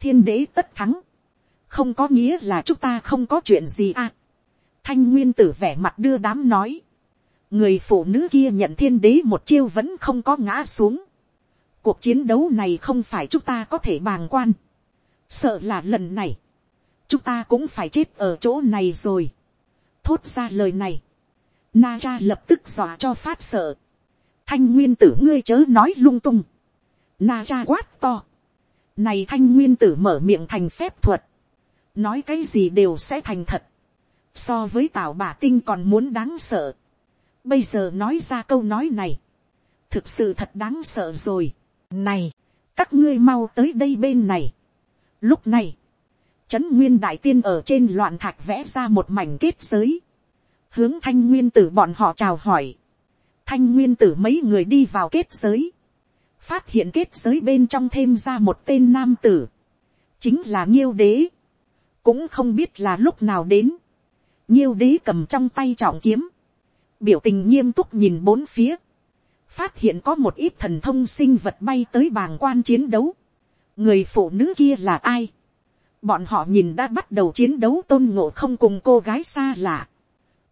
thiên đế tất thắng. không có nghĩa là chúng ta không có chuyện gì à thanh nguyên tử vẻ mặt đưa đám nói, người phụ nữ kia nhận thiên đế một chiêu vẫn không có ngã xuống. cuộc chiến đấu này không phải chúng ta có thể bàng quan. sợ là lần này, chúng ta cũng phải chết ở chỗ này rồi. thốt ra lời này, na cha lập tức dọa cho phát sợ. thanh nguyên tử ngươi chớ nói lung tung. na cha quát to. này thanh nguyên tử mở miệng thành phép thuật. nói cái gì đều sẽ thành thật so với tào bà tinh còn muốn đáng sợ. bây giờ nói ra câu nói này. thực sự thật đáng sợ rồi. này, các ngươi mau tới đây bên này. lúc này, trấn nguyên đại tiên ở trên loạn thạch vẽ ra một mảnh kết giới, hướng thanh nguyên tử bọn họ chào hỏi, thanh nguyên tử mấy người đi vào kết giới, phát hiện kết giới bên trong thêm ra một tên nam tử, chính là nghiêu đế, cũng không biết là lúc nào đến, Nhiêu đế cầm trong tay trọng kiếm, biểu tình nghiêm túc nhìn bốn phía, phát hiện có một ít thần thông sinh vật bay tới bàng quan chiến đấu, người phụ nữ kia là ai, bọn họ nhìn đã bắt đầu chiến đấu tôn ngộ không cùng cô gái xa lạ.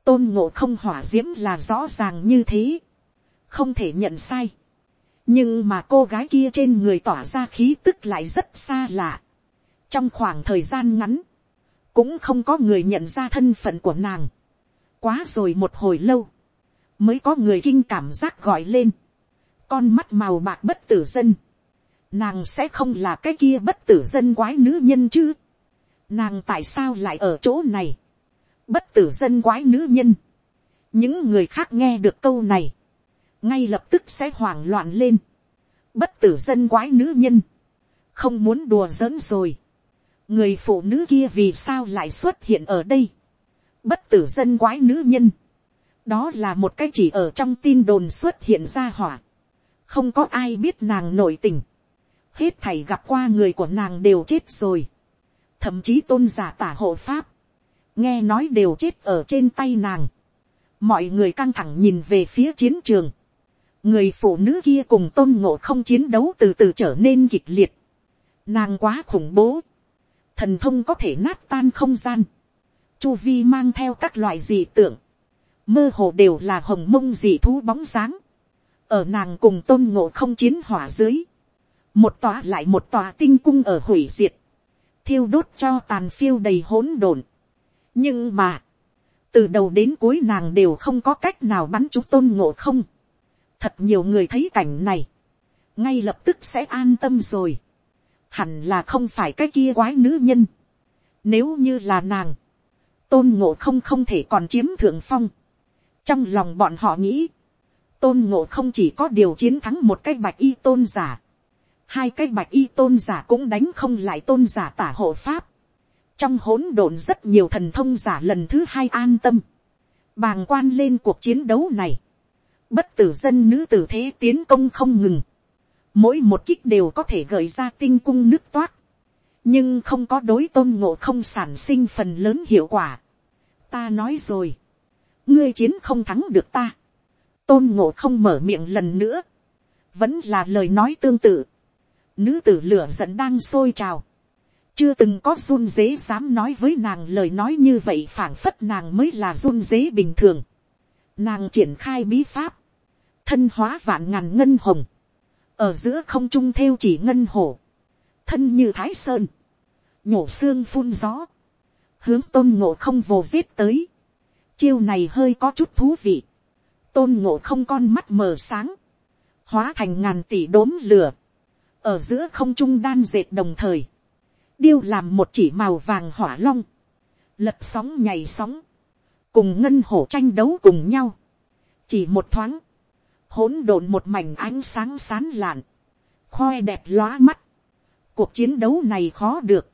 tôn ngộ không hỏa d i ễ m là rõ ràng như thế, không thể nhận sai. nhưng mà cô gái kia trên người tỏa ra khí tức lại rất xa lạ. trong khoảng thời gian ngắn, cũng không có người nhận ra thân phận của nàng. quá rồi một hồi lâu, mới có người kinh cảm giác gọi lên. con mắt màu bạc bất tử dân. Nàng sẽ không là cái kia bất tử dân quái nữ nhân chứ? Nàng tại sao lại ở chỗ này, bất tử dân quái nữ nhân, những người khác nghe được câu này, ngay lập tức sẽ hoảng loạn lên, bất tử dân quái nữ nhân, không muốn đùa giỡn rồi, người phụ nữ kia vì sao lại xuất hiện ở đây, bất tử dân quái nữ nhân, đó là một cái chỉ ở trong tin đồn xuất hiện ra hỏa, không có ai biết nàng nội tình, hết thảy gặp qua người của nàng đều chết rồi, thậm chí tôn giả tả hộ pháp, nghe nói đều chết ở trên tay nàng. mọi người căng thẳng nhìn về phía chiến trường. người phụ nữ kia cùng tôn ngộ không chiến đấu từ từ trở nên kịch liệt. nàng quá khủng bố thần thông có thể nát tan không gian. chu vi mang theo các loại dị tượng. mơ hồ đều là hồng mông dị thú bóng dáng. ở nàng cùng tôn ngộ không chiến hỏa dưới. một tòa lại một tòa tinh cung ở hủy diệt thiêu đốt cho tàn phiêu đầy hỗn độn. nhưng mà, từ đầu đến cuối nàng đều không có cách nào bắn chúng tôn ngộ không. thật nhiều người thấy cảnh này, ngay lập tức sẽ an tâm rồi hẳn là không phải cái kia quái nữ nhân. nếu như là nàng, tôn ngộ không không thể còn chiếm thượng phong. trong lòng bọn họ nghĩ, tôn ngộ không chỉ có điều chiến thắng một cái bạch y tôn giả hai cái bạch y tôn giả cũng đánh không lại tôn giả tả hộ pháp. trong hỗn độn rất nhiều thần thông giả lần thứ hai an tâm, bàng quan lên cuộc chiến đấu này, bất tử dân nữ tử thế tiến công không ngừng, mỗi một kích đều có thể gợi ra tinh cung nước toát, nhưng không có đối tôn ngộ không sản sinh phần lớn hiệu quả. ta nói rồi, ngươi chiến không thắng được ta, tôn ngộ không mở miệng lần nữa, vẫn là lời nói tương tự, Nữ tử lửa giận đang sôi trào. Chưa từng có run dế dám nói với nàng lời nói như vậy phảng phất nàng mới là run dế bình thường. Nàng triển khai bí pháp. Thân hóa vạn ngàn ngân hồng. Ở giữa không trung theo chỉ ngân hổ. Thân như thái sơn. Nhổ xương phun gió. Hướng tôn ngộ không vồ giết tới. Chiêu này hơi có chút thú vị. Tôn ngộ không con mắt mờ sáng. Hóa thành ngàn tỷ đốm lửa ở giữa không trung đan dệt đồng thời, điêu làm một chỉ màu vàng hỏa long, lật sóng nhảy sóng, cùng ngân hổ tranh đấu cùng nhau, chỉ một thoáng, hỗn độn một mảnh ánh sáng sán lạn, khoe đẹp lóa mắt, cuộc chiến đấu này khó được,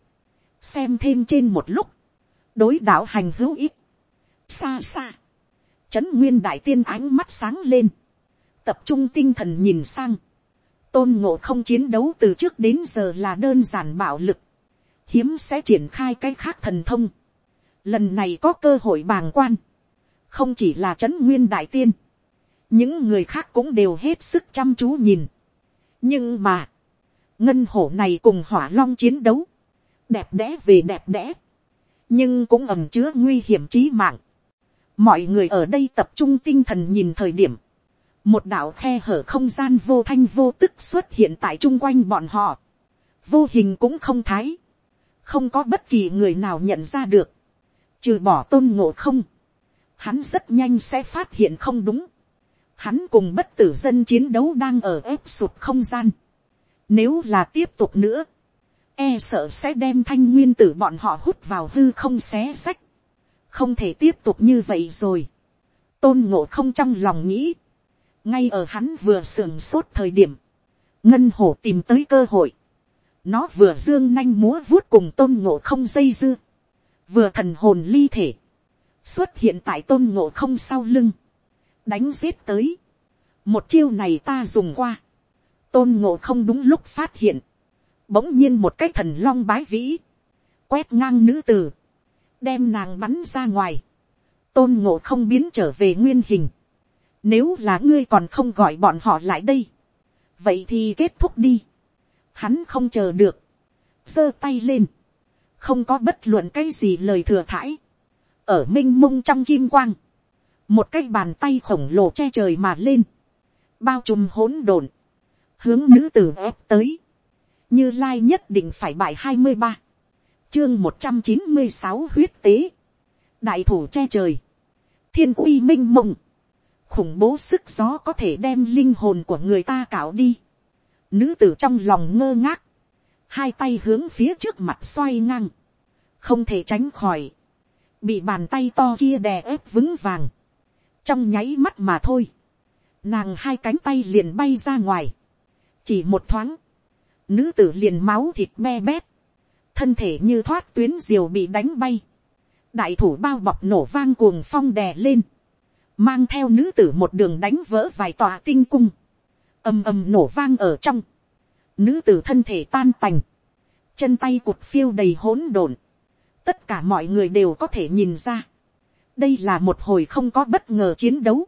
xem thêm trên một lúc, đối đạo hành hữu ích, xa xa, trấn nguyên đại tiên ánh mắt sáng lên, tập trung tinh thần nhìn sang, tôn ngộ không chiến đấu từ trước đến giờ là đơn giản bạo lực, hiếm sẽ triển khai cái khác thần thông. Lần này có cơ hội bàng quan, không chỉ là trấn nguyên đại tiên, những người khác cũng đều hết sức chăm chú nhìn. nhưng mà, ngân hổ này cùng hỏa long chiến đấu, đẹp đẽ về đẹp đẽ, nhưng cũng ẩm chứa nguy hiểm trí mạng. mọi người ở đây tập trung tinh thần nhìn thời điểm, một đạo khe hở không gian vô thanh vô tức xuất hiện tại chung quanh bọn họ, vô hình cũng không thái, không có bất kỳ người nào nhận ra được, trừ bỏ tôn ngộ không, hắn rất nhanh sẽ phát hiện không đúng, hắn cùng bất tử dân chiến đấu đang ở ép sụt không gian, nếu là tiếp tục nữa, e sợ sẽ đem thanh nguyên tử bọn họ hút vào hư không xé sách, không thể tiếp tục như vậy rồi, tôn ngộ không trong lòng nghĩ, ngay ở hắn vừa sườn sốt thời điểm, ngân hổ tìm tới cơ hội, nó vừa dương nanh múa vuốt cùng tôn ngộ không dây dưa, vừa thần hồn ly thể, xuất hiện tại tôn ngộ không sau lưng, đánh giết tới, một chiêu này ta dùng qua, tôn ngộ không đúng lúc phát hiện, bỗng nhiên một cái thần long bái vĩ, quét ngang nữ tử, đem nàng bắn ra ngoài, tôn ngộ không biến trở về nguyên hình, nếu là ngươi còn không gọi bọn họ lại đây, vậy thì kết thúc đi, hắn không chờ được, giơ tay lên, không có bất luận cái gì lời thừa thãi, ở minh mông trong kim quang, một cái bàn tay khổng lồ che trời mà lên, bao trùm hỗn độn, hướng nữ tử ép tới, như lai nhất định phải bại hai mươi ba, chương một trăm chín mươi sáu huyết tế, đại thủ che trời, thiên uy m i n h mộng, khủng bố sức gió có thể đem linh hồn của người ta cạo đi, nữ tử trong lòng ngơ ngác, hai tay hướng phía trước mặt xoay ngang, không thể tránh khỏi, bị bàn tay to kia đè ép vững vàng, trong nháy mắt mà thôi, nàng hai cánh tay liền bay ra ngoài, chỉ một thoáng, nữ tử liền máu thịt me bét, thân thể như thoát tuyến diều bị đánh bay, đại thủ bao bọc nổ vang cuồng phong đè lên, mang theo nữ tử một đường đánh vỡ vài tòa tinh cung, ầm ầm nổ vang ở trong, nữ tử thân thể tan tành, chân tay cụt phiêu đầy hỗn độn, tất cả mọi người đều có thể nhìn ra, đây là một hồi không có bất ngờ chiến đấu,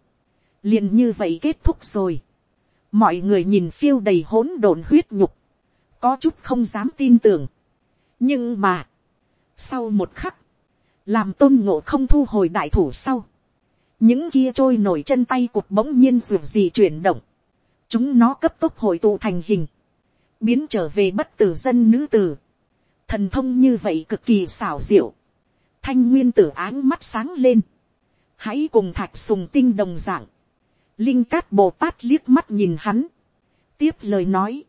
liền như vậy kết thúc rồi, mọi người nhìn phiêu đầy hỗn độn huyết nhục, có chút không dám tin tưởng, nhưng mà, sau một khắc, làm tôn ngộ không thu hồi đại thủ sau, những kia trôi nổi chân tay cụt bỗng nhiên ruột gì chuyển động, chúng nó cấp tốc hội tụ thành hình, biến trở về bất tử dân nữ tử, thần thông như vậy cực kỳ xảo diệu, thanh nguyên tử áng mắt sáng lên, hãy cùng thạch sùng tinh đồng dạng, linh cát bồ tát liếc mắt nhìn hắn, tiếp lời nói,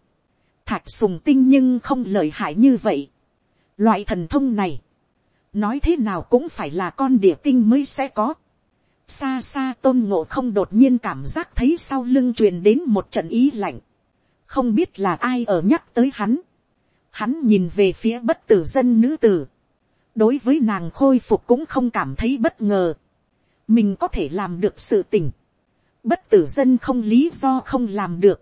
thạch sùng tinh nhưng không lợi hại như vậy, loại thần thông này, nói thế nào cũng phải là con địa tinh mới sẽ có, xa xa tôn ngộ không đột nhiên cảm giác thấy sau lưng truyền đến một trận ý lạnh, không biết là ai ở nhắc tới hắn. Hắn nhìn về phía bất tử dân nữ tử đối với nàng khôi phục cũng không cảm thấy bất ngờ. mình có thể làm được sự tình. bất tử dân không lý do không làm được.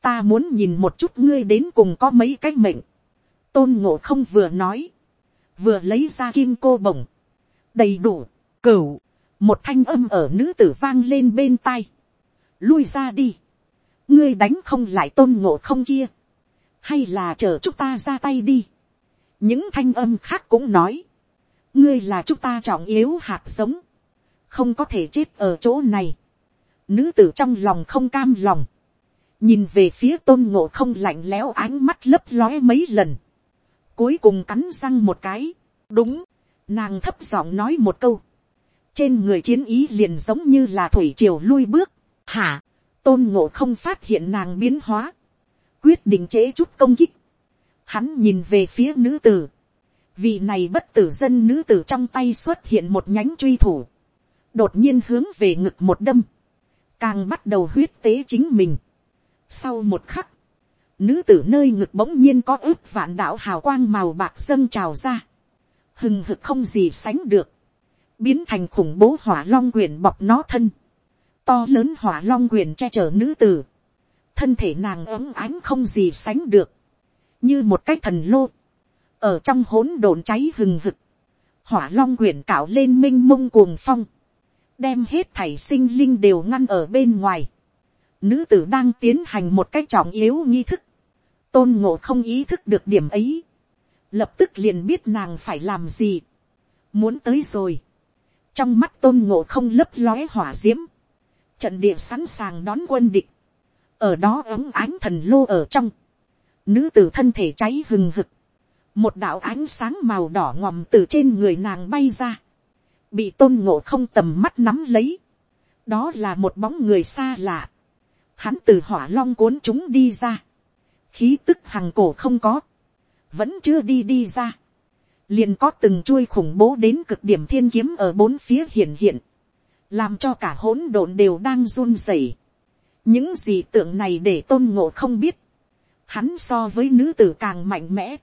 ta muốn nhìn một chút ngươi đến cùng có mấy cái mệnh. tôn ngộ không vừa nói. vừa lấy ra kim cô bổng. đầy đủ, cửu. một thanh âm ở nữ tử vang lên bên tai. lui ra đi ngươi đánh không lại tôn ngộ không kia, hay là chờ chúng ta ra tay đi những thanh âm khác cũng nói, ngươi là chúng ta trọng yếu hạt giống, không có thể chết ở chỗ này. nữ tử trong lòng không cam lòng, nhìn về phía tôn ngộ không lạnh lẽo ánh mắt lấp lóe mấy lần, cuối cùng cắn răng một cái, đúng, nàng thấp giọng nói một câu, trên người chiến ý liền giống như là thủy triều lui bước, hả, tôn ngộ không phát hiện nàng biến hóa, quyết định chế chút công kích, hắn nhìn về phía nữ tử, vì này bất tử dân nữ tử trong tay xuất hiện một nhánh truy thủ, đột nhiên hướng về ngực một đâm, càng bắt đầu huyết tế chính mình. Sau một khắc, nữ tử nơi ngực bỗng nhiên có ướp vạn đạo hào quang màu bạc dâng trào ra, hừng hực không gì sánh được, biến thành khủng bố hỏa long quyền bọc nó thân, to lớn hỏa long quyền che chở nữ tử, thân thể nàng ấm ánh không gì sánh được, như một cái thần lô, ở trong hỗn độn cháy hừng hực, hỏa long quyển cạo lên m i n h mông cuồng phong, đem hết thảy sinh linh đều ngăn ở bên ngoài, nữ tử đang tiến hành một cách trọng yếu nghi thức, tôn ngộ không ý thức được điểm ấy, lập tức liền biết nàng phải làm gì, muốn tới rồi, trong mắt tôn ngộ không lấp lóe hỏa d i ễ m trận địa sẵn sàng đón quân địch, ở đó ấm ánh thần lô ở trong, nữ tử thân thể cháy hừng hực, một đạo ánh sáng màu đỏ ngòm từ trên người nàng bay ra, bị tôn ngộ không tầm mắt nắm lấy, đó là một bóng người xa lạ, hắn từ hỏa long cuốn chúng đi ra, khí tức hằng cổ không có, vẫn chưa đi đi ra, liền có từng chuôi khủng bố đến cực điểm thiên kiếm ở bốn phía hiện hiện, làm cho cả hỗn độn đều đang run rẩy. những gì tượng này để tôn ngộ không biết, hắn so với nữ tử càng mạnh mẽ.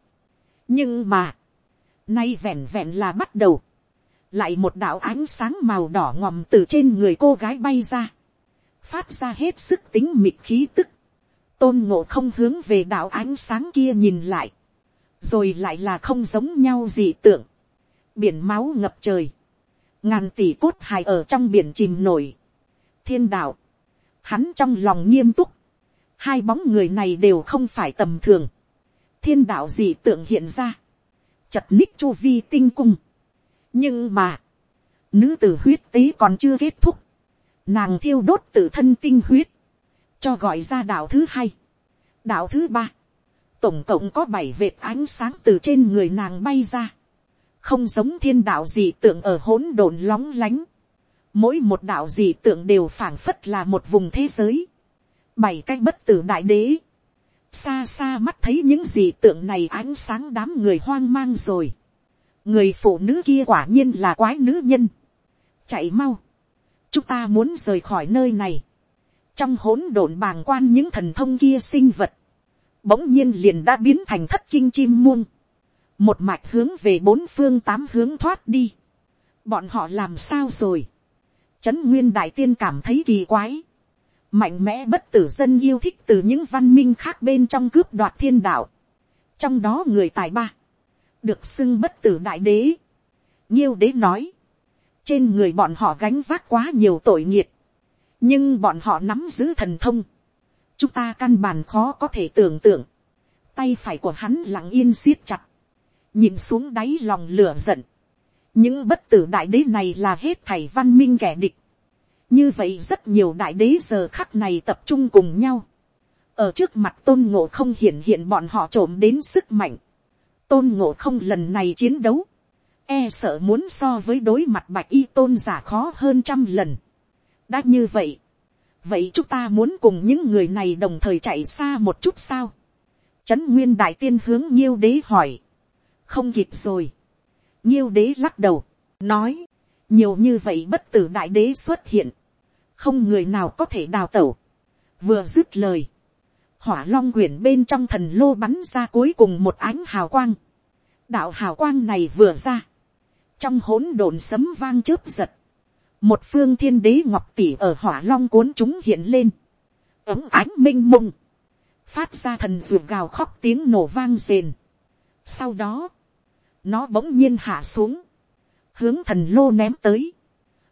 nhưng mà, nay vẹn vẹn là bắt đầu, lại một đạo ánh sáng màu đỏ ngòm từ trên người cô gái bay ra, phát ra hết sức tính mịt khí tức, tôn ngộ không hướng về đạo ánh sáng kia nhìn lại, rồi lại là không giống nhau gì tưởng, biển máu ngập trời, ngàn tỷ cốt hài ở trong biển chìm nổi, thiên đạo, hắn trong lòng nghiêm túc, hai bóng người này đều không phải tầm thường, thiên đạo gì tượng hiện ra, chật ních chu vi tinh cung, nhưng mà, nữ tử huyết tế còn chưa kết thúc, nàng thiêu đốt tự thân tinh huyết, cho gọi ra đạo thứ hai, đạo thứ ba, tổng cộng có bảy vệt ánh sáng từ trên người nàng bay ra, không giống thiên đạo gì tượng ở hỗn độn lóng lánh, mỗi một đạo gì tượng đều phảng phất là một vùng thế giới, bảy cái bất tử đại đế, xa xa mắt thấy những gì tượng này ánh sáng đám người hoang mang rồi, người phụ nữ kia quả nhiên là quái nữ nhân, chạy mau, chúng ta muốn rời khỏi nơi này, trong hỗn độn bàng quan những thần thông kia sinh vật, bỗng nhiên liền đã biến thành thất kinh chim muông, một mạch hướng về bốn phương tám hướng thoát đi, bọn họ làm sao rồi, trấn nguyên đại tiên cảm thấy kỳ quái, mạnh mẽ bất tử dân yêu thích từ những văn minh khác bên trong cướp đoạt thiên đạo, trong đó người tài ba, được xưng bất tử đại đế, nhiêu đế nói, trên người bọn họ gánh vác quá nhiều tội nghiệt, nhưng bọn họ nắm giữ thần thông, chúng ta căn bản khó có thể tưởng tượng, tay phải của hắn lặng yên siết chặt, nhìn xuống đáy lòng lửa giận, những bất tử đại đế này là hết thảy văn minh kẻ địch, như vậy rất nhiều đại đế giờ khắc này tập trung cùng nhau, ở trước mặt tôn ngộ không hiện hiện bọn họ trộm đến sức mạnh, tôn ngộ không lần này chiến đấu, e sợ muốn so với đối mặt bạch y tôn giả khó hơn trăm lần. đã như vậy, vậy chúng ta muốn cùng những người này đồng thời chạy xa một chút sao. trấn nguyên đại tiên hướng nhiêu đế hỏi, không kịp rồi. nhiêu đế lắc đầu, nói, nhiều như vậy bất tử đại đế xuất hiện, không người nào có thể đào tẩu. vừa dứt lời, hỏa long quyển bên trong thần lô bắn ra cuối cùng một ánh hào quang. đạo hào quang này vừa ra, trong hỗn độn sấm vang chớp giật, một phương thiên đế ngọc tỷ ở hỏa long cuốn chúng hiện lên, ấm ánh m i n h mông, phát ra thần ruột gào khóc tiếng nổ vang rền. sau đó, nó bỗng nhiên hạ xuống, hướng thần lô ném tới,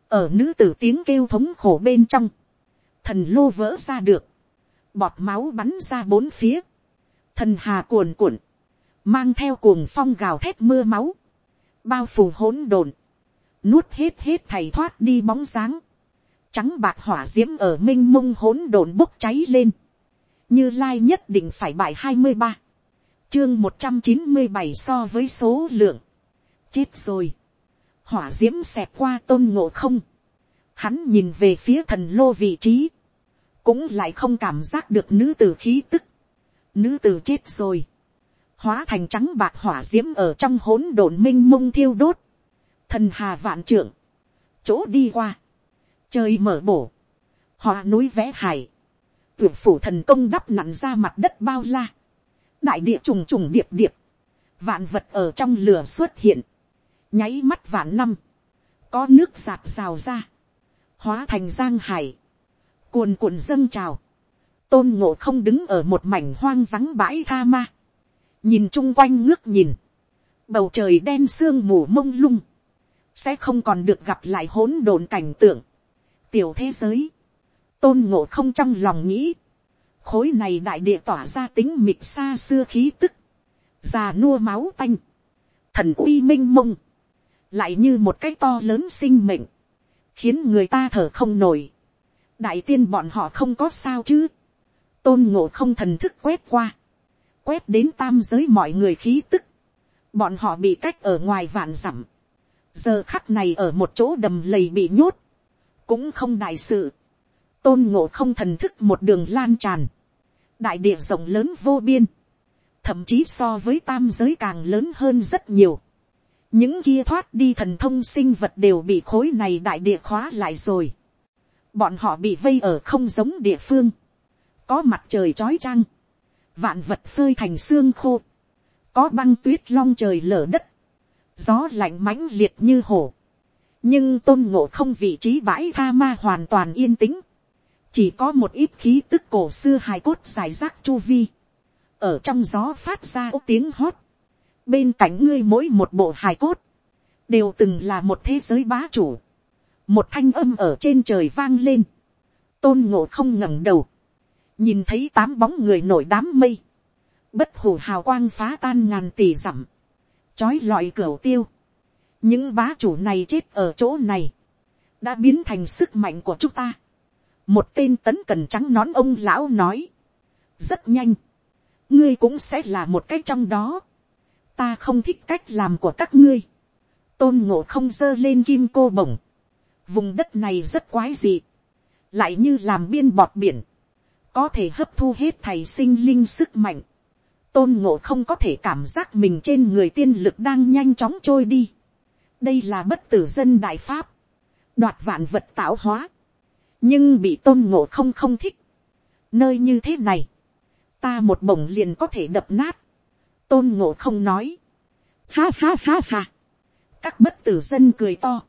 ở nữ tử tiếng kêu thống khổ bên trong, thần lô vỡ ra được, bọt máu bắn ra bốn phía, thần hà cuồn cuộn, mang theo cuồng phong gào thét mưa máu, bao phủ hỗn độn, nuốt hết hết thầy thoát đi bóng dáng, trắng bạc hỏa d i ễ m ở m i n h mông hỗn độn bốc cháy lên, như lai nhất định phải bài hai mươi ba, chương một trăm chín mươi bảy so với số lượng, chết rồi, hỏa d i ễ m xẹt qua tôn ngộ không, hắn nhìn về phía thần lô vị trí, cũng lại không cảm giác được nữ t ử khí tức, nữ t ử chết rồi, hóa thành trắng bạc hỏa d i ễ m ở trong hỗn độn m i n h mông thiêu đốt, thần hà vạn trưởng, chỗ đi qua, trời mở bổ, hòa núi vẽ hải, tuyển phủ thần công đắp nặn ra mặt đất bao la, đại địa trùng trùng điệp điệp, vạn vật ở trong lửa xuất hiện, nháy mắt vạn năm, có nước giạt rào ra, hóa thành giang hải, cuồn cuộn dâng trào, tôn ngộ không đứng ở một mảnh hoang vắng bãi tha ma, nhìn chung quanh ngước nhìn, bầu trời đen sương mù mông lung, sẽ không còn được gặp lại hỗn độn cảnh tượng. tiểu thế giới, tôn ngộ không trong lòng nghĩ, khối này đại địa tỏa ra tính mịt xa xưa khí tức, già nua máu tanh, thần uy m i n h mông, lại như một cái to lớn sinh mệnh, khiến người ta thở không nổi. đại tiên bọn họ không có sao chứ, tôn ngộ không thần thức quét qua, quét đến tam giới mọi người khí tức, bọn họ bị cách ở ngoài vạn dặm, giờ khắc này ở một chỗ đầm lầy bị nhốt, cũng không đại sự, tôn ngộ không thần thức một đường lan tràn, đại địa rộng lớn vô biên, thậm chí so với tam giới càng lớn hơn rất nhiều những kia thoát đi thần thông sinh vật đều bị khối này đại địa khóa lại rồi. bọn họ bị vây ở không giống địa phương, có mặt trời trói trăng, vạn vật phơi thành xương khô, có băng tuyết long trời lở đất, gió lạnh mãnh liệt như hổ, nhưng tôn ngộ không vị trí bãi tha ma hoàn toàn yên tĩnh, chỉ có một ít khí tức cổ xưa hài cốt dài rác chu vi, ở trong gió phát ra ốc tiếng hót, bên cạnh ngươi mỗi một bộ hài cốt, đều từng là một thế giới bá chủ, một thanh âm ở trên trời vang lên, tôn ngộ không ngẩng đầu, nhìn thấy tám bóng người nổi đám mây, bất hủ hào quang phá tan ngàn tỷ dặm, trói lọi cửa tiêu, những bá chủ này chết ở chỗ này, đã biến thành sức mạnh của chúng ta. một tên tấn cần trắng nón ông lão nói, rất nhanh, ngươi cũng sẽ là một cái trong đó ta không thích cách làm của các ngươi. tôn ngộ không dơ lên kim cô bổng. vùng đất này rất quái dị. lại như làm biên bọt biển. có thể hấp thu hết thầy sinh linh sức mạnh. tôn ngộ không có thể cảm giác mình trên người tiên lực đang nhanh chóng trôi đi. đây là bất tử dân đại pháp. đoạt vạn vật tạo hóa. nhưng bị tôn ngộ không không thích. nơi như thế này ta một bổng liền có thể đập nát, tôn ngộ không nói, ha ha ha ha, các bất tử dân cười to,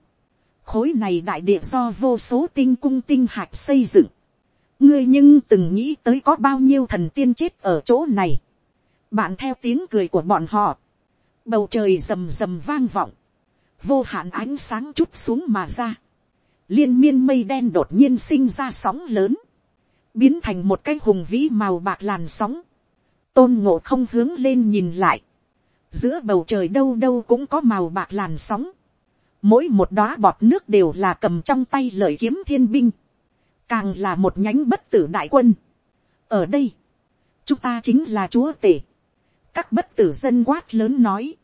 khối này đại địa do vô số tinh cung tinh hạt xây dựng, ngươi nhưng từng nghĩ tới có bao nhiêu thần tiên chết ở chỗ này, bạn theo tiếng cười của bọn họ, bầu trời rầm rầm vang vọng, vô hạn ánh sáng chút xuống mà ra, liên miên mây đen đột nhiên sinh ra sóng lớn, biến thành một cái hùng vĩ màu bạc làn sóng, tôn ngộ không hướng lên nhìn lại, giữa bầu trời đâu đâu cũng có màu bạc làn sóng, mỗi một đóa bọt nước đều là cầm trong tay lợi kiếm thiên binh, càng là một nhánh bất tử đại quân. ở đây, chúng ta chính là chúa tể, các bất tử dân quát lớn nói,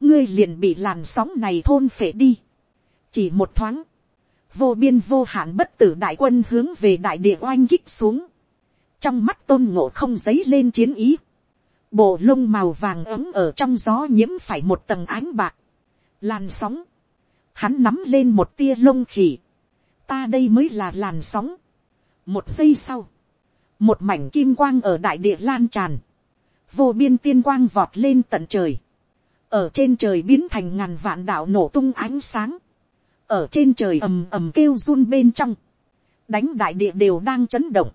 ngươi liền bị làn sóng này thôn phệ đi, chỉ một thoáng, vô biên vô hạn bất tử đại quân hướng về đại địa oanh kích xuống. Trong mắt tôn ngộ không giấy lên chiến ý. Bộ lông màu vàng ấm ở trong gió nhiễm phải một tầng ánh bạc. Làn sóng. Hắn nắm lên một tia lông khỉ. Ta đây mới là làn sóng. Một giây sau. Một mảnh kim quang ở đại địa lan tràn. Vô biên tiên quang vọt lên tận trời. Ở trên trời biến thành ngàn vạn đạo nổ tung ánh sáng ở trên trời ầm ầm kêu run bên trong, đánh đại địa đều đang chấn động,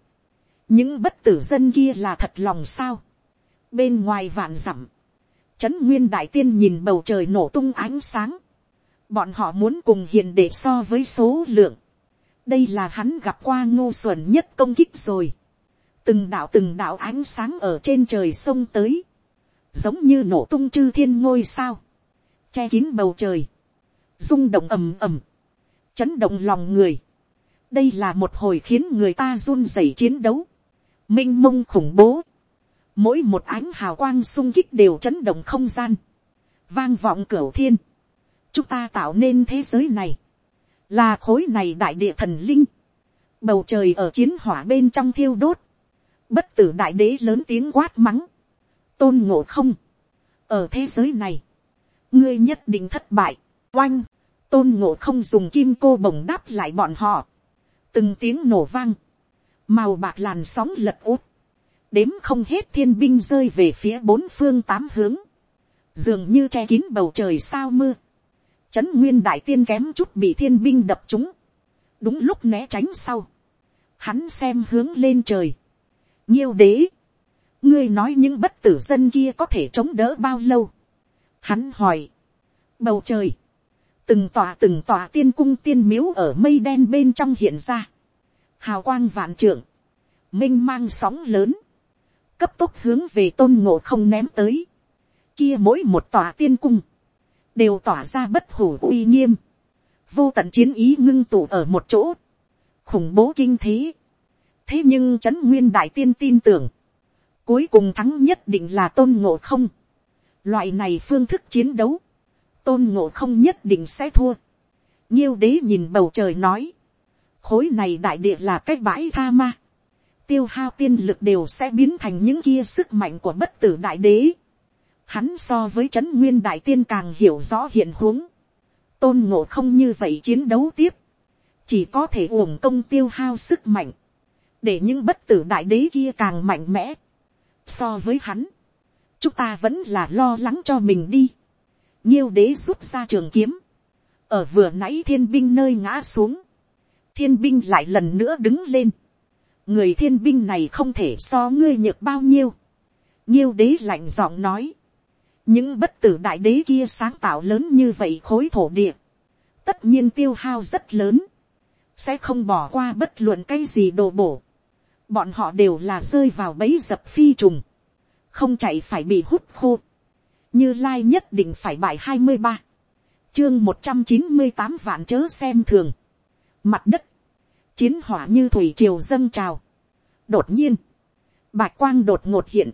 những bất tử dân kia là thật lòng sao, bên ngoài vạn dặm, trấn nguyên đại tiên nhìn bầu trời nổ tung ánh sáng, bọn họ muốn cùng hiền để so với số lượng, đây là hắn gặp qua ngô xuẩn nhất công kích rồi, từng đạo từng đạo ánh sáng ở trên trời sông tới, giống như nổ tung chư thiên ngôi sao, che kín bầu trời, rung động ầm ầm, chấn động lòng người. đây là một hồi khiến người ta run rẩy chiến đấu, m i n h mông khủng bố, mỗi một ánh hào quang sung kích đều chấn động không gian, vang vọng cửa thiên, chúng ta tạo nên thế giới này, là khối này đại địa thần linh, bầu trời ở chiến hỏa bên trong thiêu đốt, bất tử đại đế lớn tiếng quát mắng, tôn ngộ không, ở thế giới này, ngươi nhất định thất bại, oanh, tôn ngộ không dùng kim cô bồng đáp lại bọn họ, từng tiếng nổ vang, màu bạc làn sóng lật út, đếm không hết thiên binh rơi về phía bốn phương tám hướng, dường như che kín bầu trời sao mưa, trấn nguyên đại tiên kém chút bị thiên binh đập chúng, đúng lúc né tránh sau, hắn xem hướng lên trời, nhiêu đế, ngươi nói những bất tử dân kia có thể chống đỡ bao lâu, hắn hỏi, bầu trời, từng tòa từng tòa tiên cung tiên miếu ở mây đen bên trong hiện ra, hào quang vạn trưởng, m i n h mang sóng lớn, cấp tốc hướng về tôn ngộ không ném tới, kia mỗi một tòa tiên cung, đều tỏa ra bất hủ uy nghiêm, vô tận chiến ý ngưng tụ ở một chỗ, khủng bố kinh thế, thế nhưng trấn nguyên đại tiên tin tưởng, cuối cùng thắng nhất định là tôn ngộ không, Loại này phương thức chiến đấu, tôn ngộ không nhất định sẽ thua. Nhiêu đế nhìn bầu trời nói, khối này đại địa là cái bãi tha ma. Tiêu hao tiên lực đều sẽ biến thành những kia sức mạnh của bất tử đại đế. Hắn so với trấn nguyên đại tiên càng hiểu rõ hiện huống. Tôn ngộ không như vậy chiến đấu tiếp. Chỉ có thể uổng công tiêu hao sức mạnh. Để những bất tử đại đế kia càng mạnh mẽ. So với hắn. Chúng ta vẫn là lo lắng cho mình đi. Nhiêu đế rút ra trường kiếm. Ở vừa nãy thiên binh nơi ngã xuống. Thiên binh lại lần nữa đứng lên. Người thiên binh này không thể so ngươi nhược bao nhiêu. Nhiêu đế lạnh giọng nói những bất tử đại đế kia sáng tạo lớn như vậy khối thổ địa, tất nhiên tiêu hao rất lớn, sẽ không bỏ qua bất luận cái gì đồ bổ. Bọn họ đều là rơi vào bẫy dập phi trùng, không chạy phải bị hút khô. Như Lai nhất định phải bại hai mươi ba, chương một trăm chín mươi tám vạn chớ xem thường. Mặt đất, chiến hỏa như thủy triều dâng trào. Đột nhiên, bạch quang đột ngột hiện,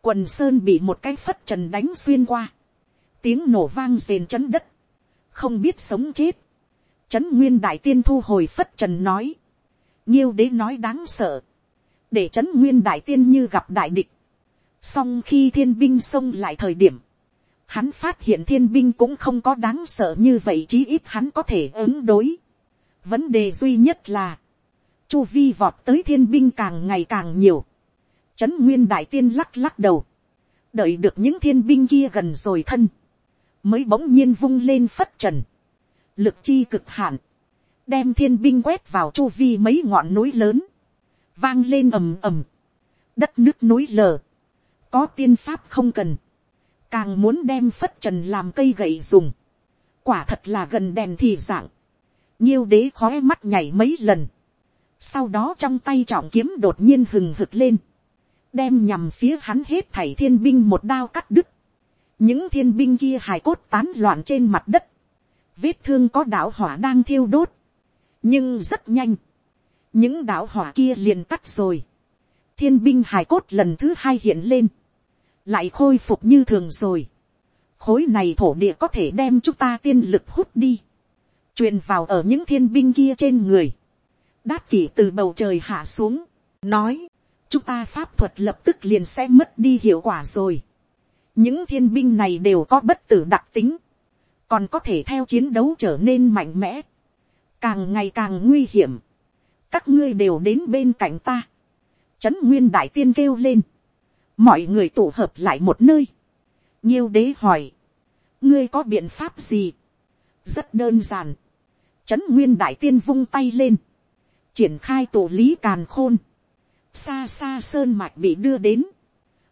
quần sơn bị một cái phất trần đánh xuyên qua, tiếng nổ vang rền chấn đất, không biết sống chết, trấn nguyên đại tiên thu hồi phất trần nói, nhiêu đế nói đáng sợ, để trấn nguyên đại tiên như gặp đại địch, song khi thiên binh xông lại thời điểm, hắn phát hiện thiên binh cũng không có đáng sợ như vậy chí ít hắn có thể ứng đối vấn đề duy nhất là, chu vi vọt tới thiên binh càng ngày càng nhiều, Trấn Nguyên Đại Tiên lắc lắc đầu. Đợi được những thiên binh kia gần rồi thân. Mới bỗng nhiên vung lên phất trần. Lực chi cực hạn. Đem thiên binh quét vào chu vi mấy ngọn núi lớn. Vang lên ầm ầm. Đất nước núi lở. Có tiên pháp không cần. Càng muốn đem phất trần làm cây gậy dùng. Quả thật là gần đèn thì dạng. Nhiêu đế khói mắt nhảy mấy lần. Sau đó trong tay trọng kiếm đột nhiên hừng hực lên đem nhằm phía hắn hết thảy thiên binh một đao cắt đứt. những thiên binh kia hài cốt tán loạn trên mặt đất. vết thương có đạo hỏa đang thiêu đốt. nhưng rất nhanh. những đạo hỏa kia liền tắt rồi. thiên binh hài cốt lần thứ hai hiện lên. lại khôi phục như thường rồi. khối này thổ địa có thể đem chúng ta tiên lực hút đi truyền vào ở những thiên binh kia trên người. đát kỷ từ bầu trời hạ xuống. nói chúng ta pháp thuật lập tức liền sẽ mất đi hiệu quả rồi. những thiên binh này đều có bất tử đặc tính, còn có thể theo chiến đấu trở nên mạnh mẽ, càng ngày càng nguy hiểm. các ngươi đều đến bên cạnh ta. trấn nguyên đại tiên kêu lên, mọi người tụ hợp lại một nơi. nhiêu đế hỏi, ngươi có biện pháp gì. rất đơn giản trấn nguyên đại tiên vung tay lên, triển khai tổ lý càn khôn xa xa sơn mạch bị đưa đến,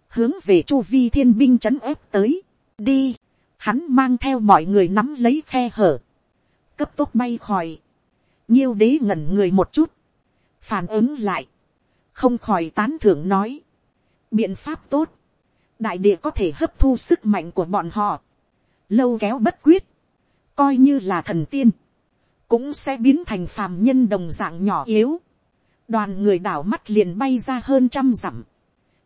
hướng về chu vi thiên binh chấn ép tới, đi, hắn mang theo mọi người nắm lấy khe hở, cấp tốc bay khỏi, nhiêu đế ngẩn người một chút, phản ứng lại, không khỏi tán thưởng nói, biện pháp tốt, đại địa có thể hấp thu sức mạnh của bọn họ, lâu kéo bất quyết, coi như là thần tiên, cũng sẽ biến thành phàm nhân đồng dạng nhỏ yếu, đoàn người đảo mắt liền bay ra hơn trăm dặm.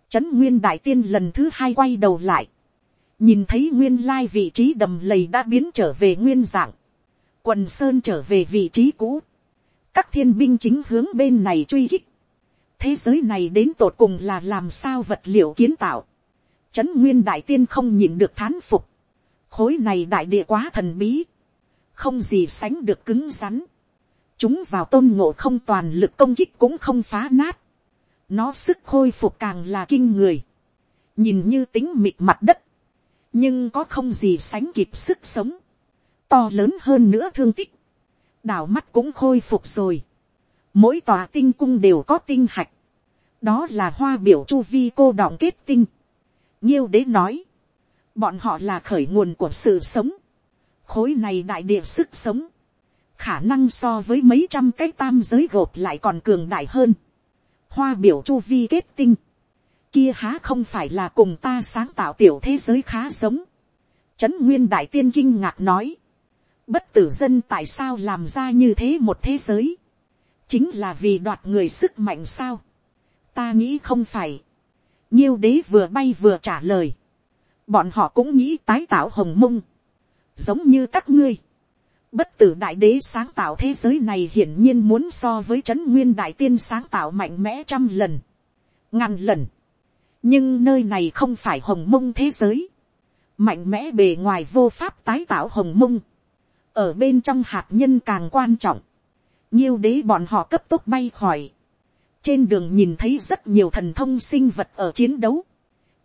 Trấn nguyên đại tiên lần thứ hai quay đầu lại. nhìn thấy nguyên lai vị trí đầm lầy đã biến trở về nguyên dạng. quần sơn trở về vị trí cũ. các thiên binh chính hướng bên này truy kích. thế giới này đến tột cùng là làm sao vật liệu kiến tạo. Trấn nguyên đại tiên không nhìn được thán phục. khối này đại địa quá thần bí không gì sánh được cứng rắn chúng vào tôn ngộ không toàn lực công kích cũng không phá nát. Nó sức khôi phục càng là kinh người. Nhìn như tính mịt mặt đất. Nhưng có không gì sánh kịp sức sống. To lớn hơn nữa thương tích. Đảo mắt cũng khôi phục rồi. Mỗi tòa tinh cung đều có tinh hạch. Đó là hoa biểu chu vi cô đọng kết tinh. Nhiêu đế nói. Bọn họ là khởi nguồn của sự sống. Khối này đại địa sức sống khả năng so với mấy trăm cái tam giới gộp lại còn cường đại hơn. Hoa biểu chu vi kết tinh. Kia há không phải là cùng ta sáng tạo tiểu thế giới khá giống. Trấn Nguyên Đại Tiên kinh ngạc nói. Bất tử dân tại sao làm ra như thế một thế giới. Chính là vì đoạt người sức mạnh sao. Ta nghĩ không phải. Nhiêu đế vừa bay vừa trả lời. bọn họ cũng nghĩ tái tạo hồng mông, giống như các ngươi, bất tử đại đế sáng tạo thế giới này hiển nhiên muốn so với trấn nguyên đại tiên sáng tạo mạnh mẽ trăm lần, ngàn lần, nhưng nơi này không phải hồng mông thế giới, mạnh mẽ bề ngoài vô pháp tái tạo hồng mông, ở bên trong hạt nhân càng quan trọng, nhiêu đế bọn họ cấp tốc bay khỏi, trên đường nhìn thấy rất nhiều thần thông sinh vật ở chiến đấu,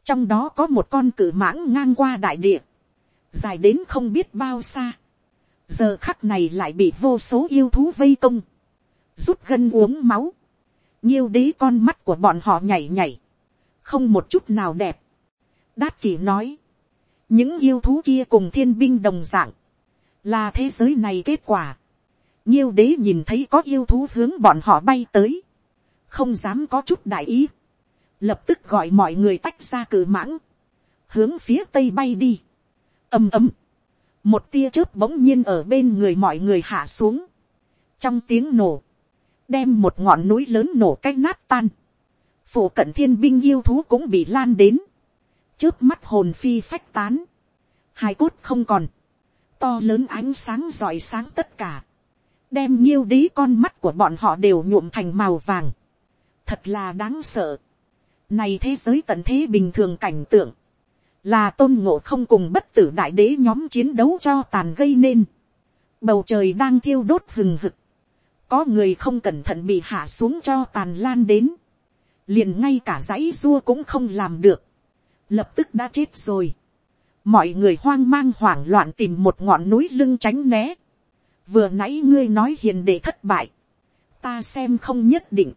trong đó có một con cự mãng ngang qua đại địa, dài đến không biết bao xa, giờ khắc này lại bị vô số yêu thú vây công, rút gân uống máu, nhiêu đế con mắt của bọn họ nhảy nhảy, không một chút nào đẹp. đát kỷ nói, những yêu thú kia cùng thiên binh đồng dạng, là thế giới này kết quả. nhiêu đế nhìn thấy có yêu thú hướng bọn họ bay tới, không dám có chút đại ý, lập tức gọi mọi người tách ra cử mãng, hướng phía tây bay đi, ầm ầm, một tia chớp bỗng nhiên ở bên người mọi người hạ xuống, trong tiếng nổ, đem một ngọn núi lớn nổ cách nát tan, phủ cận thiên binh yêu thú cũng bị lan đến, trước mắt hồn phi phách tán, hai cốt không còn, to lớn ánh sáng rọi sáng tất cả, đem nhiêu đế con mắt của bọn họ đều nhuộm thành màu vàng, thật là đáng sợ, này thế giới tận thế bình thường cảnh tượng, là tôn ngộ không cùng bất tử đại đế nhóm chiến đấu cho tàn gây nên, bầu trời đang thiêu đốt hừng hực, có người không cẩn thận bị hạ xuống cho tàn lan đến, liền ngay cả dãy rua cũng không làm được, lập tức đã chết rồi. mọi người hoang mang hoảng loạn tìm một ngọn núi lưng tránh né. vừa nãy ngươi nói hiền đệ thất bại, ta xem không nhất định,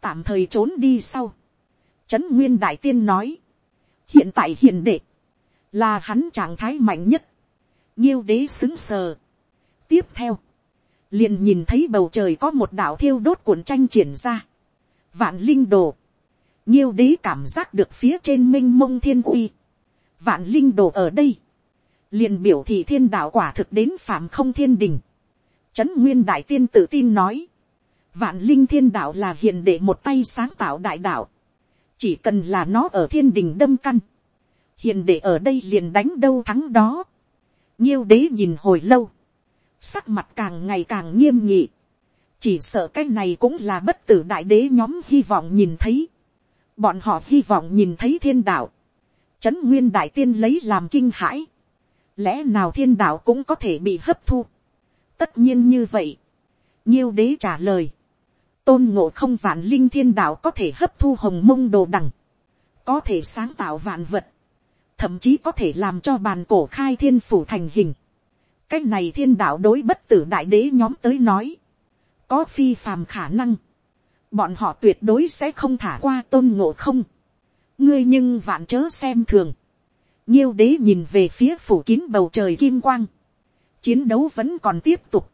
tạm thời trốn đi sau. trấn nguyên đại tiên nói, hiện tại hiền đệ, là hắn trạng thái mạnh nhất, nhiêu đế xứng sờ. tiếp theo, liền nhìn thấy bầu trời có một đạo thiêu đốt cuộn tranh triển ra. Vạn linh đồ, nhiêu đế cảm giác được phía trên m i n h mông thiên uy, vạn linh đồ ở đây, liền biểu thị thiên đạo quả thực đến phạm không thiên đình, trấn nguyên đại tiên tự tin nói, vạn linh thiên đạo là hiền để một tay sáng tạo đại đạo, chỉ cần là nó ở thiên đình đâm căn, hiện để ở đây liền đánh đâu thắng đó, nhiêu đế nhìn hồi lâu, sắc mặt càng ngày càng nghiêm nghị, chỉ sợ cái này cũng là bất tử đại đế nhóm hy vọng nhìn thấy, bọn họ hy vọng nhìn thấy thiên đạo, trấn nguyên đại tiên lấy làm kinh hãi, lẽ nào thiên đạo cũng có thể bị hấp thu, tất nhiên như vậy, nhiêu đế trả lời, tôn ngộ không vạn linh thiên đạo có thể hấp thu hồng mông đồ đằng, có thể sáng tạo vạn vật, thậm chí có thể làm cho bàn cổ khai thiên phủ thành hình. cái này thiên đạo đối bất tử đại đế nhóm tới nói, có phi phàm khả năng, bọn họ tuyệt đối sẽ không thả qua tôn ngộ không. ngươi nhưng vạn chớ xem thường. nhiêu đế nhìn về phía phủ kín bầu trời kim quang. chiến đấu vẫn còn tiếp tục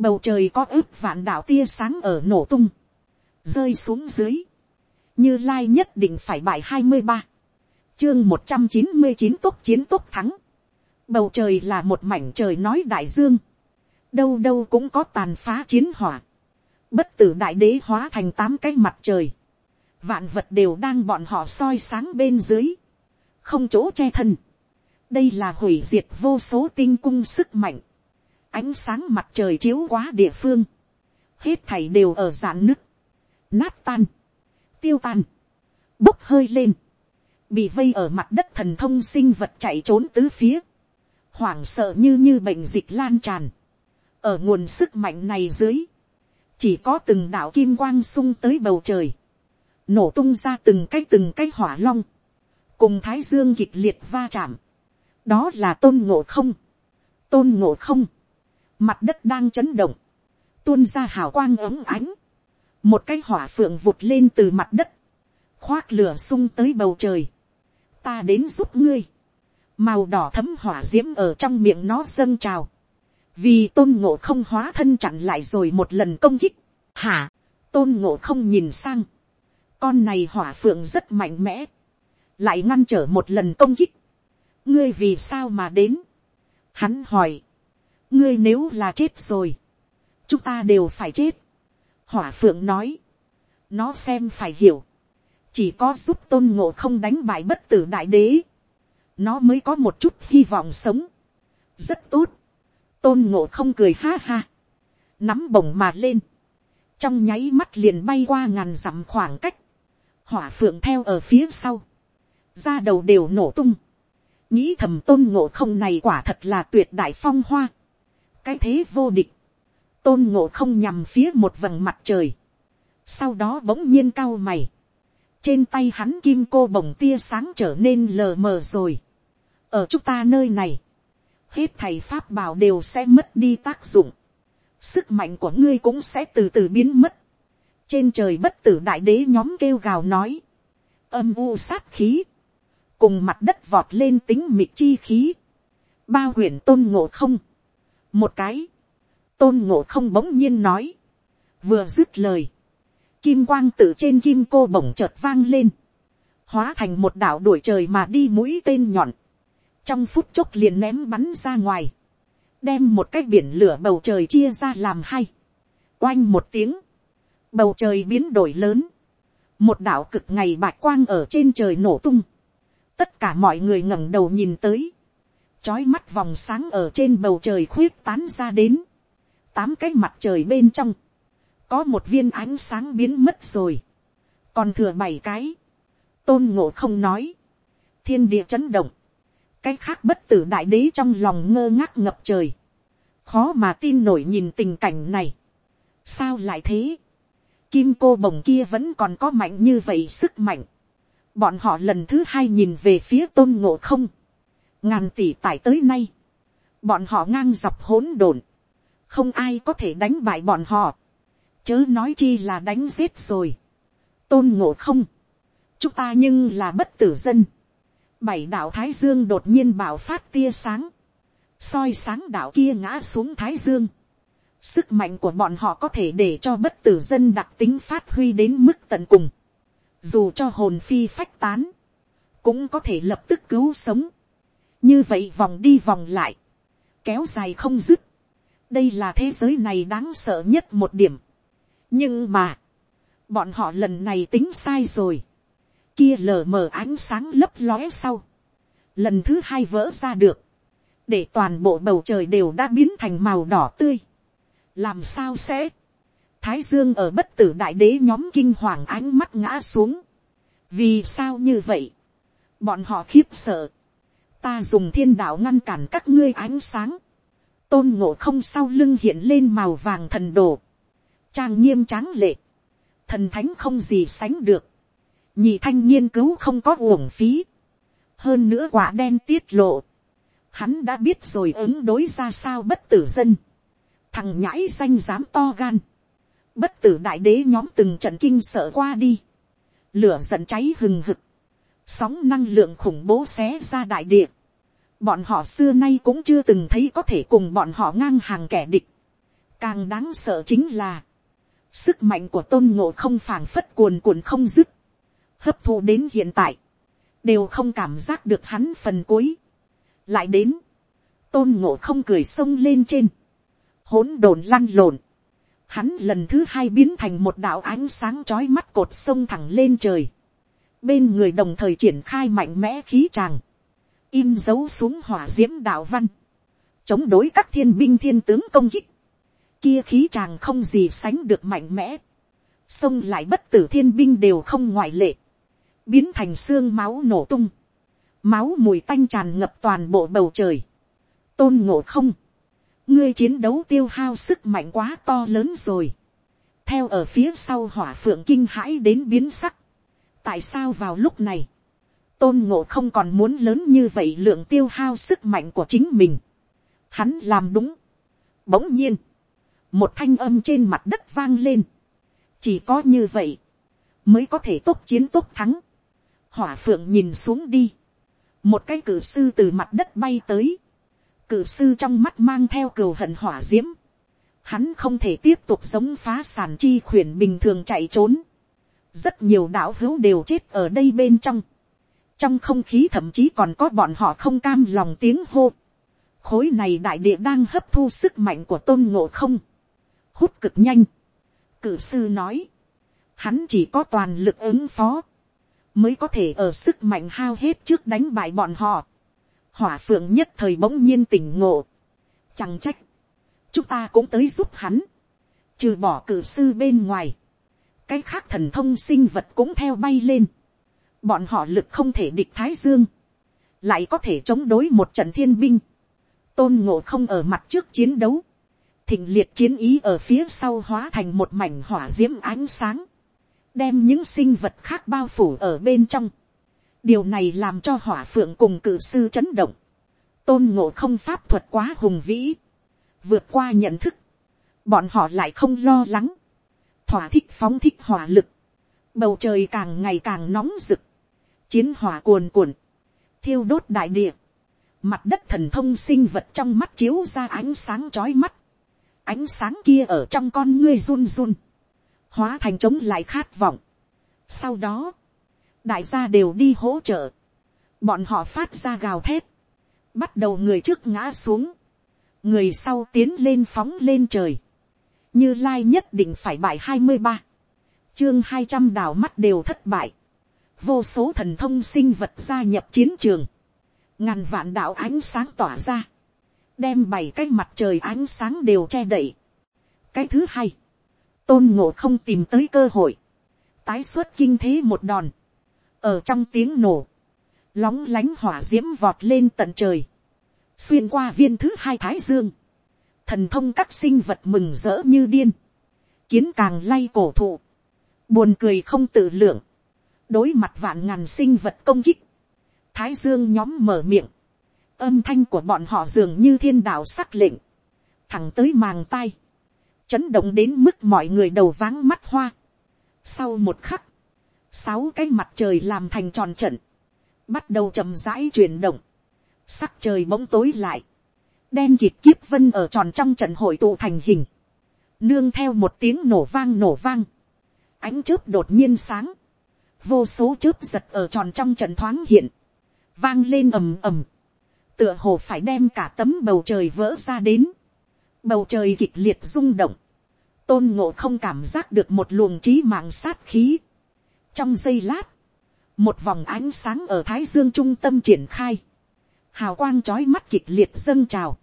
bầu trời có ước vạn đạo tia sáng ở nổ tung. rơi xuống dưới. như lai nhất định phải bại hai mươi ba. chương một trăm chín mươi chín tốt chiến tốt thắng. bầu trời là một mảnh trời nói đại dương. đâu đâu cũng có tàn phá chiến hỏa bất tử đại đế hóa thành tám cái mặt trời, vạn vật đều đang bọn họ soi sáng bên dưới, không chỗ che thân. đây là hủy diệt vô số tinh cung sức mạnh, ánh sáng mặt trời chiếu quá địa phương, hết thảy đều ở dạn nứt, nát tan, tiêu tan, bốc hơi lên, bị vây ở mặt đất thần thông sinh vật chạy trốn tứ phía, hoảng sợ như như bệnh dịch lan tràn, ở nguồn sức mạnh này dưới, chỉ có từng đạo kim quang sung tới bầu trời, nổ tung ra từng cái từng cái hỏa long, cùng thái dương kịch liệt va chạm, đó là tôn ngộ không, tôn ngộ không, mặt đất đang chấn động, tuôn ra hào quang ấm ánh, một cái hỏa phượng vụt lên từ mặt đất, khoác lửa sung tới bầu trời, ta đến giúp ngươi, màu đỏ thấm hỏa d i ễ m ở trong miệng nó dâng trào, vì tôn ngộ không hóa thân chặn lại rồi một lần công kích, hả, tôn ngộ không nhìn sang, con này hỏa phượng rất mạnh mẽ, lại ngăn trở một lần công kích, ngươi vì sao mà đến, hắn hỏi, ngươi nếu là chết rồi, chúng ta đều phải chết, hỏa phượng nói, nó xem phải hiểu, chỉ có giúp tôn ngộ không đánh bại bất tử đại đế, nó mới có một chút hy vọng sống. rất tốt, tôn ngộ không cười ha ha, nắm bổng mà lên, trong nháy mắt liền bay qua ngàn dặm khoảng cách, hỏa phượng theo ở phía sau, ra đầu đều nổ tung, nghĩ thầm tôn ngộ không này quả thật là tuyệt đại phong hoa, cái thế vô địch, tôn ngộ không nhằm phía một vầng mặt trời, sau đó bỗng nhiên cao mày, trên tay hắn kim cô bồng tia sáng trở nên lờ mờ rồi, ở chúng ta nơi này, hết thầy pháp bảo đều sẽ mất đi tác dụng, sức mạnh của ngươi cũng sẽ từ từ biến mất, trên trời bất tử đại đế nhóm kêu gào nói, âm u sát khí, cùng mặt đất vọt lên tính mịt chi khí, bao huyền tôn ngộ không, một cái, tôn ngộ không bỗng nhiên nói, vừa dứt lời, kim quang tự trên kim cô bổng chợt vang lên, hóa thành một đảo đuổi trời mà đi mũi tên nhọn, trong phút chốc liền ném bắn ra ngoài, đem một cái biển lửa bầu trời chia ra làm hai, oanh một tiếng, bầu trời biến đổi lớn, một đảo cực ngày bạch quang ở trên trời nổ tung, tất cả mọi người ngẩng đầu nhìn tới, trói mắt vòng sáng ở trên bầu trời khuyết tán ra đến, tám cái mặt trời bên trong, có một viên ánh sáng biến mất rồi, còn thừa bảy cái, tôn ngộ không nói, thiên địa chấn động, cái khác bất tử đại đế trong lòng ngơ ngác ngập trời, khó mà tin nổi nhìn tình cảnh này, sao lại thế, kim cô bồng kia vẫn còn có mạnh như vậy sức mạnh, bọn họ lần thứ hai nhìn về phía tôn ngộ không, ngàn tỷ tải tới nay, bọn họ ngang dọc hỗn độn, không ai có thể đánh bại bọn họ, chớ nói chi là đánh giết rồi, tôn ngộ không, chúng ta nhưng là bất tử dân, bảy đạo thái dương đột nhiên bảo phát tia sáng, soi sáng đạo kia ngã xuống thái dương, sức mạnh của bọn họ có thể để cho bất tử dân đặc tính phát huy đến mức tận cùng, dù cho hồn phi phách tán, cũng có thể lập tức cứu sống, như vậy vòng đi vòng lại, kéo dài không dứt, đây là thế giới này đáng sợ nhất một điểm. nhưng mà, bọn họ lần này tính sai rồi, kia lờ mờ ánh sáng lấp lóe sau, lần thứ hai vỡ ra được, để toàn bộ bầu trời đều đã biến thành màu đỏ tươi. làm sao sẽ, thái dương ở bất tử đại đế nhóm kinh hoàng ánh mắt ngã xuống. vì sao như vậy, bọn họ khiếp sợ, ta dùng thiên đạo ngăn cản các ngươi ánh sáng, tôn ngộ không sau lưng hiện lên màu vàng thần đồ, trang nghiêm tráng lệ, thần thánh không gì sánh được, nhị thanh nghiên cứu không có uổng phí, hơn nữa quả đen tiết lộ, hắn đã biết rồi ứng đối ra sao bất tử dân, thằng nhãi xanh dám to gan, bất tử đại đế nhóm từng trận kinh sợ qua đi, lửa giận cháy hừng hực, sóng năng lượng khủng bố xé ra đại địa, bọn họ xưa nay cũng chưa từng thấy có thể cùng bọn họ ngang hàng kẻ địch. càng đáng sợ chính là, sức mạnh của tôn ngộ không phảng phất cuồn cuộn không dứt, hấp thụ đến hiện tại, đều không cảm giác được hắn phần cuối. lại đến, tôn ngộ không cười sông lên trên, hỗn độn lăn lộn, hắn lần thứ hai biến thành một đạo ánh sáng chói mắt cột sông thẳng lên trời, bên người đồng thời triển khai mạnh mẽ khí tràng, in dấu xuống hỏa d i ễ m đạo văn, chống đối các thiên binh thiên tướng công kích, kia khí tràng không gì sánh được mạnh mẽ, xông lại bất tử thiên binh đều không ngoại lệ, biến thành xương máu nổ tung, máu mùi tanh tràn ngập toàn bộ bầu trời, tôn ngộ không, ngươi chiến đấu tiêu hao sức mạnh quá to lớn rồi, theo ở phía sau hỏa phượng kinh hãi đến biến sắc, tại sao vào lúc này, tôn ngộ không còn muốn lớn như vậy lượng tiêu hao sức mạnh của chính mình. Hắn làm đúng. Bỗng nhiên, một thanh âm trên mặt đất vang lên. chỉ có như vậy, mới có thể tốt chiến tốt thắng. hỏa phượng nhìn xuống đi. một cái cử sư từ mặt đất bay tới. cử sư trong mắt mang theo cừu hận hỏa d i ễ m hắn không thể tiếp tục giống phá sản chi khuyển bình thường chạy trốn rất nhiều đạo hữu đều chết ở đây bên trong trong không khí thậm chí còn có bọn họ không cam lòng tiếng hô. khối này đại địa đang hấp thu sức mạnh của tôn ngộ không. hút cực nhanh. cử sư nói. hắn chỉ có toàn lực ứng phó. mới có thể ở sức mạnh hao hết trước đánh bại bọn họ. hỏa phượng nhất thời bỗng nhiên tỉnh ngộ, chẳng trách, chúng ta cũng tới giúp hắn, trừ bỏ cử sư bên ngoài, cái khác thần thông sinh vật cũng theo bay lên, bọn họ lực không thể địch thái dương, lại có thể chống đối một trận thiên binh, tôn ngộ không ở mặt trước chiến đấu, thịnh liệt chiến ý ở phía sau hóa thành một mảnh hỏa diễm ánh sáng, đem những sinh vật khác bao phủ ở bên trong. điều này làm cho hỏa phượng cùng cử sư chấn động, tôn ngộ không pháp thuật quá hùng vĩ, vượt qua nhận thức, bọn họ lại không lo lắng, thỏa thích phóng thích hỏa lực, bầu trời càng ngày càng nóng rực, chiến hỏa cuồn cuộn, thiêu đốt đại địa, mặt đất thần thông sinh vật trong mắt chiếu ra ánh sáng trói mắt, ánh sáng kia ở trong con ngươi run run, hóa thành chống lại khát vọng. Sau đó, đại gia đều đi hỗ trợ, bọn họ phát ra gào thét, bắt đầu người trước ngã xuống, người sau tiến lên phóng lên trời, như lai nhất định phải bại hai mươi ba, chương hai trăm đào mắt đều thất bại, vô số thần thông sinh vật gia nhập chiến trường, ngàn vạn đạo ánh sáng tỏa ra, đem bảy cái mặt trời ánh sáng đều che đậy. cái thứ hai, tôn ngộ không tìm tới cơ hội, tái xuất kinh thế một đòn, ở trong tiếng nổ, lóng lánh hỏa d i ễ m vọt lên tận trời, xuyên qua viên thứ hai thái dương, thần thông các sinh vật mừng rỡ như điên, kiến càng lay cổ thụ, buồn cười không tự lượng, đối mặt vạn ngàn sinh vật công kích, thái dương nhóm mở miệng, âm thanh của bọn họ dường như thiên đạo sắc lệnh, thẳng tới màng tai, chấn động đến mức mọi người đầu váng mắt hoa. Sau một khắc, sáu cái mặt trời làm thành tròn trận, bắt đầu chậm rãi chuyển động, sắc trời bỗng tối lại, đen kịt kiếp vân ở tròn trong trận hội tụ thành hình, nương theo một tiếng nổ vang nổ vang, ánh chớp đột nhiên sáng, vô số chớp giật ở tròn trong trận thoáng hiện, vang lên ầm ầm, tựa hồ phải đem cả tấm bầu trời vỡ ra đến, bầu trời kịch liệt rung động, tôn ngộ không cảm giác được một luồng trí mạng sát khí. trong giây lát, một vòng ánh sáng ở thái dương trung tâm triển khai, hào quang trói mắt kịch liệt dâng trào,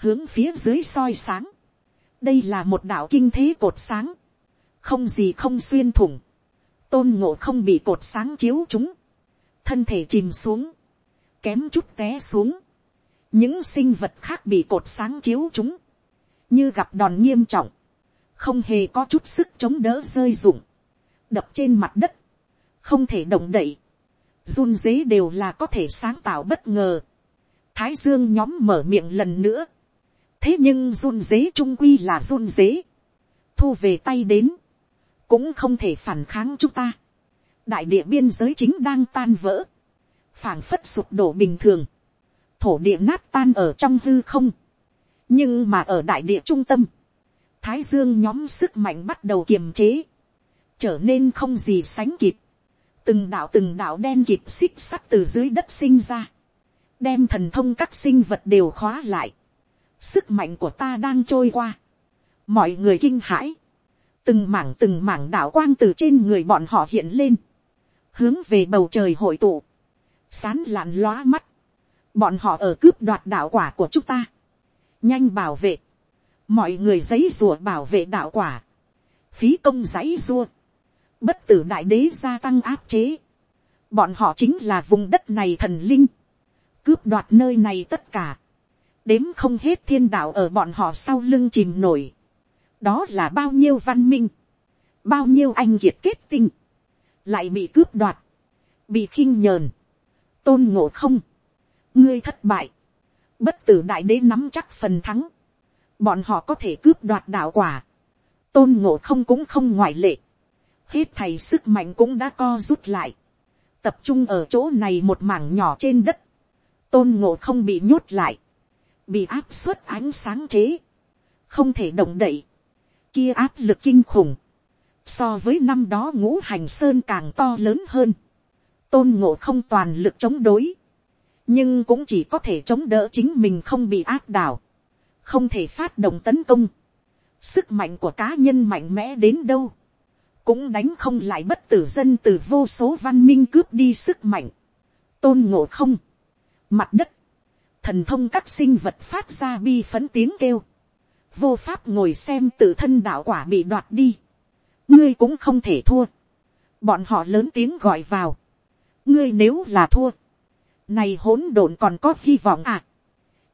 hướng phía dưới soi sáng. đây là một đạo kinh thế cột sáng, không gì không xuyên thủng, tôn ngộ không bị cột sáng chiếu chúng, thân thể chìm xuống, kém chút té xuống. những sinh vật khác bị cột sáng chiếu chúng, như gặp đòn nghiêm trọng, không hề có chút sức chống đỡ rơi rụng, đập trên mặt đất, không thể động đậy, run dế đều là có thể sáng tạo bất ngờ. thái dương nhóm mở miệng lần nữa, thế nhưng run dế trung quy là run dế, thu về tay đến, cũng không thể phản kháng chúng ta. đại địa biên giới chính đang tan vỡ, phảng phất sụp đổ bình thường, thổ địa nát tan ở trong hư không, nhưng mà ở đại địa trung tâm, thái dương nhóm sức mạnh bắt đầu kiềm chế, trở nên không gì sánh kịp, từng đạo từng đạo đen kịp xích sắt từ dưới đất sinh ra, đem thần thông các sinh vật đều khóa lại, sức mạnh của ta đang trôi qua, mọi người kinh hãi, từng mảng từng mảng đạo quang từ trên người bọn họ hiện lên, hướng về bầu trời hội tụ, sán lạn lóa mắt, bọn họ ở cướp đoạt đạo quả của chúng ta, nhanh bảo vệ, mọi người giấy rùa bảo vệ đạo quả, phí công giấy rùa, bất tử đại đế gia tăng áp chế, bọn họ chính là vùng đất này thần linh, cướp đoạt nơi này tất cả, đếm không hết thiên đạo ở bọn họ sau lưng chìm nổi, đó là bao nhiêu văn minh, bao nhiêu anh kiệt kết tinh, lại bị cướp đoạt, bị khinh nhờn, tôn ngộ không, ngươi thất bại, bất tử đại đế nắm chắc phần thắng, bọn họ có thể cướp đoạt đạo quả, tôn ngộ không cũng không ngoại lệ, hết thầy sức mạnh cũng đã co rút lại, tập trung ở chỗ này một mảng nhỏ trên đất, tôn ngộ không bị nhốt lại, bị áp suất ánh sáng chế, không thể động đậy, kia áp lực kinh khủng, so với năm đó ngũ hành sơn càng to lớn hơn, tôn ngộ không toàn lực chống đối, nhưng cũng chỉ có thể chống đỡ chính mình không bị áp đảo, không thể phát động tấn công, sức mạnh của cá nhân mạnh mẽ đến đâu, cũng đánh không lại bất tử dân từ vô số văn minh cướp đi sức mạnh, tôn ngộ không, mặt đất, thần thông các sinh vật phát ra bi phấn tiếng kêu, vô pháp ngồi xem tự thân đạo quả bị đoạt đi, ngươi cũng không thể thua, bọn họ lớn tiếng gọi vào, ngươi nếu là thua, này hỗn độn còn có hy vọng à,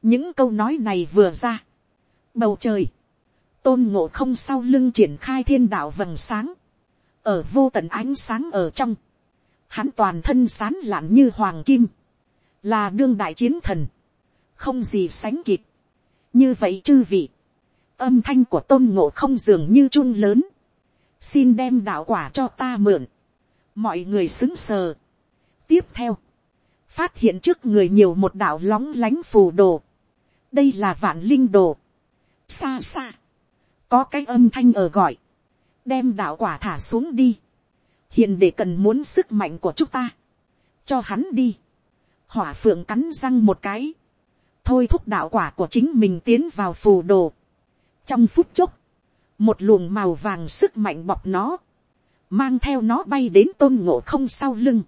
những câu nói này vừa ra, bầu trời, tôn ngộ không sau lưng triển khai thiên đạo vầng sáng, ở vô tận ánh sáng ở trong, hắn toàn thân sán lạn như hoàng kim, là đương đại chiến thần, không gì sánh kịp. như vậy chư vị, âm thanh của tôn ngộ không dường như chun lớn, xin đem đạo quả cho ta mượn, mọi người xứng sờ. tiếp theo, phát hiện trước người nhiều một đạo lóng lánh phù đồ, đây là vạn linh đồ, xa xa, có cái âm thanh ở gọi, đem đạo quả thả xuống đi, hiện để cần muốn sức mạnh của chúng ta, cho hắn đi, hỏa phượng cắn răng một cái, thôi thúc đạo quả của chính mình tiến vào phù đồ. trong phút chốc, một luồng màu vàng sức mạnh bọc nó, mang theo nó bay đến tôn ngộ không sau lưng,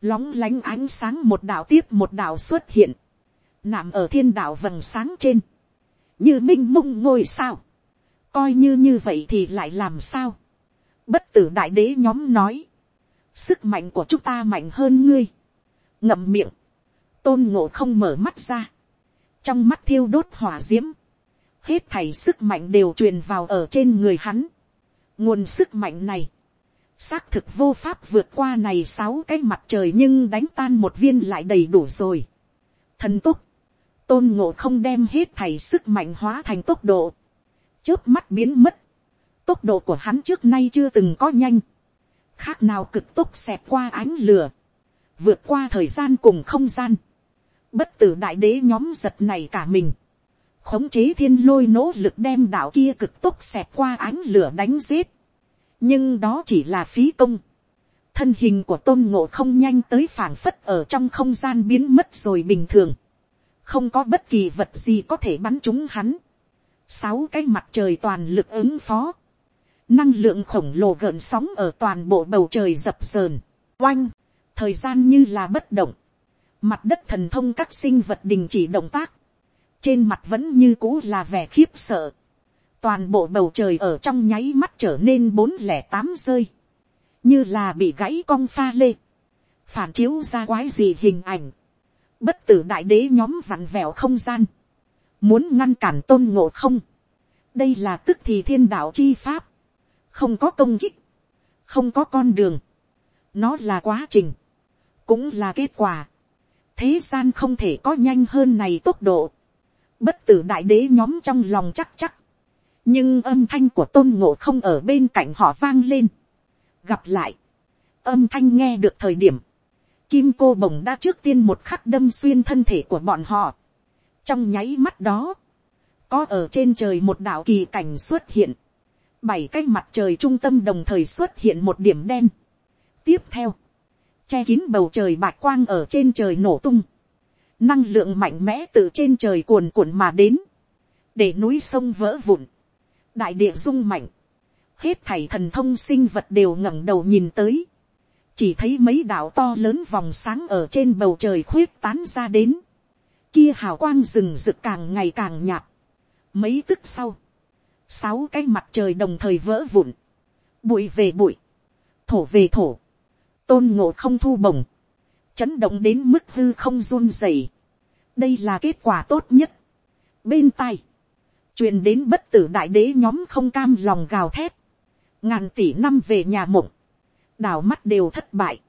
lóng lánh ánh sáng một đạo tiếp một đạo xuất hiện, nằm ở thiên đạo vầng sáng trên, như minh mông ngôi sao, coi như như vậy thì lại làm sao, bất tử đại đế nhóm nói, sức mạnh của chúng ta mạnh hơn ngươi, ngậm miệng, tôn ngộ không mở mắt ra, trong mắt thiêu đốt hỏa d i ễ m hết thảy sức mạnh đều truyền vào ở trên người hắn. nguồn sức mạnh này, xác thực vô pháp vượt qua này sáu cái mặt trời nhưng đánh tan một viên lại đầy đủ rồi. thần túc, tôn ngộ không đem hết thảy sức mạnh hóa thành tốc độ, trước mắt biến mất, tốc độ của hắn trước nay chưa từng có nhanh, khác nào cực tốc xẹt qua ánh lửa, vượt qua thời gian cùng không gian, Bất tử đại đế nhóm giật này cả mình. Khống chế thiên lôi nỗ lực đem đạo kia cực tốc xẹt qua ánh lửa đánh giết. Nhưng đó chỉ là phí công. Thân hình của tôn ngộ không nhanh tới phảng phất ở trong không gian biến mất rồi bình thường. Không có bất kỳ vật gì có thể bắn trúng hắn. Sáu cái mặt trời toàn lực ứng phó. Năng lượng khổng lồ gợn sóng ở toàn bộ bầu trời dập sờn. Oanh. Thời gian như là bất động Mặt đất thần thông các sinh vật đình chỉ động tác. Trên mặt vẫn như cũ là vẻ khiếp sợ. Toàn bộ bầu trời ở trong nháy mắt trở nên bốn lẻ tám rơi. Như là bị gãy cong pha lê. Phản chiếu ra quái gì hình ảnh. Bất tử đại đế nhóm vặn vẹo không gian. Muốn ngăn cản tôn ngộ không. Đây là tức thì thiên đạo chi pháp. Không có công kích. Không có con đường. Nó là quá trình. Cũng là kết quả thế gian không thể có nhanh hơn này tốc độ. Bất tử đại đế nhóm trong lòng chắc chắc. Nhưng âm thanh của tôn ngộ không ở bên cạnh họ vang lên. Gặp lại. Âm thanh nghe được thời điểm. Kim cô bồng đã trước tiên một khắc đâm xuyên thân thể của bọn họ. Trong nháy mắt đó. Có ở trên trời một đạo kỳ cảnh xuất hiện. Bảy cái mặt trời trung tâm đồng thời xuất hiện một điểm đen. Tiếp theo che kín bầu trời bạch quang ở trên trời nổ tung, năng lượng mạnh mẽ từ trên trời cuồn cuộn mà đến, để núi sông vỡ vụn, đại địa rung mạnh, hết thảy thần thông sinh vật đều ngẩng đầu nhìn tới, chỉ thấy mấy đạo to lớn vòng sáng ở trên bầu trời khuyết tán ra đến, kia hào quang rừng rực càng ngày càng nhạt, mấy tức sau, sáu cái mặt trời đồng thời vỡ vụn, bụi về bụi, thổ về thổ, tôn ngộ không thu bổng, chấn động đến mức hư không run rẩy. đây là kết quả tốt nhất. bên tai, truyền đến bất tử đại đế nhóm không cam lòng gào thét, ngàn tỷ năm về nhà mộng, đào mắt đều thất bại,